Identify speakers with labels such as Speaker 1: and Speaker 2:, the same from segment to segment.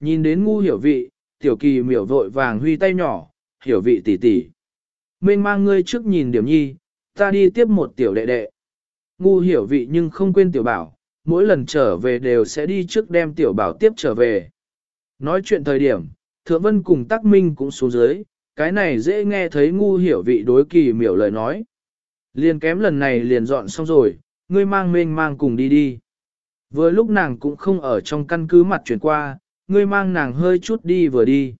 Speaker 1: Nhìn đến ngu hiểu vị, tiểu kỳ miểu vội vàng huy tay nhỏ, hiểu vị tỷ tỷ. Mênh mang ngươi trước nhìn điểm nhi, ta đi tiếp một tiểu đệ đệ. Ngu hiểu vị nhưng không quên tiểu bảo, mỗi lần trở về đều sẽ đi trước đem tiểu bảo tiếp trở về. Nói chuyện thời điểm, thượng vân cùng tắc minh cũng xuống dưới, cái này dễ nghe thấy ngu hiểu vị đối kỳ miểu lời nói. Liền kém lần này liền dọn xong rồi, ngươi mang mênh mang cùng đi đi. Vừa lúc nàng cũng không ở trong căn cứ mặt chuyển qua, ngươi mang nàng hơi chút đi vừa đi.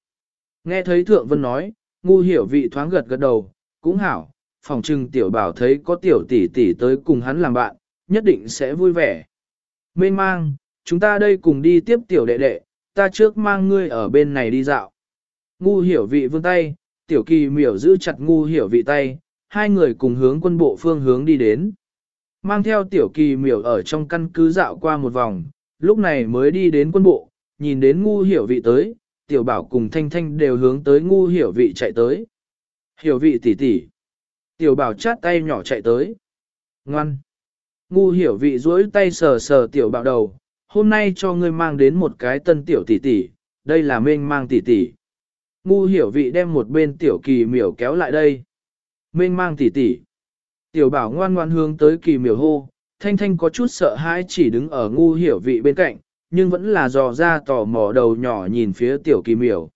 Speaker 1: Nghe thấy thượng vân nói, ngu hiểu vị thoáng gật gật đầu, cũng hảo, phòng trừng tiểu bảo thấy có tiểu tỷ tỷ tới cùng hắn làm bạn, nhất định sẽ vui vẻ. Mên mang, chúng ta đây cùng đi tiếp tiểu đệ đệ, ta trước mang ngươi ở bên này đi dạo. Ngu hiểu vị vươn tay, tiểu kỳ miểu giữ chặt ngu hiểu vị tay, hai người cùng hướng quân bộ phương hướng đi đến. Mang theo tiểu kỳ miểu ở trong căn cứ dạo qua một vòng, lúc này mới đi đến quân bộ, nhìn đến ngu hiểu vị tới, tiểu bảo cùng thanh thanh đều hướng tới ngu hiểu vị chạy tới. Hiểu vị tỷ tỷ. Tiểu bảo chát tay nhỏ chạy tới. Ngoan. Ngu hiểu vị duỗi tay sờ sờ tiểu bảo đầu, hôm nay cho ngươi mang đến một cái tân tiểu tỷ tỷ, đây là mênh mang tỷ tỷ. Ngu hiểu vị đem một bên tiểu kỳ miểu kéo lại đây. Mênh mang tỷ tỷ. Tiểu bảo ngoan ngoan hướng tới kỳ miểu hô, thanh thanh có chút sợ hãi chỉ đứng ở ngu hiểu vị bên cạnh, nhưng vẫn là dò ra tò mò đầu nhỏ nhìn phía tiểu kỳ miểu.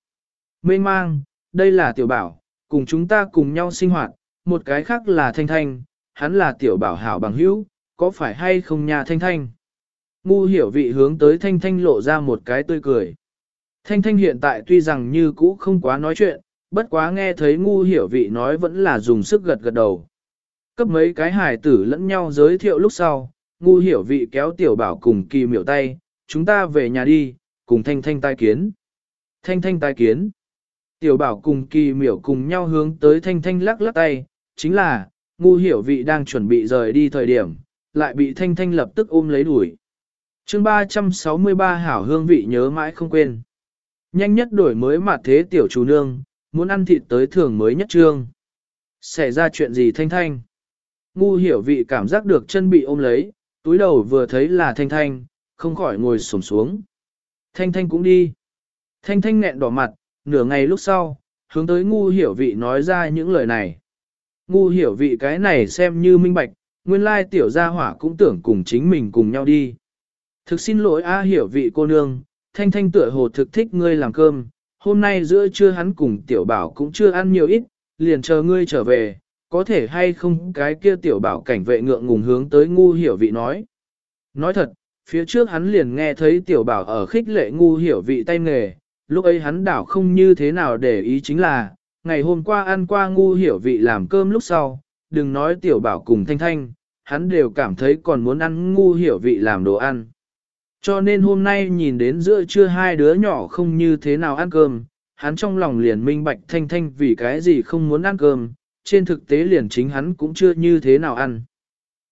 Speaker 1: mê mang, đây là tiểu bảo, cùng chúng ta cùng nhau sinh hoạt, một cái khác là thanh thanh, hắn là tiểu bảo hảo bằng hữu, có phải hay không nhà thanh thanh? Ngu hiểu vị hướng tới thanh thanh lộ ra một cái tươi cười. Thanh thanh hiện tại tuy rằng như cũ không quá nói chuyện, bất quá nghe thấy ngu hiểu vị nói vẫn là dùng sức gật gật đầu. Cấp mấy cái hài tử lẫn nhau giới thiệu lúc sau, ngu hiểu vị kéo tiểu bảo cùng kỳ miểu tay, chúng ta về nhà đi, cùng thanh thanh tai kiến. Thanh thanh tai kiến. Tiểu bảo cùng kỳ miểu cùng nhau hướng tới thanh thanh lắc lắc tay, chính là, ngu hiểu vị đang chuẩn bị rời đi thời điểm, lại bị thanh thanh lập tức ôm lấy đuổi. chương 363 hảo hương vị nhớ mãi không quên. Nhanh nhất đổi mới mà thế tiểu chủ nương, muốn ăn thịt tới thường mới nhất trương. Xảy ra chuyện gì thanh thanh? Ngu hiểu vị cảm giác được chân bị ôm lấy, túi đầu vừa thấy là thanh thanh, không khỏi ngồi xổm xuống. Thanh thanh cũng đi. Thanh thanh nghẹn đỏ mặt, nửa ngày lúc sau, hướng tới ngu hiểu vị nói ra những lời này. Ngu hiểu vị cái này xem như minh bạch, nguyên lai tiểu gia hỏa cũng tưởng cùng chính mình cùng nhau đi. Thực xin lỗi A hiểu vị cô nương, thanh thanh tựa hồ thực thích ngươi làm cơm, hôm nay giữa trưa hắn cùng tiểu bảo cũng chưa ăn nhiều ít, liền chờ ngươi trở về, có thể hay không cái kia tiểu bảo cảnh vệ ngượng ngùng hướng tới ngu hiểu vị nói. Nói thật, phía trước hắn liền nghe thấy tiểu bảo ở khích lệ ngu hiểu vị tay nghề, lúc ấy hắn đảo không như thế nào để ý chính là, ngày hôm qua ăn qua ngu hiểu vị làm cơm lúc sau, đừng nói tiểu bảo cùng thanh thanh, hắn đều cảm thấy còn muốn ăn ngu hiểu vị làm đồ ăn. Cho nên hôm nay nhìn đến giữa trưa hai đứa nhỏ không như thế nào ăn cơm, hắn trong lòng liền minh bạch thanh thanh vì cái gì không muốn ăn cơm, trên thực tế liền chính hắn cũng chưa như thế nào ăn.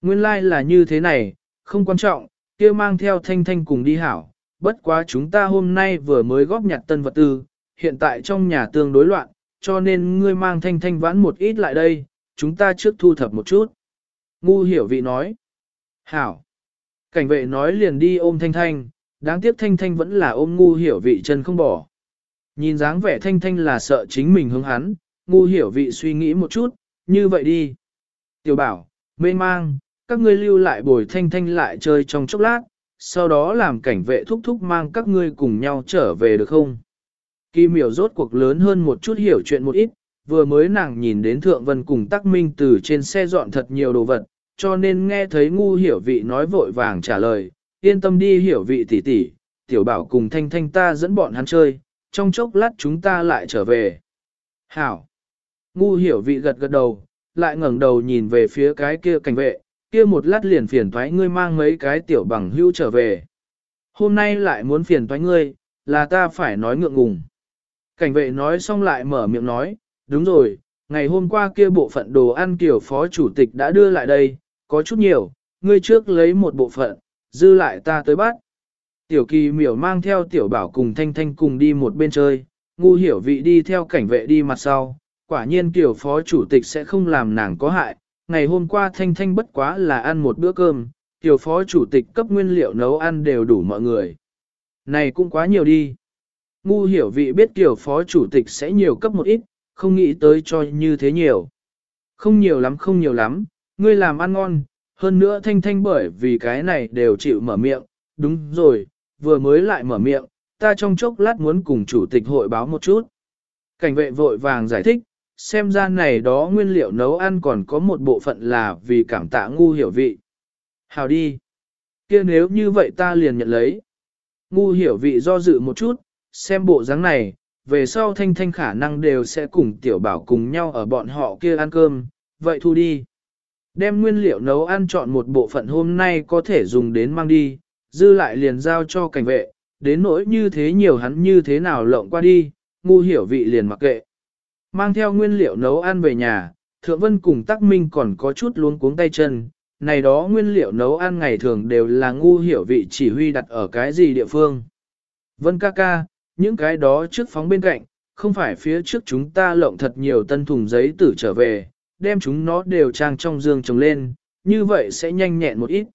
Speaker 1: Nguyên lai like là như thế này, không quan trọng, kia mang theo thanh thanh cùng đi hảo, bất quá chúng ta hôm nay vừa mới góp nhặt tân vật tư, hiện tại trong nhà tương đối loạn, cho nên ngươi mang thanh thanh vãn một ít lại đây, chúng ta trước thu thập một chút. Ngu hiểu vị nói. Hảo. Cảnh vệ nói liền đi ôm thanh thanh, đáng tiếc thanh thanh vẫn là ôm ngu hiểu vị chân không bỏ. Nhìn dáng vẻ thanh thanh là sợ chính mình hướng hắn, ngu hiểu vị suy nghĩ một chút, như vậy đi. Tiểu bảo, mê mang, các ngươi lưu lại bồi thanh thanh lại chơi trong chốc lát, sau đó làm cảnh vệ thúc thúc mang các ngươi cùng nhau trở về được không? Kỳ miểu rốt cuộc lớn hơn một chút hiểu chuyện một ít, vừa mới nàng nhìn đến Thượng Vân cùng Tắc Minh từ trên xe dọn thật nhiều đồ vật, cho nên nghe thấy ngu hiểu vị nói vội vàng trả lời, yên tâm đi hiểu vị tỷ tỷ, tiểu bảo cùng thanh thanh ta dẫn bọn hắn chơi, trong chốc lát chúng ta lại trở về. Hảo! Ngu hiểu vị gật gật đầu, lại ngẩng đầu nhìn về phía cái kia cảnh vệ, kia một lát liền phiền thoái ngươi mang mấy cái tiểu bằng hưu trở về. Hôm nay lại muốn phiền thoái ngươi, là ta phải nói ngượng ngùng. Cảnh vệ nói xong lại mở miệng nói, đúng rồi, ngày hôm qua kia bộ phận đồ ăn kiểu phó chủ tịch đã đưa lại đây, có chút nhiều, ngươi trước lấy một bộ phận, dư lại ta tới bắt. Tiểu kỳ miểu mang theo tiểu bảo cùng thanh thanh cùng đi một bên chơi, ngu hiểu vị đi theo cảnh vệ đi mặt sau, quả nhiên tiểu phó chủ tịch sẽ không làm nàng có hại, ngày hôm qua thanh thanh bất quá là ăn một bữa cơm, tiểu phó chủ tịch cấp nguyên liệu nấu ăn đều đủ mọi người. Này cũng quá nhiều đi. Ngu hiểu vị biết tiểu phó chủ tịch sẽ nhiều cấp một ít, không nghĩ tới cho như thế nhiều. Không nhiều lắm không nhiều lắm, ngươi làm ăn ngon, hơn nữa thanh thanh bởi vì cái này đều chịu mở miệng, đúng rồi, vừa mới lại mở miệng, ta trong chốc lát muốn cùng chủ tịch hội báo một chút. Cảnh vệ vội vàng giải thích, xem ra này đó nguyên liệu nấu ăn còn có một bộ phận là vì cảm tạ ngu hiểu vị. Hào đi. kia nếu như vậy ta liền nhận lấy. Ngu hiểu vị do dự một chút, xem bộ dáng này, về sau thanh thanh khả năng đều sẽ cùng tiểu bảo cùng nhau ở bọn họ kia ăn cơm, vậy thu đi. Đem nguyên liệu nấu ăn chọn một bộ phận hôm nay có thể dùng đến mang đi, dư lại liền giao cho cảnh vệ, đến nỗi như thế nhiều hắn như thế nào lộng qua đi, ngu hiểu vị liền mặc kệ. Mang theo nguyên liệu nấu ăn về nhà, Thượng Vân cùng Tắc Minh còn có chút luống cuống tay chân, này đó nguyên liệu nấu ăn ngày thường đều là ngu hiểu vị chỉ huy đặt ở cái gì địa phương. Vân ca ca, những cái đó trước phóng bên cạnh, không phải phía trước chúng ta lộng thật nhiều tân thùng giấy tử trở về, đem chúng nó đều trang trong dương trồng lên, như vậy sẽ nhanh nhẹn một ít.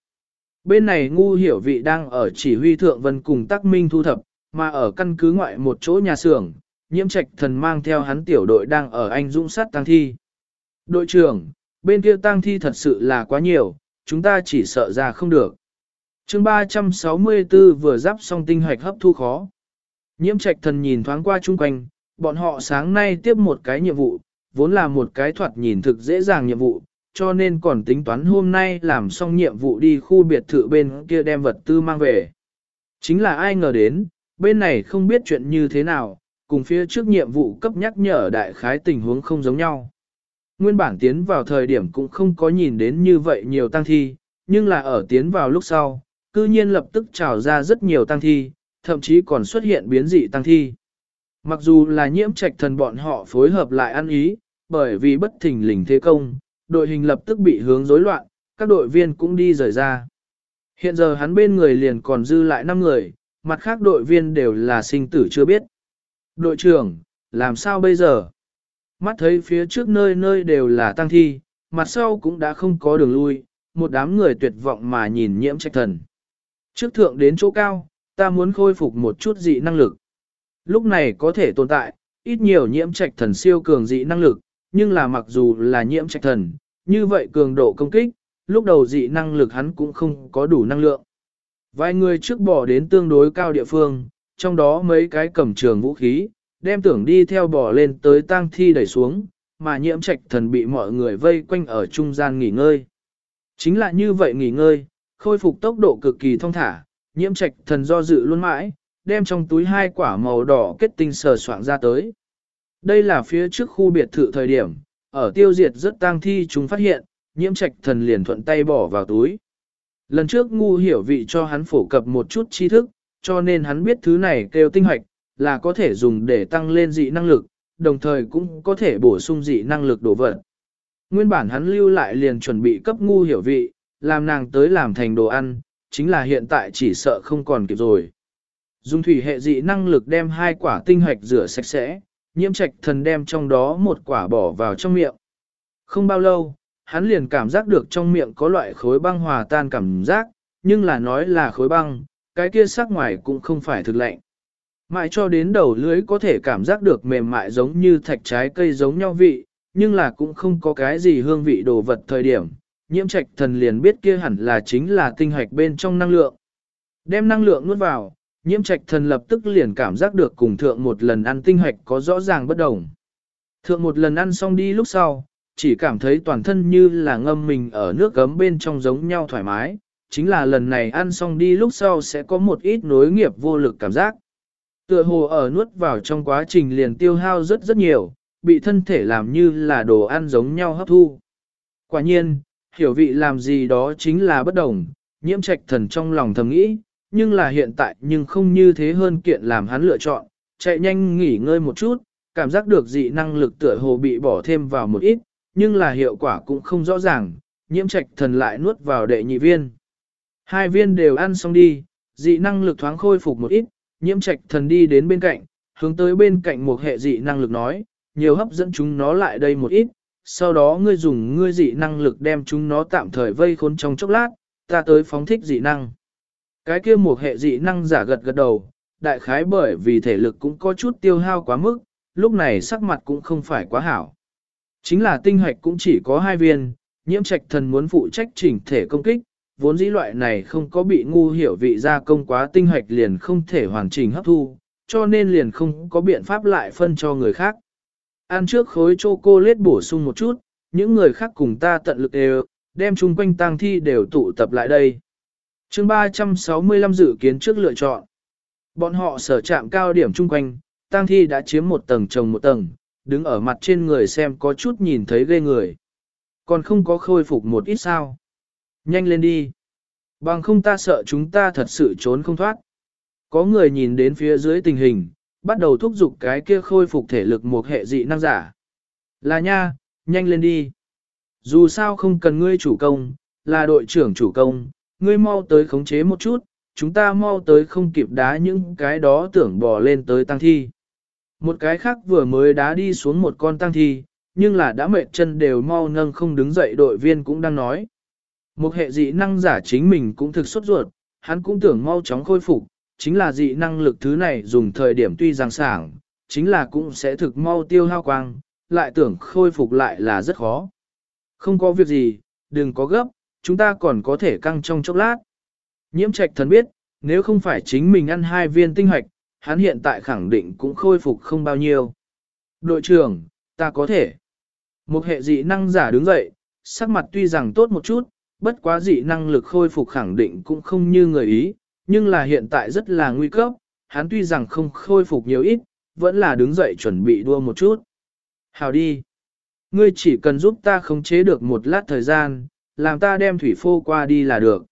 Speaker 1: Bên này ngu hiểu vị đang ở chỉ huy thượng vân cùng Tắc minh thu thập, mà ở căn cứ ngoại một chỗ nhà xưởng, nhiễm trạch thần mang theo hắn tiểu đội đang ở anh dũng sát tăng thi. Đội trưởng, bên kia tăng thi thật sự là quá nhiều, chúng ta chỉ sợ ra không được. chương 364 vừa giáp xong tinh hoạch hấp thu khó. Nhiễm trạch thần nhìn thoáng qua chung quanh, bọn họ sáng nay tiếp một cái nhiệm vụ, vốn là một cái thoạt nhìn thực dễ dàng nhiệm vụ, cho nên còn tính toán hôm nay làm xong nhiệm vụ đi khu biệt thự bên kia đem vật tư mang về. Chính là ai ngờ đến, bên này không biết chuyện như thế nào, cùng phía trước nhiệm vụ cấp nhắc nhở đại khái tình huống không giống nhau. Nguyên bản tiến vào thời điểm cũng không có nhìn đến như vậy nhiều tăng thi, nhưng là ở tiến vào lúc sau, cư nhiên lập tức trào ra rất nhiều tăng thi, thậm chí còn xuất hiện biến dị tăng thi. Mặc dù là nhiễm trạch thần bọn họ phối hợp lại ăn ý, bởi vì bất thình lình thế công, đội hình lập tức bị hướng rối loạn, các đội viên cũng đi rời ra. Hiện giờ hắn bên người liền còn dư lại 5 người, mặt khác đội viên đều là sinh tử chưa biết. Đội trưởng, làm sao bây giờ? Mắt thấy phía trước nơi nơi đều là tăng thi, mặt sau cũng đã không có đường lui, một đám người tuyệt vọng mà nhìn nhiễm trạch thần. Trước thượng đến chỗ cao, ta muốn khôi phục một chút dị năng lực. Lúc này có thể tồn tại, ít nhiều nhiễm trạch thần siêu cường dị năng lực, nhưng là mặc dù là nhiễm trạch thần, như vậy cường độ công kích, lúc đầu dị năng lực hắn cũng không có đủ năng lượng. Vài người trước bỏ đến tương đối cao địa phương, trong đó mấy cái cầm trường vũ khí, đem tưởng đi theo bò lên tới tang thi đẩy xuống, mà nhiễm trạch thần bị mọi người vây quanh ở trung gian nghỉ ngơi. Chính là như vậy nghỉ ngơi, khôi phục tốc độ cực kỳ thông thả, nhiễm trạch thần do dự luôn mãi, đem trong túi hai quả màu đỏ kết tinh sờ soạng ra tới. Đây là phía trước khu biệt thự thời điểm, ở tiêu diệt rất tang thi chúng phát hiện, nhiễm trạch thần liền thuận tay bỏ vào túi. Lần trước ngu hiểu vị cho hắn phổ cập một chút tri thức, cho nên hắn biết thứ này kêu tinh hoạch, là có thể dùng để tăng lên dị năng lực, đồng thời cũng có thể bổ sung dị năng lực đổ vật. Nguyên bản hắn lưu lại liền chuẩn bị cấp ngu hiểu vị, làm nàng tới làm thành đồ ăn, chính là hiện tại chỉ sợ không còn kịp rồi. Dùng thủy hệ dị năng lực đem hai quả tinh hoạch rửa sạch sẽ, nhiễm trạch thần đem trong đó một quả bỏ vào trong miệng. Không bao lâu, hắn liền cảm giác được trong miệng có loại khối băng hòa tan cảm giác, nhưng là nói là khối băng, cái kia sắc ngoài cũng không phải thực lạnh. Mãi cho đến đầu lưới có thể cảm giác được mềm mại giống như thạch trái cây giống nhau vị, nhưng là cũng không có cái gì hương vị đồ vật thời điểm. Nhiễm trạch thần liền biết kia hẳn là chính là tinh hoạch bên trong năng lượng. Đem năng lượng nuốt vào, nhiễm trạch thần lập tức liền cảm giác được cùng thượng một lần ăn tinh hoạch có rõ ràng bất đồng. Thượng một lần ăn xong đi lúc sau, chỉ cảm thấy toàn thân như là ngâm mình ở nước gấm bên trong giống nhau thoải mái, chính là lần này ăn xong đi lúc sau sẽ có một ít nối nghiệp vô lực cảm giác. Tựa hồ ở nuốt vào trong quá trình liền tiêu hao rất rất nhiều, bị thân thể làm như là đồ ăn giống nhau hấp thu. Quả nhiên, hiểu vị làm gì đó chính là bất đồng, nhiễm trạch thần trong lòng thầm nghĩ, nhưng là hiện tại nhưng không như thế hơn kiện làm hắn lựa chọn, chạy nhanh nghỉ ngơi một chút, cảm giác được dị năng lực tựa hồ bị bỏ thêm vào một ít, nhưng là hiệu quả cũng không rõ ràng, nhiễm trạch thần lại nuốt vào đệ nhị viên. Hai viên đều ăn xong đi, dị năng lực thoáng khôi phục một ít, nhiễm trạch thần đi đến bên cạnh, hướng tới bên cạnh một hệ dị năng lực nói, nhiều hấp dẫn chúng nó lại đây một ít, sau đó ngươi dùng ngươi dị năng lực đem chúng nó tạm thời vây khốn trong chốc lát, ta tới phóng thích dị năng. Cái kia một hệ dị năng giả gật gật đầu, đại khái bởi vì thể lực cũng có chút tiêu hao quá mức, lúc này sắc mặt cũng không phải quá hảo. Chính là tinh hoạch cũng chỉ có hai viên, nhiễm trạch thần muốn phụ trách chỉnh thể công kích, vốn dĩ loại này không có bị ngu hiểu vị gia công quá tinh hoạch liền không thể hoàn chỉnh hấp thu, cho nên liền không có biện pháp lại phân cho người khác. Ăn trước khối chocolate bổ sung một chút, những người khác cùng ta tận lực đều, đem chung quanh tang thi đều tụ tập lại đây. chương 365 dự kiến trước lựa chọn. Bọn họ sở chạm cao điểm chung quanh, tang thi đã chiếm một tầng trồng một tầng, đứng ở mặt trên người xem có chút nhìn thấy ghê người. Còn không có khôi phục một ít sao. Nhanh lên đi. Bằng không ta sợ chúng ta thật sự trốn không thoát. Có người nhìn đến phía dưới tình hình, bắt đầu thúc giục cái kia khôi phục thể lực một hệ dị năng giả. Là nha, nhanh lên đi. Dù sao không cần ngươi chủ công, là đội trưởng chủ công, ngươi mau tới khống chế một chút, chúng ta mau tới không kịp đá những cái đó tưởng bò lên tới tăng thi. Một cái khác vừa mới đá đi xuống một con tăng thi, nhưng là đã mệt chân đều mau nâng không đứng dậy đội viên cũng đang nói. Một hệ dị năng giả chính mình cũng thực xuất ruột, hắn cũng tưởng mau chóng khôi phục, chính là dị năng lực thứ này dùng thời điểm tuy rằng sảng, chính là cũng sẽ thực mau tiêu hao quang, lại tưởng khôi phục lại là rất khó. Không có việc gì, đừng có gấp, chúng ta còn có thể căng trong chốc lát. Nhiễm trạch thần biết, nếu không phải chính mình ăn hai viên tinh hoạch, hắn hiện tại khẳng định cũng khôi phục không bao nhiêu. Đội trưởng, ta có thể. Một hệ dị năng giả đứng dậy, sắc mặt tuy rằng tốt một chút, bất quá dị năng lực khôi phục khẳng định cũng không như người ý, nhưng là hiện tại rất là nguy cấp, hắn tuy rằng không khôi phục nhiều ít, vẫn là đứng dậy chuẩn bị đua một chút. Hào đi. Ngươi chỉ cần giúp ta khống chế được một lát thời gian, làm ta đem thủy phô qua đi là được.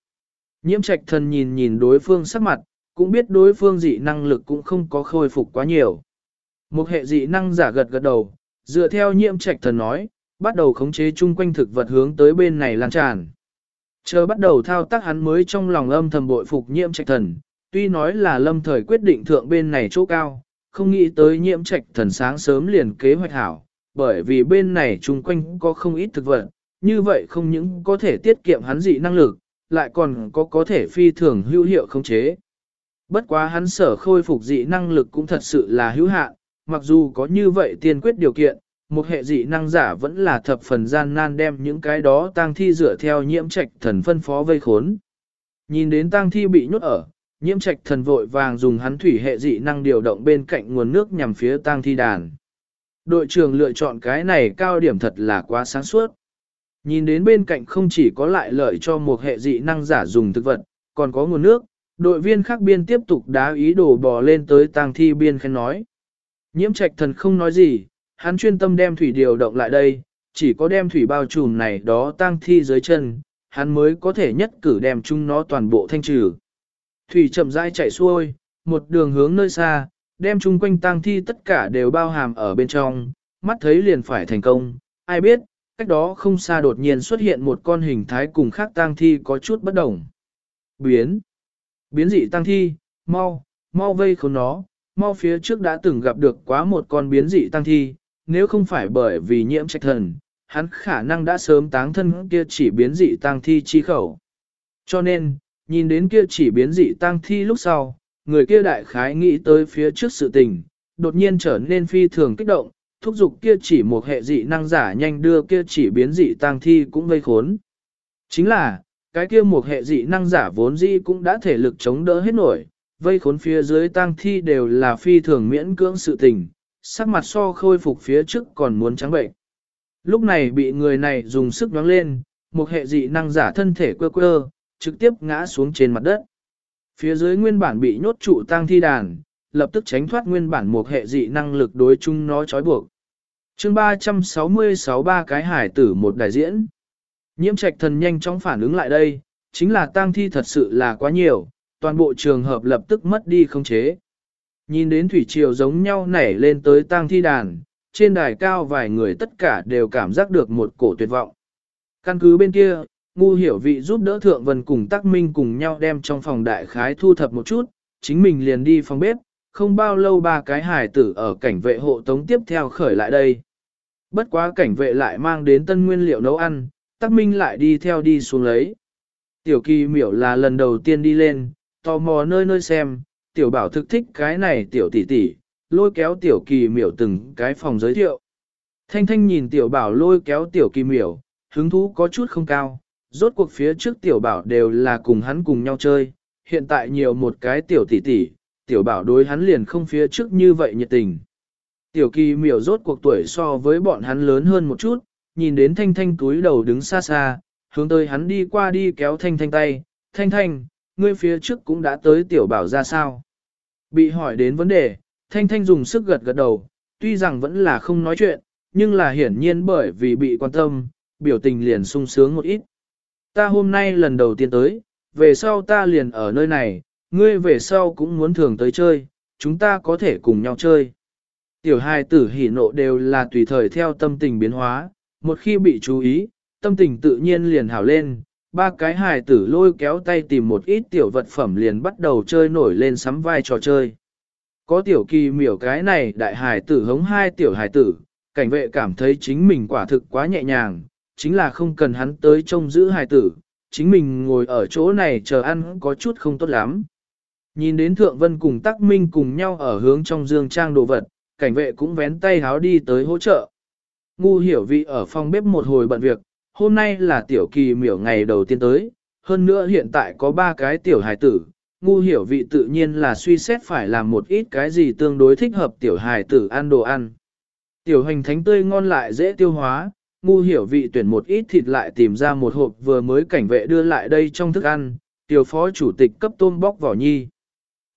Speaker 1: Nhiễm trạch thần nhìn nhìn đối phương sắc mặt, cũng biết đối phương dị năng lực cũng không có khôi phục quá nhiều. Một hệ dị năng giả gật gật đầu, dựa theo nhiễm trạch thần nói, bắt đầu khống chế chung quanh thực vật hướng tới bên này lan tràn. Chờ bắt đầu thao tác hắn mới trong lòng âm thầm bội phục nhiễm trạch thần, tuy nói là lâm thời quyết định thượng bên này chỗ cao, không nghĩ tới nhiễm trạch thần sáng sớm liền kế hoạch hảo, bởi vì bên này chung quanh có không ít thực vật, như vậy không những có thể tiết kiệm hắn dị năng lực, lại còn có có thể phi thường hữu hiệu khống chế. Bất quá hắn sở khôi phục dị năng lực cũng thật sự là hữu hạn, mặc dù có như vậy tiên quyết điều kiện, một hệ dị năng giả vẫn là thập phần gian nan đem những cái đó tang thi dựa theo nhiễm trạch thần phân phó vây khốn. Nhìn đến tang thi bị nhốt ở, nhiễm trạch thần vội vàng dùng hắn thủy hệ dị năng điều động bên cạnh nguồn nước nhằm phía tang thi đàn. Đội trưởng lựa chọn cái này cao điểm thật là quá sáng suốt. Nhìn đến bên cạnh không chỉ có lại lợi cho một hệ dị năng giả dùng thực vật, còn có nguồn nước, đội viên khác biên tiếp tục đá ý đồ bò lên tới tang thi biên khen nói. Nhiễm trạch thần không nói gì, hắn chuyên tâm đem thủy điều động lại đây, chỉ có đem thủy bao trùm này đó tang thi dưới chân, hắn mới có thể nhất cử đem chúng nó toàn bộ thanh trừ. Thủy chậm rãi chảy xuôi, một đường hướng nơi xa, đem chung quanh tang thi tất cả đều bao hàm ở bên trong, mắt thấy liền phải thành công, ai biết, cách đó không xa đột nhiên xuất hiện một con hình thái cùng khác tang thi có chút bất đồng. Biến. Biến dị tang thi, mau, mau vây khốn nó, mau phía trước đã từng gặp được quá một con biến dị tang thi, nếu không phải bởi vì nhiễm trạch thần, hắn khả năng đã sớm táng thân kia chỉ biến dị tang thi chi khẩu. Cho nên, nhìn đến kia chỉ biến dị tang thi lúc sau, người kia đại khái nghĩ tới phía trước sự tình, đột nhiên trở nên phi thường kích động, thúc giục kia chỉ một hệ dị năng giả nhanh đưa kia chỉ biến dị tang thi cũng gây khốn. Chính là, cái kia một hệ dị năng giả vốn dĩ cũng đã thể lực chống đỡ hết nổi, vây khốn phía dưới tang thi đều là phi thường miễn cưỡng sự tình, sắc mặt so khôi phục phía trước còn muốn trắng bệnh. Lúc này bị người này dùng sức nhoáng lên, một hệ dị năng giả thân thể quơ quơ, trực tiếp ngã xuống trên mặt đất. Phía dưới nguyên bản bị nhốt trụ tang thi đàn, lập tức tránh thoát nguyên bản một hệ dị năng lực đối chung nó trói buộc. chương 366 ba cái hải tử một đại diễn. Nhiễm trạch thần nhanh chóng phản ứng lại đây, chính là tang thi thật sự là quá nhiều, toàn bộ trường hợp lập tức mất đi không chế. Nhìn đến thủy triều giống nhau nảy lên tới tang thi đàn, trên đài cao vài người tất cả đều cảm giác được một cổ tuyệt vọng. Căn cứ bên kia, ngu hiểu vị giúp đỡ thượng vân cùng tắc minh cùng nhau đem trong phòng đại khái thu thập một chút, chính mình liền đi phòng bếp, không bao lâu ba cái hải tử ở cảnh vệ hộ tống tiếp theo khởi lại đây. Bất quá cảnh vệ lại mang đến tân nguyên liệu nấu ăn, tắc minh lại đi theo đi xuống lấy. Tiểu kỳ miểu là lần đầu tiên đi lên, tò mò nơi nơi xem, tiểu bảo thực thích cái này tiểu tỷ tỷ, lôi kéo tiểu kỳ miểu từng cái phòng giới thiệu. Thanh thanh nhìn tiểu bảo lôi kéo tiểu kỳ miểu, hứng thú có chút không cao, rốt cuộc phía trước tiểu bảo đều là cùng hắn cùng nhau chơi, hiện tại nhiều một cái tiểu tỷ tỷ, tiểu bảo đối hắn liền không phía trước như vậy nhiệt tình. Tiểu kỳ miểu rốt cuộc tuổi so với bọn hắn lớn hơn một chút, nhìn đến thanh thanh túi đầu đứng xa xa, hướng tới hắn đi qua đi kéo thanh thanh tay, thanh thanh, ngươi phía trước cũng đã tới tiểu bảo ra sao. Bị hỏi đến vấn đề, thanh thanh dùng sức gật gật đầu, tuy rằng vẫn là không nói chuyện, nhưng là hiển nhiên bởi vì bị quan tâm, biểu tình liền sung sướng một ít. Ta hôm nay lần đầu tiên tới, về sau ta liền ở nơi này, ngươi về sau cũng muốn thường tới chơi, chúng ta có thể cùng nhau chơi. Tiểu hai tử hỉ nộ đều là tùy thời theo tâm tình biến hóa, một khi bị chú ý, tâm tình tự nhiên liền hảo lên, ba cái hài tử lôi kéo tay tìm một ít tiểu vật phẩm liền bắt đầu chơi nổi lên sắm vai trò chơi. Có tiểu kỳ miểu cái này đại hài tử hống hai tiểu hài tử, cảnh vệ cảm thấy chính mình quả thực quá nhẹ nhàng, chính là không cần hắn tới trông giữ hài tử, chính mình ngồi ở chỗ này chờ ăn có chút không tốt lắm. Nhìn đến Thượng Vân cùng Tắc Minh cùng nhau ở hướng trong dương trang đồ vật, cảnh vệ cũng vén tay háo đi tới hỗ trợ. Ngu hiểu vị ở phòng bếp một hồi bận việc, hôm nay là tiểu kỳ miểu ngày đầu tiên tới, hơn nữa hiện tại có ba cái tiểu hài tử, ngu hiểu vị tự nhiên là suy xét phải làm một ít cái gì tương đối thích hợp tiểu hài tử ăn đồ ăn. Tiểu hành thánh tươi ngon lại dễ tiêu hóa, ngu hiểu vị tuyển một ít thịt lại tìm ra một hộp vừa mới cảnh vệ đưa lại đây trong thức ăn, tiểu phó chủ tịch cấp tôm bóc vỏ nhi.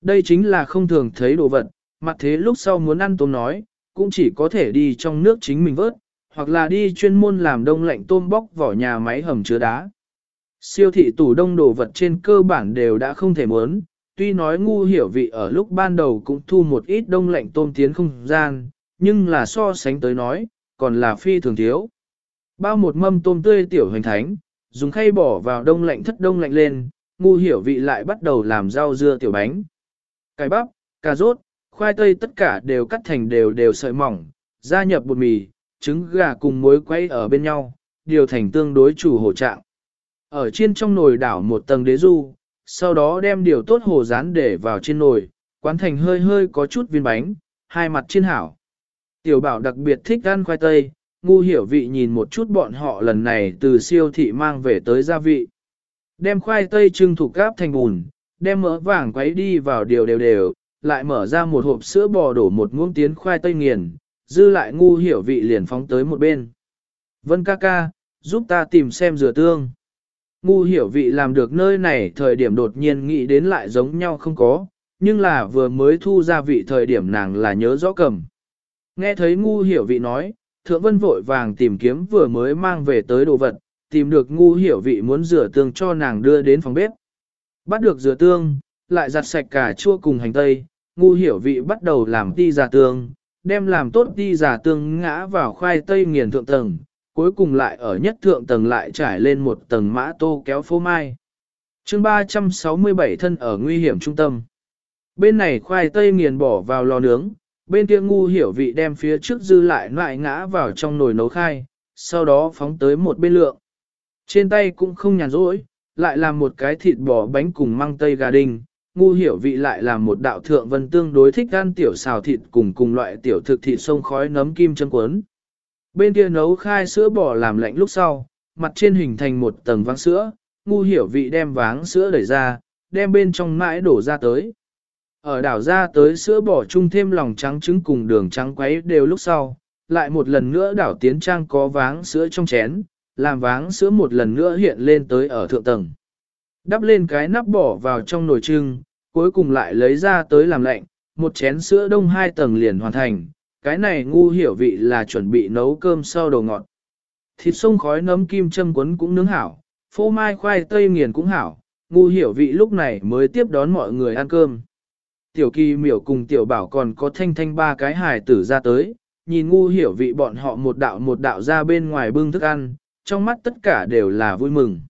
Speaker 1: Đây chính là không thường thấy đồ vật, mặt thế lúc sau muốn ăn tôm nói, cũng chỉ có thể đi trong nước chính mình vớt, hoặc là đi chuyên môn làm đông lạnh tôm bóc vỏ nhà máy hầm chứa đá. Siêu thị tủ đông đồ vật trên cơ bản đều đã không thể muốn, tuy nói ngu hiểu vị ở lúc ban đầu cũng thu một ít đông lạnh tôm tiến không gian, nhưng là so sánh tới nói, còn là phi thường thiếu. Bao một mâm tôm tươi tiểu hoành thánh, dùng khay bỏ vào đông lạnh thất đông lạnh lên, ngu hiểu vị lại bắt đầu làm rau dưa tiểu bánh. Cải bắp, cà rốt, khoai tây tất cả đều cắt thành đều đều sợi mỏng, gia nhập bột mì, trứng gà cùng muối quay ở bên nhau, điều thành tương đối chủ hồ trạng. Ở trên trong nồi đảo một tầng đế du, sau đó đem điều tốt hồ rán để vào trên nồi, quán thành hơi hơi có chút viên bánh, hai mặt trên hảo. Tiểu bảo đặc biệt thích ăn khoai tây, ngu hiểu vị nhìn một chút bọn họ lần này từ siêu thị mang về tới gia vị. Đem khoai tây trưng thủ cáp thành bùn, đem mỡ vàng quấy đi vào điều đều đều, lại mở ra một hộp sữa bò đổ một muỗng tiến khoai tây nghiền, dư lại ngu hiểu vị liền phóng tới một bên. Vân ca ca, giúp ta tìm xem rửa tương. Ngu hiểu vị làm được nơi này thời điểm đột nhiên nghĩ đến lại giống nhau không có, nhưng là vừa mới thu ra vị thời điểm nàng là nhớ rõ cầm. Nghe thấy ngu hiểu vị nói, thượng vân vội vàng tìm kiếm vừa mới mang về tới đồ vật, tìm được ngu hiểu vị muốn rửa tương cho nàng đưa đến phòng bếp. Bắt được rửa tương, lại giặt sạch cả chua cùng hành tây, ngu hiểu vị bắt đầu làm ti giả tương, đem làm tốt đi giả tương ngã vào khoai tây nghiền thượng tầng, cuối cùng lại ở nhất thượng tầng lại trải lên một tầng mã tô kéo phô mai. chương 367 thân ở nguy hiểm trung tâm. Bên này khoai tây nghiền bỏ vào lò nướng, bên kia ngu hiểu vị đem phía trước dư lại lại ngã vào trong nồi nấu khai, sau đó phóng tới một bên lượng. Trên tay cũng không nhàn rỗi, lại làm một cái thịt bò bánh cùng măng tây gà đình ngu hiểu vị lại là một đạo thượng vân tương đối thích ăn tiểu xào thịt cùng cùng loại tiểu thực thịt sông khói nấm kim châm cuốn. Bên kia nấu khai sữa bò làm lạnh lúc sau, mặt trên hình thành một tầng váng sữa, ngu hiểu vị đem váng sữa đẩy ra, đem bên trong mãi đổ ra tới. Ở đảo ra tới sữa bò chung thêm lòng trắng trứng cùng đường trắng quấy đều lúc sau, lại một lần nữa đảo tiến trang có váng sữa trong chén, làm váng sữa một lần nữa hiện lên tới ở thượng tầng. Đắp lên cái nắp bỏ vào trong nồi trưng, cuối cùng lại lấy ra tới làm lạnh, một chén sữa đông hai tầng liền hoàn thành, cái này ngu hiểu vị là chuẩn bị nấu cơm sau đồ ngọt. Thịt sông khói nấm kim châm quấn cũng nướng hảo, phô mai khoai tây nghiền cũng hảo, ngu hiểu vị lúc này mới tiếp đón mọi người ăn cơm. Tiểu kỳ miểu cùng tiểu bảo còn có thanh thanh ba cái hài tử ra tới, nhìn ngu hiểu vị bọn họ một đạo một đạo ra bên ngoài bưng thức ăn, trong mắt tất cả đều là vui mừng.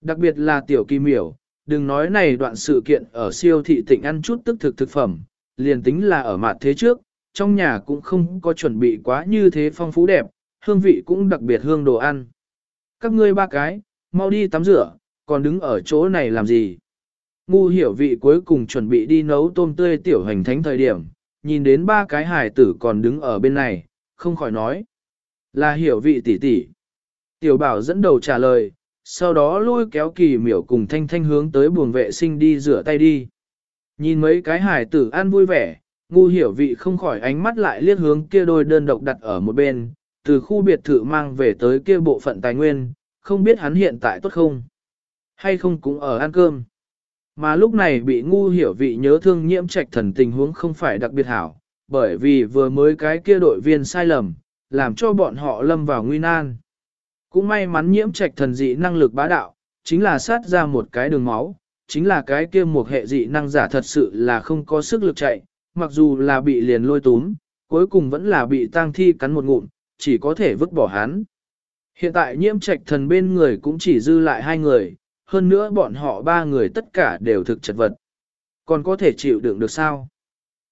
Speaker 1: Đặc biệt là tiểu kỳ miểu, đừng nói này đoạn sự kiện ở siêu thị tỉnh ăn chút tức thực thực phẩm, liền tính là ở mặt thế trước, trong nhà cũng không có chuẩn bị quá như thế phong phú đẹp, hương vị cũng đặc biệt hương đồ ăn. Các ngươi ba cái, mau đi tắm rửa, còn đứng ở chỗ này làm gì? Ngu hiểu vị cuối cùng chuẩn bị đi nấu tôm tươi tiểu hành thánh thời điểm, nhìn đến ba cái hài tử còn đứng ở bên này, không khỏi nói. Là hiểu vị tỷ tỷ. Tiểu bảo dẫn đầu trả lời, sau đó lôi kéo kỳ miểu cùng thanh thanh hướng tới buồng vệ sinh đi rửa tay đi. Nhìn mấy cái hải tử ăn vui vẻ, ngu hiểu vị không khỏi ánh mắt lại liếc hướng kia đôi đơn độc đặt ở một bên, từ khu biệt thự mang về tới kia bộ phận tài nguyên, không biết hắn hiện tại tốt không, hay không cũng ở ăn cơm. Mà lúc này bị ngu hiểu vị nhớ thương nhiễm trạch thần tình huống không phải đặc biệt hảo, bởi vì vừa mới cái kia đội viên sai lầm, làm cho bọn họ lâm vào nguy nan. Cũng may mắn nhiễm trạch thần dị năng lực bá đạo, chính là sát ra một cái đường máu, chính là cái kia một hệ dị năng giả thật sự là không có sức lực chạy, mặc dù là bị liền lôi túm, cuối cùng vẫn là bị tang thi cắn một ngụm, chỉ có thể vứt bỏ hắn. Hiện tại nhiễm trạch thần bên người cũng chỉ dư lại hai người, hơn nữa bọn họ ba người tất cả đều thực chật vật. Còn có thể chịu đựng được sao?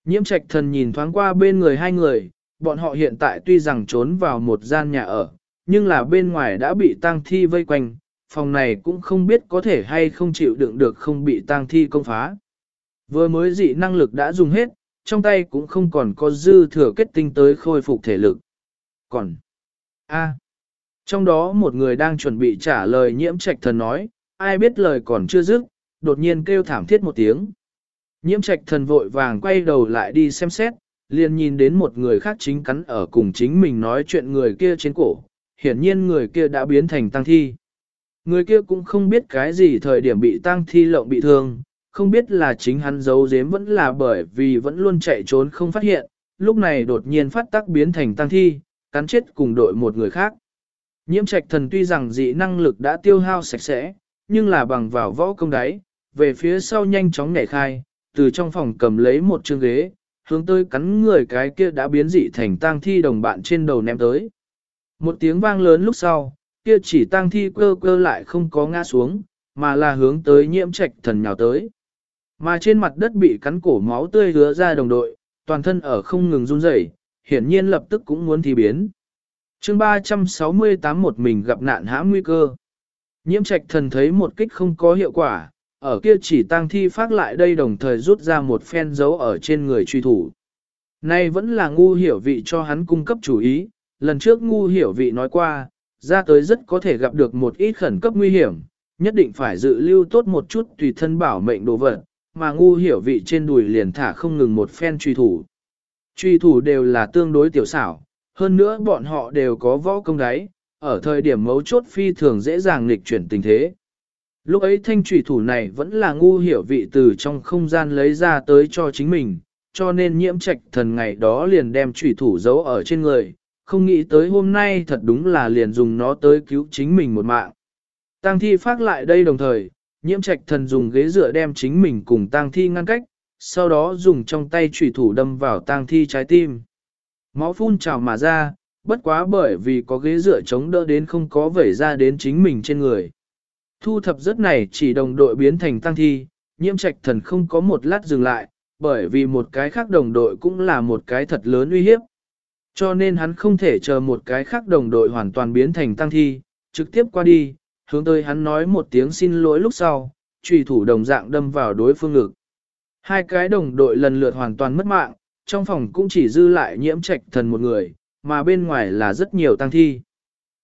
Speaker 1: Nhiễm trạch thần nhìn thoáng qua bên người hai người, bọn họ hiện tại tuy rằng trốn vào một gian nhà ở, nhưng là bên ngoài đã bị tang thi vây quanh, phòng này cũng không biết có thể hay không chịu đựng được không bị tang thi công phá. Vừa mới dị năng lực đã dùng hết, trong tay cũng không còn có dư thừa kết tinh tới khôi phục thể lực. Còn, a, trong đó một người đang chuẩn bị trả lời nhiễm trạch thần nói, ai biết lời còn chưa dứt, đột nhiên kêu thảm thiết một tiếng. Nhiễm trạch thần vội vàng quay đầu lại đi xem xét, liền nhìn đến một người khác chính cắn ở cùng chính mình nói chuyện người kia trên cổ, hiển nhiên người kia đã biến thành tăng thi. Người kia cũng không biết cái gì thời điểm bị tăng thi lộng bị thương, không biết là chính hắn giấu giếm vẫn là bởi vì vẫn luôn chạy trốn không phát hiện, lúc này đột nhiên phát tác biến thành tăng thi, cắn chết cùng đội một người khác. Nhiễm trạch thần tuy rằng dị năng lực đã tiêu hao sạch sẽ, nhưng là bằng vào võ công đáy, về phía sau nhanh chóng nhảy khai, từ trong phòng cầm lấy một chương ghế, hướng tới cắn người cái kia đã biến dị thành tang thi đồng bạn trên đầu ném tới. Một tiếng vang lớn lúc sau, kia chỉ tang thi cơ cơ lại không có ngã xuống, mà là hướng tới nhiễm trạch thần nhào tới. Mà trên mặt đất bị cắn cổ máu tươi hứa ra đồng đội, toàn thân ở không ngừng run rẩy, hiển nhiên lập tức cũng muốn thi biến. chương 368 một mình gặp nạn hãm nguy cơ. Nhiễm trạch thần thấy một kích không có hiệu quả, ở kia chỉ tang thi phát lại đây đồng thời rút ra một phen dấu ở trên người truy thủ. Nay vẫn là ngu hiểu vị cho hắn cung cấp chủ ý, lần trước ngu hiểu vị nói qua, ra tới rất có thể gặp được một ít khẩn cấp nguy hiểm, nhất định phải dự lưu tốt một chút tùy thân bảo mệnh đồ vật, mà ngu hiểu vị trên đùi liền thả không ngừng một phen truy thủ. Truy thủ đều là tương đối tiểu xảo, hơn nữa bọn họ đều có võ công đáy, ở thời điểm mấu chốt phi thường dễ dàng nghịch chuyển tình thế. Lúc ấy thanh trùy thủ này vẫn là ngu hiểu vị từ trong không gian lấy ra tới cho chính mình, cho nên nhiễm trạch thần ngày đó liền đem trùy thủ giấu ở trên người, không nghĩ tới hôm nay thật đúng là liền dùng nó tới cứu chính mình một mạng. Tang thi phát lại đây đồng thời, nhiễm trạch thần dùng ghế dựa đem chính mình cùng tang thi ngăn cách, sau đó dùng trong tay chủy thủ đâm vào tang thi trái tim. Máu phun trào mà ra, bất quá bởi vì có ghế dựa chống đỡ đến không có vẩy ra đến chính mình trên người. Thu thập rất này chỉ đồng đội biến thành tang thi, nhiễm trạch thần không có một lát dừng lại, bởi vì một cái khác đồng đội cũng là một cái thật lớn uy hiếp. Cho nên hắn không thể chờ một cái khác đồng đội hoàn toàn biến thành tăng thi, trực tiếp qua đi, hướng tới hắn nói một tiếng xin lỗi lúc sau, trùy thủ đồng dạng đâm vào đối phương ngực. Hai cái đồng đội lần lượt hoàn toàn mất mạng, trong phòng cũng chỉ dư lại nhiễm trạch thần một người, mà bên ngoài là rất nhiều tăng thi.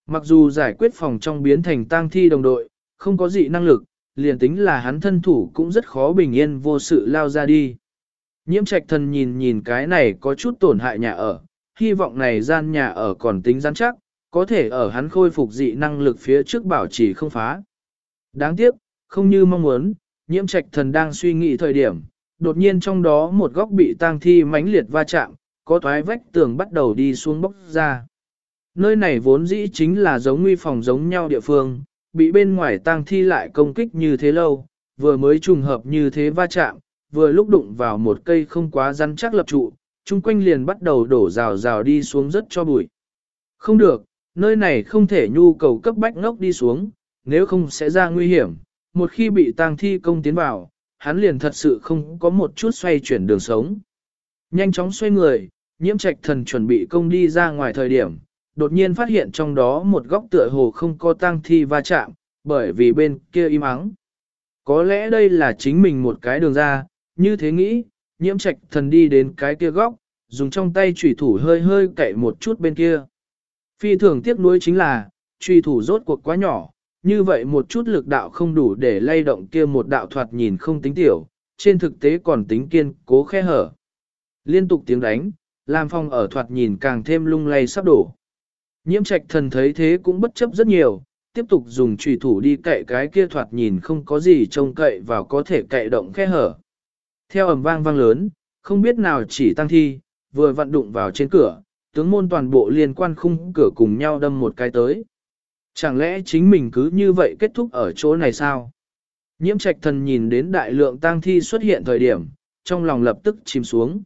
Speaker 1: Mặc dù giải quyết phòng trong biến thành tăng thi đồng đội, không có gì năng lực, liền tính là hắn thân thủ cũng rất khó bình yên vô sự lao ra đi. Nhiễm trạch thần nhìn nhìn cái này có chút tổn hại nhà ở, hy vọng này gian nhà ở còn tính rắn chắc, có thể ở hắn khôi phục dị năng lực phía trước bảo trì không phá. Đáng tiếc, không như mong muốn, nhiễm trạch thần đang suy nghĩ thời điểm, đột nhiên trong đó một góc bị tang thi mãnh liệt va chạm, có thoái vách tường bắt đầu đi xuống bốc ra. Nơi này vốn dĩ chính là giống nguy phòng giống nhau địa phương, bị bên ngoài tang thi lại công kích như thế lâu, vừa mới trùng hợp như thế va chạm, vừa lúc đụng vào một cây không quá rắn chắc lập trụ, chung quanh liền bắt đầu đổ rào rào đi xuống rất cho bụi. Không được, nơi này không thể nhu cầu cấp bách ngốc đi xuống, nếu không sẽ ra nguy hiểm, một khi bị tang thi công tiến vào, hắn liền thật sự không có một chút xoay chuyển đường sống. Nhanh chóng xoay người, nhiễm trạch thần chuẩn bị công đi ra ngoài thời điểm, đột nhiên phát hiện trong đó một góc tựa hồ không có tang thi va chạm, bởi vì bên kia im ắng. Có lẽ đây là chính mình một cái đường ra, như thế nghĩ, nhiễm trạch thần đi đến cái kia góc, dùng trong tay trùy thủ hơi hơi cậy một chút bên kia. Phi thường tiếc nuối chính là, trùy thủ rốt cuộc quá nhỏ, như vậy một chút lực đạo không đủ để lay động kia một đạo thoạt nhìn không tính tiểu, trên thực tế còn tính kiên cố khe hở. Liên tục tiếng đánh, làm phong ở thoạt nhìn càng thêm lung lay sắp đổ. Nhiễm trạch thần thấy thế cũng bất chấp rất nhiều, tiếp tục dùng trùy thủ đi cậy cái kia thoạt nhìn không có gì trông cậy vào có thể cậy động khe hở. Theo ầm vang vang lớn, không biết nào chỉ tăng thi, vừa vặn đụng vào trên cửa, tướng môn toàn bộ liên quan khung cửa cùng nhau đâm một cái tới. Chẳng lẽ chính mình cứ như vậy kết thúc ở chỗ này sao? Nhiễm trạch thần nhìn đến đại lượng tang thi xuất hiện thời điểm, trong lòng lập tức chìm xuống.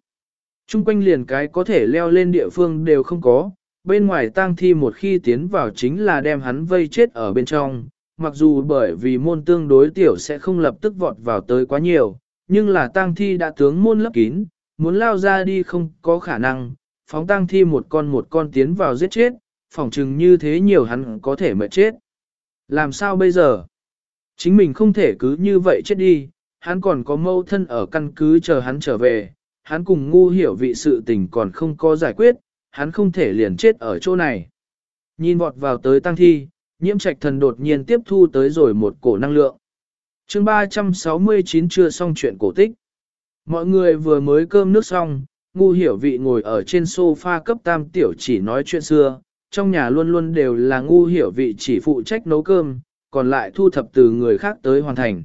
Speaker 1: Trung quanh liền cái có thể leo lên địa phương đều không có, bên ngoài tang thi một khi tiến vào chính là đem hắn vây chết ở bên trong, mặc dù bởi vì môn tương đối tiểu sẽ không lập tức vọt vào tới quá nhiều, nhưng là tang thi đã tướng môn lấp kín, muốn lao ra đi không có khả năng, phóng tang thi một con một con tiến vào giết chết, phỏng chừng như thế nhiều hắn có thể mệt chết. Làm sao bây giờ? Chính mình không thể cứ như vậy chết đi, hắn còn có mâu thân ở căn cứ chờ hắn trở về, hắn cùng ngu hiểu vị sự tình còn không có giải quyết, hắn không thể liền chết ở chỗ này. Nhìn vọt vào tới tăng thi, nhiễm trạch thần đột nhiên tiếp thu tới rồi một cổ năng lượng chương 369 chưa xong chuyện cổ tích. Mọi người vừa mới cơm nước xong, ngu hiểu vị ngồi ở trên sofa cấp tam tiểu chỉ nói chuyện xưa, trong nhà luôn luôn đều là ngu hiểu vị chỉ phụ trách nấu cơm, còn lại thu thập từ người khác tới hoàn thành.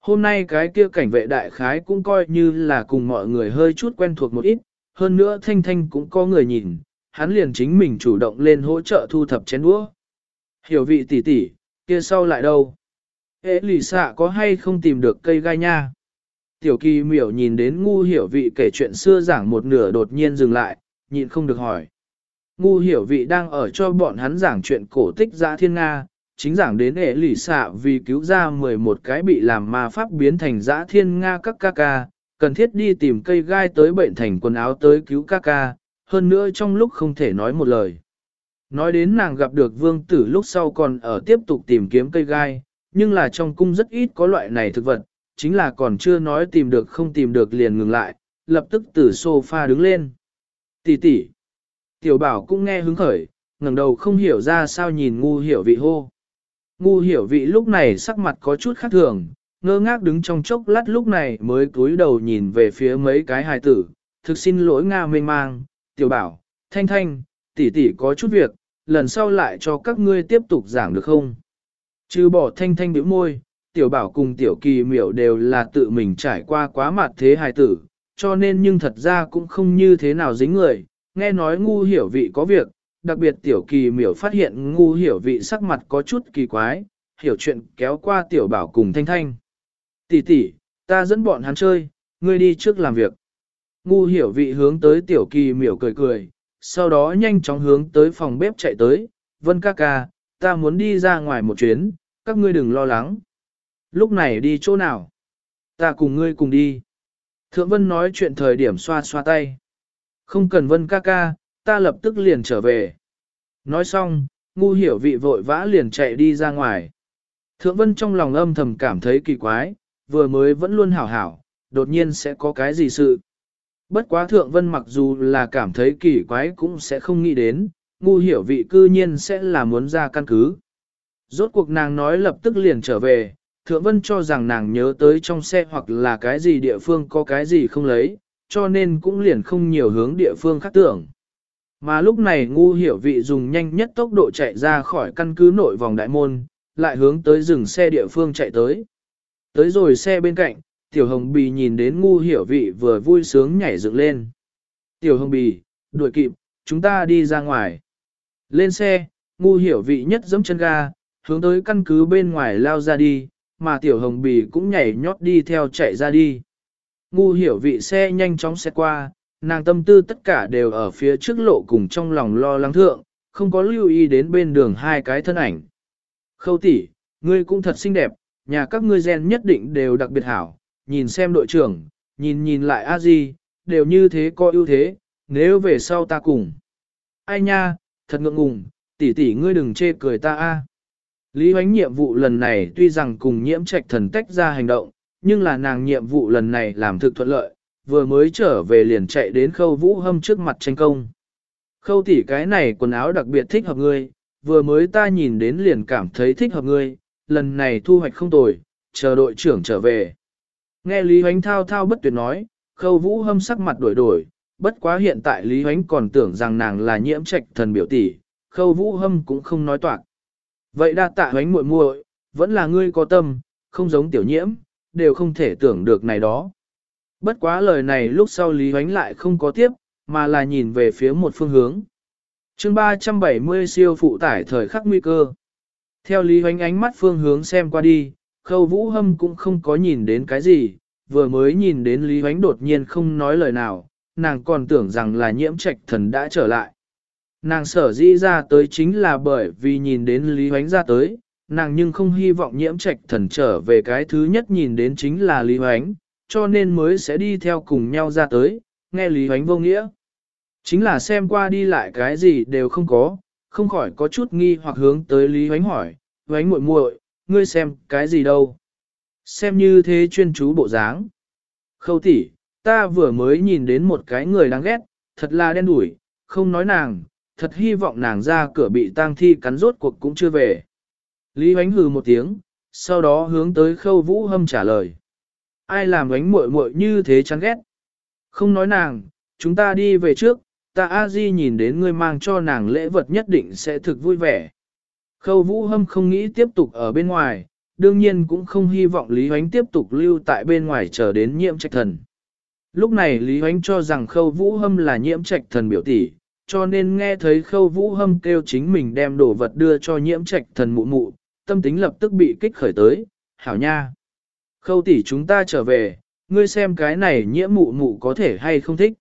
Speaker 1: Hôm nay cái kia cảnh vệ đại khái cũng coi như là cùng mọi người hơi chút quen thuộc một ít, hơn nữa thanh thanh cũng có người nhìn, hắn liền chính mình chủ động lên hỗ trợ thu thập chén đũa. Hiểu vị tỷ tỷ, kia sau lại đâu? Ế lì xạ có hay không tìm được cây gai nha? Tiểu kỳ miểu nhìn đến ngu hiểu vị kể chuyện xưa giảng một nửa đột nhiên dừng lại, nhịn không được hỏi. Ngu hiểu vị đang ở cho bọn hắn giảng chuyện cổ tích giã thiên Nga, chính giảng đến ế lì xạ vì cứu ra 11 cái bị làm ma pháp biến thành giã thiên Nga các ca ca, cần thiết đi tìm cây gai tới bệnh thành quần áo tới cứu ca ca, hơn nữa trong lúc không thể nói một lời. Nói đến nàng gặp được vương tử lúc sau còn ở tiếp tục tìm kiếm cây gai, nhưng là trong cung rất ít có loại này thực vật, chính là còn chưa nói tìm được không tìm được liền ngừng lại, lập tức từ sofa đứng lên. Tỷ tỷ, tiểu bảo cũng nghe hứng khởi, ngẩng đầu không hiểu ra sao nhìn ngu hiểu vị hô. Ngu hiểu vị lúc này sắc mặt có chút khác thường, ngơ ngác đứng trong chốc lát lúc này mới cúi đầu nhìn về phía mấy cái hài tử, thực xin lỗi Nga mênh mang, tiểu bảo, thanh thanh, tỷ tỷ có chút việc, lần sau lại cho các ngươi tiếp tục giảng được không? Chứ bỏ thanh thanh biểu môi, tiểu bảo cùng tiểu kỳ miểu đều là tự mình trải qua quá mặt thế hài tử, cho nên nhưng thật ra cũng không như thế nào dính người, nghe nói ngu hiểu vị có việc, đặc biệt tiểu kỳ miểu phát hiện ngu hiểu vị sắc mặt có chút kỳ quái, hiểu chuyện kéo qua tiểu bảo cùng thanh thanh. Tỷ tỷ, ta dẫn bọn hắn chơi, ngươi đi trước làm việc. Ngu hiểu vị hướng tới tiểu kỳ miểu cười cười, sau đó nhanh chóng hướng tới phòng bếp chạy tới, vân ca ca, ta muốn đi ra ngoài một chuyến, các ngươi đừng lo lắng. Lúc này đi chỗ nào? Ta cùng ngươi cùng đi. Thượng vân nói chuyện thời điểm xoa xoa tay. Không cần vân ca ca, ta lập tức liền trở về. Nói xong, ngu hiểu vị vội vã liền chạy đi ra ngoài. Thượng vân trong lòng âm thầm cảm thấy kỳ quái, vừa mới vẫn luôn hảo hảo, đột nhiên sẽ có cái gì sự. Bất quá thượng vân mặc dù là cảm thấy kỳ quái cũng sẽ không nghĩ đến, ngu hiểu vị cư nhiên sẽ là muốn ra căn cứ. Rốt cuộc nàng nói lập tức liền trở về, thượng vân cho rằng nàng nhớ tới trong xe hoặc là cái gì địa phương có cái gì không lấy, cho nên cũng liền không nhiều hướng địa phương khác tưởng. Mà lúc này ngu hiểu vị dùng nhanh nhất tốc độ chạy ra khỏi căn cứ nội vòng đại môn, lại hướng tới rừng xe địa phương chạy tới. Tới rồi xe bên cạnh, Tiểu Hồng Bì nhìn đến ngu hiểu vị vừa vui sướng nhảy dựng lên. Tiểu Hồng Bì, đuổi kịp, chúng ta đi ra ngoài. Lên xe, ngu hiểu vị nhất giẫm chân ga, hướng tới căn cứ bên ngoài lao ra đi, mà Tiểu Hồng Bì cũng nhảy nhót đi theo chạy ra đi. Ngu hiểu vị xe nhanh chóng xe qua, nàng tâm tư tất cả đều ở phía trước lộ cùng trong lòng lo lắng thượng, không có lưu ý đến bên đường hai cái thân ảnh. Khâu tỷ, ngươi cũng thật xinh đẹp, nhà các ngươi gen nhất định đều đặc biệt hảo, nhìn xem đội trưởng, nhìn nhìn lại a di, đều như thế có ưu thế, nếu về sau ta cùng. Ai nha, thật ngượng ngùng, tỷ tỷ ngươi đừng chê cười ta a. Lý Hoánh nhiệm vụ lần này tuy rằng cùng nhiễm trạch thần tách ra hành động, nhưng là nàng nhiệm vụ lần này làm thực thuận lợi, vừa mới trở về liền chạy đến khâu vũ hâm trước mặt tranh công. Khâu tỷ cái này quần áo đặc biệt thích hợp ngươi, vừa mới ta nhìn đến liền cảm thấy thích hợp ngươi, lần này thu hoạch không tồi, chờ đội trưởng trở về. Nghe Lý Hoánh thao thao bất tuyệt nói, khâu vũ hâm sắc mặt đổi đổi, bất quá hiện tại Lý Hoánh còn tưởng rằng nàng là nhiễm trạch thần biểu tỷ, khâu vũ hâm cũng không nói toạc. Vậy đa tạ Hoánh muội muội, vẫn là ngươi có tâm, không giống tiểu nhiễm, đều không thể tưởng được này đó. Bất quá lời này lúc sau Lý Hoánh lại không có tiếp, mà là nhìn về phía một phương hướng. chương 370 siêu phụ tải thời khắc nguy cơ. Theo Lý Hoánh ánh mắt phương hướng xem qua đi, khâu vũ hâm cũng không có nhìn đến cái gì, vừa mới nhìn đến Lý Hoánh đột nhiên không nói lời nào, nàng còn tưởng rằng là nhiễm trạch thần đã trở lại. Nàng sở dĩ ra tới chính là bởi vì nhìn đến Lý Hoánh ra tới, nàng nhưng không hy vọng nhiễm trạch thần trở về cái thứ nhất nhìn đến chính là Lý Hoánh, cho nên mới sẽ đi theo cùng nhau ra tới, nghe Lý Hoánh vô nghĩa. Chính là xem qua đi lại cái gì đều không có, không khỏi có chút nghi hoặc hướng tới Lý Hoánh hỏi, Hoánh muội muội, ngươi xem cái gì đâu? Xem như thế chuyên chú bộ dáng. Khâu tỷ, ta vừa mới nhìn đến một cái người đáng ghét, thật là đen đủi, không nói nàng, thật hy vọng nàng ra cửa bị tang thi cắn rốt cuộc cũng chưa về. Lý Hoánh hừ một tiếng, sau đó hướng tới khâu vũ hâm trả lời. Ai làm ánh muội muội như thế chán ghét? Không nói nàng, chúng ta đi về trước, ta a di nhìn đến ngươi mang cho nàng lễ vật nhất định sẽ thực vui vẻ. Khâu vũ hâm không nghĩ tiếp tục ở bên ngoài, đương nhiên cũng không hy vọng Lý Hoánh tiếp tục lưu tại bên ngoài chờ đến nhiễm trạch thần. Lúc này Lý Hoánh cho rằng khâu vũ hâm là nhiễm trạch thần biểu tỷ, cho nên nghe thấy khâu vũ hâm kêu chính mình đem đồ vật đưa cho nhiễm trạch thần mụ mụ, tâm tính lập tức bị kích khởi tới, hảo nha. Khâu tỷ chúng ta trở về, ngươi xem cái này nhiễm mụ mụ có thể hay không thích.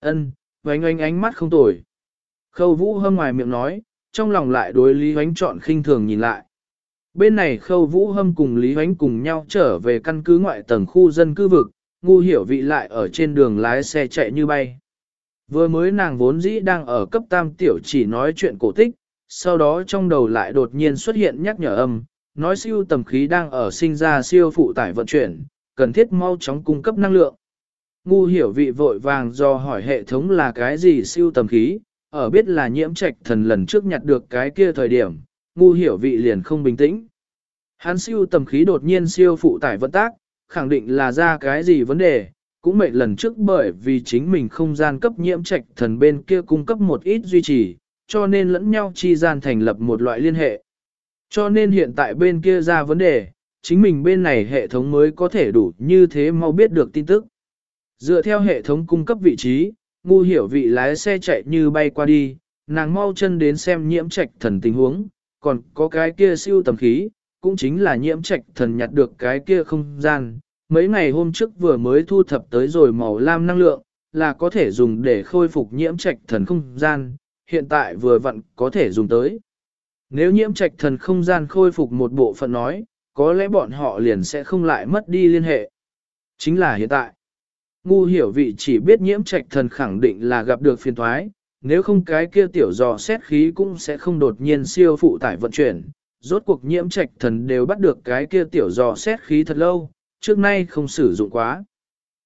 Speaker 1: Ân, oánh oánh ánh mắt không tồi. Khâu vũ hâm ngoài miệng nói, trong lòng lại đối Lý Hoánh chọn khinh thường nhìn lại. Bên này khâu vũ hâm cùng Lý Hoánh cùng nhau trở về căn cứ ngoại tầng khu dân cư vực, ngu hiểu vị lại ở trên đường lái xe chạy như bay. Vừa mới nàng vốn dĩ đang ở cấp tam tiểu chỉ nói chuyện cổ tích, sau đó trong đầu lại đột nhiên xuất hiện nhắc nhở âm, nói siêu tầm khí đang ở sinh ra siêu phụ tải vận chuyển, cần thiết mau chóng cung cấp năng lượng. Ngu hiểu vị vội vàng do hỏi hệ thống là cái gì siêu tầm khí, ở biết là nhiễm trạch thần lần trước nhặt được cái kia thời điểm, ngu hiểu vị liền không bình tĩnh. Hắn siêu tầm khí đột nhiên siêu phụ tải vận tác, khẳng định là ra cái gì vấn đề, cũng mệt lần trước bởi vì chính mình không gian cấp nhiễm trạch thần bên kia cung cấp một ít duy trì, cho nên lẫn nhau chi gian thành lập một loại liên hệ. Cho nên hiện tại bên kia ra vấn đề, chính mình bên này hệ thống mới có thể đủ như thế mau biết được tin tức. Dựa theo hệ thống cung cấp vị trí, ngu hiểu vị lái xe chạy như bay qua đi, nàng mau chân đến xem nhiễm trạch thần tình huống, còn có cái kia siêu tầm khí, cũng chính là nhiễm trạch thần nhặt được cái kia không gian. Mấy ngày hôm trước vừa mới thu thập tới rồi màu lam năng lượng, là có thể dùng để khôi phục nhiễm trạch thần không gian, hiện tại vừa vặn có thể dùng tới. Nếu nhiễm trạch thần không gian khôi phục một bộ phận nói, có lẽ bọn họ liền sẽ không lại mất đi liên hệ. Chính là hiện tại. Ngu hiểu vị chỉ biết nhiễm trạch thần khẳng định là gặp được phiền thoái, nếu không cái kia tiểu dò xét khí cũng sẽ không đột nhiên siêu phụ tải vận chuyển. Rốt cuộc nhiễm trạch thần đều bắt được cái kia tiểu dò xét khí thật lâu, trước nay không sử dụng quá.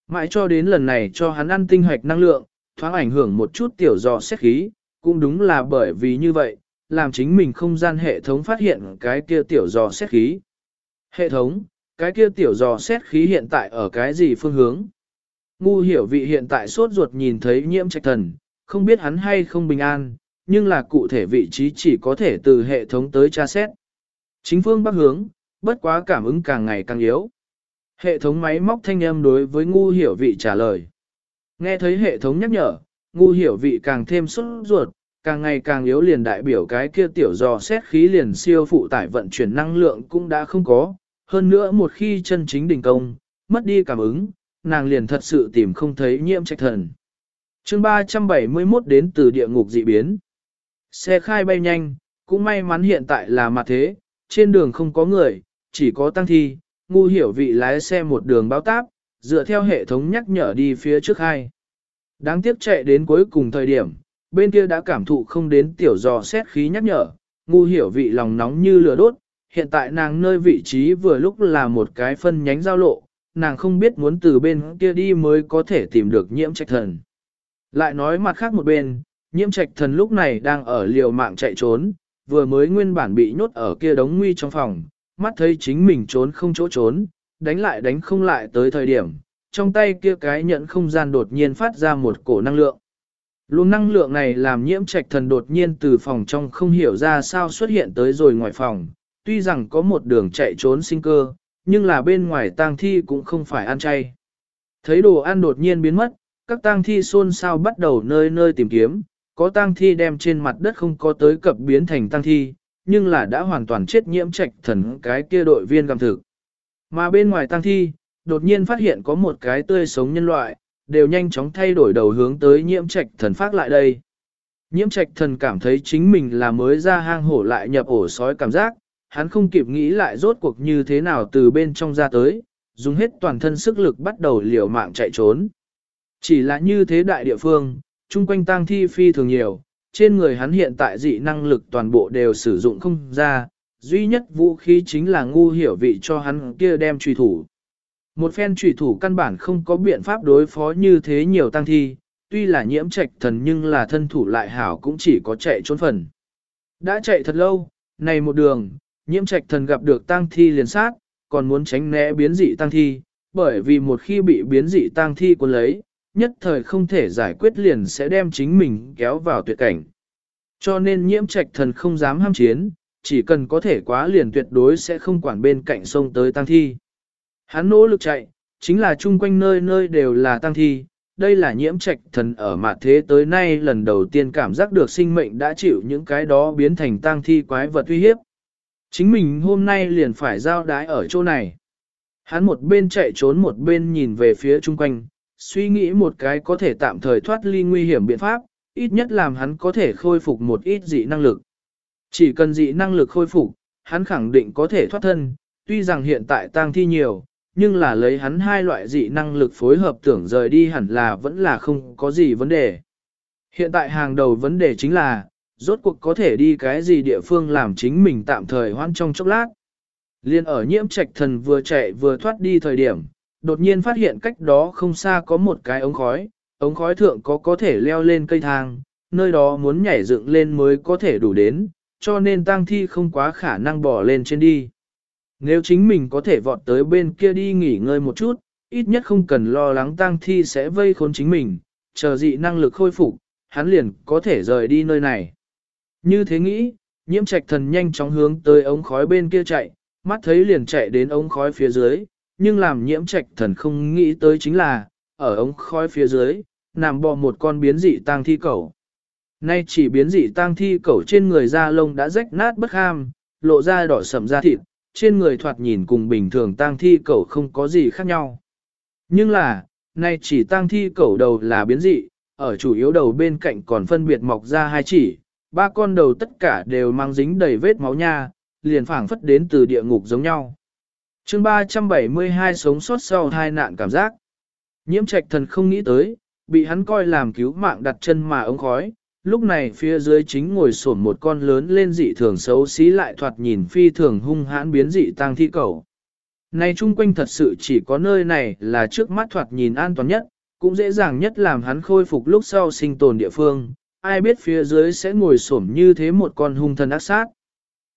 Speaker 1: Mãi cho đến lần này cho hắn ăn tinh hoạch năng lượng, thoáng ảnh hưởng một chút tiểu dò xét khí, cũng đúng là bởi vì như vậy, làm chính mình không gian hệ thống phát hiện cái kia tiểu dò xét khí. Hệ thống, cái kia tiểu dò xét khí hiện tại ở cái gì phương hướng? Ngu hiểu vị hiện tại sốt ruột nhìn thấy nhiễm trạch thần, không biết hắn hay không bình an, nhưng là cụ thể vị trí chỉ có thể từ hệ thống tới tra xét. Chính phương bắc hướng, bất quá cảm ứng càng ngày càng yếu. Hệ thống máy móc thanh âm đối với ngu hiểu vị trả lời. Nghe thấy hệ thống nhắc nhở, ngu hiểu vị càng thêm sốt ruột, càng ngày càng yếu liền đại biểu cái kia tiểu dò xét khí liền siêu phụ tải vận chuyển năng lượng cũng đã không có. Hơn nữa một khi chân chính đình công, mất đi cảm ứng, nàng liền thật sự tìm không thấy nhiễm trạch thần. chương 371 đến từ địa ngục dị biến. Xe khai bay nhanh, cũng may mắn hiện tại là mặt thế, trên đường không có người, chỉ có tăng thi, ngu hiểu vị lái xe một đường báo táp, dựa theo hệ thống nhắc nhở đi phía trước hai. Đáng tiếc chạy đến cuối cùng thời điểm, bên kia đã cảm thụ không đến tiểu dò xét khí nhắc nhở, ngu hiểu vị lòng nóng như lửa đốt, hiện tại nàng nơi vị trí vừa lúc là một cái phân nhánh giao lộ, nàng không biết muốn từ bên kia đi mới có thể tìm được nhiễm trạch thần. Lại nói mặt khác một bên, nhiễm trạch thần lúc này đang ở liều mạng chạy trốn, vừa mới nguyên bản bị nhốt ở kia đống nguy trong phòng, mắt thấy chính mình trốn không chỗ trốn, đánh lại đánh không lại tới thời điểm, trong tay kia cái nhận không gian đột nhiên phát ra một cổ năng lượng. Luồng năng lượng này làm nhiễm trạch thần đột nhiên từ phòng trong không hiểu ra sao xuất hiện tới rồi ngoài phòng, tuy rằng có một đường chạy trốn sinh cơ, nhưng là bên ngoài tang thi cũng không phải ăn chay. Thấy đồ ăn đột nhiên biến mất, các tang thi xôn xao bắt đầu nơi nơi tìm kiếm, có tang thi đem trên mặt đất không có tới cập biến thành tang thi, nhưng là đã hoàn toàn chết nhiễm trạch thần cái kia đội viên gặm thực. Mà bên ngoài tang thi, đột nhiên phát hiện có một cái tươi sống nhân loại, đều nhanh chóng thay đổi đầu hướng tới nhiễm trạch thần phát lại đây. Nhiễm trạch thần cảm thấy chính mình là mới ra hang hổ lại nhập ổ sói cảm giác, hắn không kịp nghĩ lại rốt cuộc như thế nào từ bên trong ra tới, dùng hết toàn thân sức lực bắt đầu liều mạng chạy trốn. Chỉ là như thế đại địa phương, chung quanh tang thi phi thường nhiều, trên người hắn hiện tại dị năng lực toàn bộ đều sử dụng không ra, duy nhất vũ khí chính là ngu hiểu vị cho hắn kia đem truy thủ. Một phen truy thủ căn bản không có biện pháp đối phó như thế nhiều tăng thi, tuy là nhiễm trạch thần nhưng là thân thủ lại hảo cũng chỉ có chạy trốn phần. Đã chạy thật lâu, này một đường, nhiễm trạch thần gặp được tăng thi liền sát, còn muốn tránh né biến dị tăng thi, bởi vì một khi bị biến dị tăng thi cuốn lấy, nhất thời không thể giải quyết liền sẽ đem chính mình kéo vào tuyệt cảnh. Cho nên nhiễm trạch thần không dám ham chiến, chỉ cần có thể quá liền tuyệt đối sẽ không quản bên cạnh sông tới tăng thi. Hắn nỗ lực chạy, chính là chung quanh nơi nơi đều là tăng thi, đây là nhiễm trạch thần ở mặt thế tới nay lần đầu tiên cảm giác được sinh mệnh đã chịu những cái đó biến thành tăng thi quái vật uy hiếp. Chính mình hôm nay liền phải giao đái ở chỗ này. Hắn một bên chạy trốn một bên nhìn về phía chung quanh, suy nghĩ một cái có thể tạm thời thoát ly nguy hiểm biện pháp, ít nhất làm hắn có thể khôi phục một ít dị năng lực. Chỉ cần dị năng lực khôi phục, hắn khẳng định có thể thoát thân, tuy rằng hiện tại tang thi nhiều, nhưng là lấy hắn hai loại dị năng lực phối hợp tưởng rời đi hẳn là vẫn là không có gì vấn đề. Hiện tại hàng đầu vấn đề chính là, rốt cuộc có thể đi cái gì địa phương làm chính mình tạm thời hoan trong chốc lát. Liên ở nhiễm trạch thần vừa chạy vừa thoát đi thời điểm, đột nhiên phát hiện cách đó không xa có một cái ống khói, ống khói thượng có có thể leo lên cây thang, nơi đó muốn nhảy dựng lên mới có thể đủ đến, cho nên tang thi không quá khả năng bỏ lên trên đi. Nếu chính mình có thể vọt tới bên kia đi nghỉ ngơi một chút, ít nhất không cần lo lắng tang thi sẽ vây khốn chính mình, chờ dị năng lực khôi phục, hắn liền có thể rời đi nơi này. Như thế nghĩ, nhiễm trạch thần nhanh chóng hướng tới ống khói bên kia chạy, mắt thấy liền chạy đến ống khói phía dưới, nhưng làm nhiễm trạch thần không nghĩ tới chính là, ở ống khói phía dưới, nằm bò một con biến dị tang thi cẩu. Nay chỉ biến dị tang thi cẩu trên người da lông đã rách nát bất ham, lộ ra đỏ sầm da thịt, trên người thoạt nhìn cùng bình thường tang thi cẩu không có gì khác nhau. Nhưng là, nay chỉ tang thi cẩu đầu là biến dị, ở chủ yếu đầu bên cạnh còn phân biệt mọc ra hai chỉ, ba con đầu tất cả đều mang dính đầy vết máu nha, liền phảng phất đến từ địa ngục giống nhau chương 372 sống sót sau hai nạn cảm giác. Nhiễm trạch thần không nghĩ tới, bị hắn coi làm cứu mạng đặt chân mà ống khói, lúc này phía dưới chính ngồi sổn một con lớn lên dị thường xấu xí lại thoạt nhìn phi thường hung hãn biến dị tăng thi cầu. Này chung quanh thật sự chỉ có nơi này là trước mắt thoạt nhìn an toàn nhất, cũng dễ dàng nhất làm hắn khôi phục lúc sau sinh tồn địa phương, ai biết phía dưới sẽ ngồi xổm như thế một con hung thần ác sát.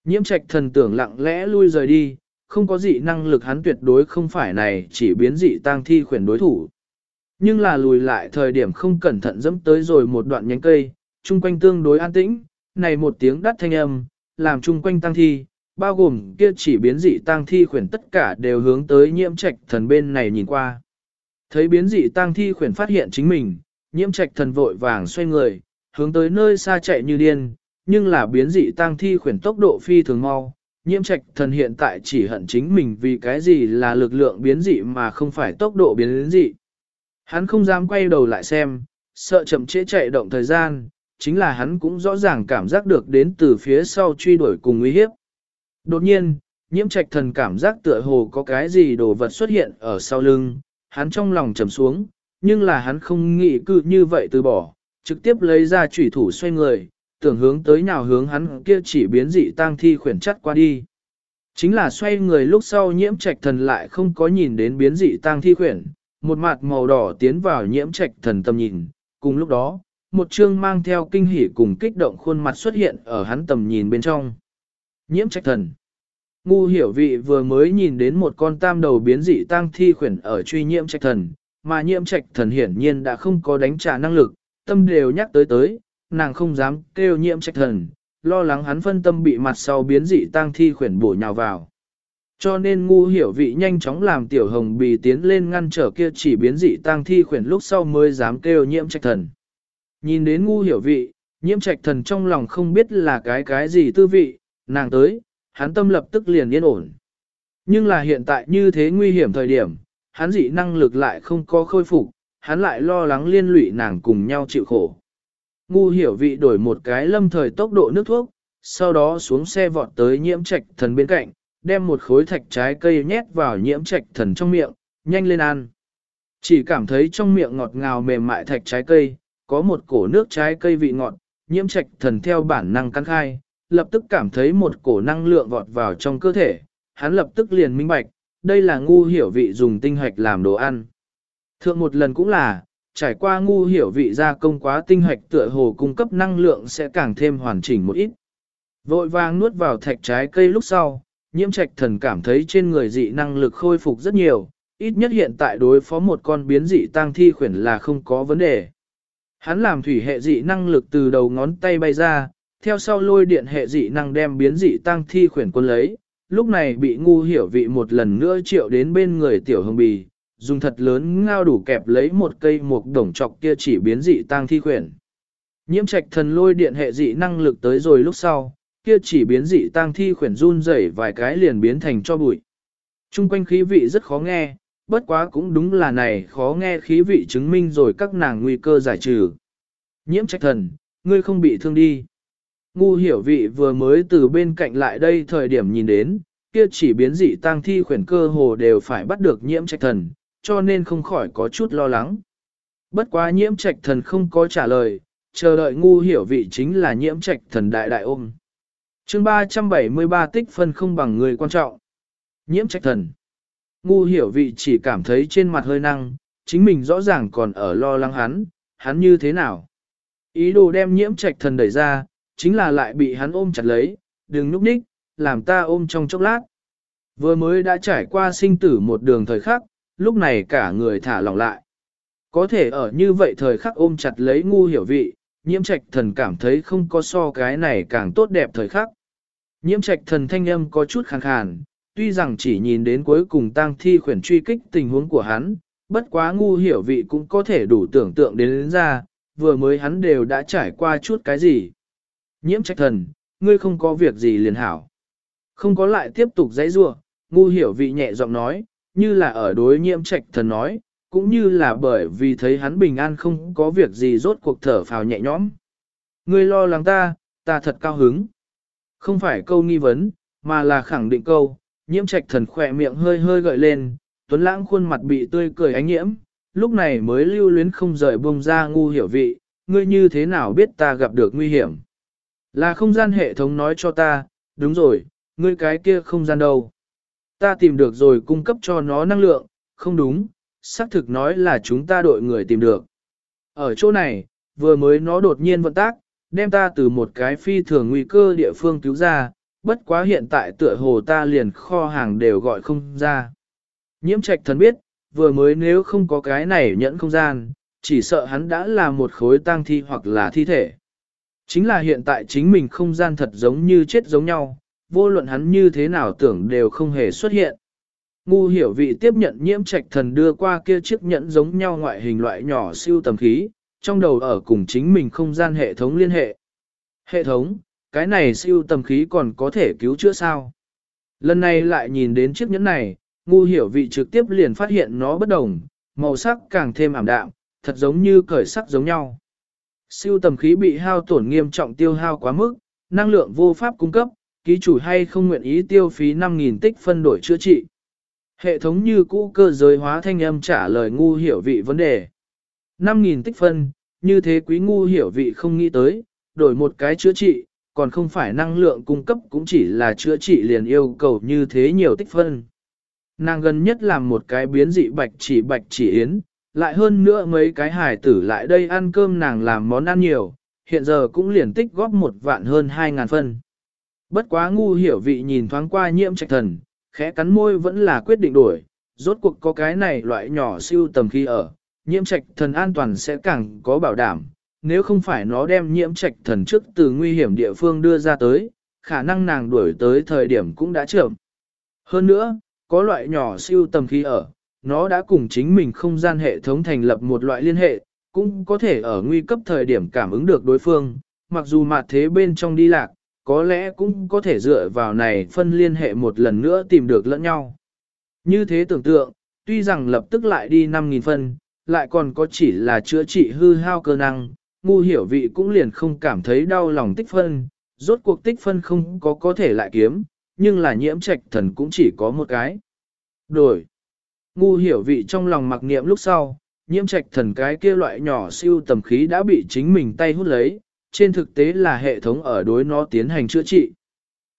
Speaker 1: Nhiễm trạch thần tưởng lặng lẽ lui rời đi, không có dị năng lực hắn tuyệt đối không phải này chỉ biến dị tăng thi khuyển đối thủ. Nhưng là lùi lại thời điểm không cẩn thận dẫm tới rồi một đoạn nhánh cây, chung quanh tương đối an tĩnh, này một tiếng đắt thanh âm, làm chung quanh tăng thi, bao gồm kia chỉ biến dị tăng thi khuyển tất cả đều hướng tới nhiễm trạch thần bên này nhìn qua. Thấy biến dị tăng thi khuyển phát hiện chính mình, nhiễm trạch thần vội vàng xoay người, hướng tới nơi xa chạy như điên, nhưng là biến dị tăng thi khuyển tốc độ phi thường mau. Nhiễm trạch thần hiện tại chỉ hận chính mình vì cái gì là lực lượng biến dị mà không phải tốc độ biến dị. Hắn không dám quay đầu lại xem, sợ chậm trễ chạy động thời gian, chính là hắn cũng rõ ràng cảm giác được đến từ phía sau truy đuổi cùng nguy hiếp. Đột nhiên, nhiễm trạch thần cảm giác tựa hồ có cái gì đồ vật xuất hiện ở sau lưng, hắn trong lòng trầm xuống, nhưng là hắn không nghĩ cứ như vậy từ bỏ, trực tiếp lấy ra chủy thủ xoay người, tưởng hướng tới nào hướng hắn kia chỉ biến dị tang thi khuyển chắt qua đi. Chính là xoay người lúc sau nhiễm trạch thần lại không có nhìn đến biến dị tang thi khuyển, một mặt màu đỏ tiến vào nhiễm trạch thần tầm nhìn, cùng lúc đó, một chương mang theo kinh hỉ cùng kích động khuôn mặt xuất hiện ở hắn tầm nhìn bên trong. Nhiễm trạch thần. Ngu hiểu vị vừa mới nhìn đến một con tam đầu biến dị tang thi khuyển ở truy nhiễm trạch thần, mà nhiễm trạch thần hiển nhiên đã không có đánh trả năng lực, tâm đều nhắc tới tới, nàng không dám kêu nhiễm trạch thần, lo lắng hắn phân tâm bị mặt sau biến dị tang thi khuyển bổ nhào vào. Cho nên ngu hiểu vị nhanh chóng làm tiểu hồng bì tiến lên ngăn trở kia chỉ biến dị tang thi khuyển lúc sau mới dám kêu nhiễm trạch thần. Nhìn đến ngu hiểu vị, nhiễm trạch thần trong lòng không biết là cái cái gì tư vị, nàng tới, hắn tâm lập tức liền yên ổn. Nhưng là hiện tại như thế nguy hiểm thời điểm, hắn dị năng lực lại không có khôi phục, hắn lại lo lắng liên lụy nàng cùng nhau chịu khổ. Ngu hiểu vị đổi một cái lâm thời tốc độ nước thuốc, sau đó xuống xe vọt tới nhiễm trạch thần bên cạnh, đem một khối thạch trái cây nhét vào nhiễm trạch thần trong miệng, nhanh lên ăn. Chỉ cảm thấy trong miệng ngọt ngào mềm mại thạch trái cây, có một cổ nước trái cây vị ngọt, nhiễm trạch thần theo bản năng căn khai, lập tức cảm thấy một cổ năng lượng vọt vào trong cơ thể, hắn lập tức liền minh bạch, đây là ngu hiểu vị dùng tinh hoạch làm đồ ăn. Thượng một lần cũng là, trải qua ngu hiểu vị gia công quá tinh hoạch tựa hồ cung cấp năng lượng sẽ càng thêm hoàn chỉnh một ít. Vội vàng nuốt vào thạch trái cây lúc sau, nhiễm trạch thần cảm thấy trên người dị năng lực khôi phục rất nhiều, ít nhất hiện tại đối phó một con biến dị tăng thi khuyển là không có vấn đề. Hắn làm thủy hệ dị năng lực từ đầu ngón tay bay ra, theo sau lôi điện hệ dị năng đem biến dị tăng thi khuyển quân lấy, lúc này bị ngu hiểu vị một lần nữa triệu đến bên người tiểu hồng bì, dùng thật lớn ngao đủ kẹp lấy một cây một đồng trọc kia chỉ biến dị tăng thi khuyển. Nhiễm trạch thần lôi điện hệ dị năng lực tới rồi lúc sau, kia chỉ biến dị tăng thi khuyển run rẩy vài cái liền biến thành cho bụi. Trung quanh khí vị rất khó nghe, bất quá cũng đúng là này khó nghe khí vị chứng minh rồi các nàng nguy cơ giải trừ. Nhiễm trạch thần, ngươi không bị thương đi. Ngu hiểu vị vừa mới từ bên cạnh lại đây thời điểm nhìn đến, kia chỉ biến dị tăng thi khuyển cơ hồ đều phải bắt được nhiễm trạch thần, cho nên không khỏi có chút lo lắng. Bất quá nhiễm trạch thần không có trả lời, chờ đợi ngu hiểu vị chính là nhiễm trạch thần đại đại ôm. chương 373 tích phân không bằng người quan trọng. Nhiễm trạch thần. Ngu hiểu vị chỉ cảm thấy trên mặt hơi năng, chính mình rõ ràng còn ở lo lắng hắn, hắn như thế nào. Ý đồ đem nhiễm trạch thần đẩy ra, chính là lại bị hắn ôm chặt lấy, đừng núp ních, làm ta ôm trong chốc lát. Vừa mới đã trải qua sinh tử một đường thời khắc, lúc này cả người thả lỏng lại. Có thể ở như vậy thời khắc ôm chặt lấy ngu hiểu vị, nhiễm trạch thần cảm thấy không có so cái này càng tốt đẹp thời khắc. Nhiễm trạch thần thanh âm có chút khàn khàn, tuy rằng chỉ nhìn đến cuối cùng tang thi khuyển truy kích tình huống của hắn, bất quá ngu hiểu vị cũng có thể đủ tưởng tượng đến, đến ra, vừa mới hắn đều đã trải qua chút cái gì. Nhiễm trạch thần, ngươi không có việc gì liền hảo. Không có lại tiếp tục dãy rua, ngu hiểu vị nhẹ giọng nói, như là ở đối nhiễm trạch thần nói, cũng như là bởi vì thấy hắn bình an không có việc gì rốt cuộc thở phào nhẹ nhõm. Ngươi lo lắng ta, ta thật cao hứng. Không phải câu nghi vấn, mà là khẳng định câu, nhiễm trạch thần khỏe miệng hơi hơi gợi lên, tuấn lãng khuôn mặt bị tươi cười ánh nhiễm, lúc này mới lưu luyến không rời bông ra ngu hiểu vị, ngươi như thế nào biết ta gặp được nguy hiểm. Là không gian hệ thống nói cho ta, đúng rồi, ngươi cái kia không gian đâu. Ta tìm được rồi cung cấp cho nó năng lượng, không đúng, xác thực nói là chúng ta đội người tìm được. Ở chỗ này, vừa mới nó đột nhiên vận tác, đem ta từ một cái phi thường nguy cơ địa phương cứu ra, bất quá hiện tại tựa hồ ta liền kho hàng đều gọi không ra. Nhiễm trạch thần biết, vừa mới nếu không có cái này nhẫn không gian, chỉ sợ hắn đã là một khối tang thi hoặc là thi thể. Chính là hiện tại chính mình không gian thật giống như chết giống nhau, vô luận hắn như thế nào tưởng đều không hề xuất hiện. Ngu hiểu vị tiếp nhận nhiễm trạch thần đưa qua kia chiếc nhẫn giống nhau ngoại hình loại nhỏ siêu tầm khí, trong đầu ở cùng chính mình không gian hệ thống liên hệ. Hệ thống, cái này siêu tầm khí còn có thể cứu chữa sao? Lần này lại nhìn đến chiếc nhẫn này, ngu hiểu vị trực tiếp liền phát hiện nó bất đồng, màu sắc càng thêm ảm đạm, thật giống như cởi sắc giống nhau. Siêu tầm khí bị hao tổn nghiêm trọng tiêu hao quá mức, năng lượng vô pháp cung cấp, ký chủ hay không nguyện ý tiêu phí 5.000 tích phân đổi chữa trị. Hệ thống như cũ cơ giới hóa thanh âm trả lời ngu hiểu vị vấn đề. 5.000 tích phân, như thế quý ngu hiểu vị không nghĩ tới, đổi một cái chữa trị, còn không phải năng lượng cung cấp cũng chỉ là chữa trị liền yêu cầu như thế nhiều tích phân. Nàng gần nhất làm một cái biến dị bạch chỉ bạch chỉ yến, lại hơn nữa mấy cái hải tử lại đây ăn cơm nàng làm món ăn nhiều, hiện giờ cũng liền tích góp một vạn hơn hai ngàn phân. Bất quá ngu hiểu vị nhìn thoáng qua nhiễm trạch thần, khẽ cắn môi vẫn là quyết định đổi, rốt cuộc có cái này loại nhỏ siêu tầm khi ở, nhiễm trạch thần an toàn sẽ càng có bảo đảm, nếu không phải nó đem nhiễm trạch thần trước từ nguy hiểm địa phương đưa ra tới, khả năng nàng đuổi tới thời điểm cũng đã chậm. Hơn nữa, có loại nhỏ siêu tầm khí ở, nó đã cùng chính mình không gian hệ thống thành lập một loại liên hệ, cũng có thể ở nguy cấp thời điểm cảm ứng được đối phương, mặc dù mặt thế bên trong đi lạc, có lẽ cũng có thể dựa vào này phân liên hệ một lần nữa tìm được lẫn nhau. Như thế tưởng tượng, tuy rằng lập tức lại đi 5.000 phân, lại còn có chỉ là chữa trị hư hao cơ năng, ngu hiểu vị cũng liền không cảm thấy đau lòng tích phân, rốt cuộc tích phân không có có thể lại kiếm, nhưng là nhiễm trạch thần cũng chỉ có một cái. Đổi. Ngu hiểu vị trong lòng mặc niệm lúc sau, nhiễm trạch thần cái kia loại nhỏ siêu tầm khí đã bị chính mình tay hút lấy, trên thực tế là hệ thống ở đối nó tiến hành chữa trị.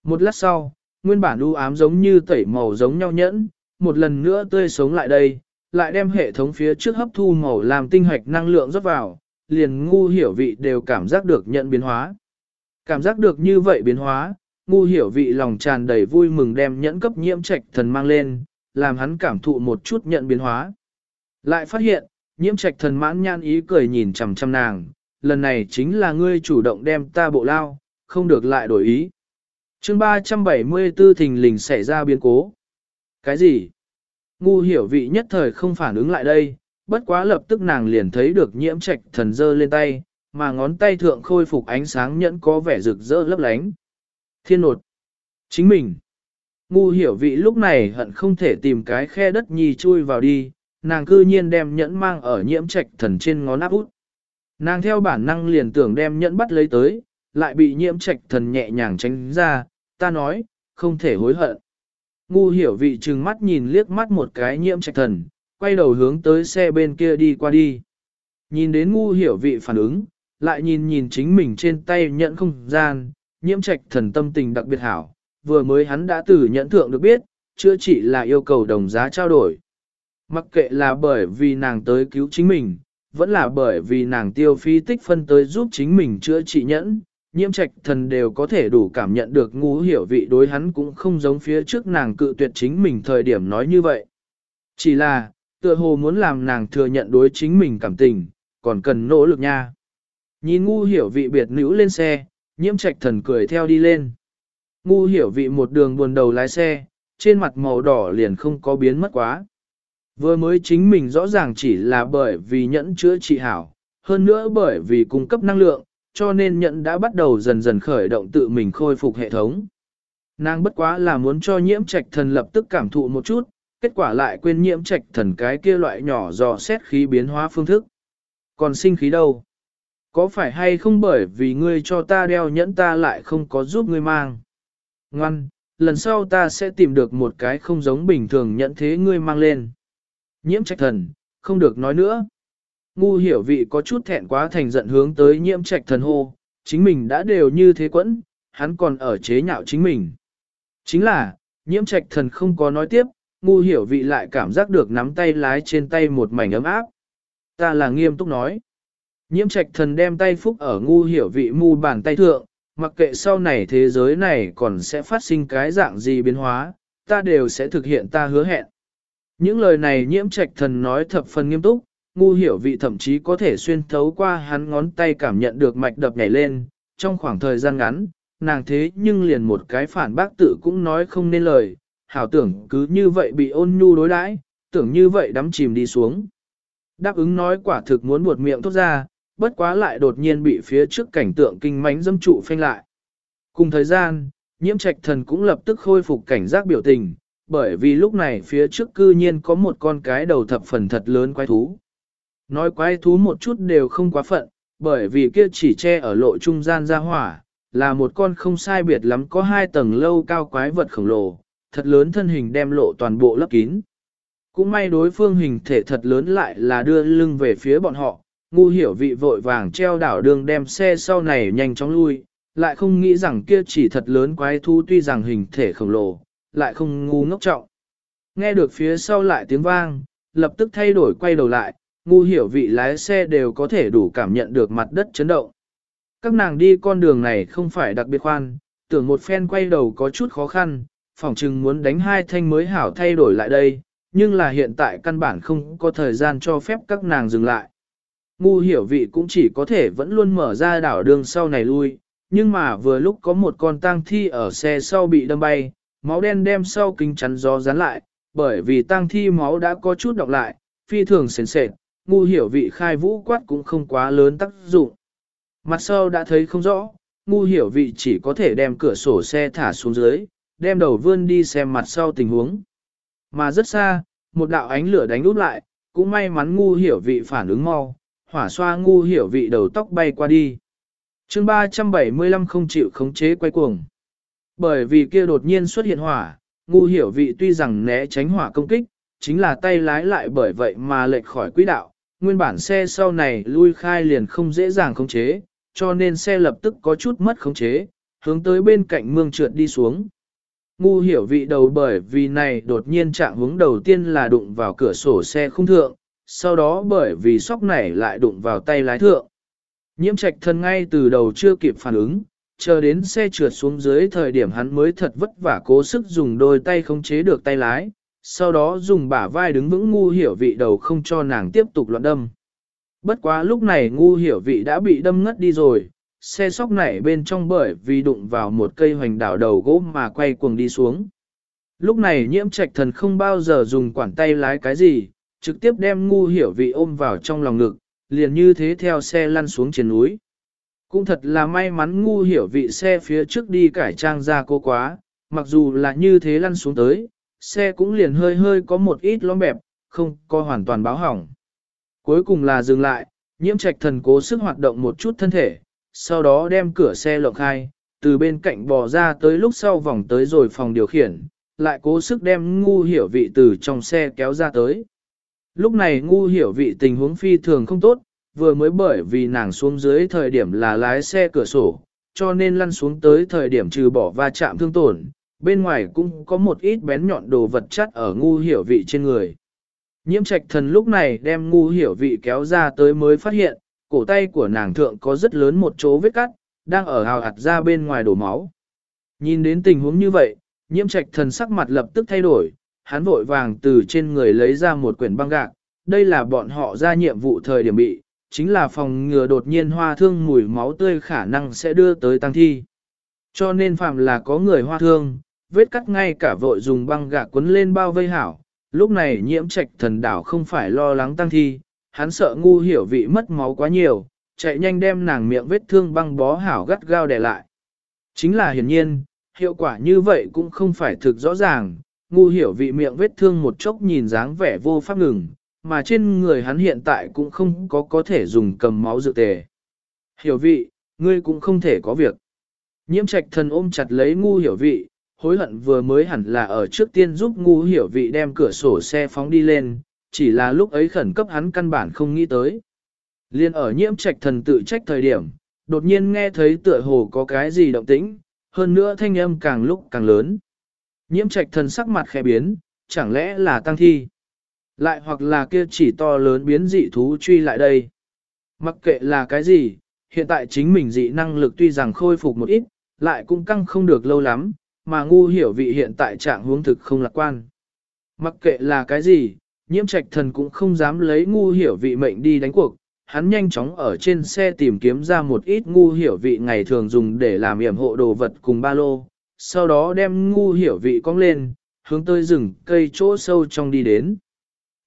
Speaker 1: Một lát sau, nguyên bản u ám giống như tẩy màu giống nhau nhẫn, một lần nữa tươi sống lại đây, lại đem hệ thống phía trước hấp thu màu làm tinh hoạch năng lượng rót vào, liền ngu hiểu vị đều cảm giác được nhận biến hóa. Cảm giác được như vậy biến hóa, ngu hiểu vị lòng tràn đầy vui mừng đem nhẫn cấp nhiễm trạch thần mang lên, làm hắn cảm thụ một chút nhận biến hóa. Lại phát hiện, nhiễm trạch thần mãn nhan ý cười nhìn chằm chằm nàng, lần này chính là ngươi chủ động đem ta bộ lao, không được lại đổi ý. chương 374 thình lình xảy ra biến cố. Cái gì? Ngu hiểu vị nhất thời không phản ứng lại đây, bất quá lập tức nàng liền thấy được nhiễm trạch thần dơ lên tay, mà ngón tay thượng khôi phục ánh sáng nhẫn có vẻ rực rỡ lấp lánh. Thiên nột. Chính mình. Ngu hiểu vị lúc này hận không thể tìm cái khe đất nhì chui vào đi, nàng cư nhiên đem nhẫn mang ở nhiễm trạch thần trên ngón áp út. Nàng theo bản năng liền tưởng đem nhẫn bắt lấy tới, lại bị nhiễm trạch thần nhẹ nhàng tránh ra, ta nói, không thể hối hận. Ngu hiểu vị trừng mắt nhìn liếc mắt một cái nhiễm trạch thần, quay đầu hướng tới xe bên kia đi qua đi. Nhìn đến ngu hiểu vị phản ứng, lại nhìn nhìn chính mình trên tay nhẫn không gian, nhiễm trạch thần tâm tình đặc biệt hảo, vừa mới hắn đã từ nhẫn thượng được biết, chữa trị là yêu cầu đồng giá trao đổi. Mặc kệ là bởi vì nàng tới cứu chính mình, vẫn là bởi vì nàng tiêu phí tích phân tới giúp chính mình chữa trị nhẫn, nhiễm trạch thần đều có thể đủ cảm nhận được ngu hiểu vị đối hắn cũng không giống phía trước nàng cự tuyệt chính mình thời điểm nói như vậy. Chỉ là, tựa hồ muốn làm nàng thừa nhận đối chính mình cảm tình, còn cần nỗ lực nha. Nhìn ngu hiểu vị biệt nữ lên xe, nhiễm trạch thần cười theo đi lên. Ngu hiểu vị một đường buồn đầu lái xe, trên mặt màu đỏ liền không có biến mất quá. Vừa mới chính mình rõ ràng chỉ là bởi vì nhẫn chữa trị hảo, hơn nữa bởi vì cung cấp năng lượng, cho nên nhẫn đã bắt đầu dần dần khởi động tự mình khôi phục hệ thống. Nàng bất quá là muốn cho nhiễm trạch thần lập tức cảm thụ một chút, kết quả lại quên nhiễm trạch thần cái kia loại nhỏ dò xét khí biến hóa phương thức. Còn sinh khí đâu? Có phải hay không bởi vì ngươi cho ta đeo nhẫn ta lại không có giúp ngươi mang? Ngoan, lần sau ta sẽ tìm được một cái không giống bình thường nhẫn thế ngươi mang lên. Nhiễm trạch thần, không được nói nữa. Ngu hiểu vị có chút thẹn quá thành giận hướng tới nhiễm trạch thần hô, chính mình đã đều như thế quẫn, hắn còn ở chế nhạo chính mình. Chính là, nhiễm trạch thần không có nói tiếp, ngu hiểu vị lại cảm giác được nắm tay lái trên tay một mảnh ấm áp. Ta là nghiêm túc nói. Nhiễm trạch thần đem tay phúc ở ngu hiểu vị mu bàn tay thượng, mặc kệ sau này thế giới này còn sẽ phát sinh cái dạng gì biến hóa, ta đều sẽ thực hiện ta hứa hẹn. Những lời này nhiễm trạch thần nói thập phần nghiêm túc, ngu hiểu vị thậm chí có thể xuyên thấu qua hắn ngón tay cảm nhận được mạch đập nhảy lên, trong khoảng thời gian ngắn, nàng thế nhưng liền một cái phản bác tự cũng nói không nên lời, hảo tưởng cứ như vậy bị ôn nhu đối đãi, tưởng như vậy đắm chìm đi xuống. Đáp ứng nói quả thực muốn buột miệng thốt ra, bất quá lại đột nhiên bị phía trước cảnh tượng kinh mánh dâm trụ phanh lại. Cùng thời gian, nhiễm trạch thần cũng lập tức khôi phục cảnh giác biểu tình, bởi vì lúc này phía trước cư nhiên có một con cái đầu thập phần thật lớn quái thú. Nói quái thú một chút đều không quá phận, bởi vì kia chỉ che ở lộ trung gian ra hỏa, là một con không sai biệt lắm có hai tầng lâu cao quái vật khổng lồ, thật lớn thân hình đem lộ toàn bộ lấp kín. Cũng may đối phương hình thể thật lớn lại là đưa lưng về phía bọn họ, ngu hiểu vị vội vàng treo đảo đường đem xe sau này nhanh chóng lui, lại không nghĩ rằng kia chỉ thật lớn quái thú tuy rằng hình thể khổng lồ, lại không ngu ngốc trọng. Nghe được phía sau lại tiếng vang, lập tức thay đổi quay đầu lại, ngu hiểu vị lái xe đều có thể đủ cảm nhận được mặt đất chấn động. Các nàng đi con đường này không phải đặc biệt khoan, tưởng một phen quay đầu có chút khó khăn, phỏng chừng muốn đánh hai thanh mới hảo thay đổi lại đây, nhưng là hiện tại căn bản không có thời gian cho phép các nàng dừng lại. Ngu hiểu vị cũng chỉ có thể vẫn luôn mở ra đảo đường sau này lui, nhưng mà vừa lúc có một con tang thi ở xe sau bị đâm bay, máu đen đem sau kính chắn gió dán lại, bởi vì tang thi máu đã có chút đọc lại, phi thường sền sệt, ngu hiểu vị khai vũ quát cũng không quá lớn tác dụng. Mặt sau đã thấy không rõ, ngu hiểu vị chỉ có thể đem cửa sổ xe thả xuống dưới, đem đầu vươn đi xem mặt sau tình huống. Mà rất xa, một đạo ánh lửa đánh úp lại, cũng may mắn ngu hiểu vị phản ứng mau, hỏa xoa ngu hiểu vị đầu tóc bay qua đi. chương 375 không chịu khống chế quay cuồng. Bởi vì kia đột nhiên xuất hiện hỏa, ngu hiểu vị tuy rằng né tránh hỏa công kích, chính là tay lái lại bởi vậy mà lệch khỏi quỹ đạo, nguyên bản xe sau này lui khai liền không dễ dàng khống chế, cho nên xe lập tức có chút mất khống chế, hướng tới bên cạnh mương trượt đi xuống. Ngu hiểu vị đầu bởi vì này đột nhiên chạm hướng đầu tiên là đụng vào cửa sổ xe không thượng, sau đó bởi vì sóc này lại đụng vào tay lái thượng. Nhiễm trạch thân ngay từ đầu chưa kịp phản ứng, chờ đến xe trượt xuống dưới thời điểm hắn mới thật vất vả cố sức dùng đôi tay khống chế được tay lái, sau đó dùng bả vai đứng vững ngu hiểu vị đầu không cho nàng tiếp tục loạn đâm. Bất quá lúc này ngu hiểu vị đã bị đâm ngất đi rồi, xe sóc nảy bên trong bởi vì đụng vào một cây hoành đảo đầu gỗ mà quay cuồng đi xuống. Lúc này nhiễm trạch thần không bao giờ dùng quản tay lái cái gì, trực tiếp đem ngu hiểu vị ôm vào trong lòng ngực, liền như thế theo xe lăn xuống trên núi. Cũng thật là may mắn ngu hiểu vị xe phía trước đi cải trang ra cô quá, mặc dù là như thế lăn xuống tới, xe cũng liền hơi hơi có một ít lõm bẹp, không có hoàn toàn báo hỏng. Cuối cùng là dừng lại, nhiễm trạch thần cố sức hoạt động một chút thân thể, sau đó đem cửa xe lộng khai, từ bên cạnh bò ra tới lúc sau vòng tới rồi phòng điều khiển, lại cố sức đem ngu hiểu vị từ trong xe kéo ra tới. Lúc này ngu hiểu vị tình huống phi thường không tốt, vừa mới bởi vì nàng xuống dưới thời điểm là lái xe cửa sổ, cho nên lăn xuống tới thời điểm trừ bỏ va chạm thương tổn, bên ngoài cũng có một ít bén nhọn đồ vật chất ở ngu hiểu vị trên người. Nhiễm trạch thần lúc này đem ngu hiểu vị kéo ra tới mới phát hiện, cổ tay của nàng thượng có rất lớn một chỗ vết cắt, đang ở hào hạt ra bên ngoài đổ máu. Nhìn đến tình huống như vậy, nhiễm trạch thần sắc mặt lập tức thay đổi, hắn vội vàng từ trên người lấy ra một quyển băng gạc, đây là bọn họ ra nhiệm vụ thời điểm bị, chính là phòng ngừa đột nhiên hoa thương mùi máu tươi khả năng sẽ đưa tới tăng thi. Cho nên phạm là có người hoa thương, vết cắt ngay cả vội dùng băng gạc quấn lên bao vây hảo, lúc này nhiễm trạch thần đảo không phải lo lắng tăng thi, hắn sợ ngu hiểu vị mất máu quá nhiều, chạy nhanh đem nàng miệng vết thương băng bó hảo gắt gao để lại. Chính là hiển nhiên, hiệu quả như vậy cũng không phải thực rõ ràng, ngu hiểu vị miệng vết thương một chốc nhìn dáng vẻ vô pháp ngừng, mà trên người hắn hiện tại cũng không có có thể dùng cầm máu dự tề. Hiểu vị, ngươi cũng không thể có việc. Nhiễm trạch thần ôm chặt lấy ngu hiểu vị, hối hận vừa mới hẳn là ở trước tiên giúp ngu hiểu vị đem cửa sổ xe phóng đi lên, chỉ là lúc ấy khẩn cấp hắn căn bản không nghĩ tới. Liên ở nhiễm trạch thần tự trách thời điểm, đột nhiên nghe thấy tựa hồ có cái gì động tĩnh, hơn nữa thanh âm càng lúc càng lớn. Nhiễm trạch thần sắc mặt khẽ biến, chẳng lẽ là tăng thi? Lại hoặc là kia chỉ to lớn biến dị thú truy lại đây. Mặc kệ là cái gì, hiện tại chính mình dị năng lực tuy rằng khôi phục một ít, lại cũng căng không được lâu lắm, mà ngu hiểu vị hiện tại trạng huống thực không lạc quan. Mặc kệ là cái gì, nhiễm trạch thần cũng không dám lấy ngu hiểu vị mệnh đi đánh cuộc, hắn nhanh chóng ở trên xe tìm kiếm ra một ít ngu hiểu vị ngày thường dùng để làm yểm hộ đồ vật cùng ba lô, sau đó đem ngu hiểu vị cong lên, hướng tới rừng cây chỗ sâu trong đi đến.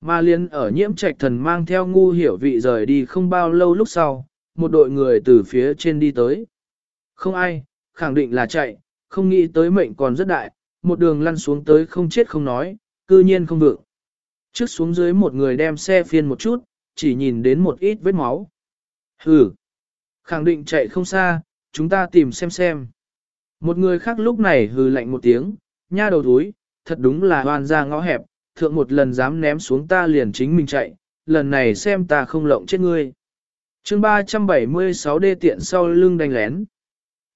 Speaker 1: Ma liên ở nhiễm trạch thần mang theo ngu hiểu vị rời đi không bao lâu lúc sau, một đội người từ phía trên đi tới. Không ai, khẳng định là chạy, không nghĩ tới mệnh còn rất đại, một đường lăn xuống tới không chết không nói, cư nhiên không vượng. Trước xuống dưới một người đem xe phiên một chút, chỉ nhìn đến một ít vết máu. Hừ, khẳng định chạy không xa, chúng ta tìm xem xem. Một người khác lúc này hừ lạnh một tiếng, nha đầu túi, thật đúng là hoàn ra ngõ hẹp, thượng một lần dám ném xuống ta liền chính mình chạy, lần này xem ta không lộng chết ngươi. chương 376 đê tiện sau lưng đánh lén.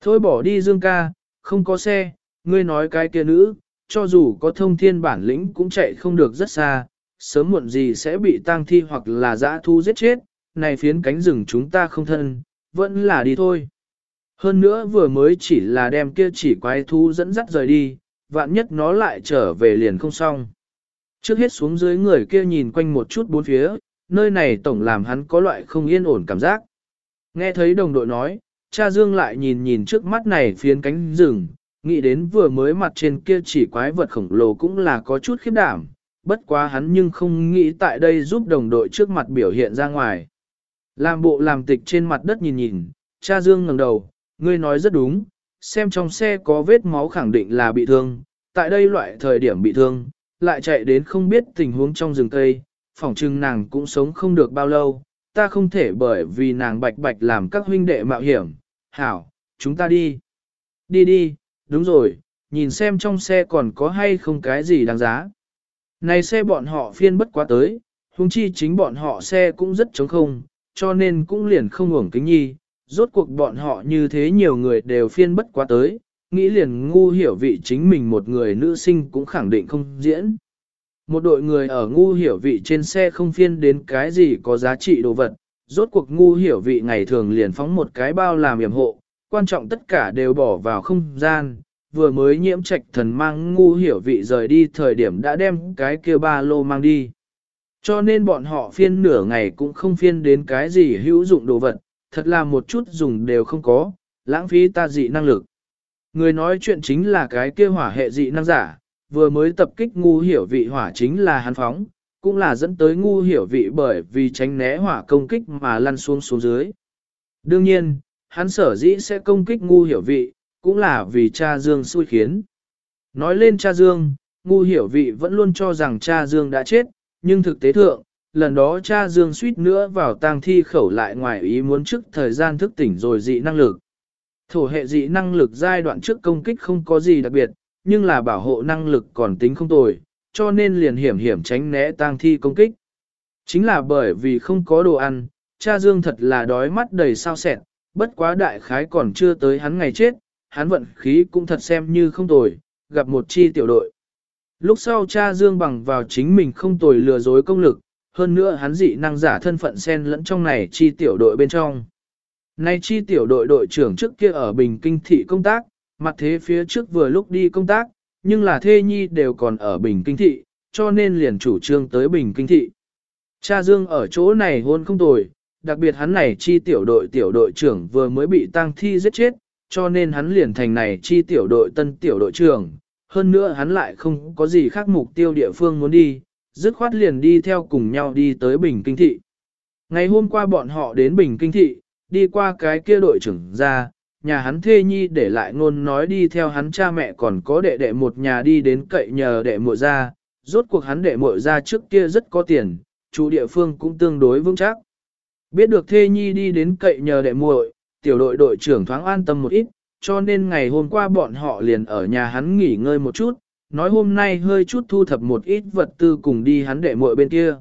Speaker 1: Thôi bỏ đi Dương ca, không có xe, ngươi nói cái kia nữ, cho dù có thông thiên bản lĩnh cũng chạy không được rất xa, sớm muộn gì sẽ bị tang thi hoặc là dã thu giết chết, này phiến cánh rừng chúng ta không thân, vẫn là đi thôi. Hơn nữa vừa mới chỉ là đem kia chỉ quái thú dẫn dắt rời đi, vạn nhất nó lại trở về liền không xong. Trước hết xuống dưới người kia nhìn quanh một chút bốn phía, nơi này tổng làm hắn có loại không yên ổn cảm giác. Nghe thấy đồng đội nói, cha Dương lại nhìn nhìn trước mắt này phiến cánh rừng, nghĩ đến vừa mới mặt trên kia chỉ quái vật khổng lồ cũng là có chút khiếp đảm, bất quá hắn nhưng không nghĩ tại đây giúp đồng đội trước mặt biểu hiện ra ngoài. Làm bộ làm tịch trên mặt đất nhìn nhìn, cha Dương ngẩng đầu, ngươi nói rất đúng, xem trong xe có vết máu khẳng định là bị thương, tại đây loại thời điểm bị thương, lại chạy đến không biết tình huống trong rừng cây, phỏng chừng nàng cũng sống không được bao lâu, ta không thể bởi vì nàng bạch bạch làm các huynh đệ mạo hiểm, hảo, chúng ta đi. Đi đi, đúng rồi, nhìn xem trong xe còn có hay không cái gì đáng giá. Này xe bọn họ phiên bất quá tới, huống chi chính bọn họ xe cũng rất trống không, cho nên cũng liền không hưởng kính nhi, rốt cuộc bọn họ như thế nhiều người đều phiên bất quá tới, nghĩ liền ngu hiểu vị chính mình một người nữ sinh cũng khẳng định không diễn. Một đội người ở ngu hiểu vị trên xe không phiên đến cái gì có giá trị đồ vật, rốt cuộc ngu hiểu vị ngày thường liền phóng một cái bao làm yểm hộ, quan trọng tất cả đều bỏ vào không gian, vừa mới nhiễm trạch thần mang ngu hiểu vị rời đi thời điểm đã đem cái kia ba lô mang đi. Cho nên bọn họ phiên nửa ngày cũng không phiên đến cái gì hữu dụng đồ vật, thật là một chút dùng đều không có, lãng phí ta dị năng lực. Người nói chuyện chính là cái kia hỏa hệ dị năng giả, vừa mới tập kích ngu hiểu vị hỏa chính là hắn phóng, cũng là dẫn tới ngu hiểu vị bởi vì tránh né hỏa công kích mà lăn xuống xuống dưới. Đương nhiên, hắn sở dĩ sẽ công kích ngu hiểu vị, cũng là vì cha Dương xui khiến. Nói lên cha Dương, ngu hiểu vị vẫn luôn cho rằng cha Dương đã chết, nhưng thực tế thượng, lần đó cha Dương suýt nữa vào tang thi khẩu lại ngoài ý muốn trước thời gian thức tỉnh rồi dị năng lực. Thổ hệ dị năng lực giai đoạn trước công kích không có gì đặc biệt, nhưng là bảo hộ năng lực còn tính không tồi, cho nên liền hiểm hiểm tránh né tang thi công kích. Chính là bởi vì không có đồ ăn, cha Dương thật là đói mắt đầy sao sẹn, bất quá đại khái còn chưa tới hắn ngày chết, hắn vận khí cũng thật xem như không tồi, gặp một chi tiểu đội. Lúc sau cha Dương bằng vào chính mình không tồi lừa dối công lực, hơn nữa hắn dị năng giả thân phận xen lẫn trong này chi tiểu đội bên trong. Nay chi tiểu đội đội trưởng trước kia ở Bình Kinh Thị công tác, mặt thế phía trước vừa lúc đi công tác, nhưng là thê nhi đều còn ở Bình Kinh Thị, cho nên liền chủ trương tới Bình Kinh Thị. Cha Dương ở chỗ này hôn không tồi, đặc biệt hắn này chi tiểu đội tiểu đội trưởng vừa mới bị tăng thi giết chết, cho nên hắn liền thành này chi tiểu đội tân tiểu đội trưởng. Hơn nữa hắn lại không có gì khác mục tiêu địa phương muốn đi, dứt khoát liền đi theo cùng nhau đi tới Bình Kinh Thị. Ngày hôm qua bọn họ đến Bình Kinh Thị, đi qua cái kia đội trưởng ra, nhà hắn thê nhi để lại ngôn nói đi theo hắn cha mẹ còn có đệ đệ một nhà đi đến cậy nhờ đệ muội ra, rốt cuộc hắn đệ muội ra trước kia rất có tiền, chủ địa phương cũng tương đối vững chắc. Biết được thê nhi đi đến cậy nhờ đệ muội, tiểu đội đội trưởng thoáng an tâm một ít, cho nên ngày hôm qua bọn họ liền ở nhà hắn nghỉ ngơi một chút, nói hôm nay hơi chút thu thập một ít vật tư cùng đi hắn đệ muội bên kia.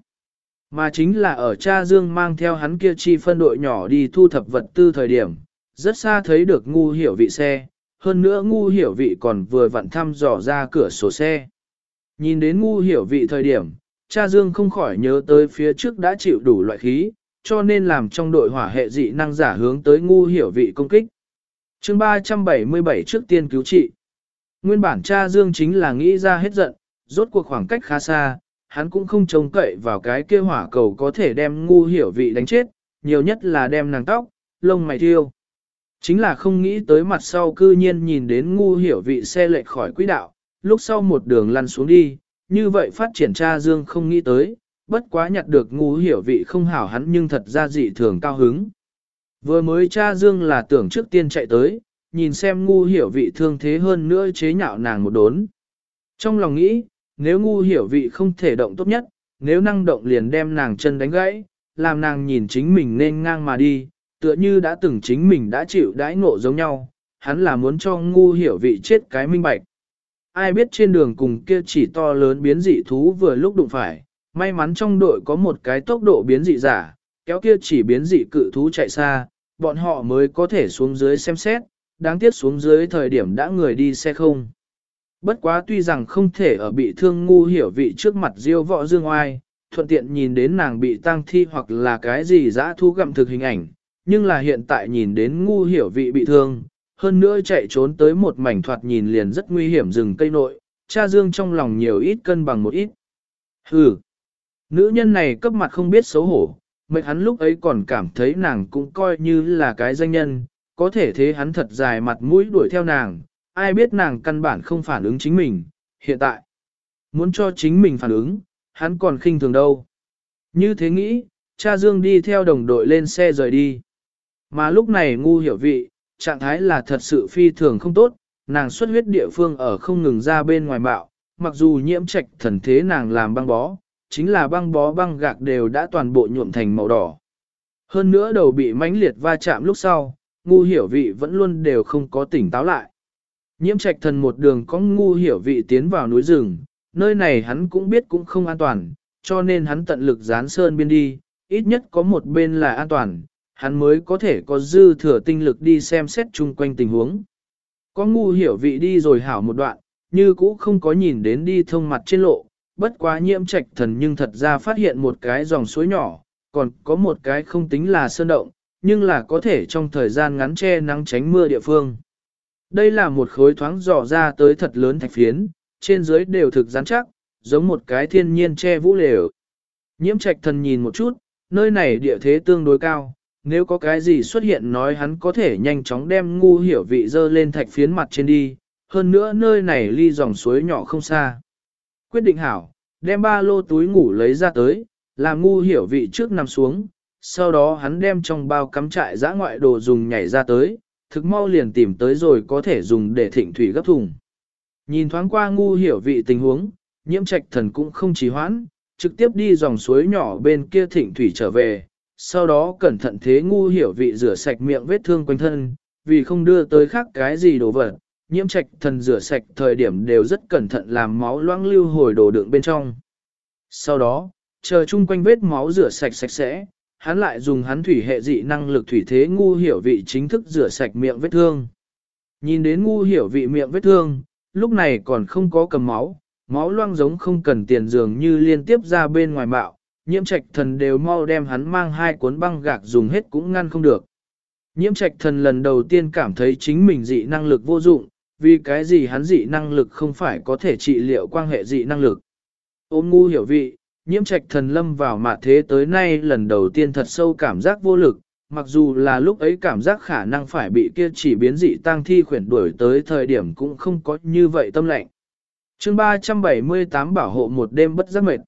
Speaker 1: Mà chính là ở cha Dương mang theo hắn kia chi phân đội nhỏ đi thu thập vật tư thời điểm, rất xa thấy được ngu hiểu vị xe, hơn nữa ngu hiểu vị còn vừa vặn thăm dò ra cửa sổ xe. Nhìn đến ngu hiểu vị thời điểm, cha Dương không khỏi nhớ tới phía trước đã chịu đủ loại khí, cho nên làm trong đội hỏa hệ dị năng giả hướng tới ngu hiểu vị công kích. chương 377 trước tiên cứu trị. Nguyên bản cha Dương chính là nghĩ ra hết giận, rốt cuộc khoảng cách khá xa, hắn cũng không trông cậy vào cái kia hỏa cầu có thể đem ngu hiểu vị đánh chết, nhiều nhất là đem nàng tóc, lông mày thiêu. Chính là không nghĩ tới mặt sau cư nhiên nhìn đến ngu hiểu vị xe lệch khỏi quỹ đạo, lúc sau một đường lăn xuống đi, như vậy phát triển cha Dương không nghĩ tới, bất quá nhặt được ngu hiểu vị không hảo hắn nhưng thật ra dị thường cao hứng. Vừa mới cha Dương là tưởng trước tiên chạy tới, nhìn xem ngu hiểu vị thương thế hơn nữa chế nhạo nàng một đốn. Trong lòng nghĩ, nếu ngu hiểu vị không thể động tốt nhất, nếu năng động liền đem nàng chân đánh gãy, làm nàng nhìn chính mình nên ngang mà đi, tựa như đã từng chính mình đã chịu đãi ngộ giống nhau, hắn là muốn cho ngu hiểu vị chết cái minh bạch. Ai biết trên đường cùng kia chỉ to lớn biến dị thú vừa lúc đụng phải, may mắn trong đội có một cái tốc độ biến dị giả, kéo kia chỉ biến dị cự thú chạy xa, bọn họ mới có thể xuống dưới xem xét, đáng tiếc xuống dưới thời điểm đã người đi xe không. Bất quá tuy rằng không thể ở bị thương ngu hiểu vị trước mặt diêu võ dương oai, thuận tiện nhìn đến nàng bị tang thi hoặc là cái gì dã thu gặm thực hình ảnh, nhưng là hiện tại nhìn đến ngu hiểu vị bị thương, hơn nữa chạy trốn tới một mảnh thoạt nhìn liền rất nguy hiểm rừng cây nội, cha dương trong lòng nhiều ít cân bằng một ít. Hừ, nữ nhân này cấp mặt không biết xấu hổ, mệnh hắn lúc ấy còn cảm thấy nàng cũng coi như là cái danh nhân, có thể thế hắn thật dài mặt mũi đuổi theo nàng, ai biết nàng căn bản không phản ứng chính mình, hiện tại, muốn cho chính mình phản ứng, hắn còn khinh thường đâu. Như thế nghĩ, cha Dương đi theo đồng đội lên xe rời đi. Mà lúc này ngu hiểu vị, trạng thái là thật sự phi thường không tốt, nàng xuất huyết địa phương ở không ngừng ra bên ngoài bạo, mặc dù nhiễm trạch thần thế nàng làm băng bó, chính là băng bó băng gạc đều đã toàn bộ nhuộm thành màu đỏ. Hơn nữa đầu bị mãnh liệt va chạm lúc sau, ngu hiểu vị vẫn luôn đều không có tỉnh táo lại. Nhiễm trạch thần một đường có ngu hiểu vị tiến vào núi rừng, nơi này hắn cũng biết cũng không an toàn, cho nên hắn tận lực dán sơn biên đi, ít nhất có một bên là an toàn, hắn mới có thể có dư thừa tinh lực đi xem xét chung quanh tình huống. Có ngu hiểu vị đi rồi hảo một đoạn, như cũ không có nhìn đến đi thông mặt trên lộ, bất quá nhiễm trạch thần nhưng thật ra phát hiện một cái dòng suối nhỏ, còn có một cái không tính là sơn động, nhưng là có thể trong thời gian ngắn che nắng tránh mưa địa phương. Đây là một khối thoáng dò ra tới thật lớn thạch phiến, trên dưới đều thực rắn chắc, giống một cái thiên nhiên che vũ lều. Nhiễm trạch thần nhìn một chút, nơi này địa thế tương đối cao, nếu có cái gì xuất hiện nói hắn có thể nhanh chóng đem ngu hiểu vị dơ lên thạch phiến mặt trên đi, hơn nữa nơi này ly dòng suối nhỏ không xa. Quyết định hảo, đem ba lô túi ngủ lấy ra tới, làm ngu hiểu vị trước nằm xuống, sau đó hắn đem trong bao cắm trại giã ngoại đồ dùng nhảy ra tới, thực mau liền tìm tới rồi có thể dùng để thịnh thủy gấp thùng. Nhìn thoáng qua ngu hiểu vị tình huống, nhiễm trạch thần cũng không trì hoãn, trực tiếp đi dòng suối nhỏ bên kia thịnh thủy trở về, sau đó cẩn thận thế ngu hiểu vị rửa sạch miệng vết thương quanh thân, vì không đưa tới khác cái gì đồ vật, nhiễm trạch thần rửa sạch thời điểm đều rất cẩn thận làm máu loãng lưu hồi đồ đựng bên trong. Sau đó, chờ chung quanh vết máu rửa sạch sạch sẽ, hắn lại dùng hắn thủy hệ dị năng lực thủy thế ngu hiểu vị chính thức rửa sạch miệng vết thương. Nhìn đến ngu hiểu vị miệng vết thương, lúc này còn không có cầm máu, máu loang giống không cần tiền dường như liên tiếp ra bên ngoài bạo, nhiễm trạch thần đều mau đem hắn mang hai cuốn băng gạc dùng hết cũng ngăn không được. Nhiễm trạch thần lần đầu tiên cảm thấy chính mình dị năng lực vô dụng, vì cái gì hắn dị năng lực không phải có thể trị liệu quan hệ dị năng lực. Ôm ngu hiểu vị, nhiễm trạch thần lâm vào mạ thế tới nay lần đầu tiên thật sâu cảm giác vô lực, mặc dù là lúc ấy cảm giác khả năng phải bị kia chỉ biến dị tăng thi khuyển đuổi tới thời điểm cũng không có như vậy tâm lệnh. chương 378 bảo hộ một đêm bất giác mệt.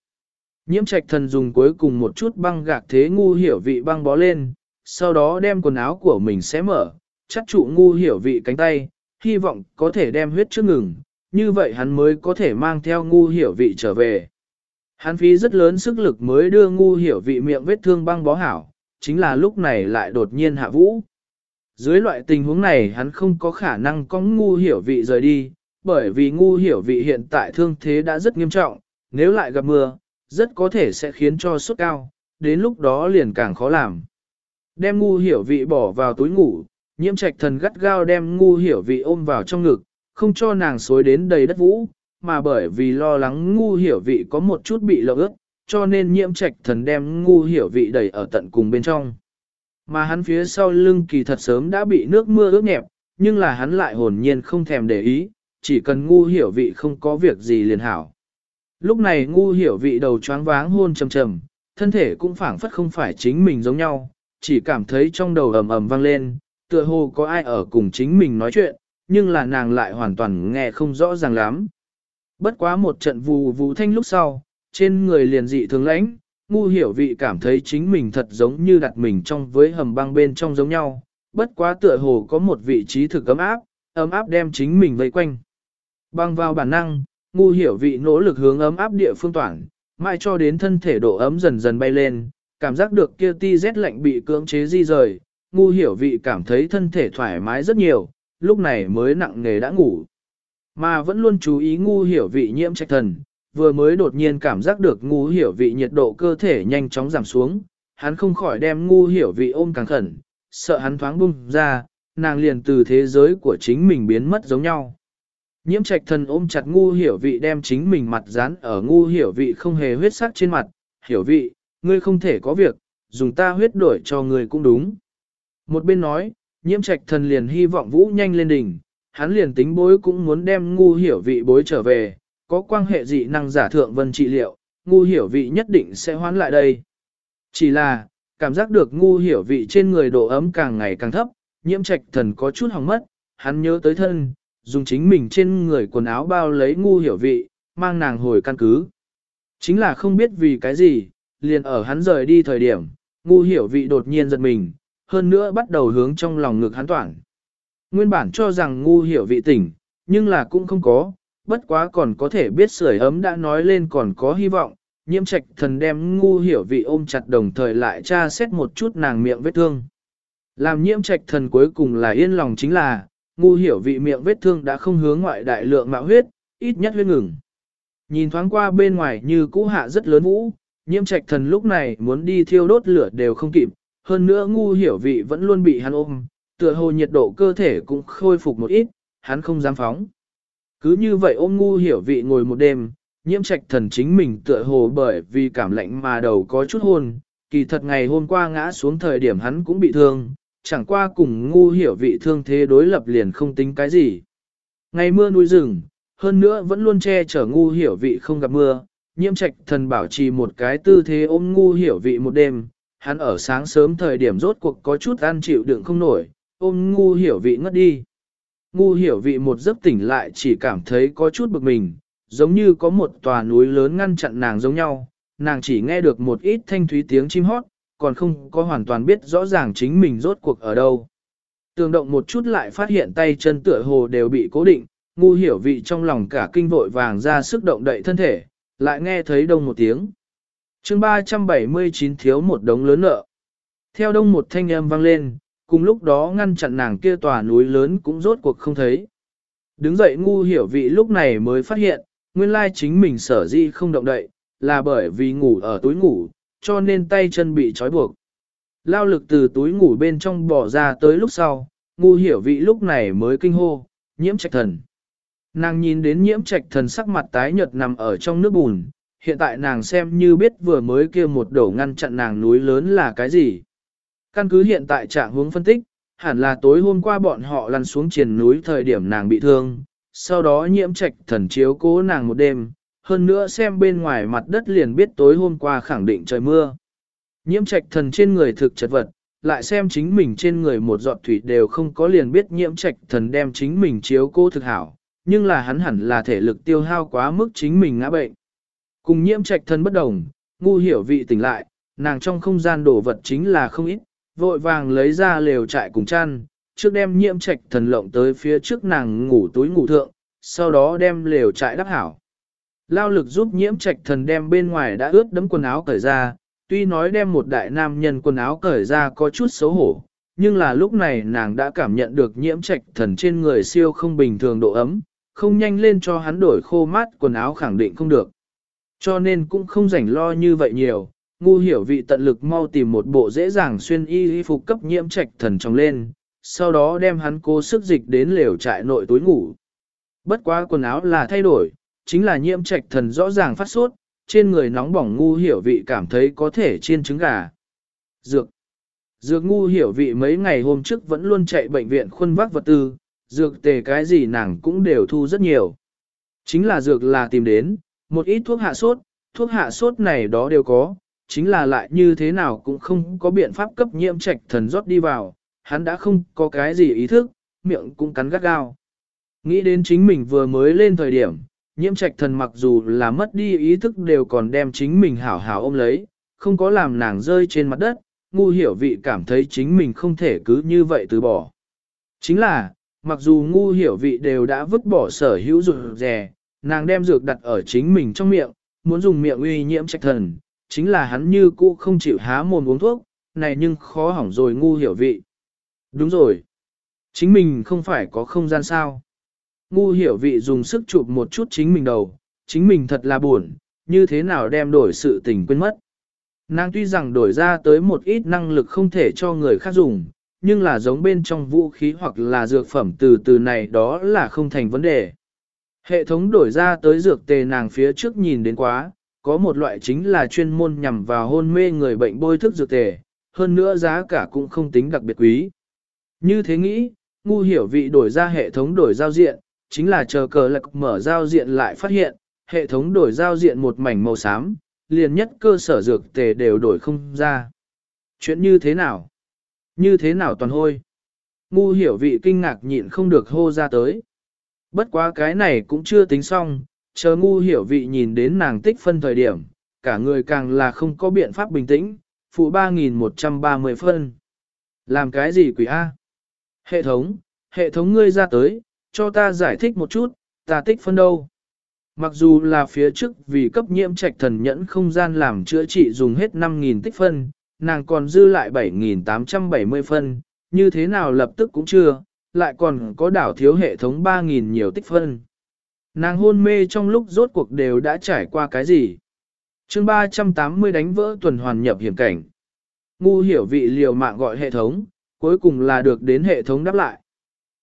Speaker 1: Nhiễm trạch thần dùng cuối cùng một chút băng gạc thế ngu hiểu vị băng bó lên, sau đó đem quần áo của mình xé mở, chắc trụ ngu hiểu vị cánh tay, hy vọng có thể đem huyết trước ngừng, như vậy hắn mới có thể mang theo ngu hiểu vị trở về. Hắn phí rất lớn sức lực mới đưa ngu hiểu vị miệng vết thương băng bó hảo, chính là lúc này lại đột nhiên hạ vũ. Dưới loại tình huống này hắn không có khả năng có ngu hiểu vị rời đi, bởi vì ngu hiểu vị hiện tại thương thế đã rất nghiêm trọng, nếu lại gặp mưa, rất có thể sẽ khiến cho sốt cao, đến lúc đó liền càng khó làm. Đem ngu hiểu vị bỏ vào túi ngủ, nhiễm trạch thần gắt gao đem ngu hiểu vị ôm vào trong ngực, không cho nàng xối đến đầy đất vũ, mà bởi vì lo lắng ngu hiểu vị có một chút bị lỡ ướt, cho nên nhiễm trạch thần đem ngu hiểu vị đẩy ở tận cùng bên trong. Mà hắn phía sau lưng kỳ thật sớm đã bị nước mưa ướt nhẹp, nhưng là hắn lại hồn nhiên không thèm để ý, chỉ cần ngu hiểu vị không có việc gì liền hảo. Lúc này ngu hiểu vị đầu choáng váng hôn trầm trầm, thân thể cũng phảng phất không phải chính mình giống nhau, chỉ cảm thấy trong đầu ầm ầm vang lên, tựa hồ có ai ở cùng chính mình nói chuyện, nhưng là nàng lại hoàn toàn nghe không rõ ràng lắm. Bất quá một trận vù vù thanh lúc sau, trên người liền dị thường lãnh, ngu hiểu vị cảm thấy chính mình thật giống như đặt mình trong với hầm băng bên trong giống nhau, bất quá tựa hồ có một vị trí thực ấm áp, ấm áp đem chính mình vây quanh. Băng vào bản năng, ngu hiểu vị nỗ lực hướng ấm áp địa phương toàn, mãi cho đến thân thể độ ấm dần dần bay lên, cảm giác được kia ti rét lạnh bị cưỡng chế di rời, ngu hiểu vị cảm thấy thân thể thoải mái rất nhiều, lúc này mới nặng nghề đã ngủ. Mà vẫn luôn chú ý ngu hiểu vị nhiễm trạch thần, vừa mới đột nhiên cảm giác được ngu hiểu vị nhiệt độ cơ thể nhanh chóng giảm xuống, hắn không khỏi đem ngu hiểu vị ôm càng khẩn, sợ hắn thoáng bung ra, nàng liền từ thế giới của chính mình biến mất giống nhau. Nhiễm trạch thần ôm chặt ngu hiểu vị đem chính mình mặt dán ở ngu hiểu vị không hề huyết sắc trên mặt, hiểu vị, ngươi không thể có việc, dùng ta huyết đổi cho ngươi cũng đúng. Một bên nói, nhiễm trạch thần liền hy vọng vũ nhanh lên đỉnh, hắn liền tính bối cũng muốn đem ngu hiểu vị bối trở về, có quan hệ dị năng giả thượng vân trị liệu, ngu hiểu vị nhất định sẽ hoán lại đây. Chỉ là, cảm giác được ngu hiểu vị trên người độ ấm càng ngày càng thấp, nhiễm trạch thần có chút hỏng mất, hắn nhớ tới thân, dùng chính mình trên người quần áo bao lấy ngu hiểu vị, mang nàng hồi căn cứ. Chính là không biết vì cái gì, liền ở hắn rời đi thời điểm, ngu hiểu vị đột nhiên giật mình, hơn nữa bắt đầu hướng trong lòng ngực hắn toảng. Nguyên bản cho rằng ngu hiểu vị tỉnh, nhưng là cũng không có, bất quá còn có thể biết sưởi ấm đã nói lên còn có hy vọng, nhiễm trạch thần đem ngu hiểu vị ôm chặt đồng thời lại tra xét một chút nàng miệng vết thương. Làm nhiễm trạch thần cuối cùng là yên lòng chính là, ngu hiểu vị miệng vết thương đã không hướng ngoại đại lượng mạo huyết, ít nhất huyết ngừng. Nhìn thoáng qua bên ngoài như cũ hạ rất lớn vũ, nhiễm trạch thần lúc này muốn đi thiêu đốt lửa đều không kịp, hơn nữa ngu hiểu vị vẫn luôn bị hắn ôm, tựa hồ nhiệt độ cơ thể cũng khôi phục một ít, hắn không dám phóng. Cứ như vậy ôm ngu hiểu vị ngồi một đêm, nhiễm trạch thần chính mình tựa hồ bởi vì cảm lạnh mà đầu có chút hôn, kỳ thật ngày hôm qua ngã xuống thời điểm hắn cũng bị thương, chẳng qua cùng ngu hiểu vị thương thế đối lập liền không tính cái gì. Ngày mưa núi rừng, hơn nữa vẫn luôn che chở ngu hiểu vị không gặp mưa, nhiễm trạch thần bảo trì một cái tư thế ôm ngu hiểu vị một đêm, hắn ở sáng sớm thời điểm rốt cuộc có chút ăn chịu đựng không nổi, ôm ngu hiểu vị ngất đi. Ngu hiểu vị một giấc tỉnh lại chỉ cảm thấy có chút bực mình, giống như có một tòa núi lớn ngăn chặn nàng giống nhau, nàng chỉ nghe được một ít thanh thúy tiếng chim hót, còn không có hoàn toàn biết rõ ràng chính mình rốt cuộc ở đâu. Tường động một chút lại phát hiện tay chân tựa hồ đều bị cố định, ngu hiểu vị trong lòng cả kinh vội vàng ra sức động đậy thân thể, lại nghe thấy đông một tiếng. chương 379 thiếu một đống lớn nợ. Theo đông một thanh âm vang lên, cùng lúc đó ngăn chặn nàng kia tòa núi lớn cũng rốt cuộc không thấy. Đứng dậy ngu hiểu vị lúc này mới phát hiện, nguyên lai chính mình sở di không động đậy, là bởi vì ngủ ở túi ngủ, cho nên tay chân bị trói buộc. Lao lực từ túi ngủ bên trong bỏ ra tới lúc sau, ngu hiểu vị lúc này mới kinh hô, nhiễm trạch thần. Nàng nhìn đến nhiễm trạch thần sắc mặt tái nhợt nằm ở trong nước bùn, hiện tại nàng xem như biết vừa mới kia một đổ ngăn chặn nàng núi lớn là cái gì. Căn cứ hiện tại trạng hướng phân tích, hẳn là tối hôm qua bọn họ lăn xuống triền núi thời điểm nàng bị thương, sau đó nhiễm trạch thần chiếu cố nàng một đêm, hơn nữa xem bên ngoài mặt đất liền biết tối hôm qua khẳng định trời mưa. Nhiễm trạch thần trên người thực chật vật, lại xem chính mình trên người một giọt thủy đều không có liền biết nhiễm trạch thần đem chính mình chiếu cố thực hảo, nhưng là hắn hẳn là thể lực tiêu hao quá mức chính mình ngã bệnh. Cùng nhiễm trạch thần bất đồng, ngu hiểu vị tỉnh lại, nàng trong không gian đổ vật chính là không ít, vội vàng lấy ra lều trại cùng chăn, trước đem nhiễm trạch thần lộng tới phía trước nàng ngủ túi ngủ thượng, sau đó đem lều trại đắp hảo. Lao lực giúp nhiễm trạch thần đem bên ngoài đã ướt đấm quần áo cởi ra, tuy nói đem một đại nam nhân quần áo cởi ra có chút xấu hổ, nhưng là lúc này nàng đã cảm nhận được nhiễm trạch thần trên người siêu không bình thường độ ấm, không nhanh lên cho hắn đổi khô mát quần áo khẳng định không được. Cho nên cũng không rảnh lo như vậy nhiều, ngu hiểu vị tận lực mau tìm một bộ dễ dàng xuyên y y phục cấp nhiễm trạch thần trong lên, sau đó đem hắn cố sức dịch đến lều trại nội tối ngủ. Bất quá quần áo là thay đổi, chính là nhiễm trạch thần rõ ràng phát sốt, trên người nóng bỏng ngu hiểu vị cảm thấy có thể chiên trứng gà. Dược Dược ngu hiểu vị mấy ngày hôm trước vẫn luôn chạy bệnh viện khuân vác vật tư, dược tề cái gì nàng cũng đều thu rất nhiều. Chính là dược là tìm đến, một ít thuốc hạ sốt, thuốc hạ sốt này đó đều có, chính là lại như thế nào cũng không có biện pháp cấp nhiễm trạch thần rót đi vào, hắn đã không có cái gì ý thức, miệng cũng cắn gắt gao. Nghĩ đến chính mình vừa mới lên thời điểm, nhiễm trạch thần mặc dù là mất đi ý thức đều còn đem chính mình hảo hảo ôm lấy, không có làm nàng rơi trên mặt đất, ngu hiểu vị cảm thấy chính mình không thể cứ như vậy từ bỏ. Chính là, mặc dù ngu hiểu vị đều đã vứt bỏ sở hữu rụt rè, nàng đem dược đặt ở chính mình trong miệng, muốn dùng miệng uy nhiễm trạch thần, chính là hắn như cũ không chịu há mồm uống thuốc, này nhưng khó hỏng rồi ngu hiểu vị. Đúng rồi. Chính mình không phải có không gian sao. Ngu hiểu vị dùng sức chụp một chút chính mình đầu, chính mình thật là buồn, như thế nào đem đổi sự tình quên mất. Nàng tuy rằng đổi ra tới một ít năng lực không thể cho người khác dùng, nhưng là giống bên trong vũ khí hoặc là dược phẩm từ từ này đó là không thành vấn đề. Hệ thống đổi ra tới dược tề nàng phía trước nhìn đến quá, có một loại chính là chuyên môn nhằm vào hôn mê người bệnh bôi thức dược tề, hơn nữa giá cả cũng không tính đặc biệt quý. Như thế nghĩ, ngu hiểu vị đổi ra hệ thống đổi giao diện, chính là chờ cờ lạc mở giao diện lại phát hiện, hệ thống đổi giao diện một mảnh màu xám, liền nhất cơ sở dược tề đều đổi không ra. Chuyện như thế nào? Như thế nào toàn hôi? Ngu hiểu vị kinh ngạc nhịn không được hô ra tới. Bất quá cái này cũng chưa tính xong, chờ ngu hiểu vị nhìn đến nàng tích phân thời điểm, cả người càng là không có biện pháp bình tĩnh, phụ 3.130 phân. Làm cái gì quỷ A? Hệ thống, hệ thống ngươi ra tới, cho ta giải thích một chút, ta tích phân đâu? Mặc dù là phía trước vì cấp nhiễm trạch thần nhẫn không gian làm chữa trị dùng hết 5.000 tích phân, nàng còn dư lại 7.870 phân, như thế nào lập tức cũng chưa, lại còn có đảo thiếu hệ thống 3.000 nhiều tích phân. Nàng hôn mê trong lúc rốt cuộc đều đã trải qua cái gì? chương 380 đánh vỡ tuần hoàn nhập hiểm cảnh. Ngu hiểu vị liều mạng gọi hệ thống, cuối cùng là được đến hệ thống đáp lại.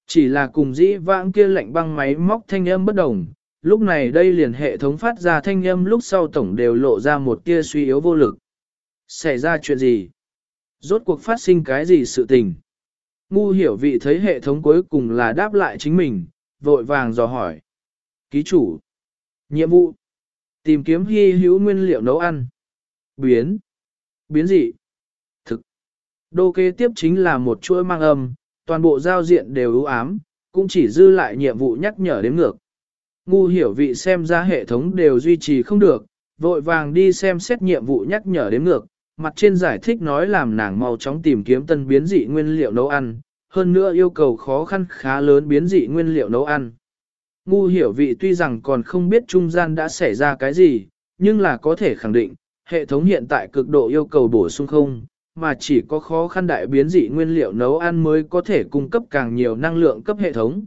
Speaker 1: Chỉ là cùng dĩ vãng kia lạnh băng máy móc thanh âm bất đồng, lúc này đây liền hệ thống phát ra thanh âm lúc sau tổng đều lộ ra một tia suy yếu vô lực. Xảy ra chuyện gì? Rốt cuộc phát sinh cái gì sự tình? Ngu hiểu vị thấy hệ thống cuối cùng là đáp lại chính mình, vội vàng dò hỏi. Ký chủ. Nhiệm vụ. Tìm kiếm hy hữu nguyên liệu nấu ăn. Biến. Biến dị, Thực. Đô kế tiếp chính là một chuỗi mang âm, toàn bộ giao diện đều ưu ám, cũng chỉ dư lại nhiệm vụ nhắc nhở đến ngược. Ngu hiểu vị xem ra hệ thống đều duy trì không được, vội vàng đi xem xét nhiệm vụ nhắc nhở đến ngược, mặt trên giải thích nói làm nàng mau chóng tìm kiếm tân biến dị nguyên liệu nấu ăn, hơn nữa yêu cầu khó khăn khá lớn biến dị nguyên liệu nấu ăn. Ngu hiểu vị tuy rằng còn không biết trung gian đã xảy ra cái gì, nhưng là có thể khẳng định, hệ thống hiện tại cực độ yêu cầu bổ sung không, mà chỉ có khó khăn đại biến dị nguyên liệu nấu ăn mới có thể cung cấp càng nhiều năng lượng cấp hệ thống.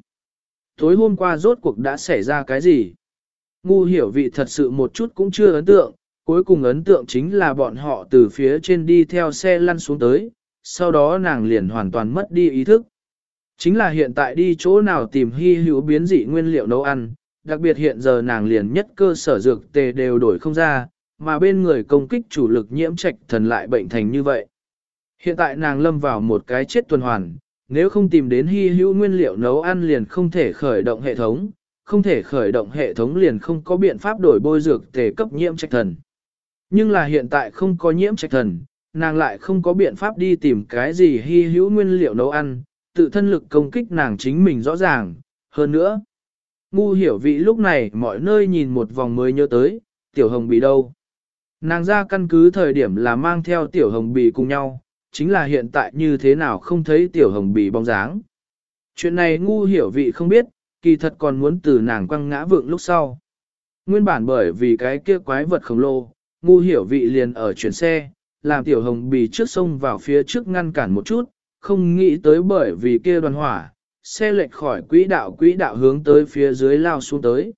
Speaker 1: Tối hôm qua rốt cuộc đã xảy ra cái gì? Ngu hiểu vị thật sự một chút cũng chưa ấn tượng, cuối cùng ấn tượng chính là bọn họ từ phía trên đi theo xe lăn xuống tới, sau đó nàng liền hoàn toàn mất đi ý thức. Chính là hiện tại đi chỗ nào tìm hy hữu biến dị nguyên liệu nấu ăn, đặc biệt hiện giờ nàng liền nhất cơ sở dược tề đều đổi không ra, mà bên người công kích chủ lực nhiễm trạch thần lại bệnh thành như vậy. Hiện tại nàng lâm vào một cái chết tuần hoàn, nếu không tìm đến hy hữu nguyên liệu nấu ăn liền không thể khởi động hệ thống, không thể khởi động hệ thống liền không có biện pháp đổi bôi dược tề cấp nhiễm trạch thần. Nhưng là hiện tại không có nhiễm trạch thần, nàng lại không có biện pháp đi tìm cái gì hy hữu nguyên liệu nấu ăn, tự thân lực công kích nàng chính mình rõ ràng, hơn nữa. Ngu hiểu vị lúc này mọi nơi nhìn một vòng mới nhớ tới, tiểu hồng bị đâu. Nàng ra căn cứ thời điểm là mang theo tiểu hồng bì cùng nhau, chính là hiện tại như thế nào không thấy tiểu hồng bì bóng dáng. Chuyện này ngu hiểu vị không biết, kỳ thật còn muốn từ nàng quăng ngã vượng lúc sau. Nguyên bản bởi vì cái kia quái vật khổng lồ, ngu hiểu vị liền ở chuyển xe, làm tiểu hồng bì trước sông vào phía trước ngăn cản một chút, không nghĩ tới bởi vì kia đoàn hỏa, xe lệch khỏi quỹ đạo quỹ đạo hướng tới phía dưới lao xuống tới.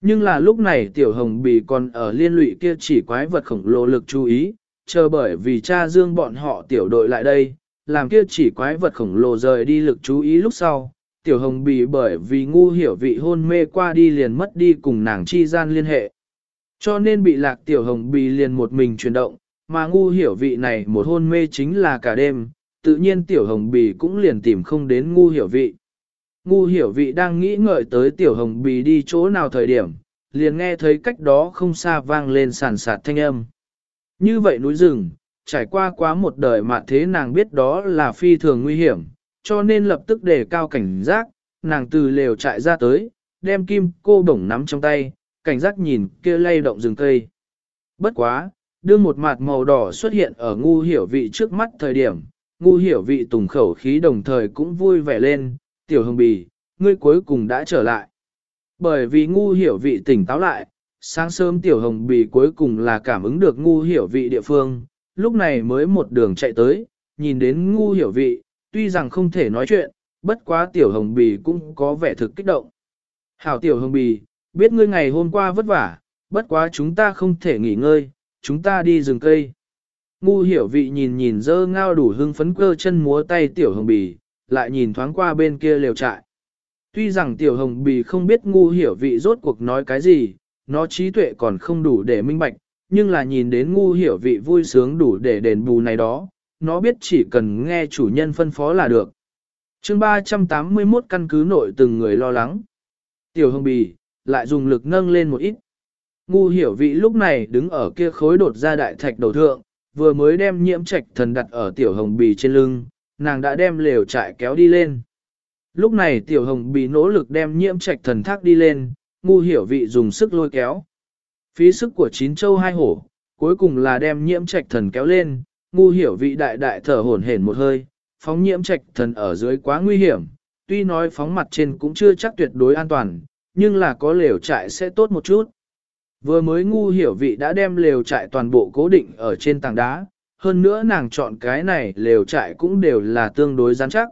Speaker 1: Nhưng là lúc này tiểu hồng bì còn ở liên lụy kia chỉ quái vật khổng lồ lực chú ý, chờ bởi vì cha dương bọn họ tiểu đội lại đây, làm kia chỉ quái vật khổng lồ rời đi lực chú ý lúc sau. Tiểu hồng bì bởi vì ngu hiểu vị hôn mê qua đi liền mất đi cùng nàng chi gian liên hệ. Cho nên bị lạc tiểu hồng bì liền một mình chuyển động, mà ngu hiểu vị này một hôn mê chính là cả đêm, tự nhiên tiểu hồng bì cũng liền tìm không đến ngu hiểu vị. Ngu hiểu vị đang nghĩ ngợi tới tiểu hồng bì đi chỗ nào thời điểm, liền nghe thấy cách đó không xa vang lên sàn sạt thanh âm. Như vậy núi rừng, trải qua quá một đời mà thế nàng biết đó là phi thường nguy hiểm, cho nên lập tức đề cao cảnh giác, nàng từ lều chạy ra tới, đem kim cô bổng nắm trong tay, cảnh giác nhìn kia lay động rừng cây. Bất quá, đưa một mặt màu đỏ xuất hiện ở ngu hiểu vị trước mắt thời điểm, ngu hiểu vị tùng khẩu khí đồng thời cũng vui vẻ lên, tiểu hồng bì, ngươi cuối cùng đã trở lại. Bởi vì ngu hiểu vị tỉnh táo lại, sáng sớm tiểu hồng bì cuối cùng là cảm ứng được ngu hiểu vị địa phương, lúc này mới một đường chạy tới, nhìn đến ngu hiểu vị, tuy rằng không thể nói chuyện, bất quá tiểu hồng bì cũng có vẻ thực kích động. Hảo tiểu hồng bì, biết ngươi ngày hôm qua vất vả, bất quá chúng ta không thể nghỉ ngơi, chúng ta đi rừng cây. Ngu hiểu vị nhìn nhìn dơ ngao đủ hưng phấn cơ chân múa tay tiểu hồng bì, lại nhìn thoáng qua bên kia lều trại. Tuy rằng tiểu hồng bì không biết ngu hiểu vị rốt cuộc nói cái gì, nó trí tuệ còn không đủ để minh bạch, nhưng là nhìn đến ngu hiểu vị vui sướng đủ để đền bù này đó, nó biết chỉ cần nghe chủ nhân phân phó là được. chương 381 căn cứ nội từng người lo lắng. Tiểu hồng bì, lại dùng lực nâng lên một ít. Ngu hiểu vị lúc này đứng ở kia khối đột ra đại thạch đầu thượng, vừa mới đem nhiễm trạch thần đặt ở tiểu hồng bì trên lưng, nàng đã đem lều trại kéo đi lên. Lúc này tiểu hồng bì nỗ lực đem nhiễm trạch thần thác đi lên, ngu hiểu vị dùng sức lôi kéo. Phí sức của chín châu hai hổ, cuối cùng là đem nhiễm trạch thần kéo lên, ngu hiểu vị đại đại thở hổn hển một hơi, phóng nhiễm trạch thần ở dưới quá nguy hiểm, tuy nói phóng mặt trên cũng chưa chắc tuyệt đối an toàn, nhưng là có lều trại sẽ tốt một chút. Vừa mới ngu hiểu vị đã đem lều trại toàn bộ cố định ở trên tảng đá, hơn nữa nàng chọn cái này lều trại cũng đều là tương đối rắn chắc.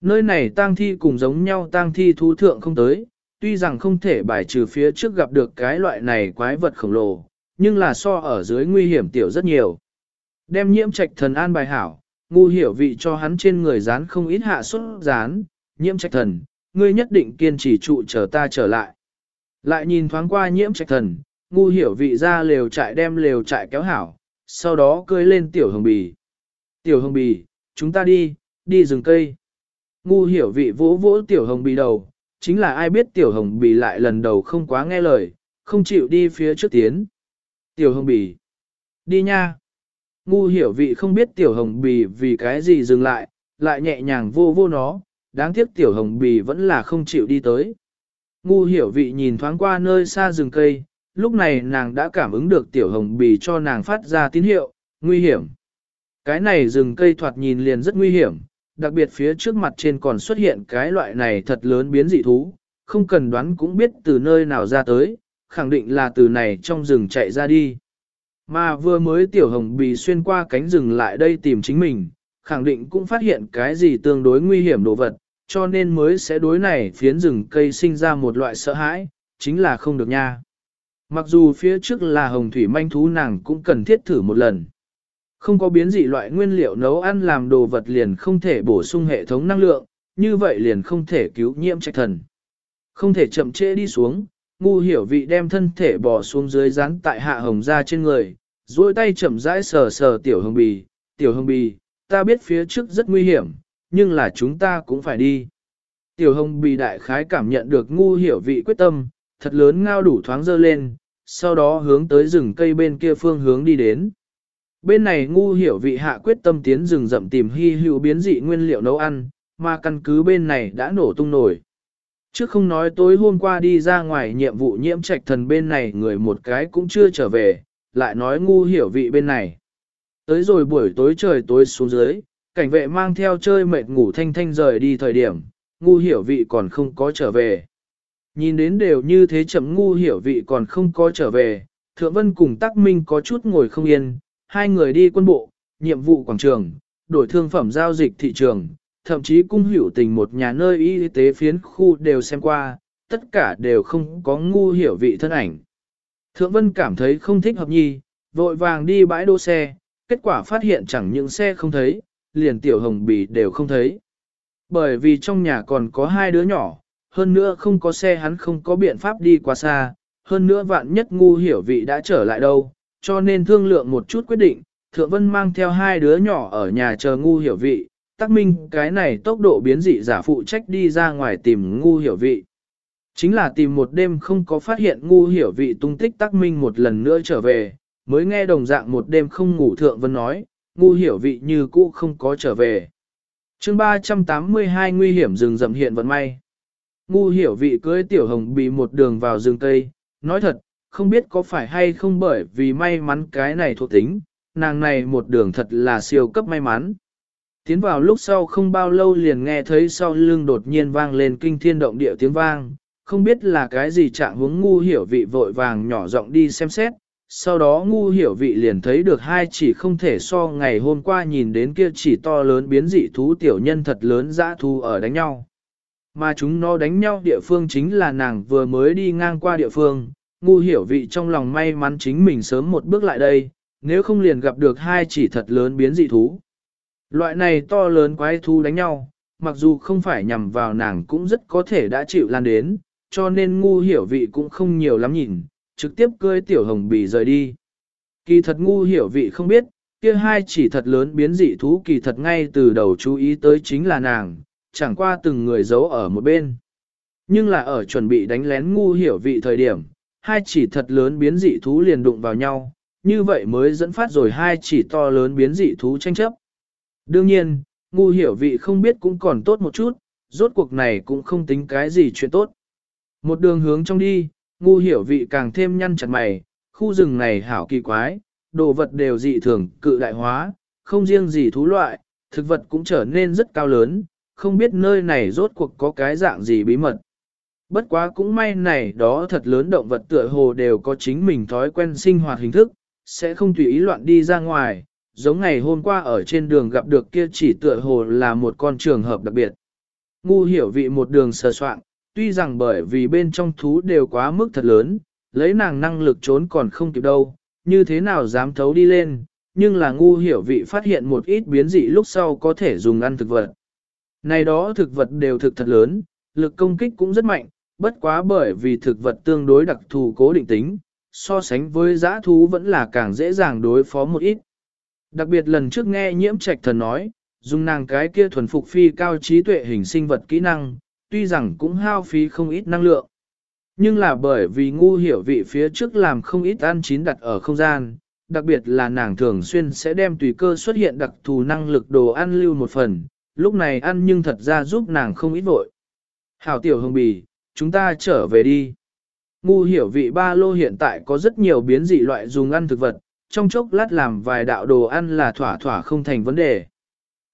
Speaker 1: Nơi này tang thi cùng giống nhau tang thi thú thượng không tới, tuy rằng không thể bài trừ phía trước gặp được cái loại này quái vật khổng lồ, nhưng là so ở dưới nguy hiểm tiểu rất nhiều. Đem nhiễm trạch thần an bài hảo, ngu hiểu vị cho hắn trên người dán không ít hạ xuất dán, nhiễm trạch thần, ngươi nhất định kiên trì trụ chờ ta trở lại. Lại nhìn thoáng qua nhiễm trạch thần, ngu hiểu vị ra lều trại đem lều trại kéo hảo, sau đó cưới lên tiểu hồng bì. Tiểu hồng bì, chúng ta đi, đi rừng cây. Ngu hiểu vị vỗ vỗ tiểu hồng bì đầu, chính là ai biết tiểu hồng bì lại lần đầu không quá nghe lời, không chịu đi phía trước tiến. Tiểu hồng bì, đi nha. Ngu hiểu vị không biết tiểu hồng bì vì cái gì dừng lại, lại nhẹ nhàng vô vô nó, đáng tiếc tiểu hồng bì vẫn là không chịu đi tới. Ngu hiểu vị nhìn thoáng qua nơi xa rừng cây, lúc này nàng đã cảm ứng được tiểu hồng bì cho nàng phát ra tín hiệu, nguy hiểm. Cái này rừng cây thoạt nhìn liền rất nguy hiểm, đặc biệt phía trước mặt trên còn xuất hiện cái loại này thật lớn biến dị thú, không cần đoán cũng biết từ nơi nào ra tới, khẳng định là từ này trong rừng chạy ra đi. Mà vừa mới tiểu hồng bì xuyên qua cánh rừng lại đây tìm chính mình, khẳng định cũng phát hiện cái gì tương đối nguy hiểm đồ vật, cho nên mới sẽ đối này phiến rừng cây sinh ra một loại sợ hãi, chính là không được nha. Mặc dù phía trước là hồng thủy manh thú nàng cũng cần thiết thử một lần. Không có biến dị loại nguyên liệu nấu ăn làm đồ vật liền không thể bổ sung hệ thống năng lượng, như vậy liền không thể cứu nhiễm trạch thần. Không thể chậm trễ đi xuống, ngu hiểu vị đem thân thể bò xuống dưới rán tại hạ hồng ra trên người, duỗi tay chậm rãi sờ sờ tiểu hồng bì, tiểu hồng bì, ta biết phía trước rất nguy hiểm, nhưng là chúng ta cũng phải đi. Tiểu hồng bì đại khái cảm nhận được ngu hiểu vị quyết tâm, thật lớn ngao đủ thoáng dơ lên, sau đó hướng tới rừng cây bên kia phương hướng đi đến. Bên này ngu hiểu vị hạ quyết tâm tiến rừng rậm tìm hy hữu biến dị nguyên liệu nấu ăn, mà căn cứ bên này đã nổ tung nổi. Trước không nói tối hôm qua đi ra ngoài nhiệm vụ nhiễm trạch thần bên này người một cái cũng chưa trở về, lại nói ngu hiểu vị bên này. Tới rồi buổi tối trời tối xuống dưới, cảnh vệ mang theo chơi mệt ngủ thanh thanh rời đi thời điểm, ngu hiểu vị còn không có trở về. Nhìn đến đều như thế chậm ngu hiểu vị còn không có trở về, Thượng Vân cùng Tắc Minh có chút ngồi không yên, hai người đi quân bộ, nhiệm vụ quảng trường, đổi thương phẩm giao dịch thị trường, thậm chí cung hiểu tình một nhà nơi y tế phiến khu đều xem qua, tất cả đều không có ngu hiểu vị thân ảnh. Thượng Vân cảm thấy không thích hợp nhi, vội vàng đi bãi đỗ xe, kết quả phát hiện chẳng những xe không thấy, liền tiểu hồng bì đều không thấy. Bởi vì trong nhà còn có hai đứa nhỏ, hơn nữa không có xe hắn không có biện pháp đi quá xa, hơn nữa vạn nhất ngu hiểu vị đã trở lại đâu, cho nên thương lượng một chút quyết định, Thượng Vân mang theo hai đứa nhỏ ở nhà chờ ngu hiểu vị, Tắc minh cái này tốc độ biến dị giả phụ trách đi ra ngoài tìm ngu hiểu vị. Chính là tìm một đêm không có phát hiện ngu hiểu vị tung tích Tắc minh một lần nữa trở về, mới nghe đồng dạng một đêm không ngủ Thượng Vân nói, ngu hiểu vị như cũ không có trở về. chương 382 nguy hiểm rừng rậm hiện vận may. Ngu hiểu vị cưới tiểu hồng bị một đường vào rừng Tây, nói thật, không biết có phải hay không bởi vì may mắn cái này thuộc tính, nàng này một đường thật là siêu cấp may mắn. Tiến vào lúc sau không bao lâu liền nghe thấy sau lưng đột nhiên vang lên kinh thiên động địa tiếng vang, không biết là cái gì trạng hướng ngu hiểu vị vội vàng nhỏ giọng đi xem xét, sau đó ngu hiểu vị liền thấy được hai chỉ không thể so ngày hôm qua nhìn đến kia chỉ to lớn biến dị thú tiểu nhân thật lớn dã thú ở đánh nhau. Mà chúng nó đánh nhau địa phương chính là nàng vừa mới đi ngang qua địa phương, ngu hiểu vị trong lòng may mắn chính mình sớm một bước lại đây, nếu không liền gặp được hai chỉ thật lớn biến dị thú. Loại này to lớn quái thú đánh nhau, mặc dù không phải nhằm vào nàng cũng rất có thể đã chịu lan đến, cho nên ngu hiểu vị cũng không nhiều lắm nhìn, trực tiếp cưới tiểu hồng bì rời đi. Kỳ thật ngu hiểu vị không biết, kia hai chỉ thật lớn biến dị thú kỳ thật ngay từ đầu chú ý tới chính là nàng, chẳng qua từng người giấu ở một bên. Nhưng là ở chuẩn bị đánh lén ngu hiểu vị thời điểm, hai chỉ thật lớn biến dị thú liền đụng vào nhau, như vậy mới dẫn phát rồi hai chỉ to lớn biến dị thú tranh chấp. Đương nhiên, ngu hiểu vị không biết cũng còn tốt một chút, rốt cuộc này cũng không tính cái gì chuyện tốt. Một đường hướng trong đi, ngu hiểu vị càng thêm nhăn chặt mày, khu rừng này hảo kỳ quái, đồ vật đều dị thường cự đại hóa, không riêng gì thú loại, thực vật cũng trở nên rất cao lớn, không biết nơi này rốt cuộc có cái dạng gì bí mật. Bất quá cũng may này đó thật lớn động vật tựa hồ đều có chính mình thói quen sinh hoạt hình thức, sẽ không tùy ý loạn đi ra ngoài, giống ngày hôm qua ở trên đường gặp được kia chỉ tựa hồ là một con trường hợp đặc biệt. Ngu hiểu vị một đường sờ soạn, tuy rằng bởi vì bên trong thú đều quá mức thật lớn, lấy nàng năng lực trốn còn không kịp đâu, như thế nào dám thấu đi lên, nhưng là ngu hiểu vị phát hiện một ít biến dị lúc sau có thể dùng ăn thực vật. Này đó thực vật đều thực thật lớn, lực công kích cũng rất mạnh, bất quá bởi vì thực vật tương đối đặc thù cố định tính, so sánh với giã thú vẫn là càng dễ dàng đối phó một ít. Đặc biệt lần trước nghe nhiễm trạch thần nói, dùng nàng cái kia thuần phục phi cao trí tuệ hình sinh vật kỹ năng, tuy rằng cũng hao phí không ít năng lượng. Nhưng là bởi vì ngu hiểu vị phía trước làm không ít ăn chín đặt ở không gian, đặc biệt là nàng thường xuyên sẽ đem tùy cơ xuất hiện đặc thù năng lực đồ ăn lưu một phần, lúc này ăn nhưng thật ra giúp nàng không ít vội. Hảo tiểu hồng bì, chúng ta trở về đi. Ngu hiểu vị ba lô hiện tại có rất nhiều biến dị loại dùng ăn thực vật, trong chốc lát làm vài đạo đồ ăn là thỏa thỏa không thành vấn đề.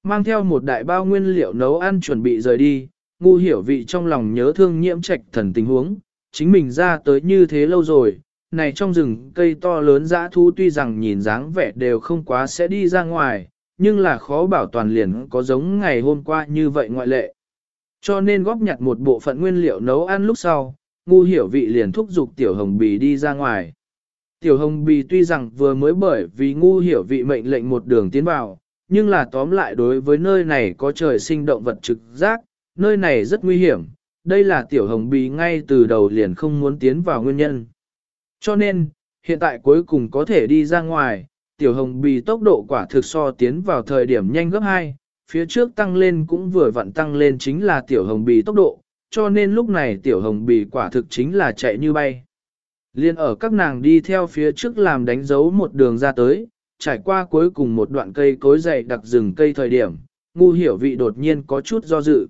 Speaker 1: Mang theo một đại bao nguyên liệu nấu ăn chuẩn bị rời đi, ngu hiểu vị trong lòng nhớ thương nhiễm trạch thần tình huống, chính mình ra tới như thế lâu rồi, này trong rừng cây to lớn dã thu tuy rằng nhìn dáng vẻ đều không quá sẽ đi ra ngoài, nhưng là khó bảo toàn liền có giống ngày hôm qua như vậy ngoại lệ. Cho nên góp nhặt một bộ phận nguyên liệu nấu ăn lúc sau, ngu hiểu vị liền thúc giục tiểu hồng bì đi ra ngoài. Tiểu hồng bì tuy rằng vừa mới bởi vì ngu hiểu vị mệnh lệnh một đường tiến vào, nhưng là tóm lại đối với nơi này có trời sinh động vật trực giác, nơi này rất nguy hiểm, đây là tiểu hồng bì ngay từ đầu liền không muốn tiến vào nguyên nhân. Cho nên, hiện tại cuối cùng có thể đi ra ngoài, tiểu hồng bì tốc độ quả thực so tiến vào thời điểm nhanh gấp 2, phía trước tăng lên cũng vừa vặn tăng lên chính là tiểu hồng bì tốc độ, cho nên lúc này tiểu hồng bì quả thực chính là chạy như bay. Liên ở các nàng đi theo phía trước làm đánh dấu một đường ra tới, trải qua cuối cùng một đoạn cây cối dày đặc rừng cây thời điểm, ngu hiểu vị đột nhiên có chút do dự.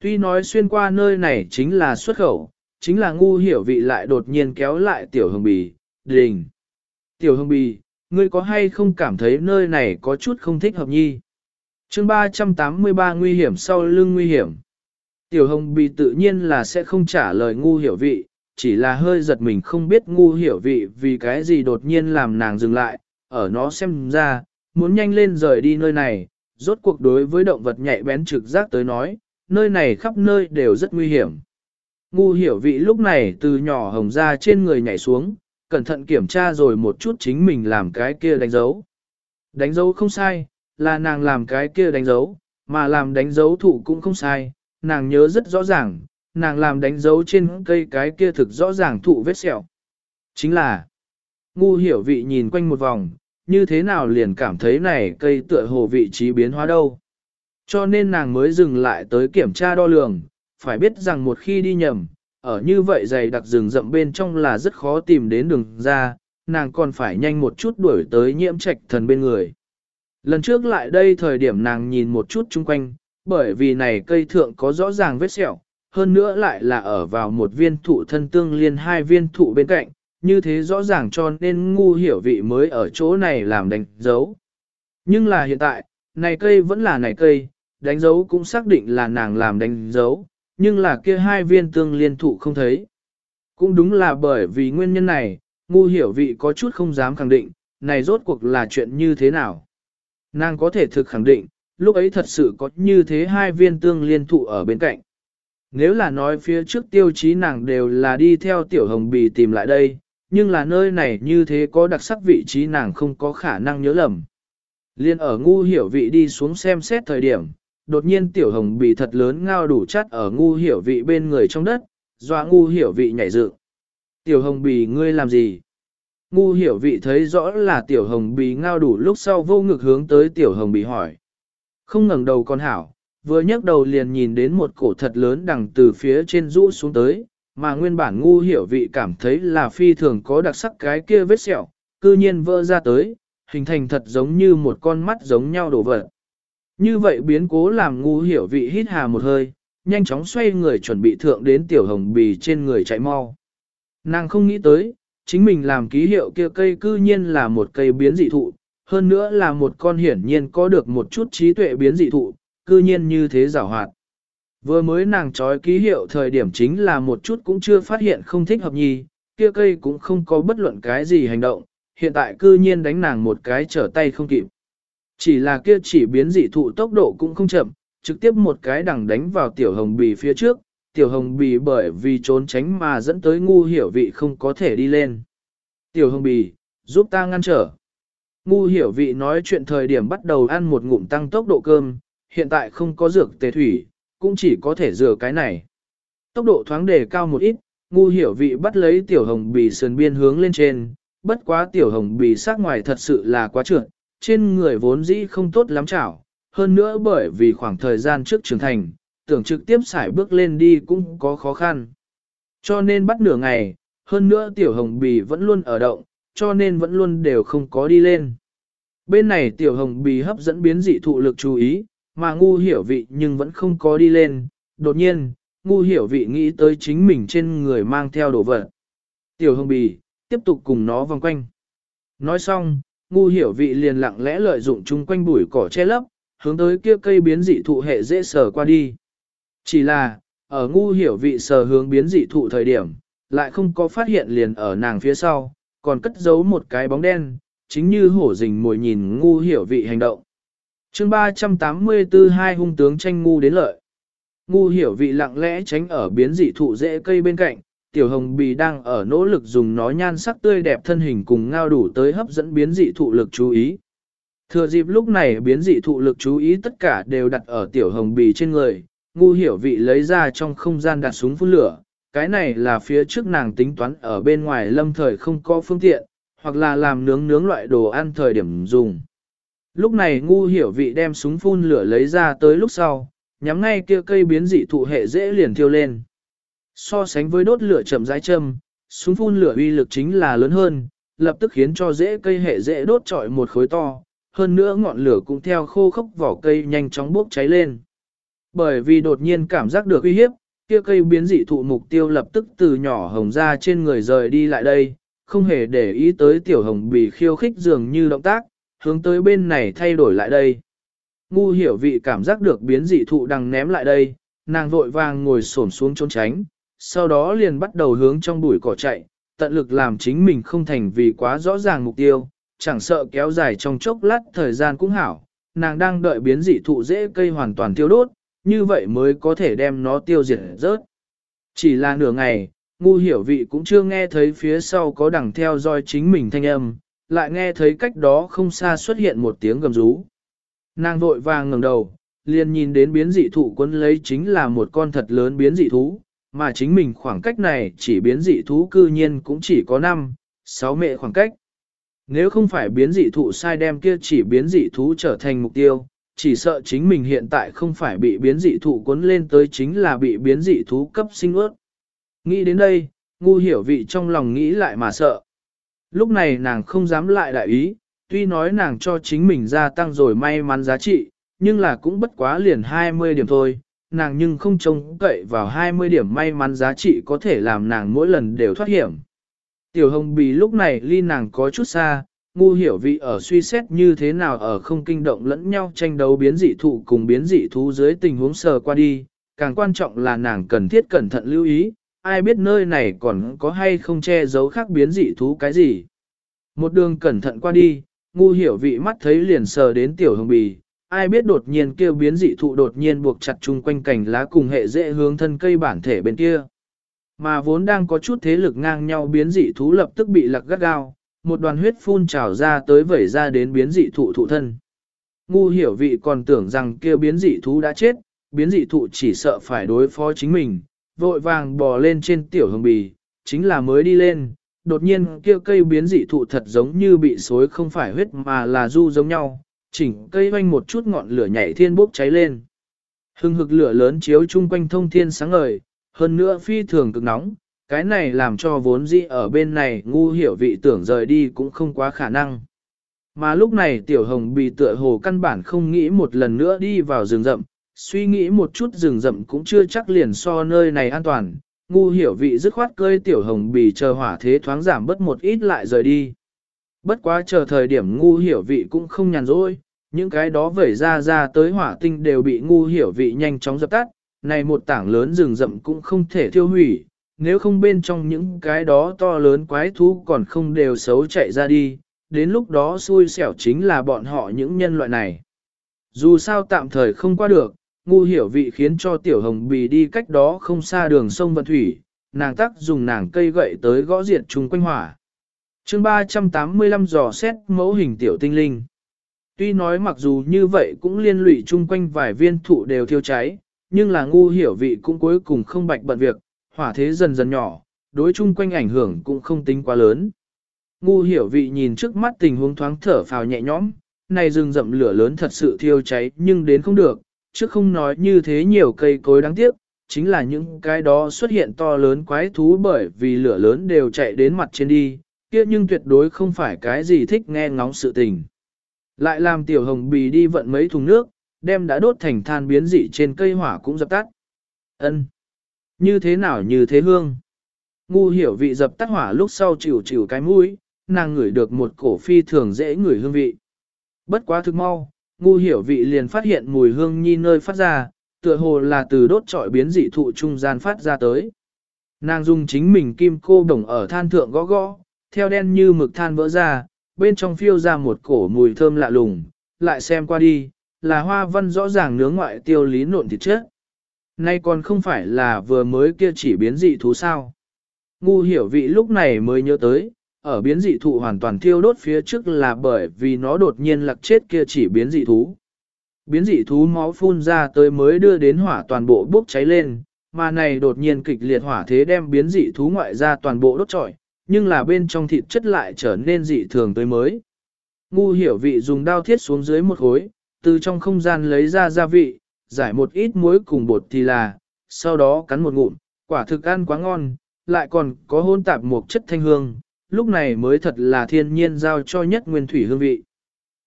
Speaker 1: Tuy nói xuyên qua nơi này chính là xuất khẩu, chính là ngu hiểu vị lại đột nhiên kéo lại tiểu hồng bì, đình. Tiểu hồng bì, ngươi có hay không cảm thấy nơi này có chút không thích hợp nhi? chương 383 nguy hiểm sau lưng nguy hiểm. Tiểu hồng bị tự nhiên là sẽ không trả lời ngu hiểu vị, chỉ là hơi giật mình không biết ngu hiểu vị vì cái gì đột nhiên làm nàng dừng lại, ở nó xem ra, muốn nhanh lên rời đi nơi này, rốt cuộc đối với động vật nhạy bén trực giác tới nói, nơi này khắp nơi đều rất nguy hiểm. Ngu hiểu vị lúc này từ nhỏ hồng ra trên người nhảy xuống, cẩn thận kiểm tra rồi một chút chính mình làm cái kia đánh dấu. Đánh dấu không sai, là nàng làm cái kia đánh dấu, mà làm đánh dấu thủ cũng không sai, nàng nhớ rất rõ ràng, nàng làm đánh dấu trên cây cái kia thực rõ ràng thụ vết sẹo. Chính là, ngu hiểu vị nhìn quanh một vòng, như thế nào liền cảm thấy này cây tựa hồ vị trí biến hóa đâu. Cho nên nàng mới dừng lại tới kiểm tra đo lường, phải biết rằng một khi đi nhầm, ở như vậy dày đặc rừng rậm bên trong là rất khó tìm đến đường ra, nàng còn phải nhanh một chút đuổi tới nhiễm trạch thần bên người. Lần trước lại đây thời điểm nàng nhìn một chút chung quanh, bởi vì này cây thượng có rõ ràng vết sẹo, hơn nữa lại là ở vào một viên thụ thân tương liên hai viên thụ bên cạnh, như thế rõ ràng cho nên ngu hiểu vị mới ở chỗ này làm đánh dấu. Nhưng là hiện tại, này cây vẫn là này cây, đánh dấu cũng xác định là nàng làm đánh dấu, nhưng là kia hai viên tương liên thụ không thấy. Cũng đúng là bởi vì nguyên nhân này, ngu hiểu vị có chút không dám khẳng định, này rốt cuộc là chuyện như thế nào. Nàng có thể thực khẳng định, lúc ấy thật sự có như thế hai viên tương liên thụ ở bên cạnh. Nếu là nói phía trước tiêu chí nàng đều là đi theo tiểu hồng bì tìm lại đây, nhưng là nơi này như thế có đặc sắc vị trí nàng không có khả năng nhớ lầm. Liên ở ngu hiểu vị đi xuống xem xét thời điểm, đột nhiên tiểu hồng bị thật lớn ngao đủ chắt ở ngu hiểu vị bên người trong đất, dọa ngu hiểu vị nhảy dựng. Tiểu hồng bì ngươi làm gì? Ngu hiểu vị thấy rõ là tiểu hồng bì ngao đủ lúc sau vô ngực hướng tới tiểu hồng bì hỏi. Không ngẩng đầu con hảo, vừa nhấc đầu liền nhìn đến một cổ thật lớn đằng từ phía trên rũ xuống tới, mà nguyên bản ngu hiểu vị cảm thấy là phi thường có đặc sắc cái kia vết sẹo, cư nhiên vỡ ra tới, hình thành thật giống như một con mắt giống nhau đổ vật. Như vậy biến cố làm ngu hiểu vị hít hà một hơi, nhanh chóng xoay người chuẩn bị thượng đến tiểu hồng bì trên người chạy mau. Nàng không nghĩ tới, chính mình làm ký hiệu kia cây cư nhiên là một cây biến dị thụ, hơn nữa là một con hiển nhiên có được một chút trí tuệ biến dị thụ, cư nhiên như thế giảo hoạt. Vừa mới nàng trói ký hiệu thời điểm chính là một chút cũng chưa phát hiện không thích hợp nhì, kia cây cũng không có bất luận cái gì hành động, hiện tại cư nhiên đánh nàng một cái trở tay không kịp. Chỉ là kia chỉ biến dị thụ tốc độ cũng không chậm, trực tiếp một cái đằng đánh vào tiểu hồng bì phía trước, tiểu hồng bì bởi vì trốn tránh mà dẫn tới ngu hiểu vị không có thể đi lên. Tiểu hồng bì, giúp ta ngăn trở. Ngu hiểu vị nói chuyện thời điểm bắt đầu ăn một ngụm tăng tốc độ cơm, hiện tại không có dược tề thủy, cũng chỉ có thể rửa cái này. Tốc độ thoáng đề cao một ít, ngu hiểu vị bắt lấy tiểu hồng bì sườn biên hướng lên trên, bất quá tiểu hồng bì sát ngoài thật sự là quá trượt, trên người vốn dĩ không tốt lắm chảo, hơn nữa bởi vì khoảng thời gian trước trưởng thành, tưởng trực tiếp xài bước lên đi cũng có khó khăn. Cho nên bắt nửa ngày, hơn nữa tiểu hồng bì vẫn luôn ở động, cho nên vẫn luôn đều không có đi lên. Bên này tiểu hồng bì hấp dẫn biến dị thụ lực chú ý, mà ngu hiểu vị nhưng vẫn không có đi lên. Đột nhiên, ngu hiểu vị nghĩ tới chính mình trên người mang theo đồ vật. Tiểu hồng bì, tiếp tục cùng nó vòng quanh. Nói xong, ngu hiểu vị liền lặng lẽ lợi dụng chung quanh bụi cỏ che lấp, hướng tới kia cây biến dị thụ hệ dễ sờ qua đi. Chỉ là, ở ngu hiểu vị sờ hướng biến dị thụ thời điểm, lại không có phát hiện liền ở nàng phía sau, còn cất giấu một cái bóng đen, chính như hổ rình mồi nhìn ngu hiểu vị hành động. chương 384 hai hung tướng tranh ngu đến lợi. Ngu hiểu vị lặng lẽ tránh ở biến dị thụ dễ cây bên cạnh, tiểu hồng bì đang ở nỗ lực dùng nó nhan sắc tươi đẹp thân hình cùng ngao đủ tới hấp dẫn biến dị thụ lực chú ý. Thừa dịp lúc này biến dị thụ lực chú ý tất cả đều đặt ở tiểu hồng bì trên người, ngu hiểu vị lấy ra trong không gian đặt súng phun lửa, cái này là phía trước nàng tính toán ở bên ngoài lâm thời không có phương tiện, hoặc là làm nướng nướng loại đồ ăn thời điểm dùng. Lúc này ngu hiểu vị đem súng phun lửa lấy ra tới lúc sau, nhắm ngay kia cây biến dị thụ hệ dễ liền thiêu lên. So sánh với đốt lửa chậm rãi châm, súng phun lửa uy lực chính là lớn hơn, lập tức khiến cho dễ cây hệ dễ đốt trọi một khối to, hơn nữa ngọn lửa cũng theo khô khốc vỏ cây nhanh chóng bốc cháy lên. Bởi vì đột nhiên cảm giác được uy hiếp, kia cây biến dị thụ mục tiêu lập tức từ nhỏ hồng ra trên người rời đi lại đây, không hề để ý tới tiểu hồng bị khiêu khích dường như động tác, hướng tới bên này thay đổi lại đây. Ngu hiểu vị cảm giác được biến dị thụ đang ném lại đây, nàng vội vàng ngồi xổm xuống trốn tránh, sau đó liền bắt đầu hướng trong bụi cỏ chạy, tận lực làm chính mình không thành vì quá rõ ràng mục tiêu, chẳng sợ kéo dài trong chốc lát thời gian cũng hảo, nàng đang đợi biến dị thụ dễ cây hoàn toàn tiêu đốt, như vậy mới có thể đem nó tiêu diệt rớt. Chỉ là nửa ngày, ngu hiểu vị cũng chưa nghe thấy phía sau có đằng theo dõi chính mình thanh âm, lại nghe thấy cách đó không xa xuất hiện một tiếng gầm rú. Nàng vội vàng ngẩng đầu, liền nhìn đến biến dị thụ quân lấy chính là một con thật lớn biến dị thú, mà chính mình khoảng cách này chỉ biến dị thú cư nhiên cũng chỉ có 5, 6 mệ khoảng cách. Nếu không phải biến dị thụ sai đem kia chỉ biến dị thú trở thành mục tiêu, chỉ sợ chính mình hiện tại không phải bị biến dị thụ cuốn lên tới chính là bị biến dị thú cấp sinh ướt. Nghĩ đến đây, ngu hiểu vị trong lòng nghĩ lại mà sợ. Lúc này nàng không dám lại đại ý, tuy nói nàng cho chính mình gia tăng rồi may mắn giá trị, nhưng là cũng bất quá liền 20 điểm thôi, nàng nhưng không trông cậy vào 20 điểm may mắn giá trị có thể làm nàng mỗi lần đều thoát hiểm. Tiểu hồng bì lúc này ly nàng có chút xa, ngu hiểu vị ở suy xét như thế nào ở không kinh động lẫn nhau tranh đấu biến dị thụ cùng biến dị thú dưới tình huống sờ qua đi, càng quan trọng là nàng cần thiết cẩn thận lưu ý, ai biết nơi này còn có hay không che giấu khác biến dị thú cái gì. Một đường cẩn thận qua đi, ngu hiểu vị mắt thấy liền sờ đến tiểu hồng bì, ai biết đột nhiên kêu biến dị thụ đột nhiên buộc chặt chung quanh cành lá cùng hệ dễ hướng thân cây bản thể bên kia. Mà vốn đang có chút thế lực ngang nhau biến dị thú lập tức bị lặc gắt gao, một đoàn huyết phun trào ra tới vẩy ra đến biến dị thụ thụ thân. Ngu hiểu vị còn tưởng rằng kia biến dị thú đã chết, biến dị thụ chỉ sợ phải đối phó chính mình, vội vàng bò lên trên tiểu hồng bì, chính là mới đi lên, đột nhiên kia cây biến dị thụ thật giống như bị xối không phải huyết mà là du giống nhau, chỉnh cây hoanh một chút ngọn lửa nhảy thiên bốc cháy lên. Hưng hực lửa lớn chiếu chung quanh thông thiên sáng ngời, hơn nữa phi thường cực nóng, cái này làm cho vốn dĩ ở bên này ngu hiểu vị tưởng rời đi cũng không quá khả năng. Mà lúc này tiểu hồng bị tựa hồ căn bản không nghĩ một lần nữa đi vào rừng rậm, suy nghĩ một chút rừng rậm cũng chưa chắc liền so nơi này an toàn, ngu hiểu vị dứt khoát cơi tiểu hồng bì chờ hỏa thế thoáng giảm bớt một ít lại rời đi. Bất quá chờ thời điểm ngu hiểu vị cũng không nhàn rỗi, những cái đó vẩy ra ra tới hỏa tinh đều bị ngu hiểu vị nhanh chóng dập tắt, này một tảng lớn rừng rậm cũng không thể thiêu hủy, nếu không bên trong những cái đó to lớn quái thú còn không đều xấu chạy ra đi, đến lúc đó xui xẻo chính là bọn họ những nhân loại này. Dù sao tạm thời không qua được, ngu hiểu vị khiến cho tiểu hồng bì đi cách đó không xa đường sông vận thủy, nàng tắc dùng nàng cây gậy tới gõ diệt chung quanh hỏa. chương 385 dò xét mẫu hình tiểu tinh linh. Tuy nói mặc dù như vậy cũng liên lụy chung quanh vài viên thụ đều thiêu cháy, nhưng là ngu hiểu vị cũng cuối cùng không bạch bận việc, hỏa thế dần dần nhỏ, đối chung quanh ảnh hưởng cũng không tính quá lớn. Ngu hiểu vị nhìn trước mắt tình huống thoáng thở phào nhẹ nhõm, này rừng rậm lửa lớn thật sự thiêu cháy nhưng đến không được, chứ không nói như thế nhiều cây cối đáng tiếc, chính là những cái đó xuất hiện to lớn quái thú bởi vì lửa lớn đều chạy đến mặt trên đi, kia nhưng tuyệt đối không phải cái gì thích nghe ngóng sự tình. Lại làm tiểu hồng bì đi vận mấy thùng nước, đem đã đốt thành than biến dị trên cây hỏa cũng dập tắt. Ân, Như thế nào như thế hương? Ngu hiểu vị dập tắt hỏa lúc sau chịu chịu cái mũi, nàng ngửi được một cổ phi thường dễ ngửi hương vị. Bất quá thực mau, ngu hiểu vị liền phát hiện mùi hương nhi nơi phát ra, tựa hồ là từ đốt trọi biến dị thụ trung gian phát ra tới. Nàng dùng chính mình kim cô đồng ở than thượng gõ gõ, theo đen như mực than vỡ ra, bên trong phiêu ra một cổ mùi thơm lạ lùng, lại xem qua đi, là hoa văn rõ ràng nướng ngoại tiêu lý nộn thịt chết. Nay còn không phải là vừa mới kia chỉ biến dị thú sao. Ngu hiểu vị lúc này mới nhớ tới, ở biến dị thụ hoàn toàn thiêu đốt phía trước là bởi vì nó đột nhiên lặc chết kia chỉ biến dị thú. Biến dị thú máu phun ra tới mới đưa đến hỏa toàn bộ bốc cháy lên, mà này đột nhiên kịch liệt hỏa thế đem biến dị thú ngoại ra toàn bộ đốt trọi, nhưng là bên trong thịt chất lại trở nên dị thường tới mới. Ngu hiểu vị dùng đao thiết xuống dưới một khối, từ trong không gian lấy ra gia vị, giải một ít muối cùng bột thì là, sau đó cắn một ngụm, quả thực ăn quá ngon, lại còn có hôn tạp một chất thanh hương, lúc này mới thật là thiên nhiên giao cho nhất nguyên thủy hương vị.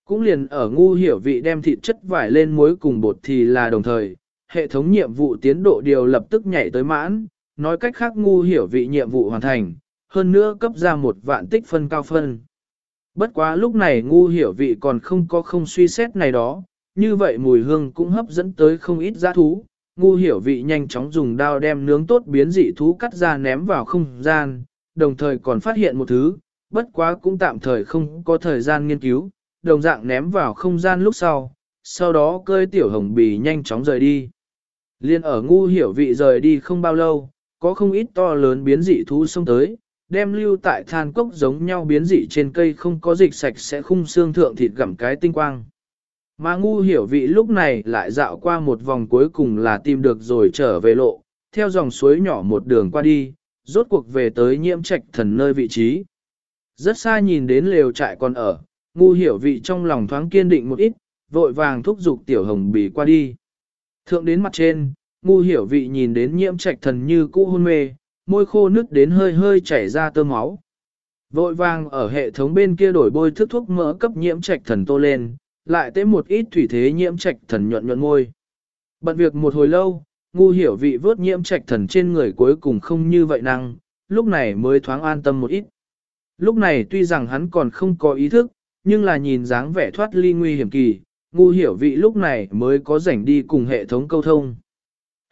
Speaker 1: Cũng liền ở ngu hiểu vị đem thịt chất vải lên muối cùng bột thì là đồng thời, hệ thống nhiệm vụ tiến độ điều lập tức nhảy tới mãn, nói cách khác ngu hiểu vị nhiệm vụ hoàn thành, hơn nữa cấp ra một vạn tích phân cao phân. Bất quá lúc này ngu hiểu vị còn không có không suy xét này đó, như vậy mùi hương cũng hấp dẫn tới không ít giá thú. Ngu hiểu vị nhanh chóng dùng đao đem nướng tốt biến dị thú cắt ra ném vào không gian, đồng thời còn phát hiện một thứ, bất quá cũng tạm thời không có thời gian nghiên cứu, đồng dạng ném vào không gian lúc sau, sau đó cơi tiểu hồng bì nhanh chóng rời đi. Liên ở ngu hiểu vị rời đi không bao lâu, có không ít to lớn biến dị thú xông tới, đem lưu tại than cốc giống nhau biến dị trên cây không có dịch sạch sẽ khung xương thượng thịt gặm cái tinh quang. Mà ngu hiểu vị lúc này lại dạo qua một vòng cuối cùng là tìm được rồi trở về lộ, theo dòng suối nhỏ một đường qua đi, rốt cuộc về tới nhiễm trạch thần nơi vị trí. Rất xa nhìn đến lều trại còn ở, ngu hiểu vị trong lòng thoáng kiên định một ít, vội vàng thúc giục tiểu hồng bì qua đi. Thượng đến mặt trên, ngu hiểu vị nhìn đến nhiễm trạch thần như cũ hôn mê, môi khô nứt đến hơi hơi chảy ra tơ máu. Vội vàng ở hệ thống bên kia đổi bôi thức thuốc mỡ cấp nhiễm trạch thần tô lên, lại tế một ít thủy thế nhiễm trạch thần nhuận nhuận môi. Bận việc một hồi lâu, ngu hiểu vị vớt nhiễm trạch thần trên người cuối cùng không như vậy năng, lúc này mới thoáng an tâm một ít. Lúc này tuy rằng hắn còn không có ý thức, nhưng là nhìn dáng vẻ thoát ly nguy hiểm kỳ, ngu hiểu vị lúc này mới có rảnh đi cùng hệ thống câu thông.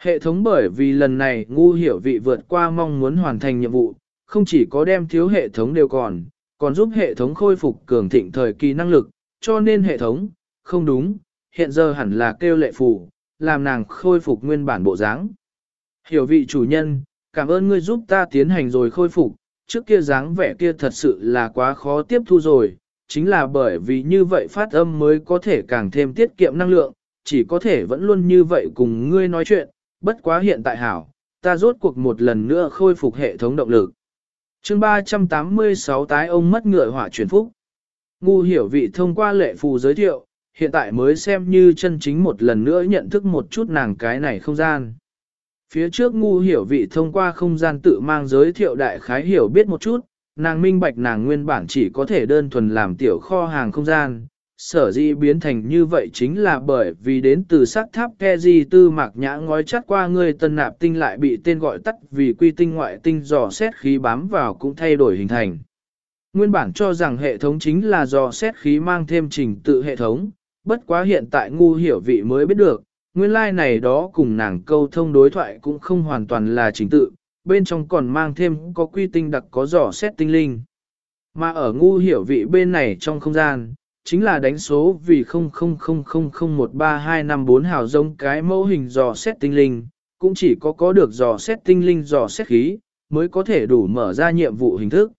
Speaker 1: Hệ thống bởi vì lần này ngu hiểu vị vượt qua mong muốn hoàn thành nhiệm vụ, không chỉ có đem thiếu hệ thống đều còn, còn giúp hệ thống khôi phục cường thịnh thời kỳ năng lực, cho nên hệ thống, không đúng, hiện giờ hẳn là kêu lệ phù, làm nàng khôi phục nguyên bản bộ dáng. Hiểu vị chủ nhân, cảm ơn ngươi giúp ta tiến hành rồi khôi phục, trước kia dáng vẻ kia thật sự là quá khó tiếp thu rồi, chính là bởi vì như vậy phát âm mới có thể càng thêm tiết kiệm năng lượng, chỉ có thể vẫn luôn như vậy cùng ngươi nói chuyện, bất quá hiện tại hảo, ta rốt cuộc một lần nữa khôi phục hệ thống động lực. chương 386 tái ông mất ngựa hỏa chuyển phúc. Ngu hiểu vị thông qua lệ phù giới thiệu, hiện tại mới xem như chân chính một lần nữa nhận thức một chút nàng cái này không gian. Phía trước ngu hiểu vị thông qua không gian tự mang giới thiệu đại khái hiểu biết một chút, nàng minh bạch nàng nguyên bản chỉ có thể đơn thuần làm tiểu kho hàng không gian, sở dĩ biến thành như vậy chính là bởi vì đến từ sắc tháp ke di tư mạc nhã ngói chắt qua người tân nạp tinh lại bị tên gọi tắt vì quy tinh ngoại tinh dò xét khí bám vào cũng thay đổi hình thành. Nguyên bản cho rằng hệ thống chính là dò xét khí mang thêm trình tự hệ thống, bất quá hiện tại ngu hiểu vị mới biết được, nguyên lai like này đó cùng nàng câu thông đối thoại cũng không hoàn toàn là trình tự, bên trong còn mang thêm có quy tinh đặc có dò xét tinh linh. Mà ở ngu hiểu vị bên này trong không gian, chính là đánh số vì 0000013254 hào giống cái mẫu hình dò xét tinh linh, cũng chỉ có có được dò xét tinh linh dò xét khí, mới có thể đủ mở ra nhiệm vụ hình thức.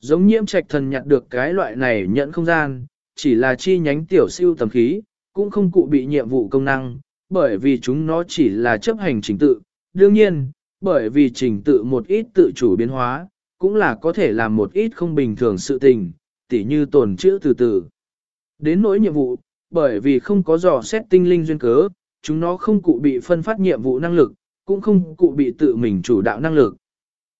Speaker 1: Giống nhiễm trạch thần nhặt được cái loại này nhận không gian, chỉ là chi nhánh tiểu siêu tầm khí, cũng không cụ bị nhiệm vụ công năng, bởi vì chúng nó chỉ là chấp hành trình tự. Đương nhiên, bởi vì trình tự một ít tự chủ biến hóa, cũng là có thể làm một ít không bình thường sự tình, tỉ như tồn chữ từ từ. Đến nỗi nhiệm vụ, bởi vì không có dò xét tinh linh duyên cớ, chúng nó không cụ bị phân phát nhiệm vụ năng lực, cũng không cụ bị tự mình chủ đạo năng lực.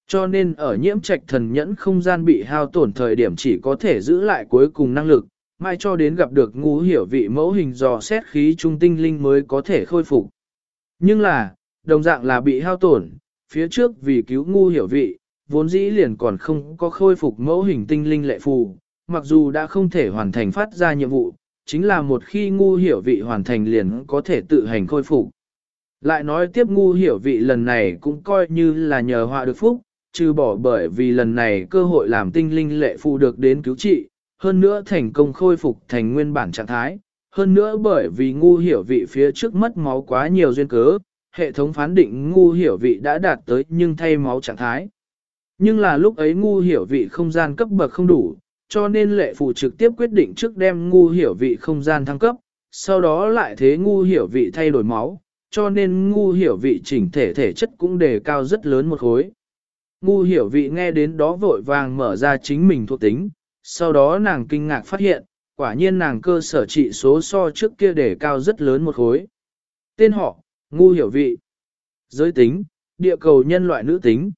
Speaker 1: Cho nên ở nhiễm trạch thần nhẫn không gian bị hao tổn thời điểm chỉ có thể giữ lại cuối cùng năng lực, mai cho đến gặp được ngu hiểu vị mẫu hình dò xét khí trung tinh linh mới có thể khôi phục. Nhưng là, đồng dạng là bị hao tổn, phía trước vì cứu ngu hiểu vị, vốn dĩ liền còn không có khôi phục mẫu hình tinh linh lệ phù, mặc dù đã không thể hoàn thành phát ra nhiệm vụ, chính là một khi ngu hiểu vị hoàn thành liền có thể tự hành khôi phục. Lại nói tiếp ngu hiểu vị lần này cũng coi như là nhờ họa được phúc, trừ bỏ bởi vì lần này cơ hội làm tinh linh lệ phụ được đến cứu trị, hơn nữa thành công khôi phục thành nguyên bản trạng thái, hơn nữa bởi vì ngu hiểu vị phía trước mất máu quá nhiều duyên cớ, hệ thống phán định ngu hiểu vị đã đạt tới nhưng thay máu trạng thái. Nhưng là lúc ấy ngu hiểu vị không gian cấp bậc không đủ, cho nên lệ phụ trực tiếp quyết định trước đem ngu hiểu vị không gian thăng cấp, sau đó lại thế ngu hiểu vị thay đổi máu, cho nên ngu hiểu vị chỉnh thể thể chất cũng đề cao rất lớn một khối. Ngu hiểu vị nghe đến đó vội vàng mở ra chính mình thuộc tính, sau đó nàng kinh ngạc phát hiện, quả nhiên nàng cơ sở trị số so trước kia đề cao rất lớn một khối. Tên họ, ngu hiểu vị. Giới tính, địa cầu nhân loại nữ tính.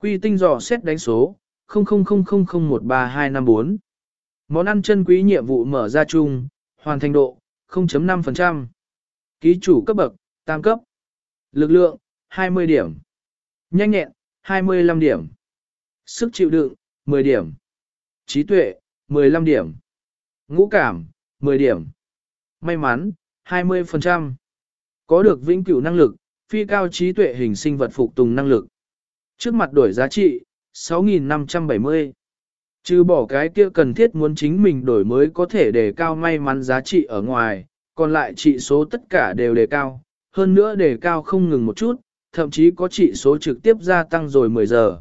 Speaker 1: Quy tinh dò xét đánh số, 0000013254. Món ăn chân quý nhiệm vụ mở ra chung, hoàn thành độ, 0.5%. Ký chủ cấp bậc, tam cấp. Lực lượng, 20 điểm. Nhanh nhẹn, 25 điểm. Sức chịu đựng, 10 điểm. Trí tuệ, 15 điểm. Ngũ cảm, 10 điểm. May mắn, 20%. Có được vĩnh cửu năng lực, phi cao trí tuệ hình sinh vật phục tùng năng lực. Trước mặt đổi giá trị, 6.570. Trừ bỏ cái kia cần thiết muốn chính mình đổi mới có thể đề cao may mắn giá trị ở ngoài, còn lại trị số tất cả đều đề cao, hơn nữa đề cao không ngừng một chút, thậm chí có trị số trực tiếp gia tăng rồi 10 giờ.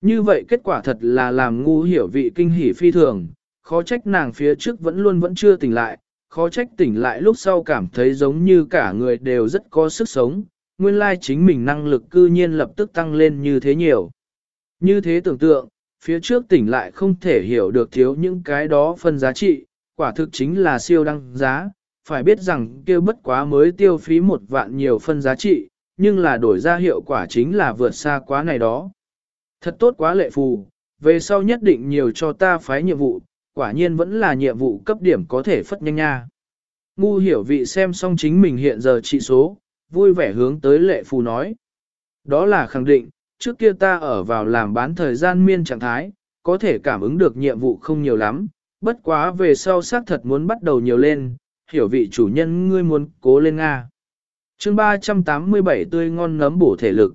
Speaker 1: Như vậy kết quả thật là làm ngu hiểu vị kinh hỉ phi thường, khó trách nàng phía trước vẫn luôn vẫn chưa tỉnh lại, khó trách tỉnh lại lúc sau cảm thấy giống như cả người đều rất có sức sống, nguyên lai chính mình năng lực cư nhiên lập tức tăng lên như thế nhiều. Như thế tưởng tượng, phía trước tỉnh lại không thể hiểu được thiếu những cái đó phân giá trị, quả thực chính là siêu đăng giá, phải biết rằng kia bất quá mới tiêu phí một vạn nhiều phân giá trị, nhưng là đổi ra hiệu quả chính là vượt xa quá này đó. Thật tốt quá lệ phù, về sau nhất định nhiều cho ta phái nhiệm vụ, quả nhiên vẫn là nhiệm vụ cấp điểm có thể phất nhanh nha. Ngu hiểu vị xem xong chính mình hiện giờ trị số, vui vẻ hướng tới lệ phù nói. Đó là khẳng định, trước kia ta ở vào làm bán thời gian miên trạng thái, có thể cảm ứng được nhiệm vụ không nhiều lắm, bất quá về sau xác thật muốn bắt đầu nhiều lên, hiểu vị chủ nhân ngươi muốn cố lên Nga. chương 387 tươi ngon nấm bổ thể lực.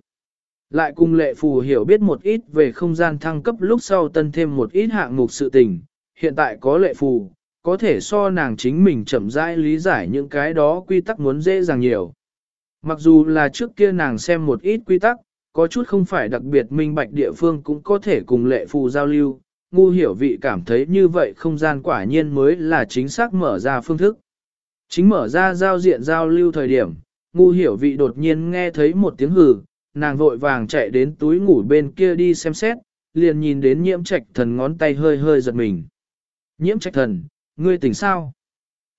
Speaker 1: Lại cùng lệ phù hiểu biết một ít về không gian thăng cấp lúc sau tân thêm một ít hạng mục sự tình, hiện tại có lệ phù, có thể so nàng chính mình chậm rãi lý giải những cái đó quy tắc muốn dễ dàng nhiều. Mặc dù là trước kia nàng xem một ít quy tắc, có chút không phải đặc biệt minh bạch địa phương cũng có thể cùng lệ phù giao lưu, ngu hiểu vị cảm thấy như vậy không gian quả nhiên mới là chính xác mở ra phương thức. Chính mở ra giao diện giao lưu thời điểm, ngu hiểu vị đột nhiên nghe thấy một tiếng hừ, nàng vội vàng chạy đến túi ngủ bên kia đi xem xét, liền nhìn đến nhiễm trạch thần ngón tay hơi hơi giật mình. Nhiễm trạch thần, ngươi tỉnh sao?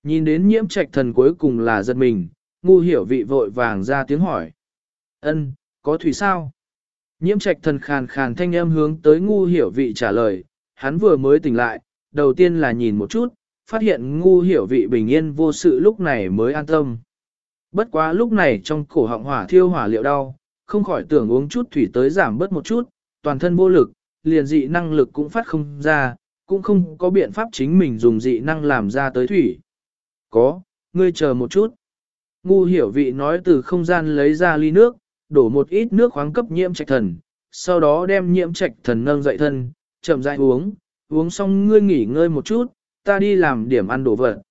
Speaker 1: Nhìn đến nhiễm trạch thần cuối cùng là giật mình, ngu hiểu vị vội vàng ra tiếng hỏi. Ân, có thủy sao? Nhiễm trạch thần khàn khàn thanh âm hướng tới ngu hiểu vị trả lời, hắn vừa mới tỉnh lại, đầu tiên là nhìn một chút, phát hiện ngu hiểu vị bình yên vô sự lúc này mới an tâm. Bất quá lúc này trong cổ họng hỏa thiêu hỏa liệu đau, không khỏi tưởng uống chút thủy tới giảm bớt một chút, toàn thân vô lực, liền dị năng lực cũng phát không ra, cũng không có biện pháp chính mình dùng dị năng làm ra tới thủy. Có, ngươi chờ một chút. Ngu hiểu vị nói từ không gian lấy ra ly nước, đổ một ít nước khoáng cấp nhiễm trạch thần, sau đó đem nhiễm trạch thần nâng dậy thân, chậm rãi uống, uống xong ngươi nghỉ ngơi một chút, ta đi làm điểm ăn đồ vật.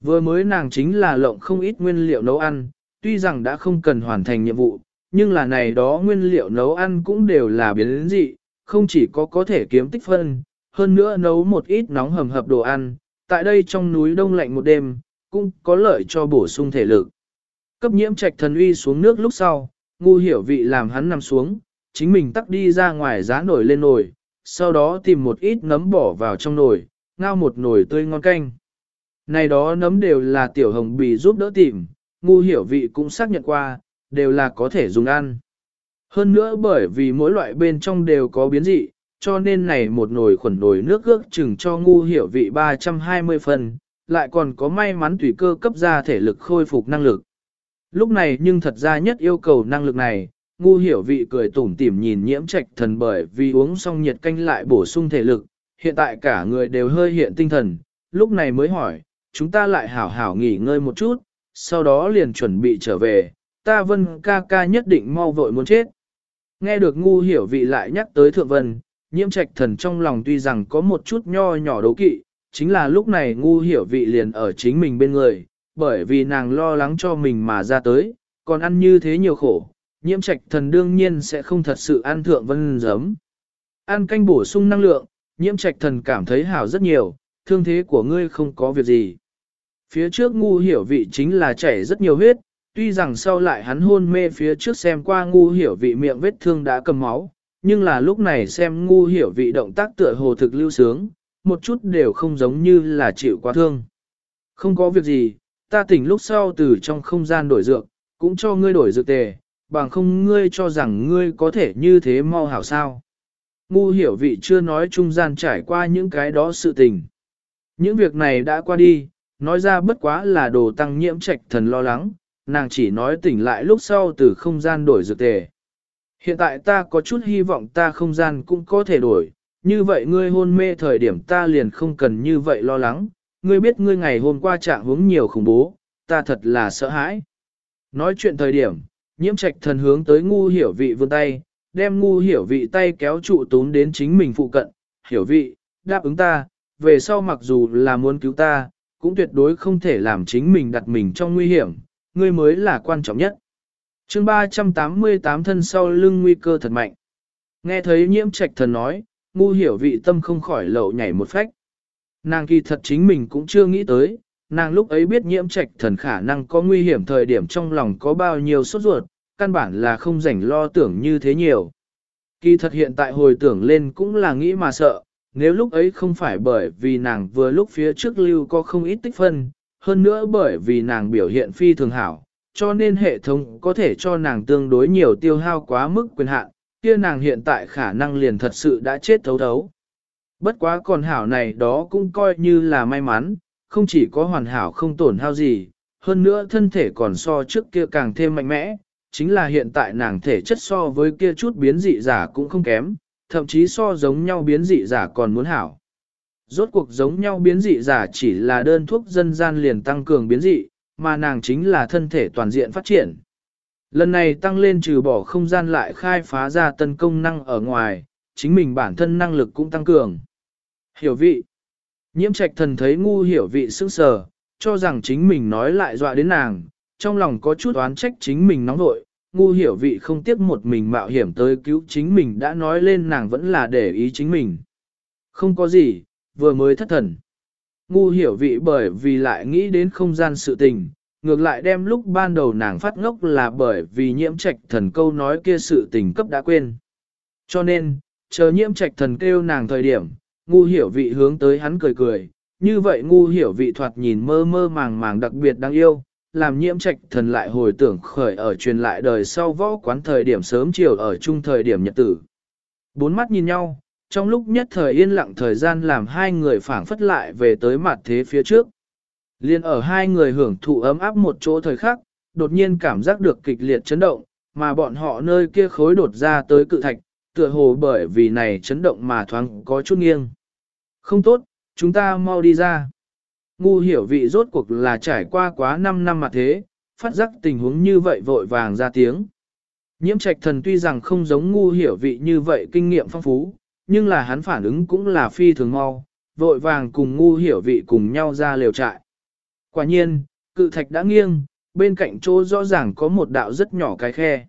Speaker 1: Vừa mới nàng chính là lộng không ít nguyên liệu nấu ăn, tuy rằng đã không cần hoàn thành nhiệm vụ, nhưng là này đó nguyên liệu nấu ăn cũng đều là biến dị, không chỉ có có thể kiếm tích phân, hơn nữa nấu một ít nóng hầm hập đồ ăn, tại đây trong núi đông lạnh một đêm, cũng có lợi cho bổ sung thể lực. Cấp nhiễm trạch thần uy xuống nước lúc sau, ngu hiểu vị làm hắn nằm xuống, chính mình tắt đi ra ngoài giá nổi lên nồi, sau đó tìm một ít nấm bỏ vào trong nồi, ngao một nồi tươi ngon canh. Này đó nấm đều là tiểu hồng bì giúp đỡ tìm, ngu hiểu vị cũng xác nhận qua, đều là có thể dùng ăn. Hơn nữa bởi vì mỗi loại bên trong đều có biến dị, cho nên này một nồi khuẩn nồi nước ước chừng cho ngu hiểu vị 320 phần, lại còn có may mắn tùy cơ cấp ra thể lực khôi phục năng lực. Lúc này nhưng thật ra nhất yêu cầu năng lực này, ngu hiểu vị cười tủm tỉm nhìn nhiễm trạch thần bởi vì uống xong nhiệt canh lại bổ sung thể lực, hiện tại cả người đều hơi hiện tinh thần, lúc này mới hỏi, chúng ta lại hảo hảo nghỉ ngơi một chút, sau đó liền chuẩn bị trở về, ta vân ca ca nhất định mau vội muốn chết. Nghe được ngu hiểu vị lại nhắc tới thượng vân, nhiễm trạch thần trong lòng tuy rằng có một chút nho nhỏ đấu kỵ, chính là lúc này ngu hiểu vị liền ở chính mình bên người, bởi vì nàng lo lắng cho mình mà ra tới, còn ăn như thế nhiều khổ, nhiễm trạch thần đương nhiên sẽ không thật sự ăn thượng vân giấm. Ăn canh bổ sung năng lượng, nhiễm trạch thần cảm thấy hảo rất nhiều, thương thế của ngươi không có việc gì. Phía trước ngu hiểu vị chính là chảy rất nhiều huyết, tuy rằng sau lại hắn hôn mê phía trước xem qua ngu hiểu vị miệng vết thương đã cầm máu, nhưng là lúc này xem ngu hiểu vị động tác tựa hồ thực lưu sướng, một chút đều không giống như là chịu quá thương. Không có việc gì, ta tỉnh lúc sau từ trong không gian đổi dược, cũng cho ngươi đổi dược tề, bằng không ngươi cho rằng ngươi có thể như thế mau hảo sao. Ngu hiểu vị chưa nói trung gian trải qua những cái đó sự tình. Những việc này đã qua đi, nói ra bất quá là đồ tăng nhiễm trạch thần lo lắng, nàng chỉ nói tỉnh lại lúc sau từ không gian đổi dược tề. Hiện tại ta có chút hy vọng ta không gian cũng có thể đổi, như vậy ngươi hôn mê thời điểm ta liền không cần như vậy lo lắng, ngươi biết ngươi ngày hôm qua trạng hướng nhiều khủng bố, ta thật là sợ hãi. Nói chuyện thời điểm, nhiễm trạch thần hướng tới ngu hiểu vị vươn tay, đem ngu hiểu vị tay kéo trụ tún đến chính mình phụ cận, hiểu vị, đáp ứng ta, về sau mặc dù là muốn cứu ta, cũng tuyệt đối không thể làm chính mình đặt mình trong nguy hiểm, ngươi mới là quan trọng nhất. chương 388 thân sau lưng nguy cơ thật mạnh. Nghe thấy nhiễm trạch thần nói, ngu hiểu vị tâm không khỏi lậu nhảy một phách. Nàng kỳ thật chính mình cũng chưa nghĩ tới, nàng lúc ấy biết nhiễm trạch thần khả năng có nguy hiểm thời điểm trong lòng có bao nhiêu sốt ruột, căn bản là không rảnh lo tưởng như thế nhiều. Kỳ thật hiện tại hồi tưởng lên cũng là nghĩ mà sợ, nếu lúc ấy không phải bởi vì nàng vừa lúc phía trước lưu có không ít tích phân, hơn nữa bởi vì nàng biểu hiện phi thường hảo, cho nên hệ thống có thể cho nàng tương đối nhiều tiêu hao quá mức quyền hạn, kia nàng hiện tại khả năng liền thật sự đã chết thấu thấu. Bất quá còn hảo này đó cũng coi như là may mắn, không chỉ có hoàn hảo không tổn hao gì, hơn nữa thân thể còn so trước kia càng thêm mạnh mẽ, chính là hiện tại nàng thể chất so với kia chút biến dị giả cũng không kém, thậm chí so giống nhau biến dị giả còn muốn hảo. Rốt cuộc giống nhau biến dị giả chỉ là đơn thuốc dân gian liền tăng cường biến dị, mà nàng chính là thân thể toàn diện phát triển. Lần này tăng lên trừ bỏ không gian lại khai phá ra tân công năng ở ngoài, chính mình bản thân năng lực cũng tăng cường. Hiểu vị. Nhiễm trạch thần thấy ngu hiểu vị sững sờ, cho rằng chính mình nói lại dọa đến nàng, trong lòng có chút oán trách chính mình nóng vội, ngu hiểu vị không tiếc một mình mạo hiểm tới cứu chính mình đã nói lên nàng vẫn là để ý chính mình. Không có gì, vừa mới thất thần. Ngu hiểu vị bởi vì lại nghĩ đến không gian sự tình, ngược lại đem lúc ban đầu nàng phát ngốc là bởi vì nhiễm trạch thần câu nói kia sự tình cấp đã quên. Cho nên, chờ nhiễm trạch thần kêu nàng thời điểm, ngu hiểu vị hướng tới hắn cười cười, như vậy ngu hiểu vị thoạt nhìn mơ mơ màng màng đặc biệt đáng yêu, làm nhiễm trạch thần lại hồi tưởng khởi ở truyền lại đời sau võ quán thời điểm sớm chiều ở chung thời điểm nhật tử. Bốn mắt nhìn nhau, trong lúc nhất thời yên lặng thời gian làm hai người phảng phất lại về tới mặt thế phía trước. Liên ở hai người hưởng thụ ấm áp một chỗ thời khắc, đột nhiên cảm giác được kịch liệt chấn động, mà bọn họ nơi kia khối đột ra tới cự thạch, tựa hồ bởi vì này chấn động mà thoáng có chút nghiêng. Không tốt, chúng ta mau đi ra. Ngu hiểu vị rốt cuộc là trải qua quá 5 năm mà thế, phát giác tình huống như vậy vội vàng ra tiếng. Nhiễm trạch thần tuy rằng không giống ngu hiểu vị như vậy kinh nghiệm phong phú, nhưng là hắn phản ứng cũng là phi thường mau, vội vàng cùng ngu hiểu vị cùng nhau ra lều trại. Quả nhiên, cự thạch đã nghiêng, bên cạnh chỗ rõ ràng có một đạo rất nhỏ cái khe.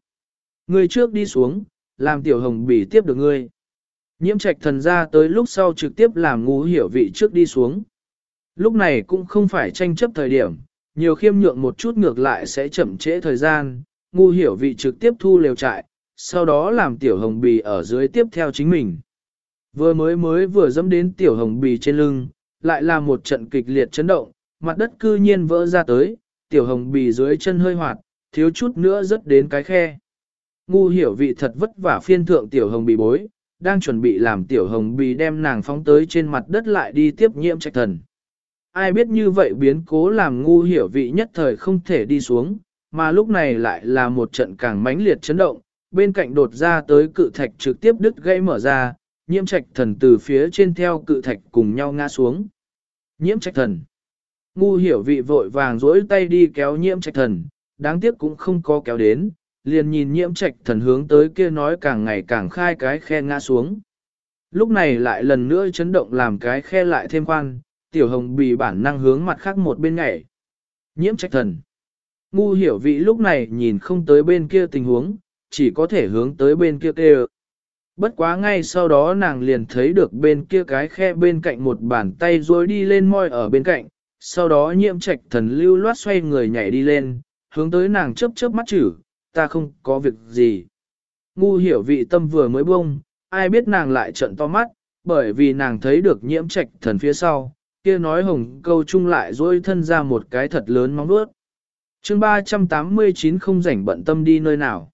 Speaker 1: Người trước đi xuống, làm tiểu hồng bỉ tiếp được ngươi. Nhiễm trạch thần ra tới lúc sau trực tiếp làm ngu hiểu vị trước đi xuống. Lúc này cũng không phải tranh chấp thời điểm, nhiều khiêm nhượng một chút ngược lại sẽ chậm trễ thời gian, ngu hiểu vị trực tiếp thu lều trại, sau đó làm tiểu hồng bì ở dưới tiếp theo chính mình. Vừa mới mới vừa dẫm đến tiểu hồng bì trên lưng, lại là một trận kịch liệt chấn động, mặt đất cư nhiên vỡ ra tới, tiểu hồng bì dưới chân hơi hoạt, thiếu chút nữa rớt đến cái khe. Ngu hiểu vị thật vất vả phiên thượng tiểu hồng bị bối, đang chuẩn bị làm tiểu hồng bị đem nàng phóng tới trên mặt đất lại đi tiếp nhiễm trạch thần. Ai biết như vậy biến cố làm ngu hiểu vị nhất thời không thể đi xuống, mà lúc này lại là một trận càng mãnh liệt chấn động, bên cạnh đột ra tới cự thạch trực tiếp đứt gãy mở ra, nhiễm trạch thần từ phía trên theo cự thạch cùng nhau ngã xuống. Nhiễm trạch thần. Ngu hiểu vị vội vàng dối tay đi kéo nhiễm trạch thần, đáng tiếc cũng không có kéo đến, liền nhìn nhiễm trạch thần hướng tới kia nói càng ngày càng khai cái khe ngã xuống. Lúc này lại lần nữa chấn động làm cái khe lại thêm khoan, tiểu hồng bị bản năng hướng mặt khác một bên nhảy. Nhiễm trạch thần. Ngu hiểu vị lúc này nhìn không tới bên kia tình huống, chỉ có thể hướng tới bên kia kêu. Bất quá ngay sau đó nàng liền thấy được bên kia cái khe bên cạnh một bàn tay rồi đi lên môi ở bên cạnh, sau đó nhiễm trạch thần lưu loát xoay người nhảy đi lên, hướng tới nàng chớp chớp mắt chửi ta không có việc gì. Ngu hiểu vị tâm vừa mới bông, ai biết nàng lại trận to mắt, bởi vì nàng thấy được nhiễm trạch thần phía sau, kia nói hồng câu chung lại dối thân ra một cái thật lớn móng vuốt. chương 389 không rảnh bận tâm đi nơi nào.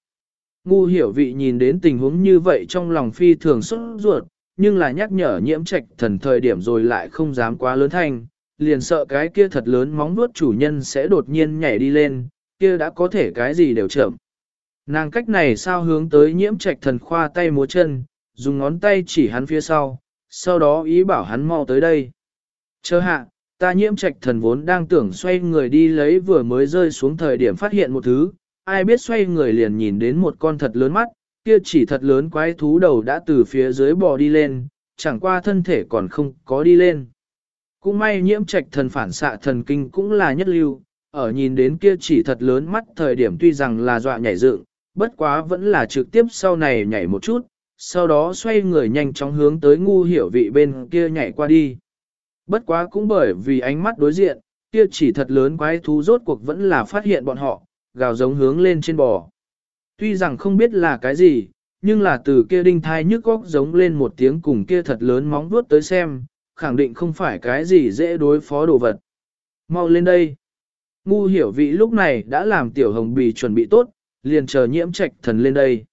Speaker 1: Ngu hiểu vị nhìn đến tình huống như vậy trong lòng phi thường xuất ruột, nhưng là nhắc nhở nhiễm trạch thần thời điểm rồi lại không dám quá lớn thanh, liền sợ cái kia thật lớn móng vuốt chủ nhân sẽ đột nhiên nhảy đi lên, kia đã có thể cái gì đều chậm. Nàng cách này sao hướng tới nhiễm trạch thần khoa tay múa chân, dùng ngón tay chỉ hắn phía sau, sau đó ý bảo hắn mau tới đây. Chờ hạ, ta nhiễm trạch thần vốn đang tưởng xoay người đi lấy vừa mới rơi xuống thời điểm phát hiện một thứ, ai biết xoay người liền nhìn đến một con thật lớn mắt, kia chỉ thật lớn quái thú đầu đã từ phía dưới bò đi lên, chẳng qua thân thể còn không có đi lên. Cũng may nhiễm trạch thần phản xạ thần kinh cũng là nhất lưu, ở nhìn đến kia chỉ thật lớn mắt thời điểm tuy rằng là dọa nhảy dựng, bất quá vẫn là trực tiếp sau này nhảy một chút, sau đó xoay người nhanh chóng hướng tới ngu hiểu vị bên kia nhảy qua đi. Bất quá cũng bởi vì ánh mắt đối diện, kia chỉ thật lớn quái thú rốt cuộc vẫn là phát hiện bọn họ, gào giống hướng lên trên bò. Tuy rằng không biết là cái gì, nhưng là từ kia đinh thai nhức góc giống lên một tiếng cùng kia thật lớn móng vuốt tới xem, khẳng định không phải cái gì dễ đối phó đồ vật. Mau lên đây. Ngu hiểu vị lúc này đã làm tiểu hồng bì chuẩn bị tốt, liền chờ nhiễm trạch thần lên đây.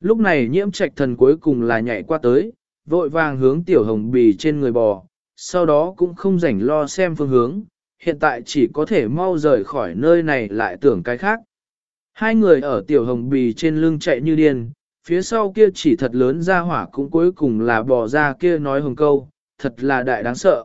Speaker 1: Lúc này nhiễm trạch thần cuối cùng là nhảy qua tới, vội vàng hướng tiểu hồng bì trên người bò, sau đó cũng không rảnh lo xem phương hướng, hiện tại chỉ có thể mau rời khỏi nơi này lại tưởng cái khác. Hai người ở tiểu hồng bì trên lưng chạy như điên, phía sau kia chỉ thật lớn ra hỏa cũng cuối cùng là bò ra kia nói hồng câu, thật là đại đáng sợ.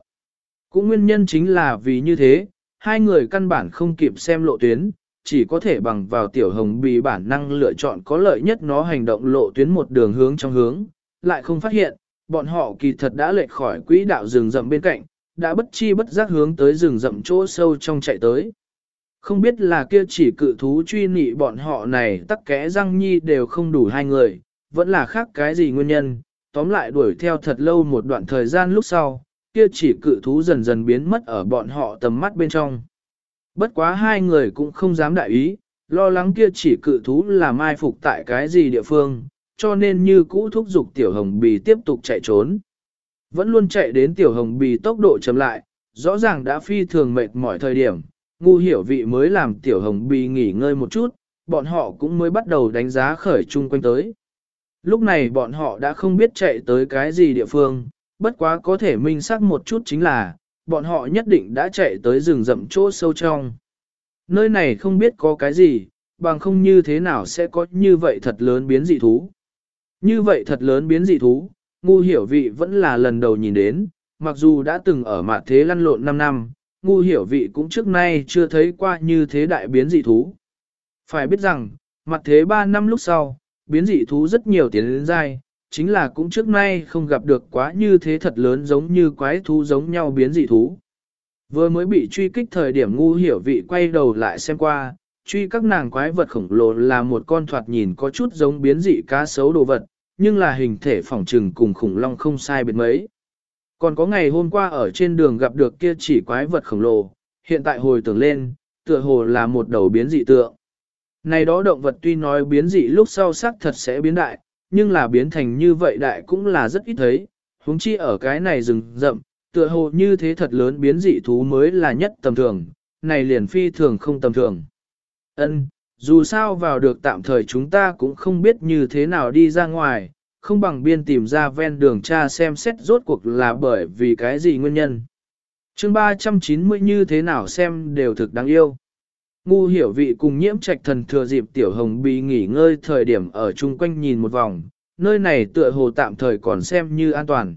Speaker 1: Cũng nguyên nhân chính là vì như thế, hai người căn bản không kịp xem lộ tuyến, chỉ có thể bằng vào tiểu hồng bì bản năng lựa chọn có lợi nhất nó hành động lộ tuyến một đường hướng trong hướng, lại không phát hiện, bọn họ kỳ thật đã lệch khỏi quỹ đạo rừng rậm bên cạnh, đã bất chi bất giác hướng tới rừng rậm chỗ sâu trong chạy tới. Không biết là kia chỉ cự thú truy nị bọn họ này tắc kẽ răng nhi đều không đủ hai người, vẫn là khác cái gì nguyên nhân, tóm lại đuổi theo thật lâu một đoạn thời gian lúc sau, kia chỉ cự thú dần dần biến mất ở bọn họ tầm mắt bên trong. Bất quá hai người cũng không dám đại ý, lo lắng kia chỉ cự thú là mai phục tại cái gì địa phương, cho nên như cũ thúc giục tiểu hồng bì tiếp tục chạy trốn. Vẫn luôn chạy đến tiểu hồng bì tốc độ chậm lại, rõ ràng đã phi thường mệt mỏi thời điểm, ngu hiểu vị mới làm tiểu hồng bì nghỉ ngơi một chút, bọn họ cũng mới bắt đầu đánh giá khởi chung quanh tới. Lúc này bọn họ đã không biết chạy tới cái gì địa phương, bất quá có thể minh xác một chút chính là, bọn họ nhất định đã chạy tới rừng rậm chỗ sâu trong. Nơi này không biết có cái gì, bằng không như thế nào sẽ có như vậy thật lớn biến dị thú. Như vậy thật lớn biến dị thú, ngu hiểu vị vẫn là lần đầu nhìn đến, mặc dù đã từng ở mạt thế lăn lộn 5 năm, ngu hiểu vị cũng trước nay chưa thấy qua như thế đại biến dị thú. Phải biết rằng, mặt thế 3 năm lúc sau, biến dị thú rất nhiều tiến đến dai, chính là cũng trước nay không gặp được quá như thế thật lớn giống như quái thú giống nhau biến dị thú. Vừa mới bị truy kích thời điểm ngu hiểu vị quay đầu lại xem qua, truy các nàng quái vật khổng lồ là một con thoạt nhìn có chút giống biến dị cá sấu đồ vật, nhưng là hình thể phỏng trừng cùng khủng long không sai biệt mấy. Còn có ngày hôm qua ở trên đường gặp được kia chỉ quái vật khổng lồ, hiện tại hồi tưởng lên, tựa hồ là một đầu biến dị tượng. Này đó động vật tuy nói biến dị lúc sau sắc thật sẽ biến đại, nhưng là biến thành như vậy đại cũng là rất ít thấy, huống chi ở cái này rừng rậm, tựa hồ như thế thật lớn biến dị thú mới là nhất tầm thường, này liền phi thường không tầm thường. Ân, dù sao vào được tạm thời chúng ta cũng không biết như thế nào đi ra ngoài, không bằng biên tìm ra ven đường cha xem xét rốt cuộc là bởi vì cái gì nguyên nhân. chương 390 như thế nào xem đều thực đáng yêu. Ngu hiểu vị cùng nhiễm trạch thần thừa dịp tiểu hồng bị nghỉ ngơi thời điểm ở chung quanh nhìn một vòng, nơi này tựa hồ tạm thời còn xem như an toàn.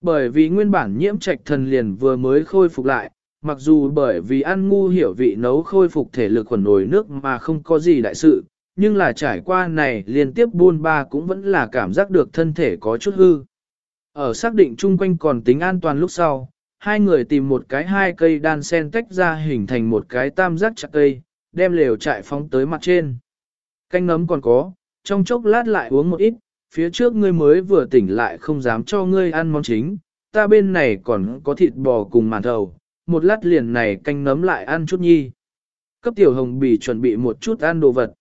Speaker 1: Bởi vì nguyên bản nhiễm trạch thần liền vừa mới khôi phục lại, mặc dù bởi vì ăn ngu hiểu vị nấu khôi phục thể lực quần nồi nước mà không có gì đại sự, nhưng là trải qua này liên tiếp buôn ba cũng vẫn là cảm giác được thân thể có chút hư. Ở xác định chung quanh còn tính an toàn lúc sau, hai người tìm một cái hai cây đan sen tách ra hình thành một cái tam giác chặt cây, đem lều trại phóng tới mặt trên. Canh nấm còn có, trong chốc lát lại uống một ít, phía trước ngươi mới vừa tỉnh lại không dám cho ngươi ăn món chính, ta bên này còn có thịt bò cùng màn thầu, một lát liền này canh nấm lại ăn chút nhi. Cấp tiểu hồng bì chuẩn bị một chút ăn đồ vật.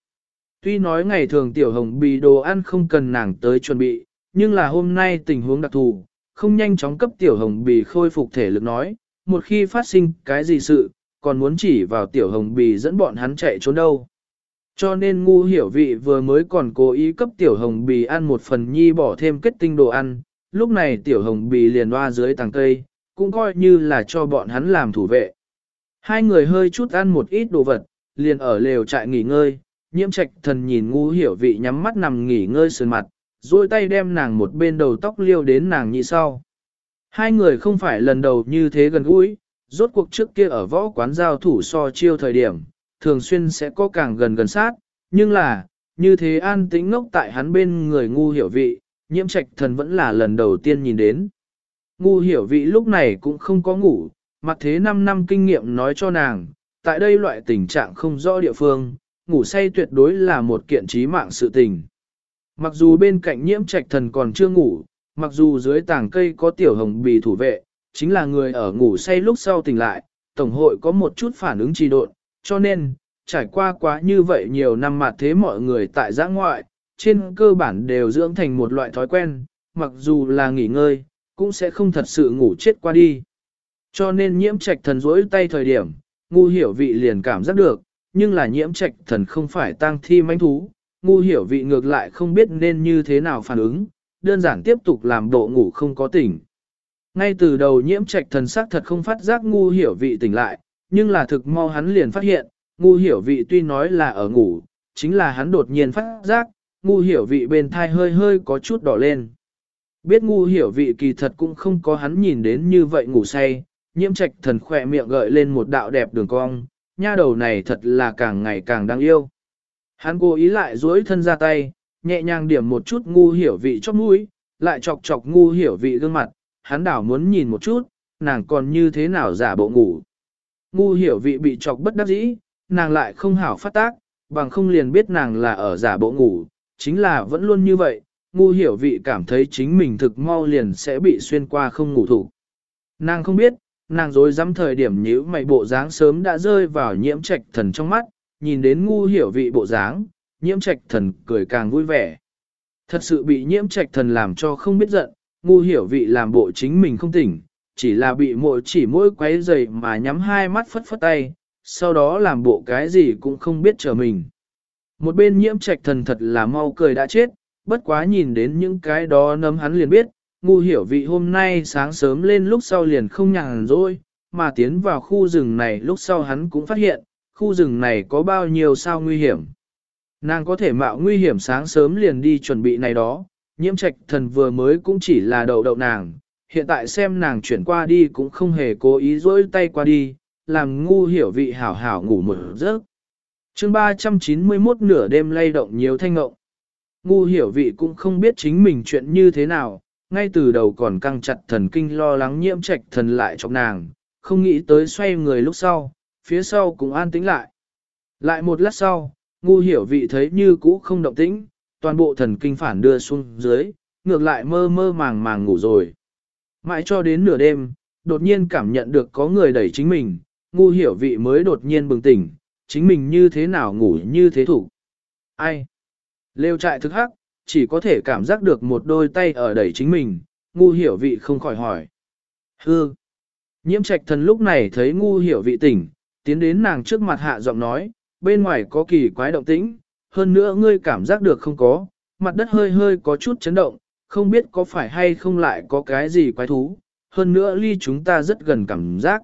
Speaker 1: Tuy nói ngày thường tiểu hồng bì đồ ăn không cần nàng tới chuẩn bị, nhưng là hôm nay tình huống đặc thù, không nhanh chóng cấp tiểu hồng bì khôi phục thể lực nói, một khi phát sinh cái gì sự, còn muốn chỉ vào tiểu hồng bì dẫn bọn hắn chạy trốn đâu. Cho nên ngu hiểu vị vừa mới còn cố ý cấp tiểu hồng bì ăn một phần nhi bỏ thêm kết tinh đồ ăn, lúc này tiểu hồng bì liền loa dưới tàng cây, cũng coi như là cho bọn hắn làm thủ vệ. Hai người hơi chút ăn một ít đồ vật, liền ở lều trại nghỉ ngơi, nhiễm trạch thần nhìn ngu hiểu vị nhắm mắt nằm nghỉ ngơi sườn mặt, duỗi tay đem nàng một bên đầu tóc liêu đến nàng nhị sau. Hai người không phải lần đầu như thế gần gũi, rốt cuộc trước kia ở võ quán giao thủ so chiêu thời điểm, thường xuyên sẽ có càng gần gần sát, nhưng là, như thế an tĩnh ngốc tại hắn bên người ngu hiểu vị, nhiễm trạch thần vẫn là lần đầu tiên nhìn đến. Ngu hiểu vị lúc này cũng không có ngủ, mặt thế 5 năm kinh nghiệm nói cho nàng, tại đây loại tình trạng không rõ địa phương, ngủ say tuyệt đối là một kiện trí mạng sự tình. Mặc dù bên cạnh nhiễm trạch thần còn chưa ngủ, mặc dù dưới tảng cây có tiểu hồng bì thủ vệ, chính là người ở ngủ say lúc sau tỉnh lại, Tổng hội có một chút phản ứng trì độn, cho nên, trải qua quá như vậy nhiều năm mà thế mọi người tại giã ngoại, trên cơ bản đều dưỡng thành một loại thói quen, mặc dù là nghỉ ngơi, cũng sẽ không thật sự ngủ chết qua đi. Cho nên nhiễm trạch thần rỗi tay thời điểm, ngu hiểu vị liền cảm giác được, nhưng là nhiễm trạch thần không phải tang thi manh thú, ngu hiểu vị ngược lại không biết nên như thế nào phản ứng, đơn giản tiếp tục làm bộ ngủ không có tỉnh. Ngay từ đầu nhiễm trạch thần sắc thật không phát giác ngu hiểu vị tỉnh lại, nhưng là thực mau hắn liền phát hiện, ngu hiểu vị tuy nói là ở ngủ, chính là hắn đột nhiên phát giác, ngu hiểu vị bên thai hơi hơi có chút đỏ lên. Biết ngu hiểu vị kỳ thật cũng không có hắn nhìn đến như vậy ngủ say, nhiễm trạch thần khỏe miệng gợi lên một đạo đẹp đường cong, nha đầu này thật là càng ngày càng đáng yêu. Hắn cố ý lại duỗi thân ra tay, nhẹ nhàng điểm một chút ngu hiểu vị chóp mũi, lại chọc chọc ngu hiểu vị gương mặt, hắn đảo muốn nhìn một chút, nàng còn như thế nào giả bộ ngủ. Ngu hiểu vị bị chọc bất đắc dĩ, nàng lại không hảo phát tác, bằng không liền biết nàng là ở giả bộ ngủ, chính là vẫn luôn như vậy, ngu hiểu vị cảm thấy chính mình thực mau liền sẽ bị xuyên qua không ngủ thủ. Nàng không biết, nàng dối dám thời điểm nhíu mày bộ dáng sớm đã rơi vào nhiễm trạch thần trong mắt, nhìn đến ngu hiểu vị bộ dáng, nhiễm trạch thần cười càng vui vẻ. Thật sự bị nhiễm trạch thần làm cho không biết giận, ngu hiểu vị làm bộ chính mình không tỉnh, chỉ là bị mỗi chỉ mỗi quấy dày mà nhắm hai mắt phất phất tay, sau đó làm bộ cái gì cũng không biết trở mình. Một bên nhiễm trạch thần thật là mau cười đã chết, bất quá nhìn đến những cái đó nấm hắn liền biết, ngu hiểu vị hôm nay sáng sớm lên lúc sau liền không nhàn rỗi, mà tiến vào khu rừng này lúc sau hắn cũng phát hiện, khu rừng này có bao nhiêu sao nguy hiểm. Nàng có thể mạo nguy hiểm sáng sớm liền đi chuẩn bị này đó, nhiễm trạch thần vừa mới cũng chỉ là đầu đậu nàng, hiện tại xem nàng chuyển qua đi cũng không hề cố ý dỗi tay qua đi, làm ngu hiểu vị hảo hảo ngủ một giấc. chương 391 nửa đêm lay động nhiều thanh ngộng. Ngu hiểu vị cũng không biết chính mình chuyện như thế nào, ngay từ đầu còn căng chặt thần kinh lo lắng nhiễm trạch thần lại trong nàng, không nghĩ tới xoay người lúc sau, phía sau cũng an tĩnh lại. Lại một lát sau, ngu hiểu vị thấy như cũ không động tĩnh, toàn bộ thần kinh phản đưa xuống dưới, ngược lại mơ mơ màng màng ngủ rồi. Mãi cho đến nửa đêm, đột nhiên cảm nhận được có người đẩy chính mình, ngu hiểu vị mới đột nhiên bừng tỉnh, chính mình như thế nào ngủ như thế thủ. Ai? Lêu trại thức hắc, chỉ có thể cảm giác được một đôi tay ở đẩy chính mình, ngu hiểu vị không khỏi hỏi. Hư! Nhiễm trạch thần lúc này thấy ngu hiểu vị tỉnh, tiến đến nàng trước mặt hạ giọng nói, bên ngoài có kỳ quái động tĩnh, hơn nữa ngươi cảm giác được không có, mặt đất hơi hơi có chút chấn động, không biết có phải hay không lại có cái gì quái thú, hơn nữa ly chúng ta rất gần cảm giác.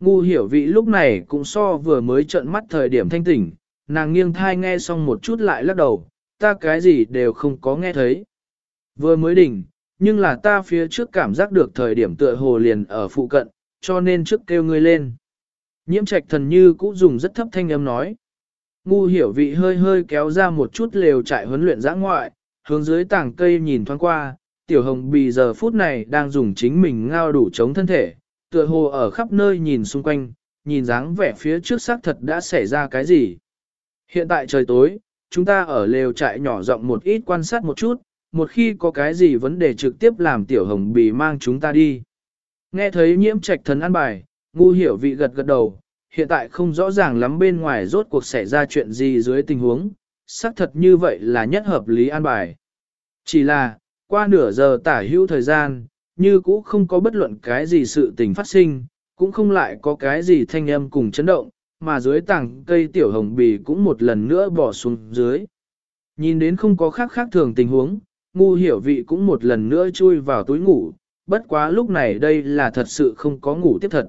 Speaker 1: Ngu hiểu vị lúc này cũng so vừa mới trợn mắt thời điểm thanh tỉnh, nàng nghiêng thai nghe xong một chút lại lắc đầu, ta cái gì đều không có nghe thấy. Vừa mới đỉnh, nhưng là ta phía trước cảm giác được thời điểm tựa hồ liền ở phụ cận, cho nên trước kêu ngươi lên. Nhiễm trạch thần như cũng dùng rất thấp thanh âm nói. Ngu hiểu vị hơi hơi kéo ra một chút lều trại huấn luyện giã ngoại, hướng dưới tảng cây nhìn thoáng qua, tiểu hồng bì giờ phút này đang dùng chính mình ngao đủ chống thân thể, tựa hồ ở khắp nơi nhìn xung quanh, nhìn dáng vẻ phía trước xác thật đã xảy ra cái gì. Hiện tại trời tối, chúng ta ở lều trại nhỏ rộng một ít quan sát một chút, một khi có cái gì vấn đề trực tiếp làm tiểu hồng bì mang chúng ta đi. Nghe thấy nhiễm trạch thần ăn bài, ngu hiểu vị gật gật đầu, hiện tại không rõ ràng lắm bên ngoài rốt cuộc xảy ra chuyện gì dưới tình huống, xác thật như vậy là nhất hợp lý an bài. Chỉ là, qua nửa giờ tả hữu thời gian, như cũ không có bất luận cái gì sự tình phát sinh, cũng không lại có cái gì thanh âm cùng chấn động, mà dưới tảng cây tiểu hồng bì cũng một lần nữa bỏ xuống dưới. Nhìn đến không có khác khác thường tình huống, ngu hiểu vị cũng một lần nữa chui vào túi ngủ, bất quá lúc này đây là thật sự không có ngủ tiếp thật.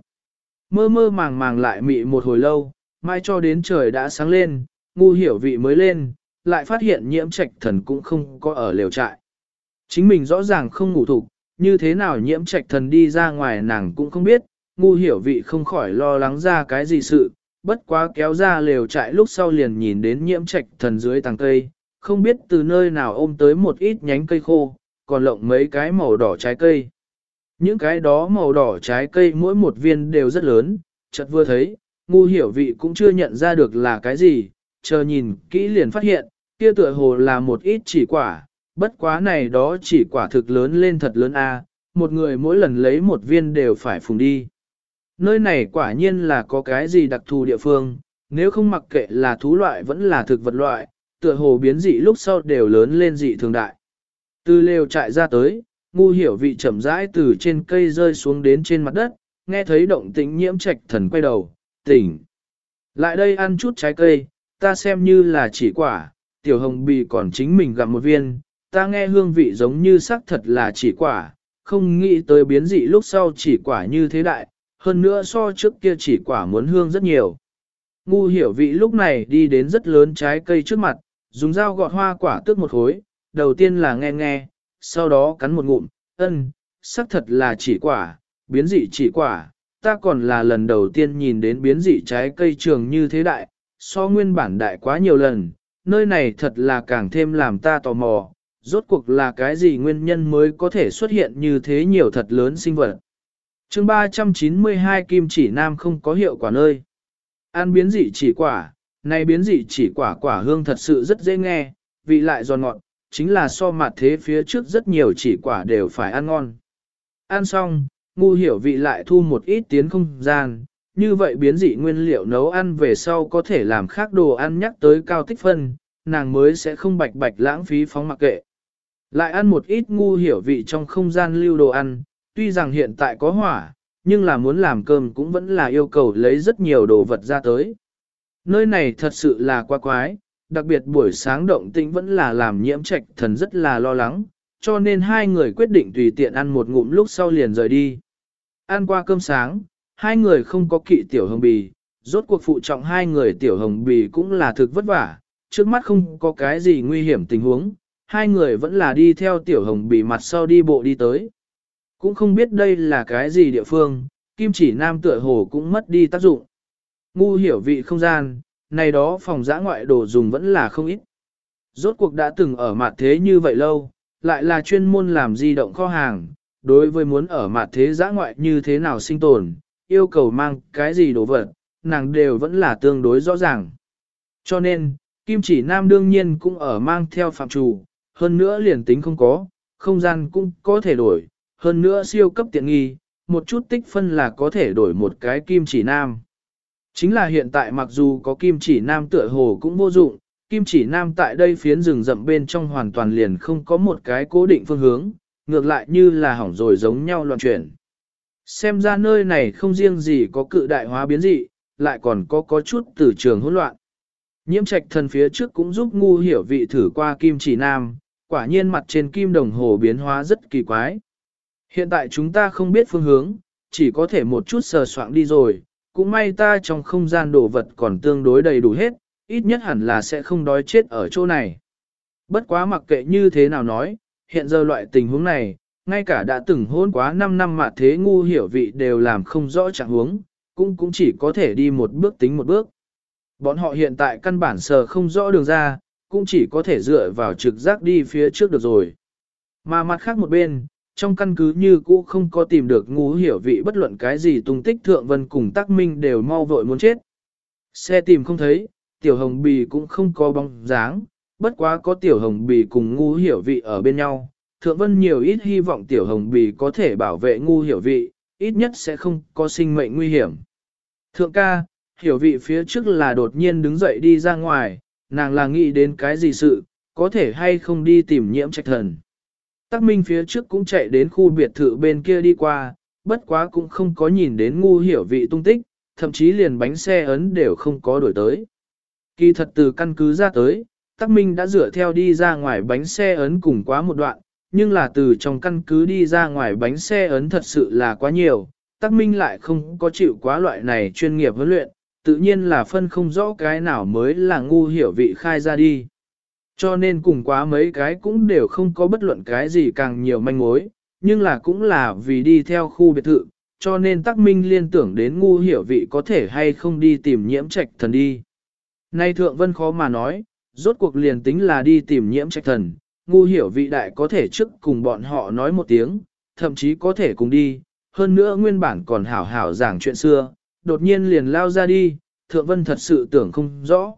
Speaker 1: Mơ mơ màng màng lại mị một hồi lâu, mai cho đến trời đã sáng lên, ngu hiểu vị mới lên, lại phát hiện nhiễm trạch thần cũng không có ở lều trại. Chính mình rõ ràng không ngủ thục, như thế nào nhiễm trạch thần đi ra ngoài nàng cũng không biết, ngu hiểu vị không khỏi lo lắng ra cái gì sự, bất quá kéo ra lều trại lúc sau liền nhìn đến nhiễm trạch thần dưới tàng cây, không biết từ nơi nào ôm tới một ít nhánh cây khô, còn lộng mấy cái màu đỏ trái cây. Những cái đó màu đỏ trái cây mỗi một viên đều rất lớn, chợt vừa thấy, ngu hiểu vị cũng chưa nhận ra được là cái gì, chờ nhìn kỹ liền phát hiện, kia tựa hồ là một ít chỉ quả, bất quá này đó chỉ quả thực lớn lên thật lớn a, một người mỗi lần lấy một viên đều phải phùng đi. Nơi này quả nhiên là có cái gì đặc thù địa phương, nếu không mặc kệ là thú loại vẫn là thực vật loại, tựa hồ biến dị lúc sau đều lớn lên dị thường đại. Từ lều trại ra tới, ngu hiểu vị chậm rãi từ trên cây rơi xuống đến trên mặt đất, nghe thấy động tĩnh nhiễm trạch thần quay đầu, tỉnh. Lại đây ăn chút trái cây, ta xem như là chỉ quả, tiểu hồng bì còn chính mình gặm một viên, ta nghe hương vị giống như sắc thật là chỉ quả, không nghĩ tới biến dị lúc sau chỉ quả như thế đại, hơn nữa so trước kia chỉ quả muốn hương rất nhiều. Ngu hiểu vị lúc này đi đến rất lớn trái cây trước mặt, dùng dao gọt hoa quả tước một khối, đầu tiên là nghe nghe, sau đó cắn một ngụm, ân, xác thật là chỉ quả, biến dị chỉ quả, ta còn là lần đầu tiên nhìn đến biến dị trái cây trường như thế đại, so nguyên bản đại quá nhiều lần, nơi này thật là càng thêm làm ta tò mò, rốt cuộc là cái gì nguyên nhân mới có thể xuất hiện như thế nhiều thật lớn sinh vật. chương 392 kim chỉ nam không có hiệu quả nơi. Ăn biến dị chỉ quả, này biến dị chỉ quả quả hương thật sự rất dễ nghe, vị lại giòn ngọt, chính là so mặt thế phía trước rất nhiều chỉ quả đều phải ăn ngon. Ăn xong, ngu hiểu vị lại thu một ít tiến không gian, như vậy biến dị nguyên liệu nấu ăn về sau có thể làm khác đồ ăn nhắc tới cao tích phân, nàng mới sẽ không bạch bạch lãng phí phóng mặc kệ. Lại ăn một ít ngu hiểu vị trong không gian lưu đồ ăn, tuy rằng hiện tại có hỏa, nhưng là muốn làm cơm cũng vẫn là yêu cầu lấy rất nhiều đồ vật ra tới. Nơi này thật sự là quá quái, đặc biệt buổi sáng động tĩnh vẫn là làm nhiễm trạch thần rất là lo lắng, cho nên hai người quyết định tùy tiện ăn một ngụm lúc sau liền rời đi. Ăn qua cơm sáng, hai người không có kỵ tiểu hồng bì, rốt cuộc phụ trọng hai người tiểu hồng bì cũng là thực vất vả, trước mắt không có cái gì nguy hiểm tình huống, hai người vẫn là đi theo tiểu hồng bì mặt sau đi bộ đi tới. Cũng không biết đây là cái gì địa phương, kim chỉ nam tựa hồ cũng mất đi tác dụng. Ngu hiểu vị không gian, này đó phòng giã ngoại đồ dùng vẫn là không ít. Rốt cuộc đã từng ở mặt thế như vậy lâu, lại là chuyên môn làm di động kho hàng, đối với muốn ở mặt thế giã ngoại như thế nào sinh tồn, yêu cầu mang cái gì đồ vật, nàng đều vẫn là tương đối rõ ràng. Cho nên, Kim chỉ nam đương nhiên cũng ở mang theo phạm chủ, hơn nữa liền tính không có, không gian cũng có thể đổi, hơn nữa siêu cấp tiện nghi, một chút tích phân là có thể đổi một cái kim chỉ nam. Chính là hiện tại mặc dù có kim chỉ nam tựa hồ cũng vô dụng, kim chỉ nam tại đây phiến rừng rậm bên trong hoàn toàn liền không có một cái cố định phương hướng, ngược lại như là hỏng rồi giống nhau loạn chuyển. Xem ra nơi này không riêng gì có cự đại hóa biến dị, lại còn có có chút từ trường hỗn loạn. Nhiễm trạch thần phía trước cũng giúp ngu hiểu vị thử qua kim chỉ nam, quả nhiên mặt trên kim đồng hồ biến hóa rất kỳ quái. Hiện tại chúng ta không biết phương hướng, chỉ có thể một chút sờ soạn đi rồi, cũng may ta trong không gian đồ vật còn tương đối đầy đủ hết, ít nhất hẳn là sẽ không đói chết ở chỗ này. Bất quá mặc kệ như thế nào nói, hiện giờ loại tình huống này, ngay cả đã từng hôn quá 5 năm mà thế ngu hiểu vị đều làm không rõ trạng huống, cũng cũng chỉ có thể đi một bước tính một bước. Bọn họ hiện tại căn bản sờ không rõ đường ra, cũng chỉ có thể dựa vào trực giác đi phía trước được rồi. Mà mặt khác một bên, trong căn cứ như cũ không có tìm được ngu hiểu vị bất luận cái gì tung tích thượng vân cùng tác minh đều mau vội muốn chết. Xe tìm không thấy, tiểu hồng bì cũng không có bóng dáng, bất quá có tiểu hồng bì cùng ngu hiểu vị ở bên nhau. Thượng vân nhiều ít hy vọng tiểu hồng bì có thể bảo vệ ngu hiểu vị, ít nhất sẽ không có sinh mệnh nguy hiểm. Thượng ca, hiểu vị phía trước là đột nhiên đứng dậy đi ra ngoài, nàng là nghĩ đến cái gì sự, có thể hay không đi tìm nhiễm trạch thần. Tắc Minh phía trước cũng chạy đến khu biệt thự bên kia đi qua, bất quá cũng không có nhìn đến ngu hiểu vị tung tích, thậm chí liền bánh xe ấn đều không có đổi tới. Kỳ thật từ căn cứ ra tới, Tắc Minh đã dựa theo đi ra ngoài bánh xe ấn cùng quá một đoạn, nhưng là từ trong căn cứ đi ra ngoài bánh xe ấn thật sự là quá nhiều, Tắc Minh lại không có chịu quá loại này chuyên nghiệp huấn luyện, tự nhiên là phân không rõ cái nào mới là ngu hiểu vị khai ra đi. Cho nên cùng quá mấy cái cũng đều không có bất luận cái gì càng nhiều manh mối, nhưng là cũng là vì đi theo khu biệt thự, cho nên tắc minh liên tưởng đến ngu hiểu vị có thể hay không đi tìm nhiễm trạch thần đi. Nay thượng vân khó mà nói, rốt cuộc liền tính là đi tìm nhiễm trạch thần, ngu hiểu vị đại có thể trước cùng bọn họ nói một tiếng, thậm chí có thể cùng đi, hơn nữa nguyên bản còn hảo hảo giảng chuyện xưa, đột nhiên liền lao ra đi, thượng vân thật sự tưởng không rõ.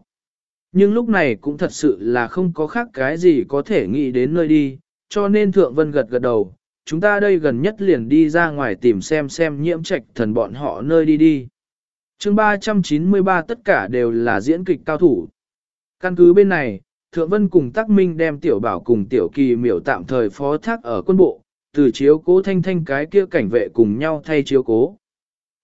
Speaker 1: Nhưng lúc này cũng thật sự là không có khác cái gì có thể nghĩ đến nơi đi, cho nên thượng vân gật gật đầu, chúng ta đây gần nhất liền đi ra ngoài tìm xem xem nhiễm trạch thần bọn họ nơi đi đi. chương 393 tất cả đều là diễn kịch cao thủ. Căn cứ bên này, Thượng Vân cùng Tắc Minh đem tiểu bảo cùng tiểu kỳ miểu tạm thời phó thác ở quân bộ, từ chiếu cố thanh thanh cái kia cảnh vệ cùng nhau thay chiếu cố.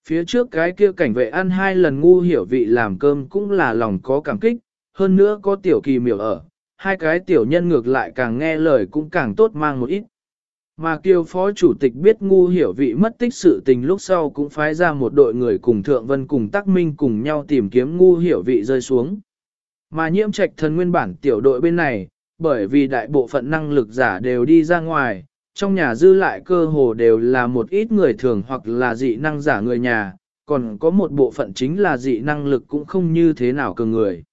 Speaker 1: Phía trước cái kia cảnh vệ ăn hai lần ngu hiểu vị làm cơm cũng là lòng có cảm kích, hơn nữa có tiểu kỳ miểu ở, hai cái tiểu nhân ngược lại càng nghe lời cũng càng tốt mang một ít. Mà kiều phó chủ tịch biết ngu hiểu vị mất tích sự tình lúc sau cũng phái ra một đội người cùng thượng vân cùng tắc minh cùng nhau tìm kiếm ngu hiểu vị rơi xuống. Mà nhiễm trạch thần nguyên bản tiểu đội bên này, bởi vì đại bộ phận năng lực giả đều đi ra ngoài, trong nhà dư lại cơ hồ đều là một ít người thường hoặc là dị năng giả người nhà, còn có một bộ phận chính là dị năng lực cũng không như thế nào cường người.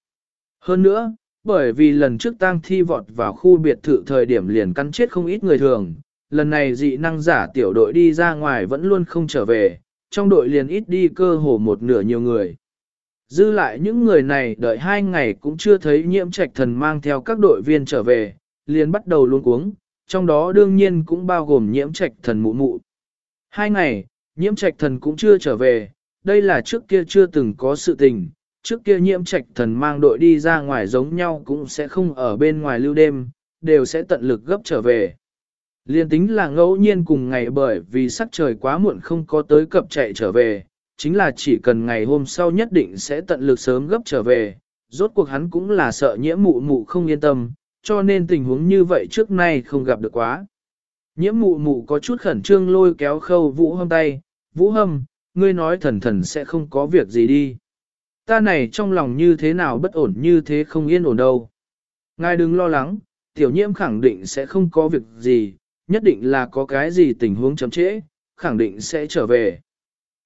Speaker 1: Hơn nữa, bởi vì lần trước tang thi vọt vào khu biệt thự thời điểm liền cắn chết không ít người thường, lần này dị năng giả tiểu đội đi ra ngoài vẫn luôn không trở về, trong đội liền ít đi cơ hồ một nửa nhiều người. Dư lại những người này đợi hai ngày cũng chưa thấy nhiễm trạch thần mang theo các đội viên trở về, liền bắt đầu luôn cuống, trong đó đương nhiên cũng bao gồm nhiễm trạch thần mụ mụ. Hai ngày, nhiễm trạch thần cũng chưa trở về, đây là trước kia chưa từng có sự tình, trước kia nhiễm trạch thần mang đội đi ra ngoài giống nhau cũng sẽ không ở bên ngoài lưu đêm, đều sẽ tận lực gấp trở về. Liên tính là ngẫu nhiên cùng ngày bởi vì sắc trời quá muộn không có tới cập chạy trở về, chính là chỉ cần ngày hôm sau nhất định sẽ tận lực sớm gấp trở về, rốt cuộc hắn cũng là sợ nhiễm mụ mụ không yên tâm, cho nên tình huống như vậy trước nay không gặp được quá. Nhiễm mụ mụ có chút khẩn trương lôi kéo khâu vũ hâm tay, vũ hâm, ngươi nói thần thần sẽ không có việc gì đi. Ta này trong lòng như thế nào bất ổn như thế không yên ổn đâu. Ngài đừng lo lắng, tiểu nhiễm khẳng định sẽ không có việc gì, nhất định là có cái gì tình huống chậm trễ, khẳng định sẽ trở về.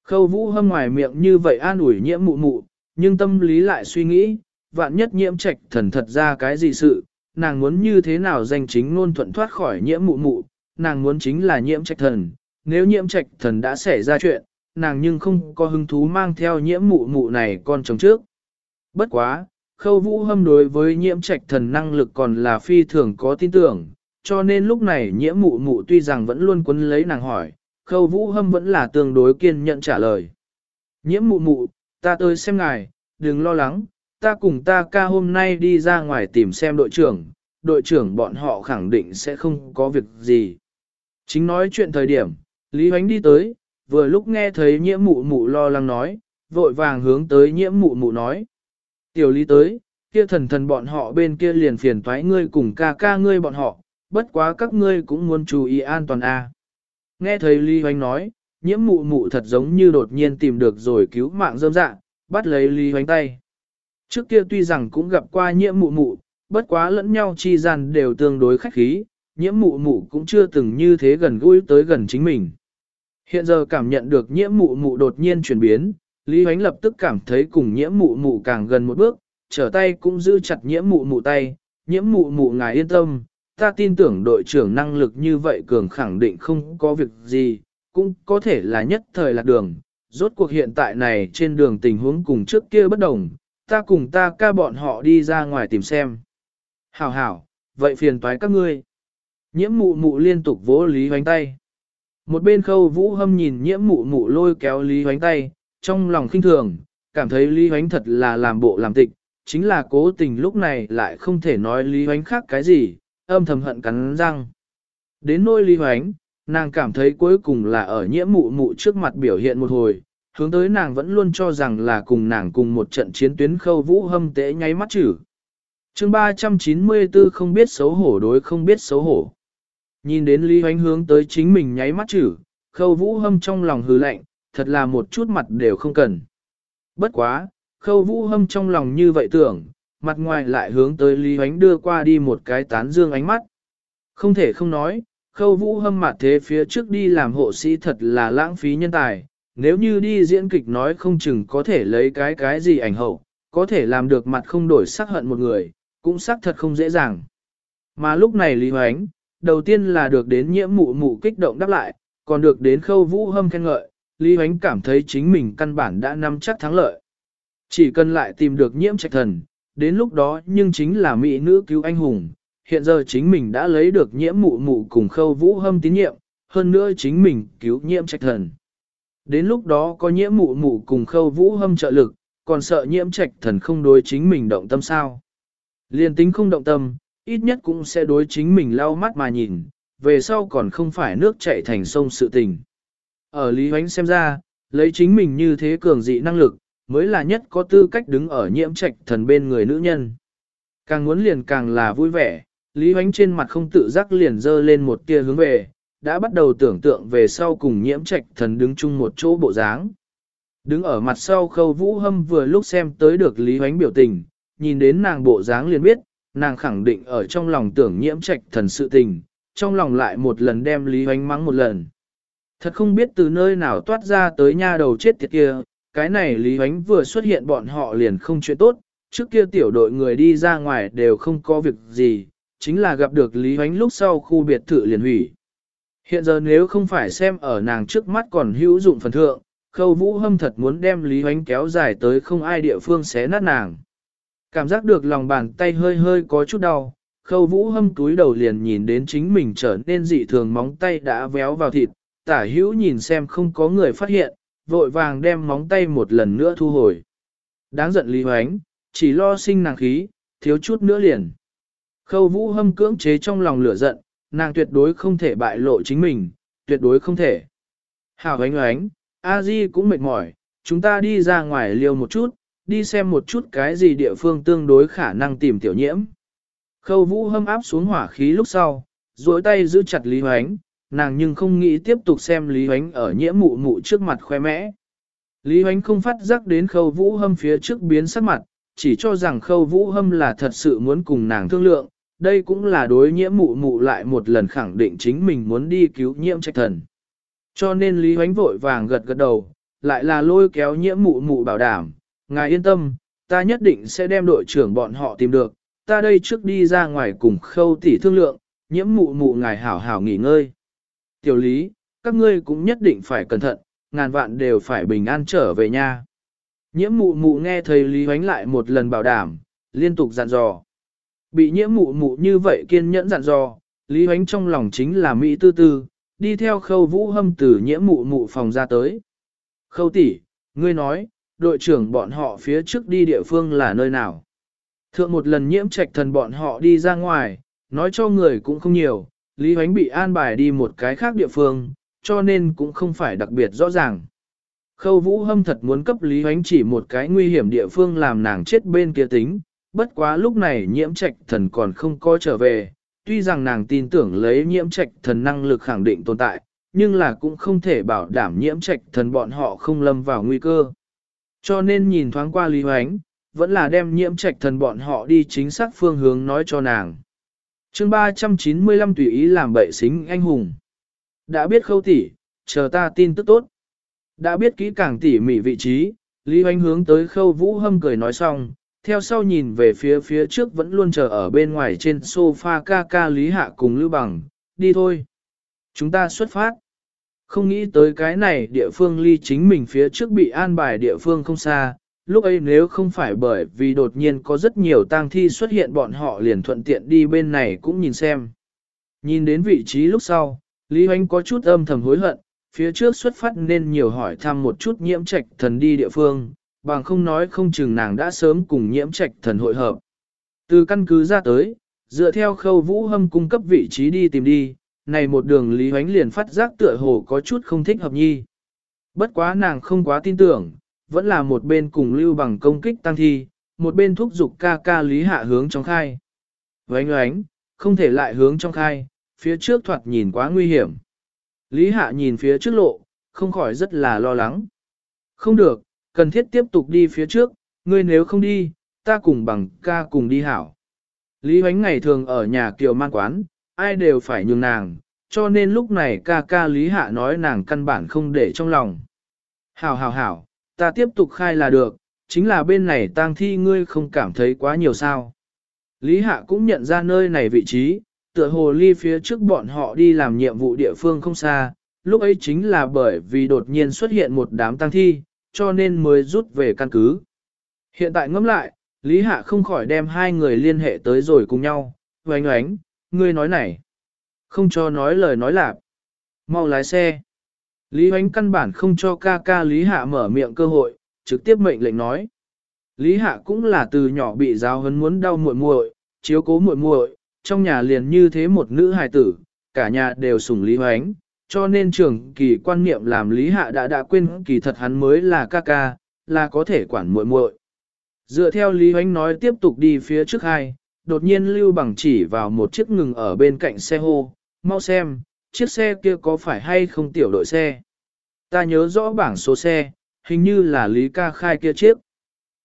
Speaker 1: Khâu vũ hâm ngoài miệng như vậy an ủi nhiễm mụ mụ, nhưng tâm lý lại suy nghĩ, vạn nhất nhiễm trạch thần thật ra cái gì sự, nàng muốn như thế nào danh chính ngôn thuận thoát khỏi nhiễm mụ mụ, nàng muốn chính là nhiễm trạch thần, nếu nhiễm trạch thần đã xảy ra chuyện, nàng nhưng không có hứng thú mang theo nhiễm mụ mụ này con chồng trước. Bất quá, khâu vũ hâm đối với nhiễm trạch thần năng lực còn là phi thường có tin tưởng, cho nên lúc này nhiễm mụ mụ tuy rằng vẫn luôn quấn lấy nàng hỏi, khâu vũ hâm vẫn là tương đối kiên nhẫn trả lời. Nhiễm mụ mụ, ta tới xem ngài, đừng lo lắng, ta cùng ta ca hôm nay đi ra ngoài tìm xem đội trưởng, đội trưởng bọn họ khẳng định sẽ không có việc gì. Chính nói chuyện thời điểm, Lý Hoánh đi tới, vừa lúc nghe thấy nhiễm mụ mụ lo lắng nói, vội vàng hướng tới nhiễm mụ mụ nói. Tiểu Lý tới, kia thần thần bọn họ bên kia liền phiền toái ngươi cùng ca ca ngươi bọn họ, bất quá các ngươi cũng muốn chú ý an toàn a. Nghe thấy Lý Hoánh nói, nhiễm mụ mụ thật giống như đột nhiên tìm được rồi cứu mạng dâm dạ, bắt lấy Lý Hoánh tay. Trước kia tuy rằng cũng gặp qua nhiễm mụ mụ, bất quá lẫn nhau chi gian đều tương đối khách khí, nhiễm mụ mụ cũng chưa từng như thế gần gũi tới gần chính mình. Hiện giờ cảm nhận được nhiễm mụ mụ đột nhiên chuyển biến, Lý Huánh lập tức cảm thấy cùng nhiễm mụ mụ càng gần một bước, trở tay cũng giữ chặt nhiễm mụ mụ tay, nhiễm mụ mụ ngài yên tâm, ta tin tưởng đội trưởng năng lực như vậy cường khẳng định không có việc gì, cũng có thể là nhất thời lạc đường. Rốt cuộc hiện tại này trên đường tình huống cùng trước kia bất đồng, ta cùng ta ca bọn họ đi ra ngoài tìm xem. Hảo hảo, vậy phiền toái các ngươi. Nhiễm mụ mụ liên tục vỗ Lý Hoánh tay. Một bên khâu vũ hâm nhìn nhiễm mụ mụ lôi kéo Lý Huánh tay, trong lòng khinh thường, cảm thấy Lý Huánh thật là làm bộ làm tịch, chính là cố tình lúc này lại không thể nói Lý Huánh khác cái gì, âm thầm hận cắn răng. Đến nôi Lý Huánh, nàng cảm thấy cuối cùng là ở nhiễm mụ mụ trước mặt biểu hiện một hồi, hướng tới nàng vẫn luôn cho rằng là cùng nàng cùng một trận chiến tuyến khâu vũ hâm tế nháy mắt chử. chương 394 không biết xấu hổ đối không biết xấu hổ. Nhìn đến Lý Hoánh hướng tới chính mình nháy mắt chử, khâu vũ hâm trong lòng hừ lạnh, thật là một chút mặt đều không cần. Bất quá, khâu vũ hâm trong lòng như vậy tưởng, mặt ngoài lại hướng tới Lý Hoánh đưa qua đi một cái tán dương ánh mắt. Không thể không nói, khâu vũ hâm mặt thế phía trước đi làm hộ sĩ thật là lãng phí nhân tài, nếu như đi diễn kịch nói không chừng có thể lấy cái cái gì ảnh hậu, có thể làm được mặt không đổi sắc hận một người, cũng sắc thật không dễ dàng. Mà lúc này Lý Hoánh, đầu tiên là được đến nhiễm mụ mụ kích động đáp lại, còn được đến khâu vũ hâm khen ngợi, Lý Huánh cảm thấy chính mình căn bản đã nắm chắc thắng lợi. Chỉ cần lại tìm được nhiễm trạch thần, đến lúc đó nhưng chính là mỹ nữ cứu anh hùng, hiện giờ chính mình đã lấy được nhiễm mụ mụ cùng khâu vũ hâm tín nhiệm, hơn nữa chính mình cứu nhiễm trạch thần. Đến lúc đó có nhiễm mụ mụ cùng khâu vũ hâm trợ lực, còn sợ nhiễm trạch thần không đối chính mình động tâm sao. Liên tính không động tâm, ít nhất cũng sẽ đối chính mình lau mắt mà nhìn, về sau còn không phải nước chảy thành sông sự tình. Ở Lý Huánh xem ra, lấy chính mình như thế cường dị năng lực, mới là nhất có tư cách đứng ở nhiễm trạch thần bên người nữ nhân. Càng muốn liền càng là vui vẻ, Lý Huánh trên mặt không tự giác liền dơ lên một tia hướng về, đã bắt đầu tưởng tượng về sau cùng nhiễm trạch thần đứng chung một chỗ bộ dáng. Đứng ở mặt sau khâu vũ hâm vừa lúc xem tới được Lý Huánh biểu tình, nhìn đến nàng bộ dáng liền biết, nàng khẳng định ở trong lòng tưởng nhiễm trạch thần sự tình, trong lòng lại một lần đem Lý Hoánh mắng một lần. Thật không biết từ nơi nào toát ra tới nha đầu chết tiệt kia, cái này Lý Hoánh vừa xuất hiện bọn họ liền không chuyện tốt, trước kia tiểu đội người đi ra ngoài đều không có việc gì, chính là gặp được Lý Hoánh lúc sau khu biệt thự liền hủy. Hiện giờ nếu không phải xem ở nàng trước mắt còn hữu dụng phần thượng, khâu vũ hâm thật muốn đem Lý Hoánh kéo dài tới không ai địa phương xé nát nàng. Cảm giác được lòng bàn tay hơi hơi có chút đau, khâu vũ hâm túi đầu liền nhìn đến chính mình trở nên dị thường móng tay đã véo vào thịt, tả hữu nhìn xem không có người phát hiện, vội vàng đem móng tay một lần nữa thu hồi. Đáng giận Lý Hoánh, chỉ lo sinh nàng khí, thiếu chút nữa liền. Khâu vũ hâm cưỡng chế trong lòng lửa giận, nàng tuyệt đối không thể bại lộ chính mình, tuyệt đối không thể. Hảo ánh ánh, a di cũng mệt mỏi, chúng ta đi ra ngoài liêu một chút, đi xem một chút cái gì địa phương tương đối khả năng tìm tiểu nhiễm. Khâu vũ hâm áp xuống hỏa khí lúc sau, duỗi tay giữ chặt Lý Hoánh, nàng nhưng không nghĩ tiếp tục xem Lý Hoánh ở nhiễm mụ mụ trước mặt khoe mẽ. Lý Hoánh không phát giác đến khâu vũ hâm phía trước biến sắc mặt, chỉ cho rằng khâu vũ hâm là thật sự muốn cùng nàng thương lượng, đây cũng là đối nhiễm mụ mụ lại một lần khẳng định chính mình muốn đi cứu nhiễm trạch thần. Cho nên Lý Hoánh vội vàng gật gật đầu, lại là lôi kéo nhiễm mụ mụ bảo đảm, ngài yên tâm, ta nhất định sẽ đem đội trưởng bọn họ tìm được, ta đây trước đi ra ngoài cùng khâu tỷ thương lượng, nhiễm mụ mụ ngài hảo hảo nghỉ ngơi. Tiểu lý, các ngươi cũng nhất định phải cẩn thận, ngàn vạn đều phải bình an trở về nha. Nhiễm mụ mụ nghe thầy Lý Hoánh lại một lần bảo đảm, liên tục dặn dò. Bị nhiễm mụ mụ như vậy kiên nhẫn dặn dò, Lý Hoánh trong lòng chính là Mỹ tư tư, đi theo khâu vũ hâm từ nhiễm mụ mụ phòng ra tới. Khâu tỷ, ngươi nói, đội trưởng bọn họ phía trước đi địa phương là nơi nào? Thượng một lần nhiễm trạch thần bọn họ đi ra ngoài, nói cho người cũng không nhiều, Lý Hoánh bị an bài đi một cái khác địa phương, cho nên cũng không phải đặc biệt rõ ràng. Khâu vũ hâm thật muốn cấp Lý Hoánh chỉ một cái nguy hiểm địa phương làm nàng chết bên kia tính, bất quá lúc này nhiễm trạch thần còn không có trở về, tuy rằng nàng tin tưởng lấy nhiễm trạch thần năng lực khẳng định tồn tại, nhưng là cũng không thể bảo đảm nhiễm trạch thần bọn họ không lâm vào nguy cơ. Cho nên nhìn thoáng qua Lý Hoánh, vẫn là đem nhiễm trạch thần bọn họ đi chính xác phương hướng nói cho nàng. chương 395 tùy ý làm bậy xính anh hùng. Đã biết khâu tỷ, chờ ta tin tức tốt. Đã biết kỹ càng tỉ mỉ vị trí, Lý Hoánh hướng tới khâu vũ hâm cười nói xong, theo sau nhìn về phía phía trước vẫn luôn chờ ở bên ngoài trên sofa ca ca Lý Hạ cùng Lưu Bằng, đi thôi. Chúng ta xuất phát. Không nghĩ tới cái này địa phương ly chính mình phía trước bị an bài địa phương không xa, lúc ấy nếu không phải bởi vì đột nhiên có rất nhiều tang thi xuất hiện bọn họ liền thuận tiện đi bên này cũng nhìn xem. Nhìn đến vị trí lúc sau, Lý Hoánh có chút âm thầm hối hận, phía trước xuất phát nên nhiều hỏi thăm một chút nhiễm trạch thần đi địa phương, bằng không nói không chừng nàng đã sớm cùng nhiễm trạch thần hội hợp. Từ căn cứ ra tới, dựa theo khâu vũ hâm cung cấp vị trí đi tìm đi, này một đường Lý Huánh liền phát giác tựa hồ có chút không thích hợp nhi. Bất quá nàng không quá tin tưởng, vẫn là một bên cùng lưu bằng công kích tăng thi, một bên thúc giục ca ca Lý Hạ hướng trong khai. Vánh oánh, không thể lại hướng trong khai, phía trước thoạt nhìn quá nguy hiểm. Lý Hạ nhìn phía trước lộ, không khỏi rất là lo lắng. Không được, cần thiết tiếp tục đi phía trước, ngươi nếu không đi, ta cùng bằng ca cùng đi hảo. Lý Huánh ngày thường ở nhà kiều man quán, ai đều phải nhường nàng, cho nên lúc này ca ca Lý Hạ nói nàng căn bản không để trong lòng. Hảo hảo hảo, ta tiếp tục khai là được, chính là bên này tang thi ngươi không cảm thấy quá nhiều sao. Lý Hạ cũng nhận ra nơi này vị trí, tựa hồ ly phía trước bọn họ đi làm nhiệm vụ địa phương không xa, lúc ấy chính là bởi vì đột nhiên xuất hiện một đám tang thi, cho nên mới rút về căn cứ. Hiện tại ngẫm lại, Lý Hạ không khỏi đem hai người liên hệ tới rồi cùng nhau, oánh oánh, ngươi nói này. Không cho nói lời nói lạp. Mau lái xe. Lý Hoánh căn bản không cho ca ca Lý Hạ mở miệng cơ hội, trực tiếp mệnh lệnh nói. Lý Hạ cũng là từ nhỏ bị giáo huấn muốn đau muội muội, chiếu cố muội muội, trong nhà liền như thế một nữ hài tử, cả nhà đều sủng Lý Hoánh, cho nên trường kỳ quan niệm làm Lý Hạ đã đã quên kỳ thật hắn mới là ca ca, là có thể quản muội muội. Dựa theo Lý Hoánh nói tiếp tục đi phía trước hai, đột nhiên Lưu Bằng chỉ vào một chiếc ngừng ở bên cạnh xe hô, mau xem, chiếc xe kia có phải hay không tiểu đội xe. Ta nhớ rõ bảng số xe, hình như là Lý Ca Khai kia chiếc.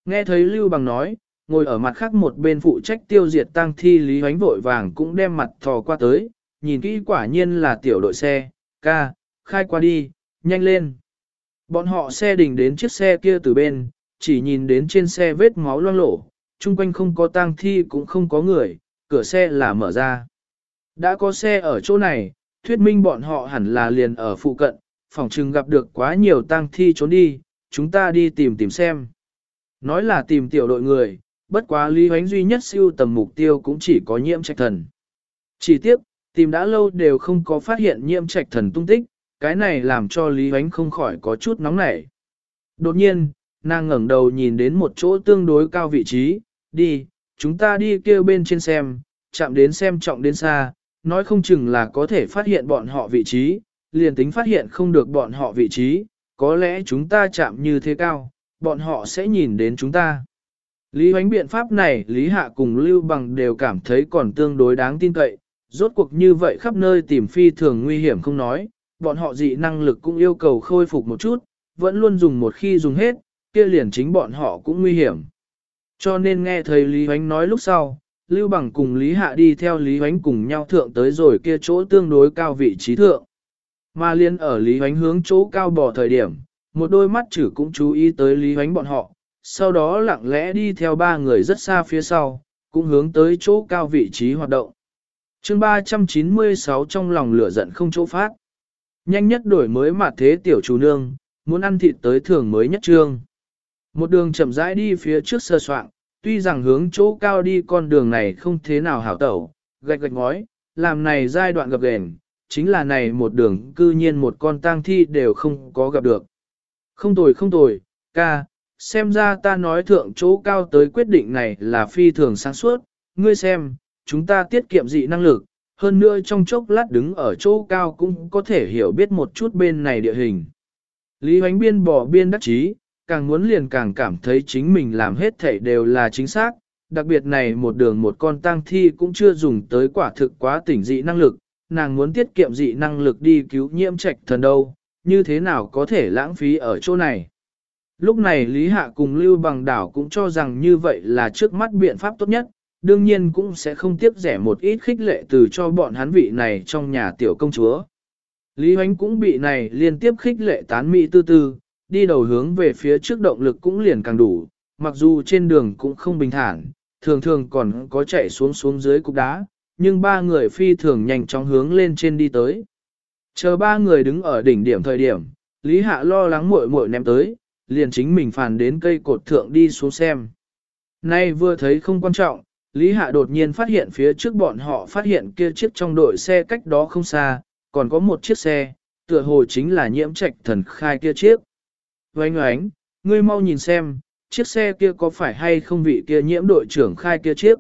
Speaker 1: Nghe thấy Lưu Bằng nói, ngồi ở mặt khác một bên phụ trách tiêu diệt tang thi Lý Hoánh vội vàng cũng đem mặt thò qua tới, nhìn kỹ quả nhiên là tiểu đội xe, ca, khai qua đi, nhanh lên. Bọn họ xe đình đến chiếc xe kia từ bên, chỉ nhìn đến trên xe vết máu loang lổ, chung quanh không có tang thi cũng không có người, cửa xe là mở ra. Đã có xe ở chỗ này, thuyết minh bọn họ hẳn là liền ở phụ cận, phỏng chừng gặp được quá nhiều tang thi trốn đi, chúng ta đi tìm tìm xem. Nói là tìm tiểu đội người, bất quá Lý Hoánh duy nhất siêu tầm mục tiêu cũng chỉ có nhiễm trạch thần. Chỉ tiếc, tìm đã lâu đều không có phát hiện nhiễm trạch thần tung tích, cái này làm cho Lý Hoánh không khỏi có chút nóng nảy. Đột nhiên, nàng ngẩng đầu nhìn đến một chỗ tương đối cao vị trí, đi, chúng ta đi kêu bên trên xem, chạm đến xem trọng đến xa, nói không chừng là có thể phát hiện bọn họ vị trí, liền tính phát hiện không được bọn họ vị trí, có lẽ chúng ta chạm như thế cao, bọn họ sẽ nhìn đến chúng ta. Lý hoánh biện pháp này Lý Hạ cùng Lưu Bằng đều cảm thấy còn tương đối đáng tin cậy, rốt cuộc như vậy khắp nơi tìm phi thường nguy hiểm không nói, bọn họ dị năng lực cũng yêu cầu khôi phục một chút, vẫn luôn dùng một khi dùng hết, kia liền chính bọn họ cũng nguy hiểm. Cho nên nghe thầy Lý Huánh nói lúc sau, Lưu Bằng cùng Lý Hạ đi theo Lý Huánh cùng nhau thượng tới rồi kia chỗ tương đối cao vị trí thượng. Mà liên ở Lý Huánh hướng chỗ cao bỏ thời điểm, một đôi mắt chử cũng chú ý tới Lý Huánh bọn họ, sau đó lặng lẽ đi theo ba người rất xa phía sau, cũng hướng tới chỗ cao vị trí hoạt động. chương 396 trong lòng lửa giận không chỗ phát. Nhanh nhất đổi mới mặt thế tiểu chủ nương, muốn ăn thịt tới thường mới nhất trương. Một đường chậm rãi đi phía trước sơ soạn, tuy rằng hướng chỗ cao đi con đường này không thế nào hảo tẩu, gạch gạch ngói, làm này giai đoạn gặp gền, chính là này một đường cư nhiên một con tang thi đều không có gặp được. Không tồi không tồi, ca, xem ra ta nói thượng chỗ cao tới quyết định này là phi thường sáng suốt, ngươi xem, chúng ta tiết kiệm dị năng lực, hơn nữa trong chốc lát đứng ở chỗ cao cũng có thể hiểu biết một chút bên này địa hình. Lý Hoánh Biên bỏ biên đắc chí, càng muốn liền càng cảm thấy chính mình làm hết thảy đều là chính xác, đặc biệt này một đường một con tang thi cũng chưa dùng tới quả thực quá tỉnh dị năng lực, nàng muốn tiết kiệm dị năng lực đi cứu nhiễm trạch thần đâu, như thế nào có thể lãng phí ở chỗ này. Lúc này Lý Hạ cùng Lưu Bằng Đảo cũng cho rằng như vậy là trước mắt biện pháp tốt nhất, đương nhiên cũng sẽ không tiếp rẻ một ít khích lệ từ cho bọn hắn vị này trong nhà tiểu công chúa. Lý Hoánh cũng bị này liên tiếp khích lệ tán mỹ tư tư, đi đầu hướng về phía trước động lực cũng liền càng đủ, mặc dù trên đường cũng không bình thản, thường thường còn có chạy xuống xuống dưới cục đá, nhưng ba người phi thường nhanh chóng hướng lên trên đi tới. Chờ ba người đứng ở đỉnh điểm thời điểm, Lý Hạ lo lắng muội muội ném tới, liền chính mình phản đến cây cột thượng đi xuống xem. Nay vừa thấy không quan trọng, Lý Hạ đột nhiên phát hiện phía trước bọn họ phát hiện kia chiếc trong đội xe cách đó không xa, còn có một chiếc xe, tựa hồ chính là nhiễm trạch thần khai kia chiếc. Vánh oánh, ngươi mau nhìn xem, chiếc xe kia có phải hay không vị kia nhiễm đội trưởng khai kia chiếc.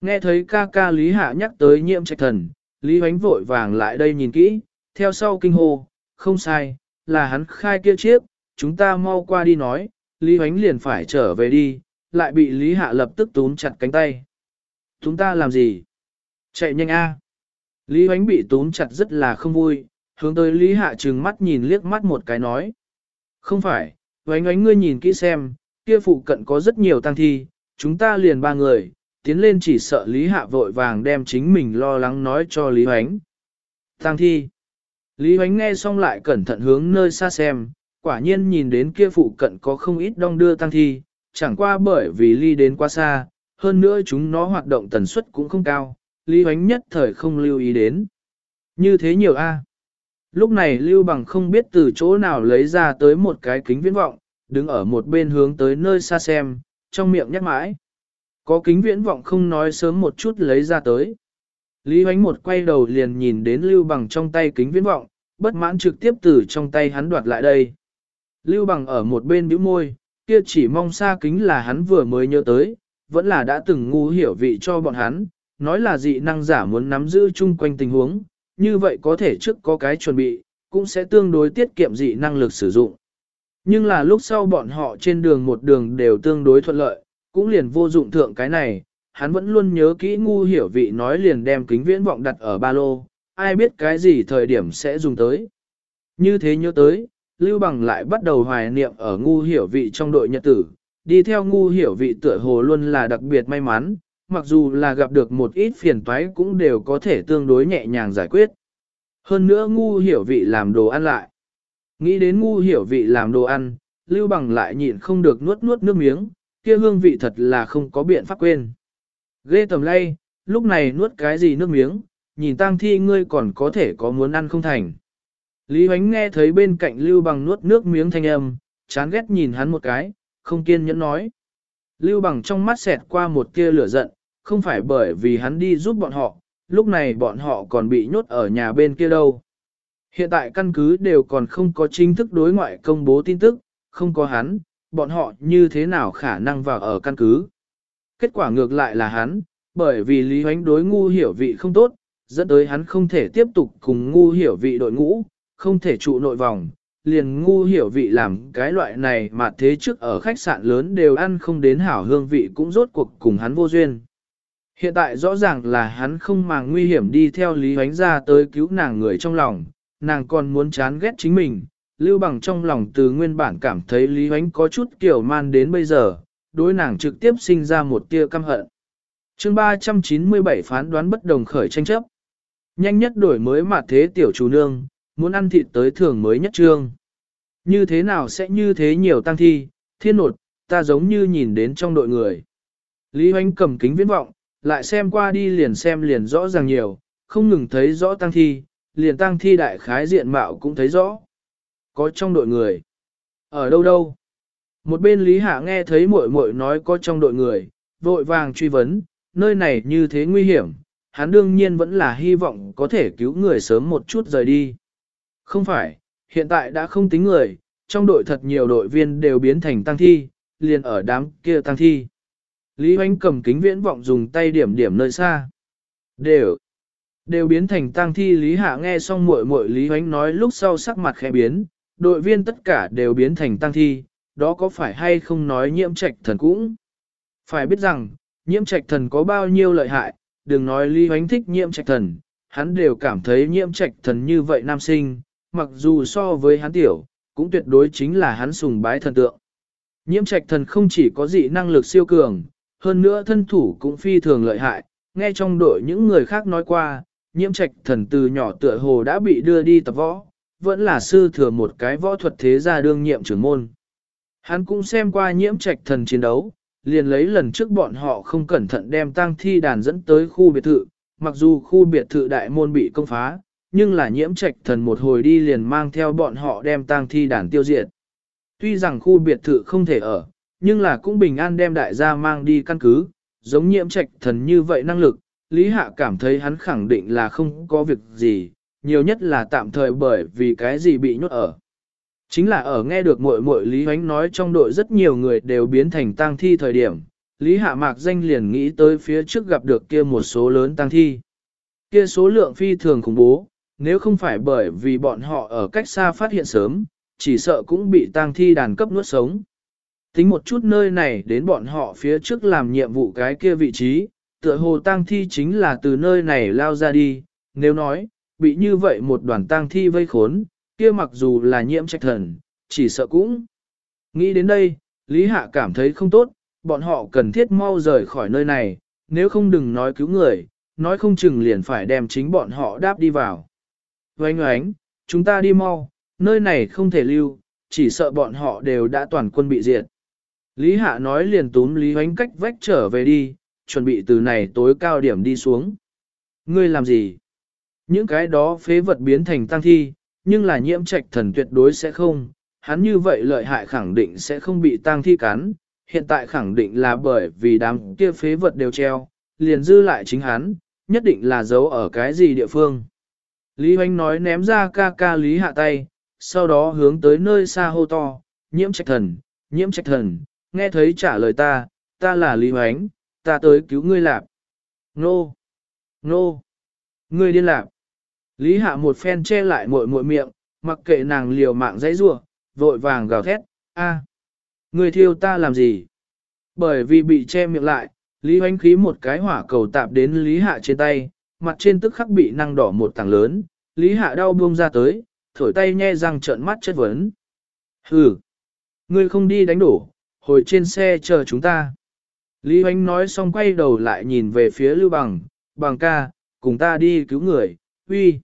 Speaker 1: Nghe thấy ca ca Lý Hạ nhắc tới nhiễm trạch thần, Lý Hoánh vội vàng lại đây nhìn kỹ, theo sau kinh hô, không sai, là hắn khai kia chiếc, chúng ta mau qua đi nói, Lý Hoánh liền phải trở về đi, lại bị Lý Hạ lập tức túm chặt cánh tay. Chúng ta làm gì? Chạy nhanh a! Lý Hoánh bị túm chặt rất là không vui, hướng tới Lý Hạ trừng mắt nhìn liếc mắt một cái nói. Không phải, Hoánh Hoánh ngươi nhìn kỹ xem, kia phụ cận có rất nhiều tăng thi, chúng ta liền ba người, tiến lên chỉ sợ Lý Hạ vội vàng đem chính mình lo lắng nói cho Lý Hoánh. Tăng thi. Lý Hoánh nghe xong lại cẩn thận hướng nơi xa xem, quả nhiên nhìn đến kia phụ cận có không ít đong đưa tăng thi, chẳng qua bởi vì ly đến quá xa, hơn nữa chúng nó hoạt động tần suất cũng không cao, Lý Hoánh nhất thời không lưu ý đến. Như thế nhiều a. Lúc này Lưu Bằng không biết từ chỗ nào lấy ra tới một cái kính viễn vọng, đứng ở một bên hướng tới nơi xa xem, trong miệng nhắc mãi. Có kính viễn vọng không nói sớm một chút lấy ra tới. Lý Hoánh một quay đầu liền nhìn đến Lưu Bằng trong tay kính viễn vọng, bất mãn trực tiếp từ trong tay hắn đoạt lại đây. Lưu Bằng ở một bên bĩu môi, kia chỉ mong xa kính là hắn vừa mới nhớ tới, vẫn là đã từng ngu hiểu vị cho bọn hắn, nói là dị năng giả muốn nắm giữ chung quanh tình huống, như vậy có thể trước có cái chuẩn bị, cũng sẽ tương đối tiết kiệm dị năng lực sử dụng. Nhưng là lúc sau bọn họ trên đường một đường đều tương đối thuận lợi, cũng liền vô dụng thượng cái này, hắn vẫn luôn nhớ kỹ ngu hiểu vị nói liền đem kính viễn vọng đặt ở ba lô, ai biết cái gì thời điểm sẽ dùng tới. Như thế nhớ tới, Lưu Bằng lại bắt đầu hoài niệm ở ngu hiểu vị trong đội nhật tử, đi theo ngu hiểu vị tựa hồ luôn là đặc biệt may mắn, mặc dù là gặp được một ít phiền toái cũng đều có thể tương đối nhẹ nhàng giải quyết. Hơn nữa ngu hiểu vị làm đồ ăn lại. Nghĩ đến ngu hiểu vị làm đồ ăn, Lưu Bằng lại nhịn không được nuốt nuốt nước miếng, kia hương vị thật là không có biện pháp quên. Ghê tầm lay, lúc này nuốt cái gì nước miếng, nhìn tang thi ngươi còn có thể có muốn ăn không thành. Lý Huánh nghe thấy bên cạnh Lưu Bằng nuốt nước miếng thanh âm, chán ghét nhìn hắn một cái, không kiên nhẫn nói. Lưu Bằng trong mắt xẹt qua một tia lửa giận, không phải bởi vì hắn đi giúp bọn họ, lúc này bọn họ còn bị nhốt ở nhà bên kia đâu. Hiện tại căn cứ đều còn không có chính thức đối ngoại công bố tin tức, không có hắn, bọn họ như thế nào khả năng vào ở căn cứ. Kết quả ngược lại là hắn, bởi vì Lý Hoánh đối ngu hiểu vị không tốt, dẫn tới hắn không thể tiếp tục cùng ngu hiểu vị đội ngũ, không thể trụ nội vòng, liền ngu hiểu vị làm cái loại này mà thế trước ở khách sạn lớn đều ăn không đến hảo hương vị cũng rốt cuộc cùng hắn vô duyên. Hiện tại rõ ràng là hắn không màng nguy hiểm đi theo Lý Hoánh ra tới cứu nàng người trong lòng, nàng còn muốn chán ghét chính mình. Lưu bằng trong lòng từ nguyên bản cảm thấy Lý Hoánh có chút kiểu man đến bây giờ, đối nàng trực tiếp sinh ra một tia căm hận. chương 397 phán đoán bất đồng khởi tranh chấp. Nhanh nhất đổi mới mà thế tiểu chủ nương, muốn ăn thịt tới thường mới nhất trương. Như thế nào sẽ như thế nhiều tăng thi, thiên nột, ta giống như nhìn đến trong đội người. Lý Hoánh cầm kính viễn vọng, lại xem qua đi liền xem liền rõ ràng nhiều, không ngừng thấy rõ tăng thi, liền tăng thi đại khái diện mạo cũng thấy rõ. Có trong đội người. Ở đâu đâu? Một bên Lý Hạ nghe thấy muội muội nói có trong đội người, vội vàng truy vấn, nơi này như thế nguy hiểm, hắn đương nhiên vẫn là hy vọng có thể cứu người sớm một chút rời đi. Không phải, hiện tại đã không tính người, trong đội thật nhiều đội viên đều biến thành tăng thi, liền ở đám kia tăng thi. Lý Hoánh cầm kính viễn vọng dùng tay điểm điểm nơi xa. Đều, đều biến thành tăng thi Lý Hạ nghe xong muội muội Lý Hoánh nói lúc sau sắc mặt khẽ biến, đội viên tất cả đều biến thành tăng thi, đó có phải hay không nói nhiễm trạch thần cũng? Phải biết rằng, nhiễm trạch thần có bao nhiêu lợi hại, đừng nói Lý Hoánh thích nhiễm trạch thần, hắn đều cảm thấy nhiễm trạch thần như vậy nam sinh, mặc dù so với hắn tiểu, cũng tuyệt đối chính là hắn sùng bái thần tượng. Nhiễm trạch thần không chỉ có dị năng lực siêu cường, hơn nữa thân thủ cũng phi thường lợi hại, nghe trong đội những người khác nói qua, nhiễm trạch thần từ nhỏ tựa hồ đã bị đưa đi tập võ, vẫn là sư thừa một cái võ thuật thế gia đương nhiệm trưởng môn. Hắn cũng xem qua nhiễm trạch thần chiến đấu, liền lấy lần trước bọn họ không cẩn thận đem tang thi đàn dẫn tới khu biệt thự, mặc dù khu biệt thự đại môn bị công phá, nhưng là nhiễm trạch thần một hồi đi liền mang theo bọn họ đem tang thi đàn tiêu diệt. Tuy rằng khu biệt thự không thể ở, nhưng là cũng bình an đem đại gia mang đi căn cứ, giống nhiễm trạch thần như vậy năng lực, Lý Hạ cảm thấy hắn khẳng định là không có việc gì, nhiều nhất là tạm thời bởi vì cái gì bị nhốt ở. Chính là ở nghe được muội muội Lý Hoánh nói trong đội rất nhiều người đều biến thành tang thi thời điểm, Lý Hạ Mạc danh liền nghĩ tới phía trước gặp được kia một số lớn tang thi. Kia số lượng phi thường khủng bố, nếu không phải bởi vì bọn họ ở cách xa phát hiện sớm, chỉ sợ cũng bị tang thi đàn cấp nuốt sống. Tính một chút nơi này đến bọn họ phía trước làm nhiệm vụ cái kia vị trí, tựa hồ tang thi chính là từ nơi này lao ra đi, nếu nói, bị như vậy một đoàn tang thi vây khốn, kia mặc dù là nhiễm trách thần, chỉ sợ cũng. Nghĩ đến đây, Lý Hạ cảm thấy không tốt, bọn họ cần thiết mau rời khỏi nơi này, nếu không đừng nói cứu người, nói không chừng liền phải đem chính bọn họ đáp đi vào. Oánh oánh, chúng ta đi mau, nơi này không thể lưu, chỉ sợ bọn họ đều đã toàn quân bị diệt. Lý Hạ nói liền túm Lý oánh cách vách trở về đi, chuẩn bị từ này tối cao điểm đi xuống. Ngươi làm gì? Những cái đó phế vật biến thành tăng thi, nhưng là nhiễm trạch thần tuyệt đối sẽ không, hắn như vậy lợi hại khẳng định sẽ không bị tăng thi cắn, hiện tại khẳng định là bởi vì đám kia phế vật đều treo, liền dư lại chính hắn, nhất định là giấu ở cái gì địa phương. Lý Hoánh nói ném ra ca ca Lý hạ tay, sau đó hướng tới nơi xa hô to, nhiễm trạch thần, nhiễm trạch thần, nghe thấy trả lời ta, ta là Lý Hoánh, ta tới cứu ngươi lạp. Nô! Nô! Ngươi điên lạp. Lý hạ một phen che lại mội mội miệng, mặc kệ nàng liều mạng dãy rua, vội vàng gào thét, a, Ngươi thiêu ta làm gì? Bởi vì bị che miệng lại, Lý Hoánh khí một cái hỏa cầu tạp đến Lý hạ trên tay, mặt trên tức khắc bị năng đỏ một tảng lớn, Lý hạ đau buông ra tới, thổi tay nhe răng trợn mắt chất vấn. Hừ! Ngươi không đi đánh đổ, hồi trên xe chờ chúng ta. Lý Hoánh nói xong quay đầu lại nhìn về phía Lưu Bằng, Bằng ca, cùng ta đi cứu người, uy.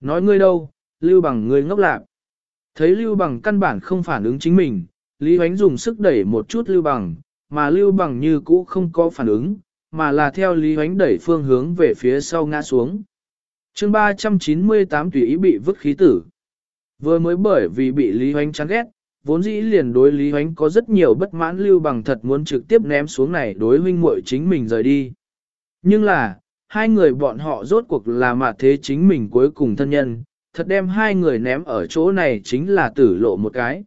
Speaker 1: Nói ngươi đâu, Lưu Bằng ngươi ngốc lạc. Thấy Lưu Bằng căn bản không phản ứng chính mình, Lý Hoánh dùng sức đẩy một chút Lưu Bằng, mà Lưu Bằng như cũ không có phản ứng, mà là theo Lý Hoánh đẩy phương hướng về phía sau ngã xuống. chương 398 tùy ý bị vứt khí tử. Vừa mới bởi vì bị Lý Hoánh chán ghét, vốn dĩ liền đối Lý Hoánh có rất nhiều bất mãn lưu bằng thật muốn trực tiếp ném xuống này đối huynh muội chính mình rời đi. Nhưng là, hai người bọn họ rốt cuộc là mà thế chính mình cuối cùng thân nhân, thật đem hai người ném ở chỗ này chính là tử lộ một cái.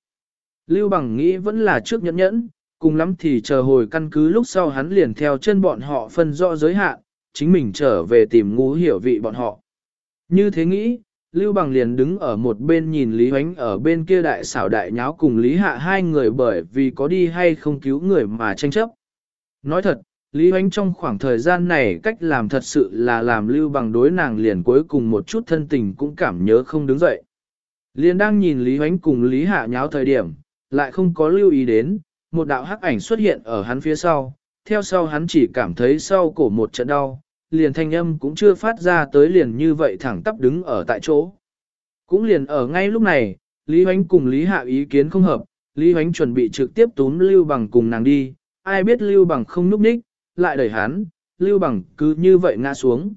Speaker 1: Lưu bằng nghĩ vẫn là trước nhẫn nhẫn, cùng lắm thì chờ hồi căn cứ lúc sau hắn liền theo chân bọn họ phân rõ giới hạn, chính mình trở về tìm ngũ hiểu vị bọn họ. Như thế nghĩ, Lưu Bằng liền đứng ở một bên nhìn Lý Huánh ở bên kia đại xảo đại nháo cùng Lý Hạ hai người bởi vì có đi hay không cứu người mà tranh chấp. Nói thật, Lý Huánh trong khoảng thời gian này cách làm thật sự là làm Lưu Bằng đối nàng liền cuối cùng một chút thân tình cũng cảm nhớ không đứng dậy. Liền đang nhìn Lý Huánh cùng Lý Hạ nháo thời điểm, lại không có lưu ý đến, một đạo hắc ảnh xuất hiện ở hắn phía sau, theo sau hắn chỉ cảm thấy sau cổ một trận đau, liền thanh âm cũng chưa phát ra tới liền như vậy thẳng tắp đứng ở tại chỗ. Cũng liền ở ngay lúc này, Lý Hoánh cùng Lý Hạ ý kiến không hợp, Lý Hoánh chuẩn bị trực tiếp túm Lưu Bằng cùng nàng đi, ai biết Lưu Bằng không núp ních, lại đẩy hắn, Lưu Bằng cứ như vậy ngã xuống.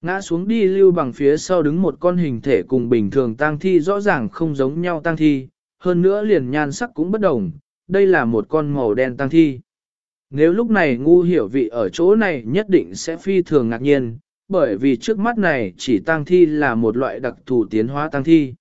Speaker 1: Ngã xuống đi Lưu Bằng phía sau đứng một con hình thể cùng bình thường tang thi rõ ràng không giống nhau tang thi, hơn nữa liền nhan sắc cũng bất đồng, đây là một con màu đen tăng thi. Nếu lúc này ngu hiểu vị ở chỗ này nhất định sẽ phi thường ngạc nhiên, bởi vì trước mắt này chỉ tăng thi là một loại đặc thù tiến hóa tăng thi.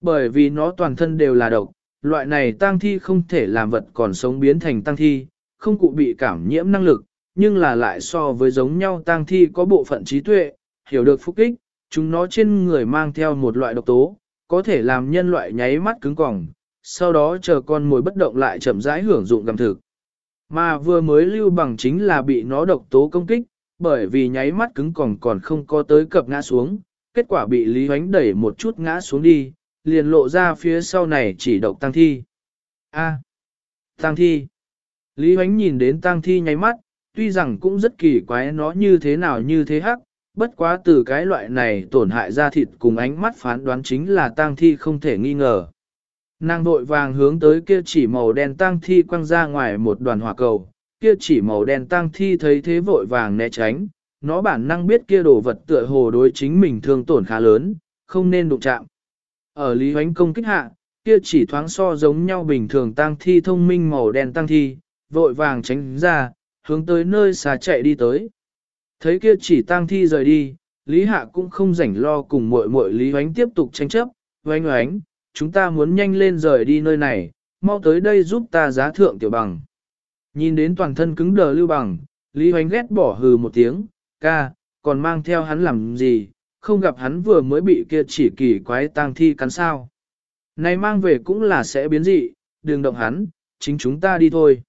Speaker 1: Bởi vì nó toàn thân đều là độc, loại này tăng thi không thể làm vật còn sống biến thành tăng thi, không cụ bị cảm nhiễm năng lực, nhưng là lại so với giống nhau tăng thi có bộ phận trí tuệ, hiểu được phúc kích, chúng nó trên người mang theo một loại độc tố, có thể làm nhân loại nháy mắt cứng cỏng, sau đó chờ con mồi bất động lại chậm rãi hưởng dụng gặm thực. Mà vừa mới lưu bằng chính là bị nó độc tố công kích, bởi vì nháy mắt cứng còn còn không có tới cập ngã xuống, kết quả bị Lý Hoánh đẩy một chút ngã xuống đi, liền lộ ra phía sau này chỉ độc tăng thi. A. tăng thi. Lý Hoánh nhìn đến tăng thi nháy mắt, tuy rằng cũng rất kỳ quái nó như thế nào như thế hắc, bất quá từ cái loại này tổn hại da thịt cùng ánh mắt phán đoán chính là tang thi không thể nghi ngờ. Nàng vội vàng hướng tới kia chỉ màu đen tang thi quăng ra ngoài một đoàn hỏa cầu, kia chỉ màu đen tang thi thấy thế vội vàng né tránh, nó bản năng biết kia đồ vật tựa hồ đối chính mình thương tổn khá lớn, không nên đụng chạm. Ở Lý Hoánh công kích hạ, kia chỉ thoáng so giống nhau bình thường tang thi thông minh màu đen tang thi, vội vàng tránh ra, hướng tới nơi xa chạy đi tới. Thấy kia chỉ tang thi rời đi, Lý Hạ cũng không rảnh lo cùng muội muội Lý Hoánh tiếp tục tranh chấp, oánh oánh, chúng ta muốn nhanh lên rời đi nơi này, mau tới đây giúp ta giá thượng tiểu bằng. Nhìn đến toàn thân cứng đờ lưu bằng, Lý Hoánh ghét bỏ hừ một tiếng, ca, còn mang theo hắn làm gì, không gặp hắn vừa mới bị kia chỉ kỳ quái tang thi cắn sao. Này mang về cũng là sẽ biến dị, đừng động hắn, chính chúng ta đi thôi.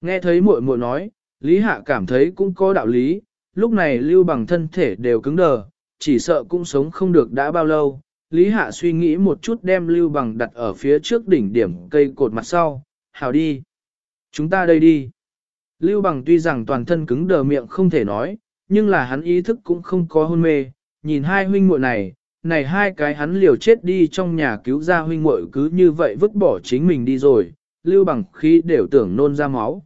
Speaker 1: Nghe thấy muội muội nói, Lý Hạ cảm thấy cũng có đạo lý, lúc này lưu bằng thân thể đều cứng đờ, chỉ sợ cũng sống không được đã bao lâu, Lý Hạ suy nghĩ một chút đem lưu bằng đặt ở phía trước đỉnh điểm cây cột mặt sau, hào đi. Chúng ta đây đi. Lưu bằng tuy rằng toàn thân cứng đờ miệng không thể nói, nhưng là hắn ý thức cũng không có hôn mê, nhìn hai huynh muội này, này hai cái hắn liều chết đi trong nhà cứu ra huynh muội cứ như vậy vứt bỏ chính mình đi rồi, lưu bằng khi đều tưởng nôn ra máu.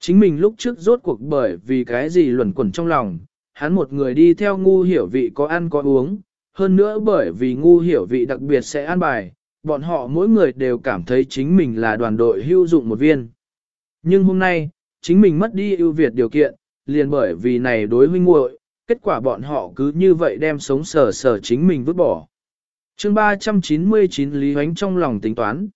Speaker 1: Chính mình lúc trước rốt cuộc bởi vì cái gì luẩn quẩn trong lòng, hắn một người đi theo ngu hiểu vị có ăn có uống, hơn nữa bởi vì ngu hiểu vị đặc biệt sẽ an bài, bọn họ mỗi người đều cảm thấy chính mình là đoàn đội hữu dụng một viên. Nhưng hôm nay, chính mình mất đi ưu việt điều kiện, liền bởi vì này đối huynh muội, kết quả bọn họ cứ như vậy đem sống sờ sờ chính mình vứt bỏ. chương 399 Lý Huánh trong lòng tính toán.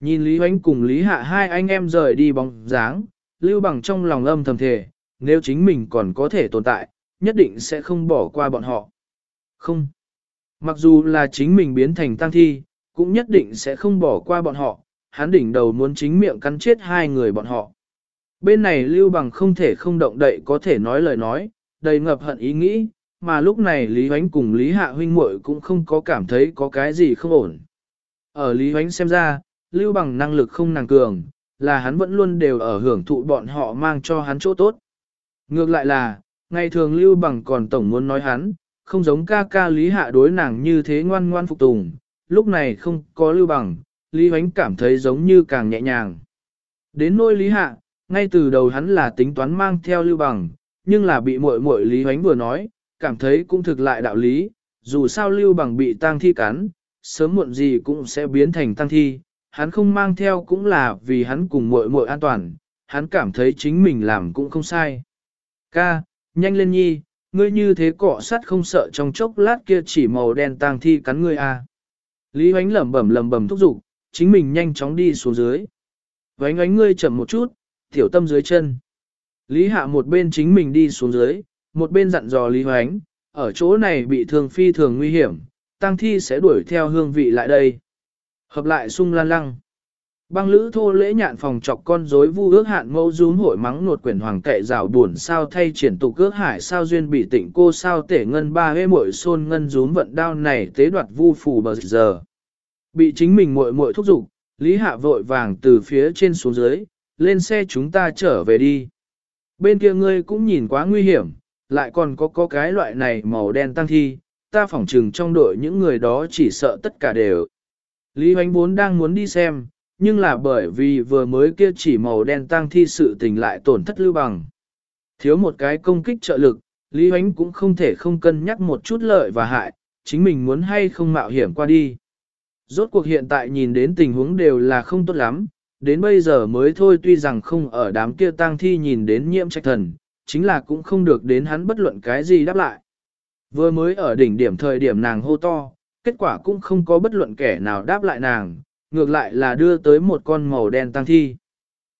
Speaker 1: Nhìn Lý Huánh cùng Lý Hạ hai anh em rời đi bóng dáng, lưu bằng trong lòng âm thầm thề, nếu chính mình còn có thể tồn tại, nhất định sẽ không bỏ qua bọn họ. Không. Mặc dù là chính mình biến thành tăng thi, cũng nhất định sẽ không bỏ qua bọn họ, hắn đỉnh đầu muốn chính miệng cắn chết hai người bọn họ. Bên này Lưu Bằng không thể không động đậy có thể nói lời nói, đầy ngập hận ý nghĩ, mà lúc này Lý Huánh cùng Lý Hạ huynh muội cũng không có cảm thấy có cái gì không ổn. Ở Lý Huánh xem ra, Lưu Bằng năng lực không nàng cường, là hắn vẫn luôn đều ở hưởng thụ bọn họ mang cho hắn chỗ tốt. Ngược lại là, ngày thường Lưu Bằng còn tổng muốn nói hắn, không giống ca ca Lý Hạ đối nàng như thế ngoan ngoan phục tùng, lúc này không có Lưu Bằng, Lý Huánh cảm thấy giống như càng nhẹ nhàng. Đến nôi Lý Hạ, ngay từ đầu hắn là tính toán mang theo Lưu Bằng, nhưng là bị muội muội Lý Huánh vừa nói, cảm thấy cũng thực lại đạo lý, dù sao Lưu Bằng bị tang thi cắn, sớm muộn gì cũng sẽ biến thành tang thi, hắn không mang theo cũng là vì hắn cùng muội muội an toàn, hắn cảm thấy chính mình làm cũng không sai. Ca, nhanh lên nhi, ngươi như thế cọ sắt không sợ trong chốc lát kia chỉ màu đen tang thi cắn ngươi à. Lý Hoánh lẩm bẩm lẩm bẩm thúc giục, chính mình nhanh chóng đi xuống dưới. Vánh ánh ngươi chậm một chút, tiểu tâm dưới chân. Lý Hạ một bên chính mình đi xuống dưới, một bên dặn dò Lý Hoánh, ở chỗ này bị thương phi thường nguy hiểm, tang thi sẽ đuổi theo hương vị lại đây. Hợp lại sung lan lăng. Băng lữ thô lễ nhạn phòng chọc con rối vu ước hạn mẫu rún hội mắng nột quyển hoàng kệ rào buồn sao thay triển tục cước hải sao duyên bị tịnh cô sao tể ngân ba hê muội xôn ngân rún vận đao này tế đoạt vu phủ bờ giờ. Bị chính mình muội muội thúc giục, Lý Hạ vội vàng từ phía trên xuống dưới, lên xe chúng ta trở về đi. Bên kia ngươi cũng nhìn quá nguy hiểm, lại còn có có cái loại này màu đen tăng thi, ta phỏng trừng trong đội những người đó chỉ sợ tất cả đều. Lý Hoánh bốn đang muốn đi xem, nhưng là bởi vì vừa mới kia chỉ màu đen tăng thi sự tình lại tổn thất lưu bằng. Thiếu một cái công kích trợ lực, Lý Huánh cũng không thể không cân nhắc một chút lợi và hại, chính mình muốn hay không mạo hiểm qua đi. Rốt cuộc hiện tại nhìn đến tình huống đều là không tốt lắm, đến bây giờ mới thôi tuy rằng không ở đám kia tang thi nhìn đến nhiễm trạch thần, chính là cũng không được đến hắn bất luận cái gì đáp lại. Vừa mới ở đỉnh điểm thời điểm nàng hô to, kết quả cũng không có bất luận kẻ nào đáp lại nàng, ngược lại là đưa tới một con màu đen tăng thi.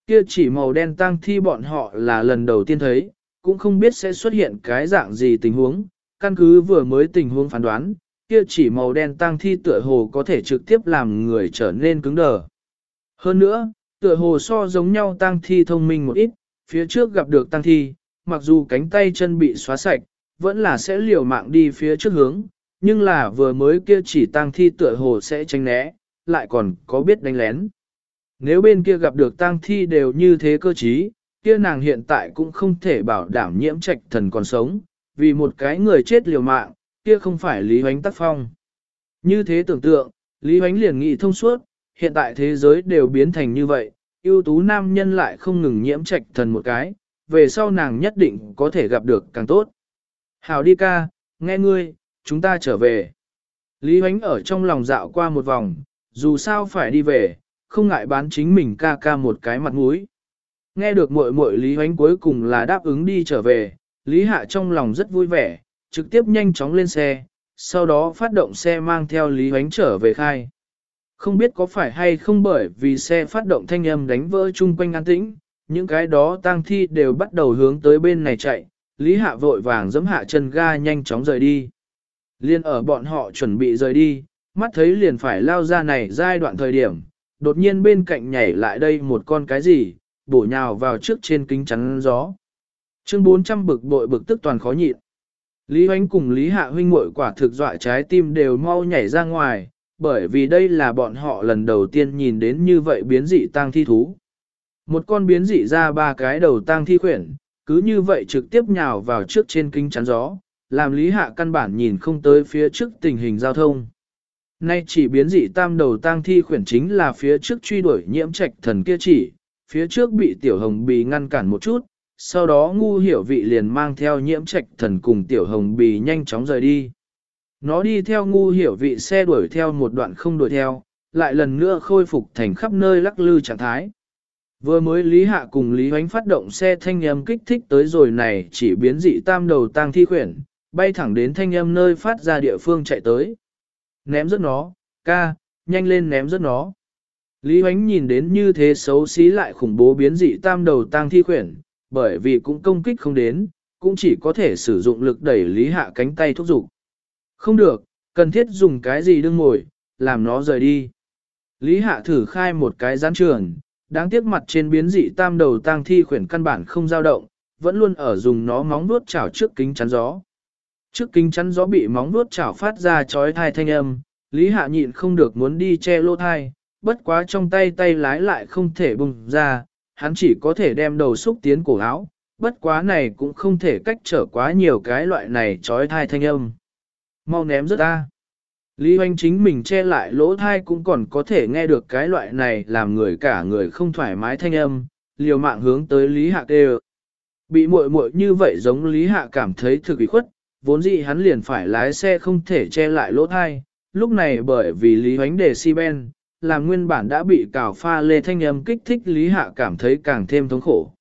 Speaker 1: Kia chỉ màu đen tăng thi bọn họ là lần đầu tiên thấy, cũng không biết sẽ xuất hiện cái dạng gì tình huống, căn cứ vừa mới tình huống phán đoán, kia chỉ màu đen tăng thi tựa hồ có thể trực tiếp làm người trở nên cứng đờ. Hơn nữa, tựa hồ so giống nhau tăng thi thông minh một ít, phía trước gặp được tăng thi, mặc dù cánh tay chân bị xóa sạch, vẫn là sẽ liều mạng đi phía trước hướng, nhưng là vừa mới kia chỉ tăng thi tựa hồ sẽ tránh né, lại còn có biết đánh lén. Nếu bên kia gặp được tang thi đều như thế cơ trí, kia nàng hiện tại cũng không thể bảo đảm nhiễm trạch thần còn sống, vì một cái người chết liều mạng, kia không phải Lý Hoánh tác phong. Như thế tưởng tượng, Lý Hoánh liền nghĩ thông suốt, hiện tại thế giới đều biến thành như vậy, ưu tú nam nhân lại không ngừng nhiễm trạch thần một cái, về sau nàng nhất định có thể gặp được càng tốt. hào đi ca, nghe ngươi, chúng ta trở về. Lý Hoánh ở trong lòng dạo qua một vòng, dù sao phải đi về, không ngại bán chính mình ca ca một cái mặt mũi. Nghe được muội muội Lý Hoánh cuối cùng là đáp ứng đi trở về, Lý Hạ trong lòng rất vui vẻ, trực tiếp nhanh chóng lên xe, sau đó phát động xe mang theo Lý Hoánh trở về khai. Không biết có phải hay không bởi vì xe phát động thanh âm đánh vỡ chung quanh an tĩnh, những cái đó tang thi đều bắt đầu hướng tới bên này chạy, Lý Hạ vội vàng giẫm hạ chân ga nhanh chóng rời đi. Liên ở bọn họ chuẩn bị rời đi, mắt thấy liền phải lao ra này giai đoạn thời điểm, đột nhiên bên cạnh nhảy lại đây một con cái gì, bổ nhào vào trước trên kính chắn gió. Chương 400 bực bội bực tức toàn khó nhịn. Lý Hoánh cùng Lý Hạ huynh muội quả thực dọa trái tim đều mau nhảy ra ngoài, bởi vì đây là bọn họ lần đầu tiên nhìn đến như vậy biến dị tang thi thú. Một con biến dị ra ba cái đầu tang thi khuyển, cứ như vậy trực tiếp nhào vào trước trên kính chắn gió, làm Lý Hạ căn bản nhìn không tới phía trước tình hình giao thông. Nay chỉ biến dị tam đầu tang thi khuyển chính là phía trước truy đuổi nhiễm trạch thần kia chỉ, phía trước bị tiểu hồng bì ngăn cản một chút, sau đó ngu hiểu vị liền mang theo nhiễm trạch thần cùng tiểu hồng bì nhanh chóng rời đi. Nó đi theo ngu hiểu vị xe đuổi theo một đoạn không đuổi theo, lại lần nữa khôi phục thành khắp nơi lắc lư trạng thái. Vừa mới Lý Hạ cùng Lý Hoánh phát động xe thanh âm kích thích tới rồi này chỉ biến dị tam đầu tang thi khuyển, bay thẳng đến thanh âm nơi phát ra địa phương chạy tới ném rớt nó, ca, nhanh lên ném rớt nó. Lý Huánh nhìn đến như thế xấu xí lại khủng bố biến dị tam đầu tang thi khuyển, bởi vì cũng công kích không đến, cũng chỉ có thể sử dụng lực đẩy Lý Hạ cánh tay thúc giục. Không được, cần thiết dùng cái gì đương ngồi, làm nó rời đi. Lý Hạ thử khai một cái gián trường, đáng tiếc mặt trên biến dị tam đầu tang thi khuyển căn bản không dao động, vẫn luôn ở dùng nó móng vuốt chảo trước kính chắn gió. Trước kính chắn gió bị móng vuốt chảo phát ra chói thai thanh âm, Lý Hạ nhịn không được muốn đi che lô thai, bất quá trong tay tay lái lại không thể bùng ra, hắn chỉ có thể đem đầu xúc tiến cổ áo, bất quá này cũng không thể cách trở quá nhiều cái loại này chói thai thanh âm. Mau ném rất ta. Lý Hoành chính mình che lại lỗ thai cũng còn có thể nghe được cái loại này làm người cả người không thoải mái thanh âm, liều mạng hướng tới Lý Hạ kêu. Bị muội muội như vậy giống Lý Hạ cảm thấy thực ủy khuất, vốn dĩ hắn liền phải lái xe không thể che lại lỗ thai, lúc này bởi vì Lý hoánh đề si ben, làm nguyên bản đã bị cào pha lê thanh âm kích thích Lý Hạ cảm thấy càng thêm thống khổ.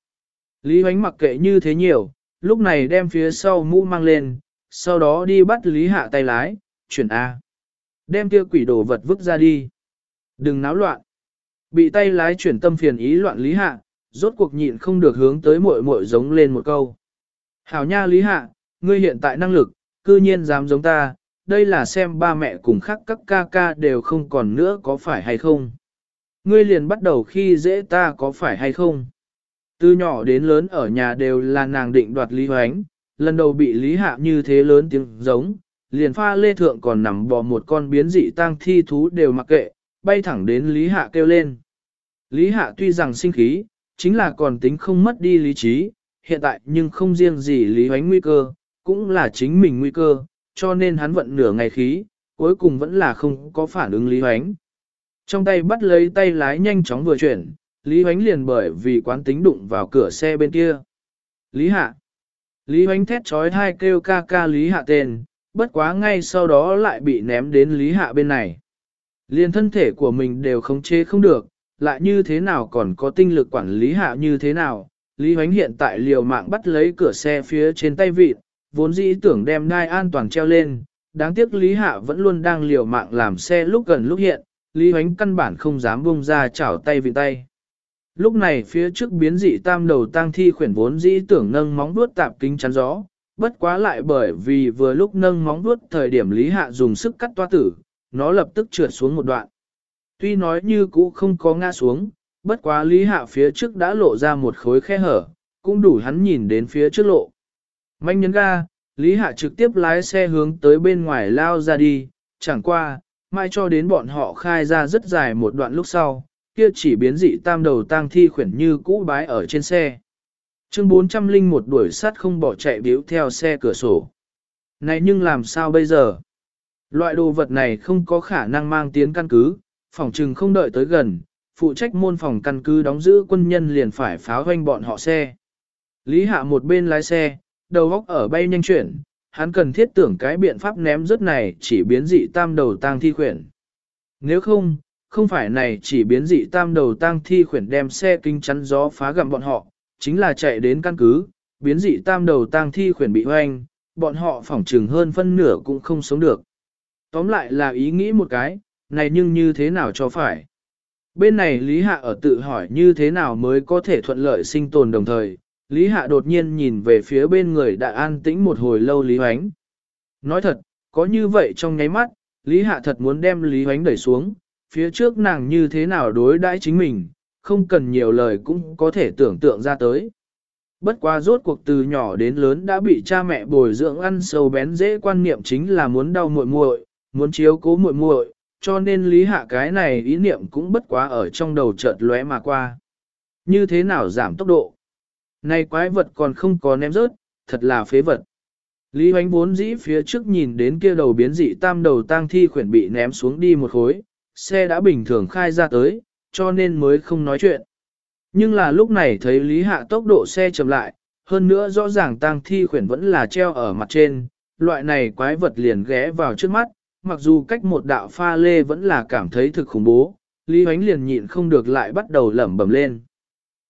Speaker 1: Lý hoánh mặc kệ như thế nhiều, lúc này đem phía sau mũ mang lên, sau đó đi bắt Lý Hạ tay lái, chuyển A. Đem kia quỷ đồ vật vứt ra đi. Đừng náo loạn. Bị tay lái chuyển tâm phiền ý loạn Lý Hạ, rốt cuộc nhịn không được hướng tới muội muội giống lên một câu. Hảo nha Lý Hạ, ngươi hiện tại năng lực, cư nhiên dám giống ta, đây là xem ba mẹ cùng khác các ca ca đều không còn nữa có phải hay không. Ngươi liền bắt đầu khi dễ ta có phải hay không. Từ nhỏ đến lớn ở nhà đều là nàng định đoạt Lý Hoánh, lần đầu bị Lý Hạ như thế lớn tiếng giống, liền pha lê thượng còn nằm bò một con biến dị tang thi thú đều mặc kệ, bay thẳng đến Lý Hạ kêu lên. Lý Hạ tuy rằng sinh khí, chính là còn tính không mất đi lý trí, hiện tại nhưng không riêng gì Lý Hoánh nguy cơ, cũng là chính mình nguy cơ, cho nên hắn vận nửa ngày khí, cuối cùng vẫn là không có phản ứng Lý Hoánh. Trong tay bắt lấy tay lái nhanh chóng vừa chuyển, Lý Hoánh liền bởi vì quán tính đụng vào cửa xe bên kia. Lý Hạ. Lý Hoánh thét trói hai kêu ca ca Lý Hạ tên, bất quá ngay sau đó lại bị ném đến Lý Hạ bên này. Liền thân thể của mình đều khống chế không được, lại như thế nào còn có tinh lực quản lý Hạ như thế nào. Lý Hoánh hiện tại liều mạng bắt lấy cửa xe phía trên tay vịt, vốn dĩ tưởng đem đai an toàn treo lên, đáng tiếc Lý Hạ vẫn luôn đang liều mạng làm xe lúc gần lúc hiện, Lý Hoánh căn bản không dám buông ra chảo tay vị tay. Lúc này phía trước biến dị tam đầu tang thi khuyển vốn dĩ tưởng nâng móng đuốt tạp kính chắn gió, bất quá lại bởi vì vừa lúc nâng móng đuốt thời điểm Lý Hạ dùng sức cắt toa tử, nó lập tức trượt xuống một đoạn. Tuy nói như cũ không có ngã xuống, bất quá Lý Hạ phía trước đã lộ ra một khối khe hở, cũng đủ hắn nhìn đến phía trước lộ. Manh nhấn ga, Lý Hạ trực tiếp lái xe hướng tới bên ngoài lao ra đi, chẳng qua, mai cho đến bọn họ khai ra rất dài một đoạn lúc sau, kia chỉ biến dị tam đầu tang thi khuyển như cũ bái ở trên xe. Chương 401 đuổi sát không bỏ chạy biếu theo xe cửa sổ. Này nhưng làm sao bây giờ? Loại đồ vật này không có khả năng mang tiến căn cứ, phòng trừng không đợi tới gần, phụ trách môn phòng căn cứ đóng giữ quân nhân liền phải pháo hoanh bọn họ xe. Lý Hạ một bên lái xe, đầu góc ở bay nhanh chuyển, hắn cần thiết tưởng cái biện pháp ném rớt này chỉ biến dị tam đầu tang thi khuyển. Nếu không, không phải này chỉ biến dị tam đầu tang thi khuyển đem xe kinh chắn gió phá gặm bọn họ, chính là chạy đến căn cứ, biến dị tam đầu tang thi khuyển bị hoanh, bọn họ phỏng trừng hơn phân nửa cũng không sống được. Tóm lại là ý nghĩ một cái, này nhưng như thế nào cho phải. Bên này Lý Hạ ở tự hỏi như thế nào mới có thể thuận lợi sinh tồn đồng thời, Lý Hạ đột nhiên nhìn về phía bên người đã an tĩnh một hồi lâu Lý Hoánh. Nói thật, có như vậy trong nháy mắt, Lý Hạ thật muốn đem Lý Hoánh đẩy xuống, phía trước nàng như thế nào đối đãi chính mình, không cần nhiều lời cũng có thể tưởng tượng ra tới. Bất quá rốt cuộc từ nhỏ đến lớn đã bị cha mẹ bồi dưỡng ăn sâu bén dễ quan niệm chính là muốn đau muội muội, muốn chiếu cố muội muội, cho nên lý hạ cái này ý niệm cũng bất quá ở trong đầu chợt lóe mà qua. Như thế nào giảm tốc độ? Này quái vật còn không có ném rớt, thật là phế vật. Lý hoánh vốn dĩ phía trước nhìn đến kia đầu biến dị tam đầu tang thi khuyển bị ném xuống đi một khối, xe đã bình thường khai ra tới, cho nên mới không nói chuyện. Nhưng là lúc này thấy Lý Hạ tốc độ xe chậm lại, hơn nữa rõ ràng tang thi khuyển vẫn là treo ở mặt trên, loại này quái vật liền ghé vào trước mắt, mặc dù cách một đạo pha lê vẫn là cảm thấy thực khủng bố, Lý Hoánh liền nhịn không được lại bắt đầu lẩm bẩm lên.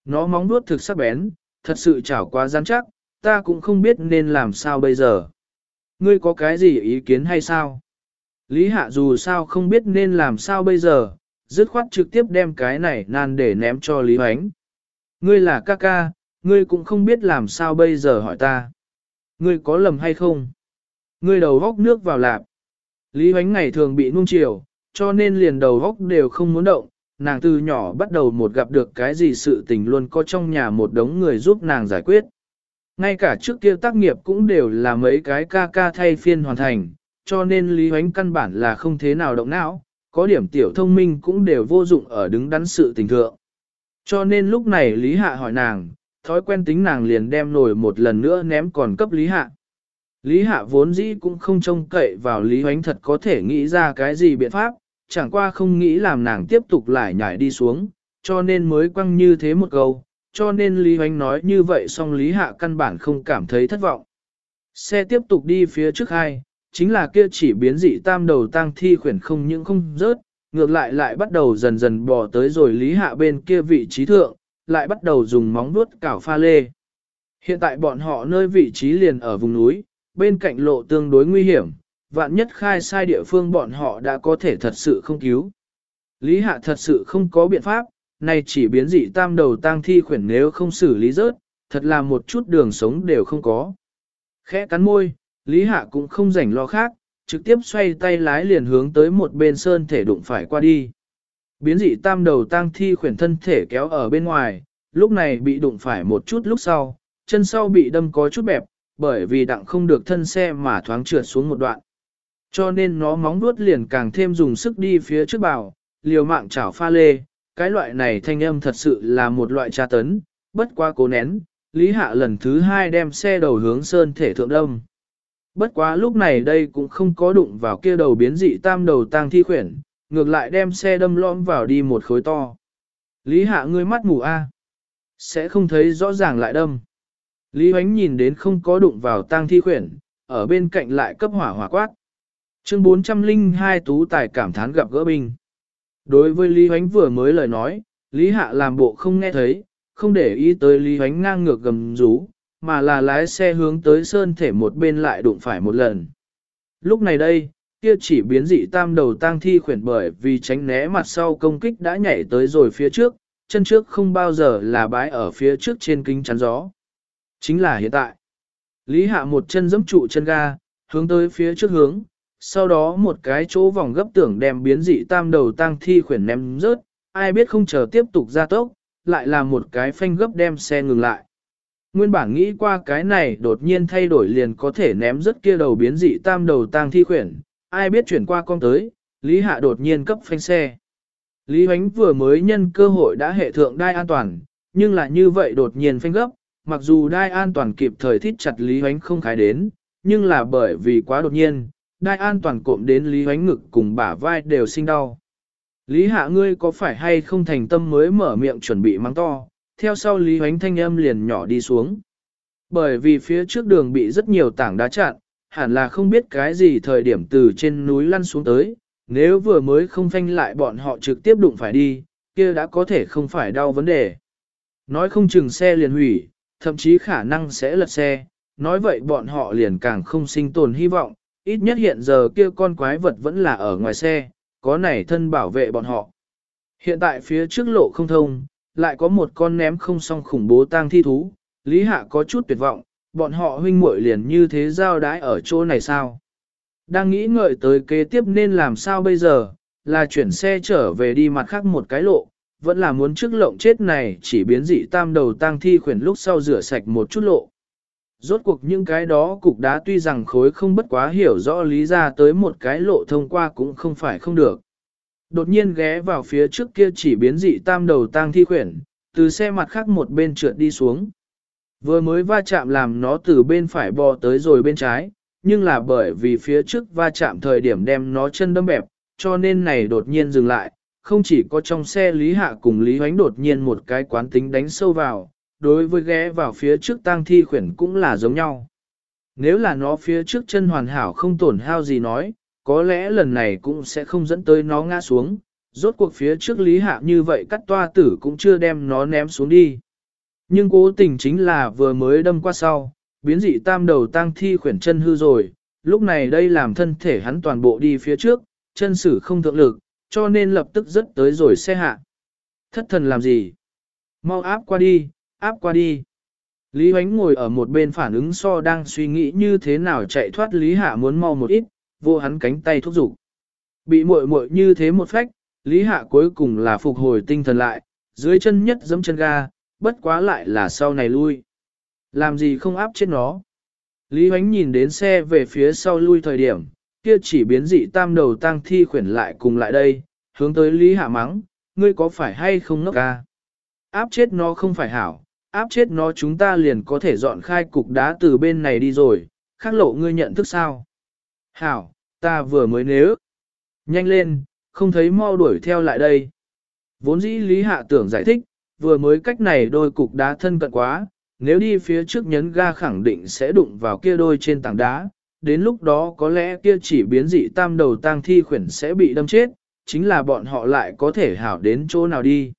Speaker 1: Nó móng vuốt thực sắc bén, thật sự chảo quá rắn chắc, ta cũng không biết nên làm sao bây giờ. Ngươi có cái gì ý kiến hay sao? Lý Hạ dù sao không biết nên làm sao bây giờ, dứt khoát trực tiếp đem cái này nan để ném cho Lý Hoánh. Ngươi là ca ca, ngươi cũng không biết làm sao bây giờ hỏi ta. Ngươi có lầm hay không? Ngươi đầu góc nước vào lạp. Lý Hoánh ngày thường bị nung chiều, cho nên liền đầu góc đều không muốn động. Nàng từ nhỏ bắt đầu một gặp được cái gì sự tình luôn có trong nhà một đống người giúp nàng giải quyết. Ngay cả trước kia tác nghiệp cũng đều là mấy cái ca ca thay phiên hoàn thành, cho nên Lý Hoánh căn bản là không thế nào động não, có điểm tiểu thông minh cũng đều vô dụng ở đứng đắn sự tình thượng. Cho nên lúc này Lý Hạ hỏi nàng, thói quen tính nàng liền đem nổi một lần nữa ném còn cấp Lý Hạ. Lý Hạ vốn dĩ cũng không trông cậy vào Lý Hoánh thật có thể nghĩ ra cái gì biện pháp, chẳng qua không nghĩ làm nàng tiếp tục lại nhảy đi xuống, cho nên mới quăng như thế một câu, cho nên Lý Hoánh nói như vậy xong Lý Hạ căn bản không cảm thấy thất vọng. Xe tiếp tục đi phía trước hai, chính là kia chỉ biến dị tam đầu tang thi khuyển không những không rớt, ngược lại lại bắt đầu dần dần bò tới rồi lý hạ bên kia vị trí thượng, lại bắt đầu dùng móng vuốt cào pha lê. Hiện tại bọn họ nơi vị trí liền ở vùng núi, bên cạnh lộ tương đối nguy hiểm, vạn nhất khai sai địa phương bọn họ đã có thể thật sự không cứu. Lý hạ thật sự không có biện pháp, này chỉ biến dị tam đầu tang thi khuyển nếu không xử lý rớt, thật là một chút đường sống đều không có. Khẽ cắn môi, Lý Hạ cũng không rảnh lo khác, trực tiếp xoay tay lái liền hướng tới một bên sơn thể đụng phải qua đi. Biến dị tam đầu tang thi khuyển thân thể kéo ở bên ngoài, lúc này bị đụng phải một chút lúc sau, chân sau bị đâm có chút bẹp, bởi vì đặng không được thân xe mà thoáng trượt xuống một đoạn. Cho nên nó móng vuốt liền càng thêm dùng sức đi phía trước bảo, liều mạng chảo pha lê, cái loại này thanh âm thật sự là một loại tra tấn, bất quá cố nén, Lý Hạ lần thứ hai đem xe đầu hướng sơn thể thượng đông. Bất quá lúc này đây cũng không có đụng vào kia đầu biến dị tam đầu tang thi khuyển, ngược lại đem xe đâm lõm vào đi một khối to. Lý Hạ ngươi mắt mù a, sẽ không thấy rõ ràng lại đâm. Lý Hoánh nhìn đến không có đụng vào tang thi khuyển, ở bên cạnh lại cấp hỏa hỏa quát. Chương 402 Tú Tài cảm thán gặp gỡ binh. Đối với Lý Hoánh vừa mới lời nói, Lý Hạ làm bộ không nghe thấy, không để ý tới Lý Hoánh ngang ngược gầm rú, mà là lái xe hướng tới sơn thể một bên lại đụng phải một lần. Lúc này đây, kia chỉ biến dị tam đầu tang thi khuyển bởi vì tránh né mặt sau công kích đã nhảy tới rồi phía trước, chân trước không bao giờ là bái ở phía trước trên kính chắn gió. Chính là hiện tại. Lý hạ một chân giẫm trụ chân ga, hướng tới phía trước hướng, sau đó một cái chỗ vòng gấp tưởng đem biến dị tam đầu tang thi khuyển ném rớt, ai biết không chờ tiếp tục ra tốc, lại là một cái phanh gấp đem xe ngừng lại. Nguyên bản nghĩ qua cái này đột nhiên thay đổi liền có thể ném rớt kia đầu biến dị tam đầu tang thi khuyển, ai biết chuyển qua con tới, Lý Hạ đột nhiên cấp phanh xe. Lý Huánh vừa mới nhân cơ hội đã hệ thượng đai an toàn, nhưng là như vậy đột nhiên phanh gấp, mặc dù đai an toàn kịp thời thít chặt Lý Huánh không khái đến, nhưng là bởi vì quá đột nhiên, đai an toàn cộm đến Lý Hoánh ngực cùng bả vai đều sinh đau. Lý Hạ ngươi có phải hay không thành tâm mới mở miệng chuẩn bị mắng to, theo sau Lý Hoánh thanh âm liền nhỏ đi xuống. Bởi vì phía trước đường bị rất nhiều tảng đá chặn, hẳn là không biết cái gì thời điểm từ trên núi lăn xuống tới, nếu vừa mới không phanh lại bọn họ trực tiếp đụng phải đi, kia đã có thể không phải đau vấn đề. Nói không chừng xe liền hủy, thậm chí khả năng sẽ lật xe, nói vậy bọn họ liền càng không sinh tồn hy vọng, ít nhất hiện giờ kia con quái vật vẫn là ở ngoài xe, có nảy thân bảo vệ bọn họ. Hiện tại phía trước lộ không thông, lại có một con ném không song khủng bố tang thi thú, Lý Hạ có chút tuyệt vọng, bọn họ huynh muội liền như thế giao đái ở chỗ này sao? Đang nghĩ ngợi tới kế tiếp nên làm sao bây giờ, là chuyển xe trở về đi mặt khác một cái lộ, vẫn là muốn trước lộng chết này chỉ biến dị tam đầu tang thi khuyển lúc sau rửa sạch một chút lộ. Rốt cuộc những cái đó cục đá tuy rằng khối không bất quá hiểu rõ lý ra tới một cái lộ thông qua cũng không phải không được. Đột nhiên ghé vào phía trước kia chỉ biến dị tam đầu tang thi khuyển, từ xe mặt khác một bên trượt đi xuống. Vừa mới va chạm làm nó từ bên phải bò tới rồi bên trái, nhưng là bởi vì phía trước va chạm thời điểm đem nó chân đâm bẹp, cho nên này đột nhiên dừng lại, không chỉ có trong xe Lý Hạ cùng Lý Hoánh đột nhiên một cái quán tính đánh sâu vào, đối với ghé vào phía trước tang thi khuyển cũng là giống nhau. Nếu là nó phía trước chân hoàn hảo không tổn hao gì nói, có lẽ lần này cũng sẽ không dẫn tới nó ngã xuống, rốt cuộc phía trước Lý Hạ như vậy cắt toa tử cũng chưa đem nó ném xuống đi. Nhưng cố tình chính là vừa mới đâm qua sau, biến dị tam đầu tang thi khuyển chân hư rồi, lúc này đây làm thân thể hắn toàn bộ đi phía trước, chân sử không thượng lực, cho nên lập tức rất tới rồi xe hạ. Thất thần làm gì? Mau áp qua đi, áp qua đi. Lý Huánh ngồi ở một bên phản ứng so đang suy nghĩ như thế nào chạy thoát Lý Hạ muốn mau một ít, vô hắn cánh tay thúc giục. Bị muội muội như thế một phách, Lý Hạ cuối cùng là phục hồi tinh thần lại, dưới chân nhất giẫm chân ga, bất quá lại là sau này lui. Làm gì không áp chết nó. Lý Huánh nhìn đến xe về phía sau lui thời điểm, kia chỉ biến dị tam đầu tăng thi khuyển lại cùng lại đây, hướng tới Lý Hạ mắng, ngươi có phải hay không ngốc ca? Áp chết nó không phải hảo, áp chết nó chúng ta liền có thể dọn khai cục đá từ bên này đi rồi, khắc lộ ngươi nhận thức sao? Hảo, ta vừa mới nếu. Nhanh lên, không thấy mau đuổi theo lại đây. Vốn dĩ Lý Hạ tưởng giải thích, vừa mới cách này đôi cục đá thân cận quá, nếu đi phía trước nhấn ga khẳng định sẽ đụng vào kia đôi trên tảng đá, đến lúc đó có lẽ kia chỉ biến dị tam đầu tang thi khuyển sẽ bị đâm chết, chính là bọn họ lại có thể hảo đến chỗ nào đi.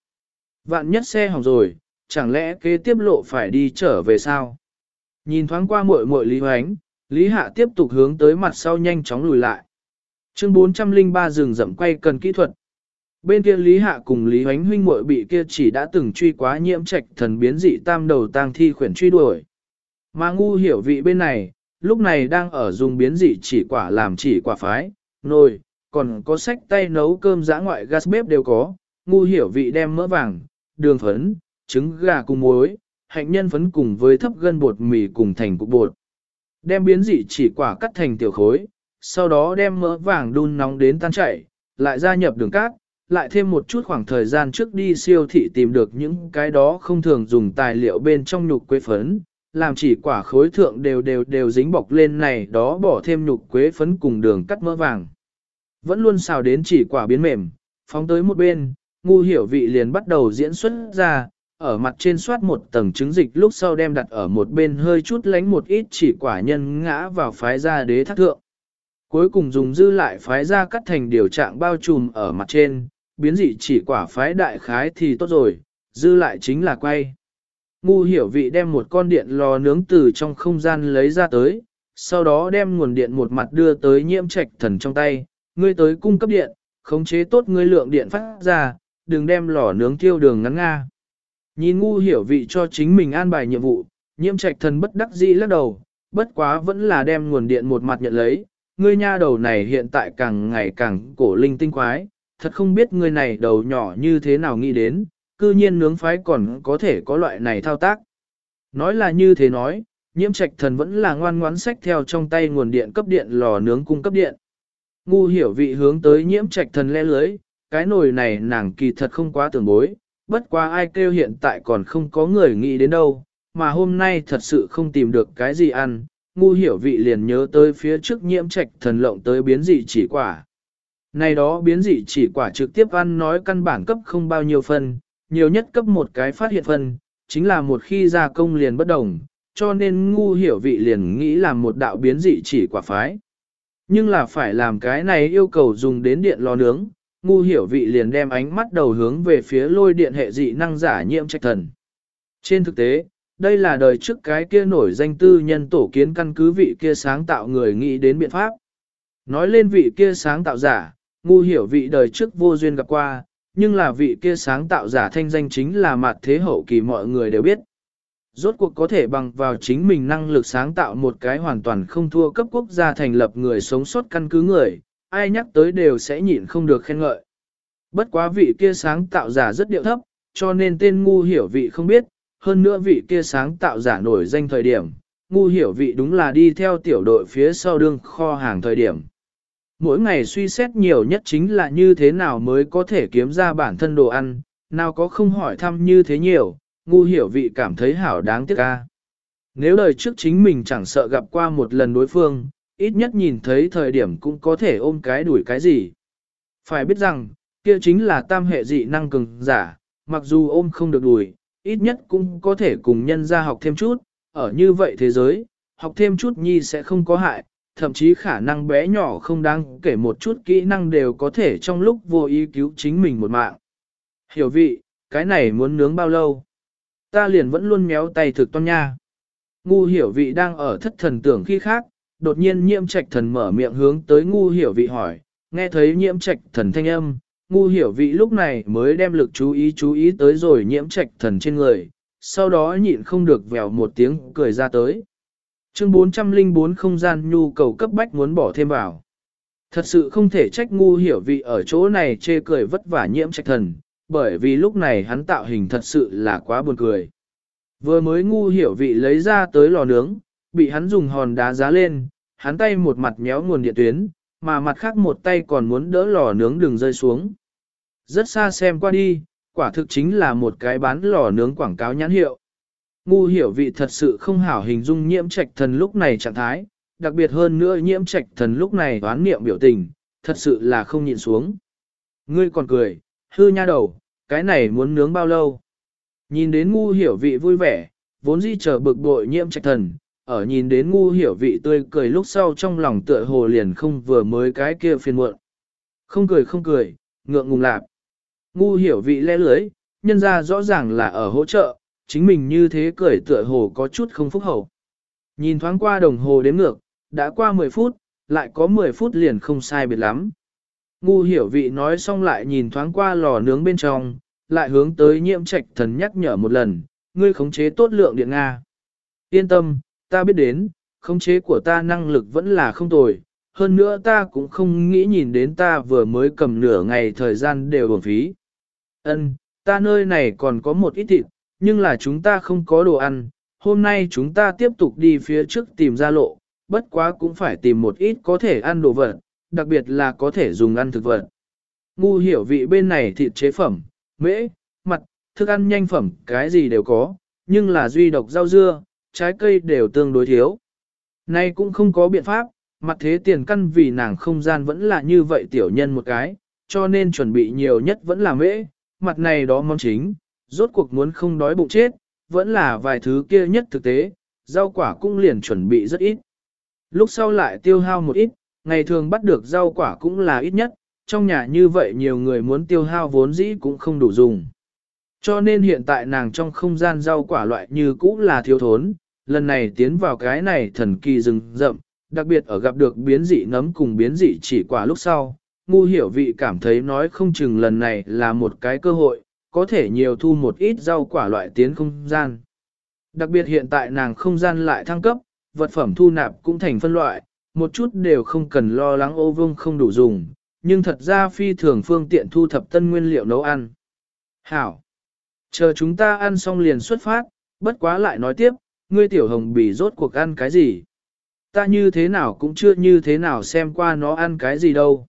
Speaker 1: Vạn nhất xe hỏng rồi, chẳng lẽ kế tiếp lộ phải đi trở về sao? Nhìn thoáng qua muội muội Lý Hoánh, Lý Hạ tiếp tục hướng tới mặt sau nhanh chóng lùi lại. Chương 403 rừng rậm quay cần kỹ thuật. Bên kia Lý Hạ cùng Lý Hoánh huynh muội bị kia chỉ đã từng truy quá nhiễm trạch thần biến dị tam đầu tang thi khuyển truy đuổi. Mà ngu hiểu vị bên này, lúc này đang ở dùng biến dị chỉ quả làm chỉ quả phái, nồi, còn có sách tay nấu cơm giã ngoại gas bếp đều có, ngu hiểu vị đem mỡ vàng, đường phấn, trứng gà cùng muối, hạnh nhân phấn cùng với thấp gân bột mì cùng thành cục bột. Đem biến dị chỉ quả cắt thành tiểu khối, sau đó đem mỡ vàng đun nóng đến tan chảy, lại gia nhập đường cát, lại thêm một chút khoảng thời gian trước đi siêu thị tìm được những cái đó không thường dùng tài liệu bên trong nhục quế phấn, làm chỉ quả khối thượng đều đều đều dính bọc lên này đó bỏ thêm nhục quế phấn cùng đường cắt mỡ vàng. Vẫn luôn xào đến chỉ quả biến mềm, phóng tới một bên, ngu hiểu vị liền bắt đầu diễn xuất ra, ở mặt trên soát một tầng trứng dịch lúc sau đem đặt ở một bên hơi chút lánh một ít chỉ quả nhân ngã vào phái ra đế thác thượng. Cuối cùng dùng dư lại phái ra cắt thành điều trạng bao trùm ở mặt trên, biến dị chỉ quả phái đại khái thì tốt rồi, dư lại chính là quay. Ngu hiểu vị đem một con điện lò nướng từ trong không gian lấy ra tới, sau đó đem nguồn điện một mặt đưa tới nhiễm trạch thần trong tay, ngươi tới cung cấp điện, khống chế tốt ngươi lượng điện phát ra, đừng đem lò nướng tiêu đường ngắn nga. Nhìn ngu hiểu vị cho chính mình an bài nhiệm vụ, nhiễm trạch thần bất đắc dĩ lắc đầu, bất quá vẫn là đem nguồn điện một mặt nhận lấy, ngươi nha đầu này hiện tại càng ngày càng cổ linh tinh quái, thật không biết ngươi này đầu nhỏ như thế nào nghĩ đến, cư nhiên nướng phái còn có thể có loại này thao tác. Nói là như thế nói, nhiễm trạch thần vẫn là ngoan ngoãn sách theo trong tay nguồn điện cấp điện lò nướng cung cấp điện. Ngu hiểu vị hướng tới nhiễm trạch thần le lưới, cái nồi này nàng kỳ thật không quá tưởng bối, bất quá ai kêu hiện tại còn không có người nghĩ đến đâu, mà hôm nay thật sự không tìm được cái gì ăn, ngu hiểu vị liền nhớ tới phía trước nhiễm trạch thần lộng tới biến dị chỉ quả. Này đó biến dị chỉ quả trực tiếp ăn nói căn bản cấp không bao nhiêu phân, nhiều nhất cấp một cái phát hiện phân, chính là một khi ra công liền bất đồng, cho nên ngu hiểu vị liền nghĩ làm một đạo biến dị chỉ quả phái. Nhưng là phải làm cái này yêu cầu dùng đến điện lò nướng, ngu hiểu vị liền đem ánh mắt đầu hướng về phía lôi điện hệ dị năng giả nhiễm trạch thần. Trên thực tế, đây là đời trước cái kia nổi danh tư nhân tổ kiến căn cứ vị kia sáng tạo người nghĩ đến biện pháp. Nói lên vị kia sáng tạo giả, ngu hiểu vị đời trước vô duyên gặp qua, nhưng là vị kia sáng tạo giả thanh danh chính là mặt thế hậu kỳ mọi người đều biết. Rốt cuộc có thể bằng vào chính mình năng lực sáng tạo một cái hoàn toàn không thua cấp quốc gia thành lập người sống sót căn cứ người, ai nhắc tới đều sẽ nhịn không được khen ngợi. Bất quá vị kia sáng tạo giả rất điệu thấp, cho nên tên ngu hiểu vị không biết, hơn nữa vị kia sáng tạo giả nổi danh thời điểm, ngu hiểu vị đúng là đi theo tiểu đội phía sau đương kho hàng thời điểm. Mỗi ngày suy xét nhiều nhất chính là như thế nào mới có thể kiếm ra bản thân đồ ăn, nào có không hỏi thăm như thế nhiều, ngu hiểu vị cảm thấy hảo đáng tiếc ca. Nếu đời trước chính mình chẳng sợ gặp qua một lần đối phương, ít nhất nhìn thấy thời điểm cũng có thể ôm cái đuổi cái gì. Phải biết rằng, kia chính là tam hệ dị năng cường giả, mặc dù ôm không được đuổi, ít nhất cũng có thể cùng nhân ra học thêm chút, ở như vậy thế giới, học thêm chút nhi sẽ không có hại, thậm chí khả năng bé nhỏ không đáng kể một chút kỹ năng đều có thể trong lúc vô ý cứu chính mình một mạng. Hiểu vị, cái này muốn nướng bao lâu? Ta liền vẫn luôn méo tay thực toan nha. Ngu hiểu vị đang ở thất thần tưởng khi khác, đột nhiên nhiễm trạch thần mở miệng hướng tới ngu hiểu vị hỏi, nghe thấy nhiễm trạch thần thanh âm, ngu hiểu vị lúc này mới đem lực chú ý chú ý tới rồi nhiễm trạch thần trên người, sau đó nhịn không được vèo một tiếng cười ra tới. Chương 404 không gian nhu cầu cấp bách muốn bỏ thêm vào. Thật sự không thể trách ngu hiểu vị ở chỗ này chê cười vất vả nhiễm trạch thần, bởi vì lúc này hắn tạo hình thật sự là quá buồn cười. Vừa mới ngu hiểu vị lấy ra tới lò nướng, bị hắn dùng hòn đá giá lên, hắn tay một mặt méo nguồn điện tuyến, mà mặt khác một tay còn muốn đỡ lò nướng đừng rơi xuống. Rất xa xem qua đi, quả thực chính là một cái bán lò nướng quảng cáo nhãn hiệu. Ngu hiểu vị thật sự không hảo hình dung nhiễm trạch thần lúc này trạng thái, đặc biệt hơn nữa nhiễm trạch thần lúc này đoán niệm biểu tình, thật sự là không nhịn xuống. Ngươi còn cười, hư nha đầu, cái này muốn nướng bao lâu? Nhìn đến ngu hiểu vị vui vẻ, vốn di chờ bực bội nhiễm trạch thần, ở nhìn đến ngu hiểu vị tươi cười lúc sau trong lòng tựa hồ liền không vừa mới cái kia phiền muộn. Không cười không cười, ngượng ngùng lạp. Ngu hiểu vị lẽ lưới, nhân ra rõ ràng là ở hỗ trợ, chính mình như thế cười tựa hồ có chút không phúc hậu. Nhìn thoáng qua đồng hồ đếm ngược, đã qua 10 phút, lại có 10 phút liền không sai biệt lắm. Ngu hiểu vị nói xong lại nhìn thoáng qua lò nướng bên trong, lại hướng tới nhiễm trạch thần nhắc nhở một lần, ngươi khống chế tốt lượng điện Nga. Yên tâm, ta biết đến, khống chế của ta năng lực vẫn là không tồi, hơn nữa ta cũng không nghĩ nhìn đến ta vừa mới cầm nửa ngày thời gian đều bổng phí. Ân, ta nơi này còn có một ít thịt, nhưng là chúng ta không có đồ ăn, hôm nay chúng ta tiếp tục đi phía trước tìm ra lộ, bất quá cũng phải tìm một ít có thể ăn đồ vật, đặc biệt là có thể dùng ăn thực vật. Ngu hiểu vị bên này thịt chế phẩm, mễ, mặt, thức ăn nhanh phẩm, cái gì đều có, nhưng là duy độc rau dưa, trái cây đều tương đối thiếu. Nay cũng không có biện pháp, mặt thế tiền căn vì nàng không gian vẫn là như vậy tiểu nhân một cái, cho nên chuẩn bị nhiều nhất vẫn là mễ, mặt này đó món chính, rốt cuộc muốn không đói bụng chết, vẫn là vài thứ kia nhất thực tế, rau quả cũng liền chuẩn bị rất ít. Lúc sau lại tiêu hao một ít, ngày thường bắt được rau quả cũng là ít nhất, trong nhà như vậy nhiều người muốn tiêu hao vốn dĩ cũng không đủ dùng. Cho nên hiện tại nàng trong không gian rau quả loại như cũ là thiếu thốn, lần này tiến vào cái này thần kỳ rừng rậm, đặc biệt ở gặp được biến dị nấm cùng biến dị chỉ quả lúc sau, ngu hiểu vị cảm thấy nói không chừng lần này là một cái cơ hội, có thể nhiều thu một ít rau quả loại tiến không gian. Đặc biệt hiện tại nàng không gian lại thăng cấp, vật phẩm thu nạp cũng thành phân loại, một chút đều không cần lo lắng ô vương không đủ dùng, nhưng thật ra phi thường phương tiện thu thập tân nguyên liệu nấu ăn. Hảo! Chờ chúng ta ăn xong liền xuất phát, bất quá lại nói tiếp, ngươi tiểu hồng bì rốt cuộc ăn cái gì? Ta như thế nào cũng chưa như thế nào xem qua nó ăn cái gì đâu.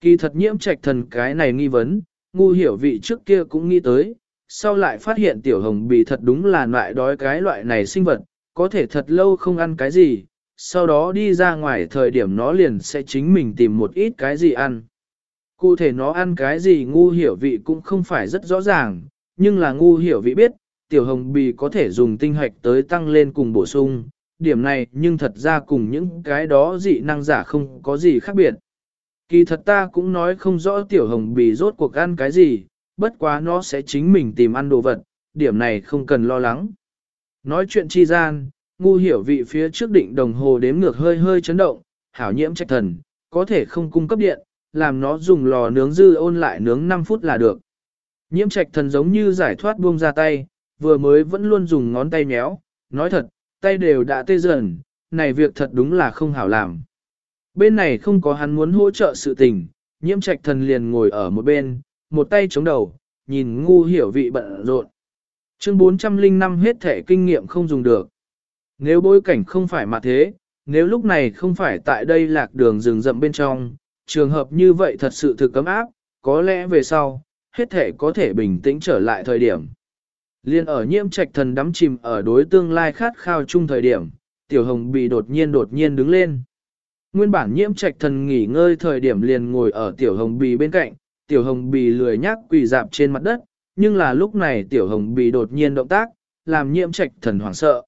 Speaker 1: Kỳ thật nhiễm trạch thần cái này nghi vấn, ngu hiểu vị trước kia cũng nghĩ tới, sau lại phát hiện tiểu hồng bì thật đúng là loại đói cái loại này sinh vật, có thể thật lâu không ăn cái gì, sau đó đi ra ngoài thời điểm nó liền sẽ chính mình tìm một ít cái gì ăn. Cụ thể nó ăn cái gì ngu hiểu vị cũng không phải rất rõ ràng, nhưng là ngu hiểu vị biết, tiểu hồng bì có thể dùng tinh hoạch tới tăng lên cùng bổ sung, điểm này nhưng thật ra cùng những cái đó dị năng giả không có gì khác biệt. Kỳ thật ta cũng nói không rõ tiểu hồng bì rốt cuộc ăn cái gì, bất quá nó sẽ chính mình tìm ăn đồ vật, điểm này không cần lo lắng. Nói chuyện chi gian, ngu hiểu vị phía trước định đồng hồ đếm ngược hơi hơi chấn động, hảo nhiễm trách thần, có thể không cung cấp điện, làm nó dùng lò nướng dư ôn lại nướng 5 phút là được. Nhiễm trạch thần giống như giải thoát buông ra tay, vừa mới vẫn luôn dùng ngón tay méo, nói thật, tay đều đã tê dần, này việc thật đúng là không hảo làm. Bên này không có hắn muốn hỗ trợ sự tình, nhiễm trạch thần liền ngồi ở một bên, một tay chống đầu, nhìn ngu hiểu vị bận rộn. Chương 405 hết thể kinh nghiệm không dùng được. Nếu bối cảnh không phải mà thế, nếu lúc này không phải tại đây lạc đường rừng rậm bên trong, trường hợp như vậy thật sự thực cấm áp, có lẽ về sau, hết thể có thể bình tĩnh trở lại thời điểm. Liên ở nhiễm trạch thần đắm chìm ở đối tương lai khát khao chung thời điểm, tiểu hồng bị đột nhiên đột nhiên đứng lên. Nguyên bản nhiễm trạch thần nghỉ ngơi thời điểm liền ngồi ở tiểu hồng bì bên cạnh, tiểu hồng bì lười nhác quỳ dạp trên mặt đất, nhưng là lúc này tiểu hồng bì đột nhiên động tác, làm nhiễm trạch thần hoảng sợ.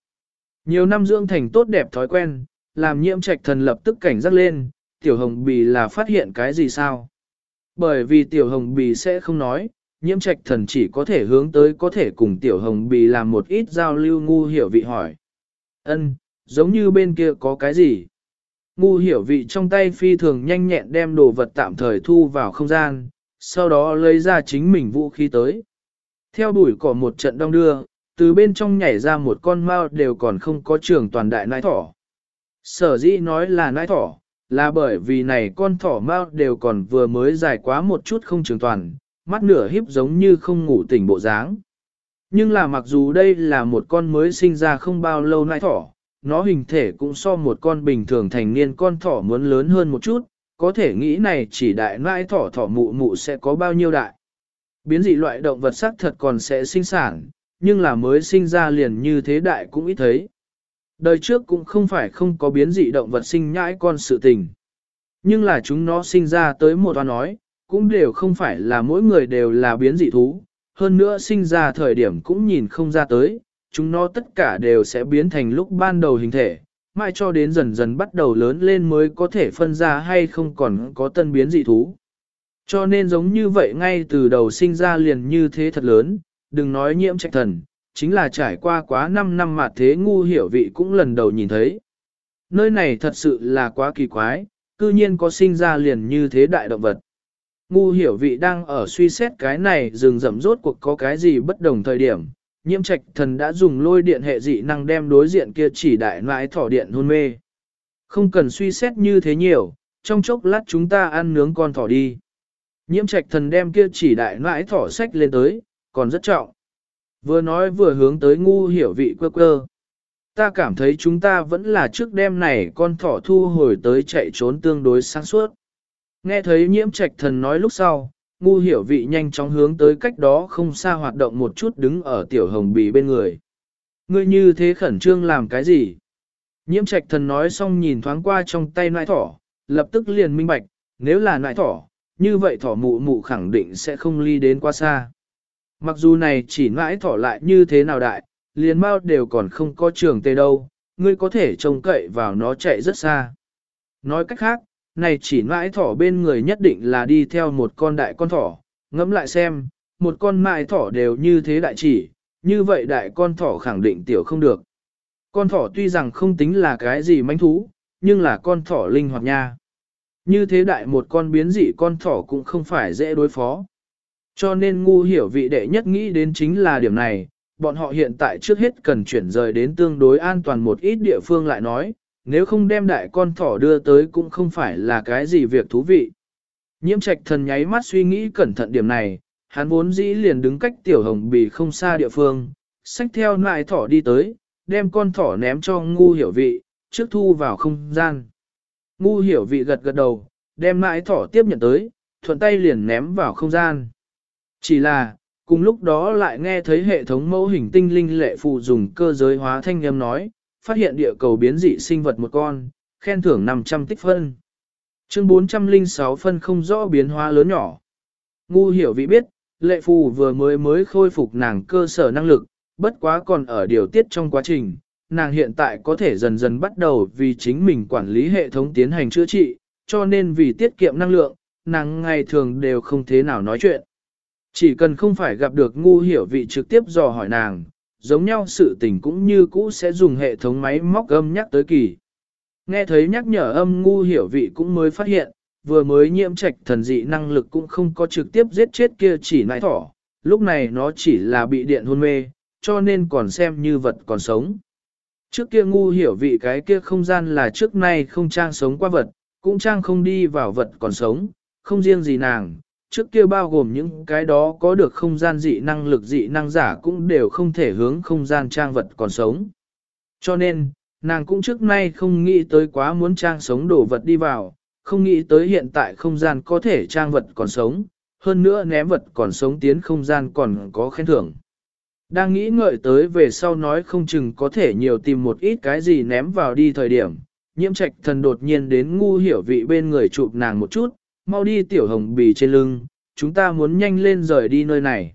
Speaker 1: Nhiều năm dưỡng thành tốt đẹp thói quen, làm nhiễm trạch thần lập tức cảnh giác lên, tiểu hồng bì là phát hiện cái gì sao? Bởi vì tiểu hồng bì sẽ không nói, nhiễm trạch thần chỉ có thể hướng tới có thể cùng tiểu hồng bì làm một ít giao lưu ngu hiểu vị hỏi. Ân, giống như bên kia có cái gì? Ngu hiểu vị trong tay phi thường nhanh nhẹn đem đồ vật tạm thời thu vào không gian, sau đó lấy ra chính mình vũ khí tới. Theo đuổi cỏ một trận đông đưa, từ bên trong nhảy ra một con mao đều còn không có trường toàn đại nai thỏ. Sở dĩ nói là nai thỏ, là bởi vì này con thỏ mao đều còn vừa mới dài quá một chút không trường toàn, mắt nửa híp giống như không ngủ tỉnh bộ dáng. Nhưng là mặc dù đây là một con mới sinh ra không bao lâu nai thỏ, nó hình thể cũng so một con bình thường thành niên con thỏ muốn lớn hơn một chút, có thể nghĩ này chỉ đại nai thỏ thỏ mụ mụ sẽ có bao nhiêu đại. Biến dị loại động vật sắc thật còn sẽ sinh sản, nhưng là mới sinh ra liền như thế đại cũng ít thấy. Đời trước cũng không phải không có biến dị động vật sinh nhãi con sự tình. Nhưng là chúng nó sinh ra tới một toán nói, cũng đều không phải là mỗi người đều là biến dị thú, hơn nữa sinh ra thời điểm cũng nhìn không ra tới, chúng nó tất cả đều sẽ biến thành lúc ban đầu hình thể, mãi cho đến dần dần bắt đầu lớn lên mới có thể phân ra hay không còn có tân biến dị thú. Cho nên giống như vậy ngay từ đầu sinh ra liền như thế thật lớn, đừng nói nhiễm trạch thần, chính là trải qua quá 5 năm mà thế ngu hiểu vị cũng lần đầu nhìn thấy. Nơi này thật sự là quá kỳ quái, cư nhiên có sinh ra liền như thế đại động vật. Ngu hiểu vị đang ở suy xét cái này rừng rậm rốt cuộc có cái gì bất đồng thời điểm. Nhiễm trạch thần đã dùng lôi điện hệ dị năng đem đối diện kia chỉ đại nãi thỏ điện hôn mê. Không cần suy xét như thế nhiều, trong chốc lát chúng ta ăn nướng con thỏ đi. Nhiễm trạch thần đem kia chỉ đại nãi thỏ sách lên tới, còn rất trọng. Vừa nói vừa hướng tới ngu hiểu vị quơ quơ. Ta cảm thấy chúng ta vẫn là trước đêm này con thỏ thu hồi tới chạy trốn tương đối sáng suốt. Nghe thấy nhiễm trạch thần nói lúc sau, ngu hiểu vị nhanh chóng hướng tới cách đó không xa hoạt động một chút đứng ở tiểu hồng bì bên người. Ngươi như thế khẩn trương làm cái gì? Nhiễm trạch thần nói xong nhìn thoáng qua trong tay nại thỏ, lập tức liền minh bạch, nếu là nại thỏ, như vậy thỏ mụ mụ khẳng định sẽ không ly đến quá xa. Mặc dù này chỉ nãi thỏ lại như thế nào đại, liền bao đều còn không có trường tê đâu, ngươi có thể trông cậy vào nó chạy rất xa. Nói cách khác, này chỉ mãi thỏ bên người nhất định là đi theo một con đại con thỏ, ngẫm lại xem, một con mãi thỏ đều như thế đại chỉ, như vậy đại con thỏ khẳng định tiểu không được. Con thỏ tuy rằng không tính là cái gì manh thú, nhưng là con thỏ linh hoạt nha. Như thế đại một con biến dị con thỏ cũng không phải dễ đối phó. Cho nên ngu hiểu vị đệ nhất nghĩ đến chính là điểm này, bọn họ hiện tại trước hết cần chuyển rời đến tương đối an toàn một ít địa phương lại nói, nếu không đem đại con thỏ đưa tới cũng không phải là cái gì việc thú vị. Nhiễm trạch thần nháy mắt suy nghĩ cẩn thận điểm này, hắn vốn dĩ liền đứng cách tiểu hồng bì không xa địa phương, xách theo nại thỏ đi tới, đem con thỏ ném cho ngu hiểu vị, trước thu vào không gian. Ngu hiểu vị gật gật đầu, đem nại thỏ tiếp nhận tới, thuận tay liền ném vào không gian. Chỉ là, cùng lúc đó lại nghe thấy hệ thống mẫu hình tinh linh lệ phụ dùng cơ giới hóa thanh âm nói, phát hiện địa cầu biến dị sinh vật một con, khen thưởng 500 tích phân. Chương 406 phân không rõ biến hóa lớn nhỏ. Ngu hiểu vị biết, lệ phù vừa mới mới khôi phục nàng cơ sở năng lực, bất quá còn ở điều tiết trong quá trình, nàng hiện tại có thể dần dần bắt đầu vì chính mình quản lý hệ thống tiến hành chữa trị, cho nên vì tiết kiệm năng lượng, nàng ngày thường đều không thế nào nói chuyện. Chỉ cần không phải gặp được ngu hiểu vị trực tiếp dò hỏi nàng, giống nhau sự tình cũng như cũ sẽ dùng hệ thống máy móc âm nhắc tới kỳ. Nghe thấy nhắc nhở âm ngu hiểu vị cũng mới phát hiện, vừa mới nhiễm trạch thần dị năng lực cũng không có trực tiếp giết chết kia chỉ nãi thỏ, lúc này nó chỉ là bị điện hôn mê, cho nên còn xem như vật còn sống. Trước kia ngu hiểu vị cái kia không gian là trước nay không trang sống qua vật, cũng trang không đi vào vật còn sống, không riêng gì nàng, trước kia bao gồm những cái đó có được không gian dị năng lực dị năng giả cũng đều không thể hướng không gian trang vật còn sống. Cho nên, nàng cũng trước nay không nghĩ tới quá muốn trang sống đồ vật đi vào, không nghĩ tới hiện tại không gian có thể trang vật còn sống, hơn nữa ném vật còn sống tiến không gian còn có khen thưởng. Đang nghĩ ngợi tới về sau nói không chừng có thể nhiều tìm một ít cái gì ném vào đi thời điểm, nhiễm trạch thần đột nhiên đến ngu hiểu vị bên người chụp nàng một chút, mau đi tiểu hồng bì trên lưng, chúng ta muốn nhanh lên rời đi nơi này.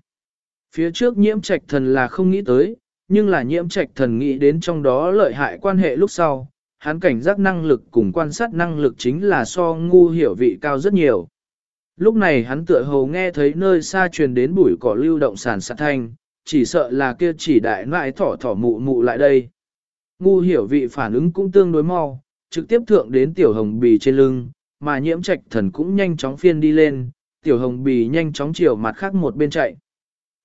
Speaker 1: Phía trước nhiễm trạch thần là không nghĩ tới, nhưng là nhiễm trạch thần nghĩ đến trong đó lợi hại quan hệ lúc sau, hắn cảnh giác năng lực cùng quan sát năng lực chính là so ngu hiểu vị cao rất nhiều. Lúc này hắn tựa hồ nghe thấy nơi xa truyền đến bụi cỏ lưu động sản sát thanh, chỉ sợ là kia chỉ đại nại thỏ thỏ mụ mụ lại đây. Ngu hiểu vị phản ứng cũng tương đối mau, trực tiếp thượng đến tiểu hồng bì trên lưng, mà nhiễm trạch thần cũng nhanh chóng phiên đi lên, tiểu hồng bì nhanh chóng chiều mặt khác một bên chạy.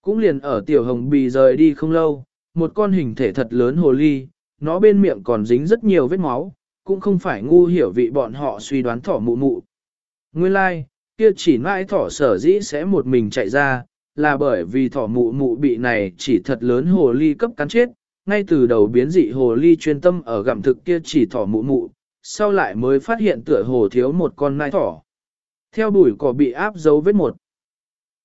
Speaker 1: Cũng liền ở tiểu hồng bì rời đi không lâu, một con hình thể thật lớn hồ ly, nó bên miệng còn dính rất nhiều vết máu, cũng không phải ngu hiểu vị bọn họ suy đoán thỏ mụ mụ. Nguyên lai, like, kia chỉ mãi thỏ sở dĩ sẽ một mình chạy ra, là bởi vì thỏ mụ mụ bị này chỉ thật lớn hồ ly cấp cắn chết, ngay từ đầu biến dị hồ ly chuyên tâm ở gặm thực kia chỉ thỏ mụ mụ, sau lại mới phát hiện tựa hồ thiếu một con nai thỏ. Theo đuổi cỏ bị áp dấu vết một.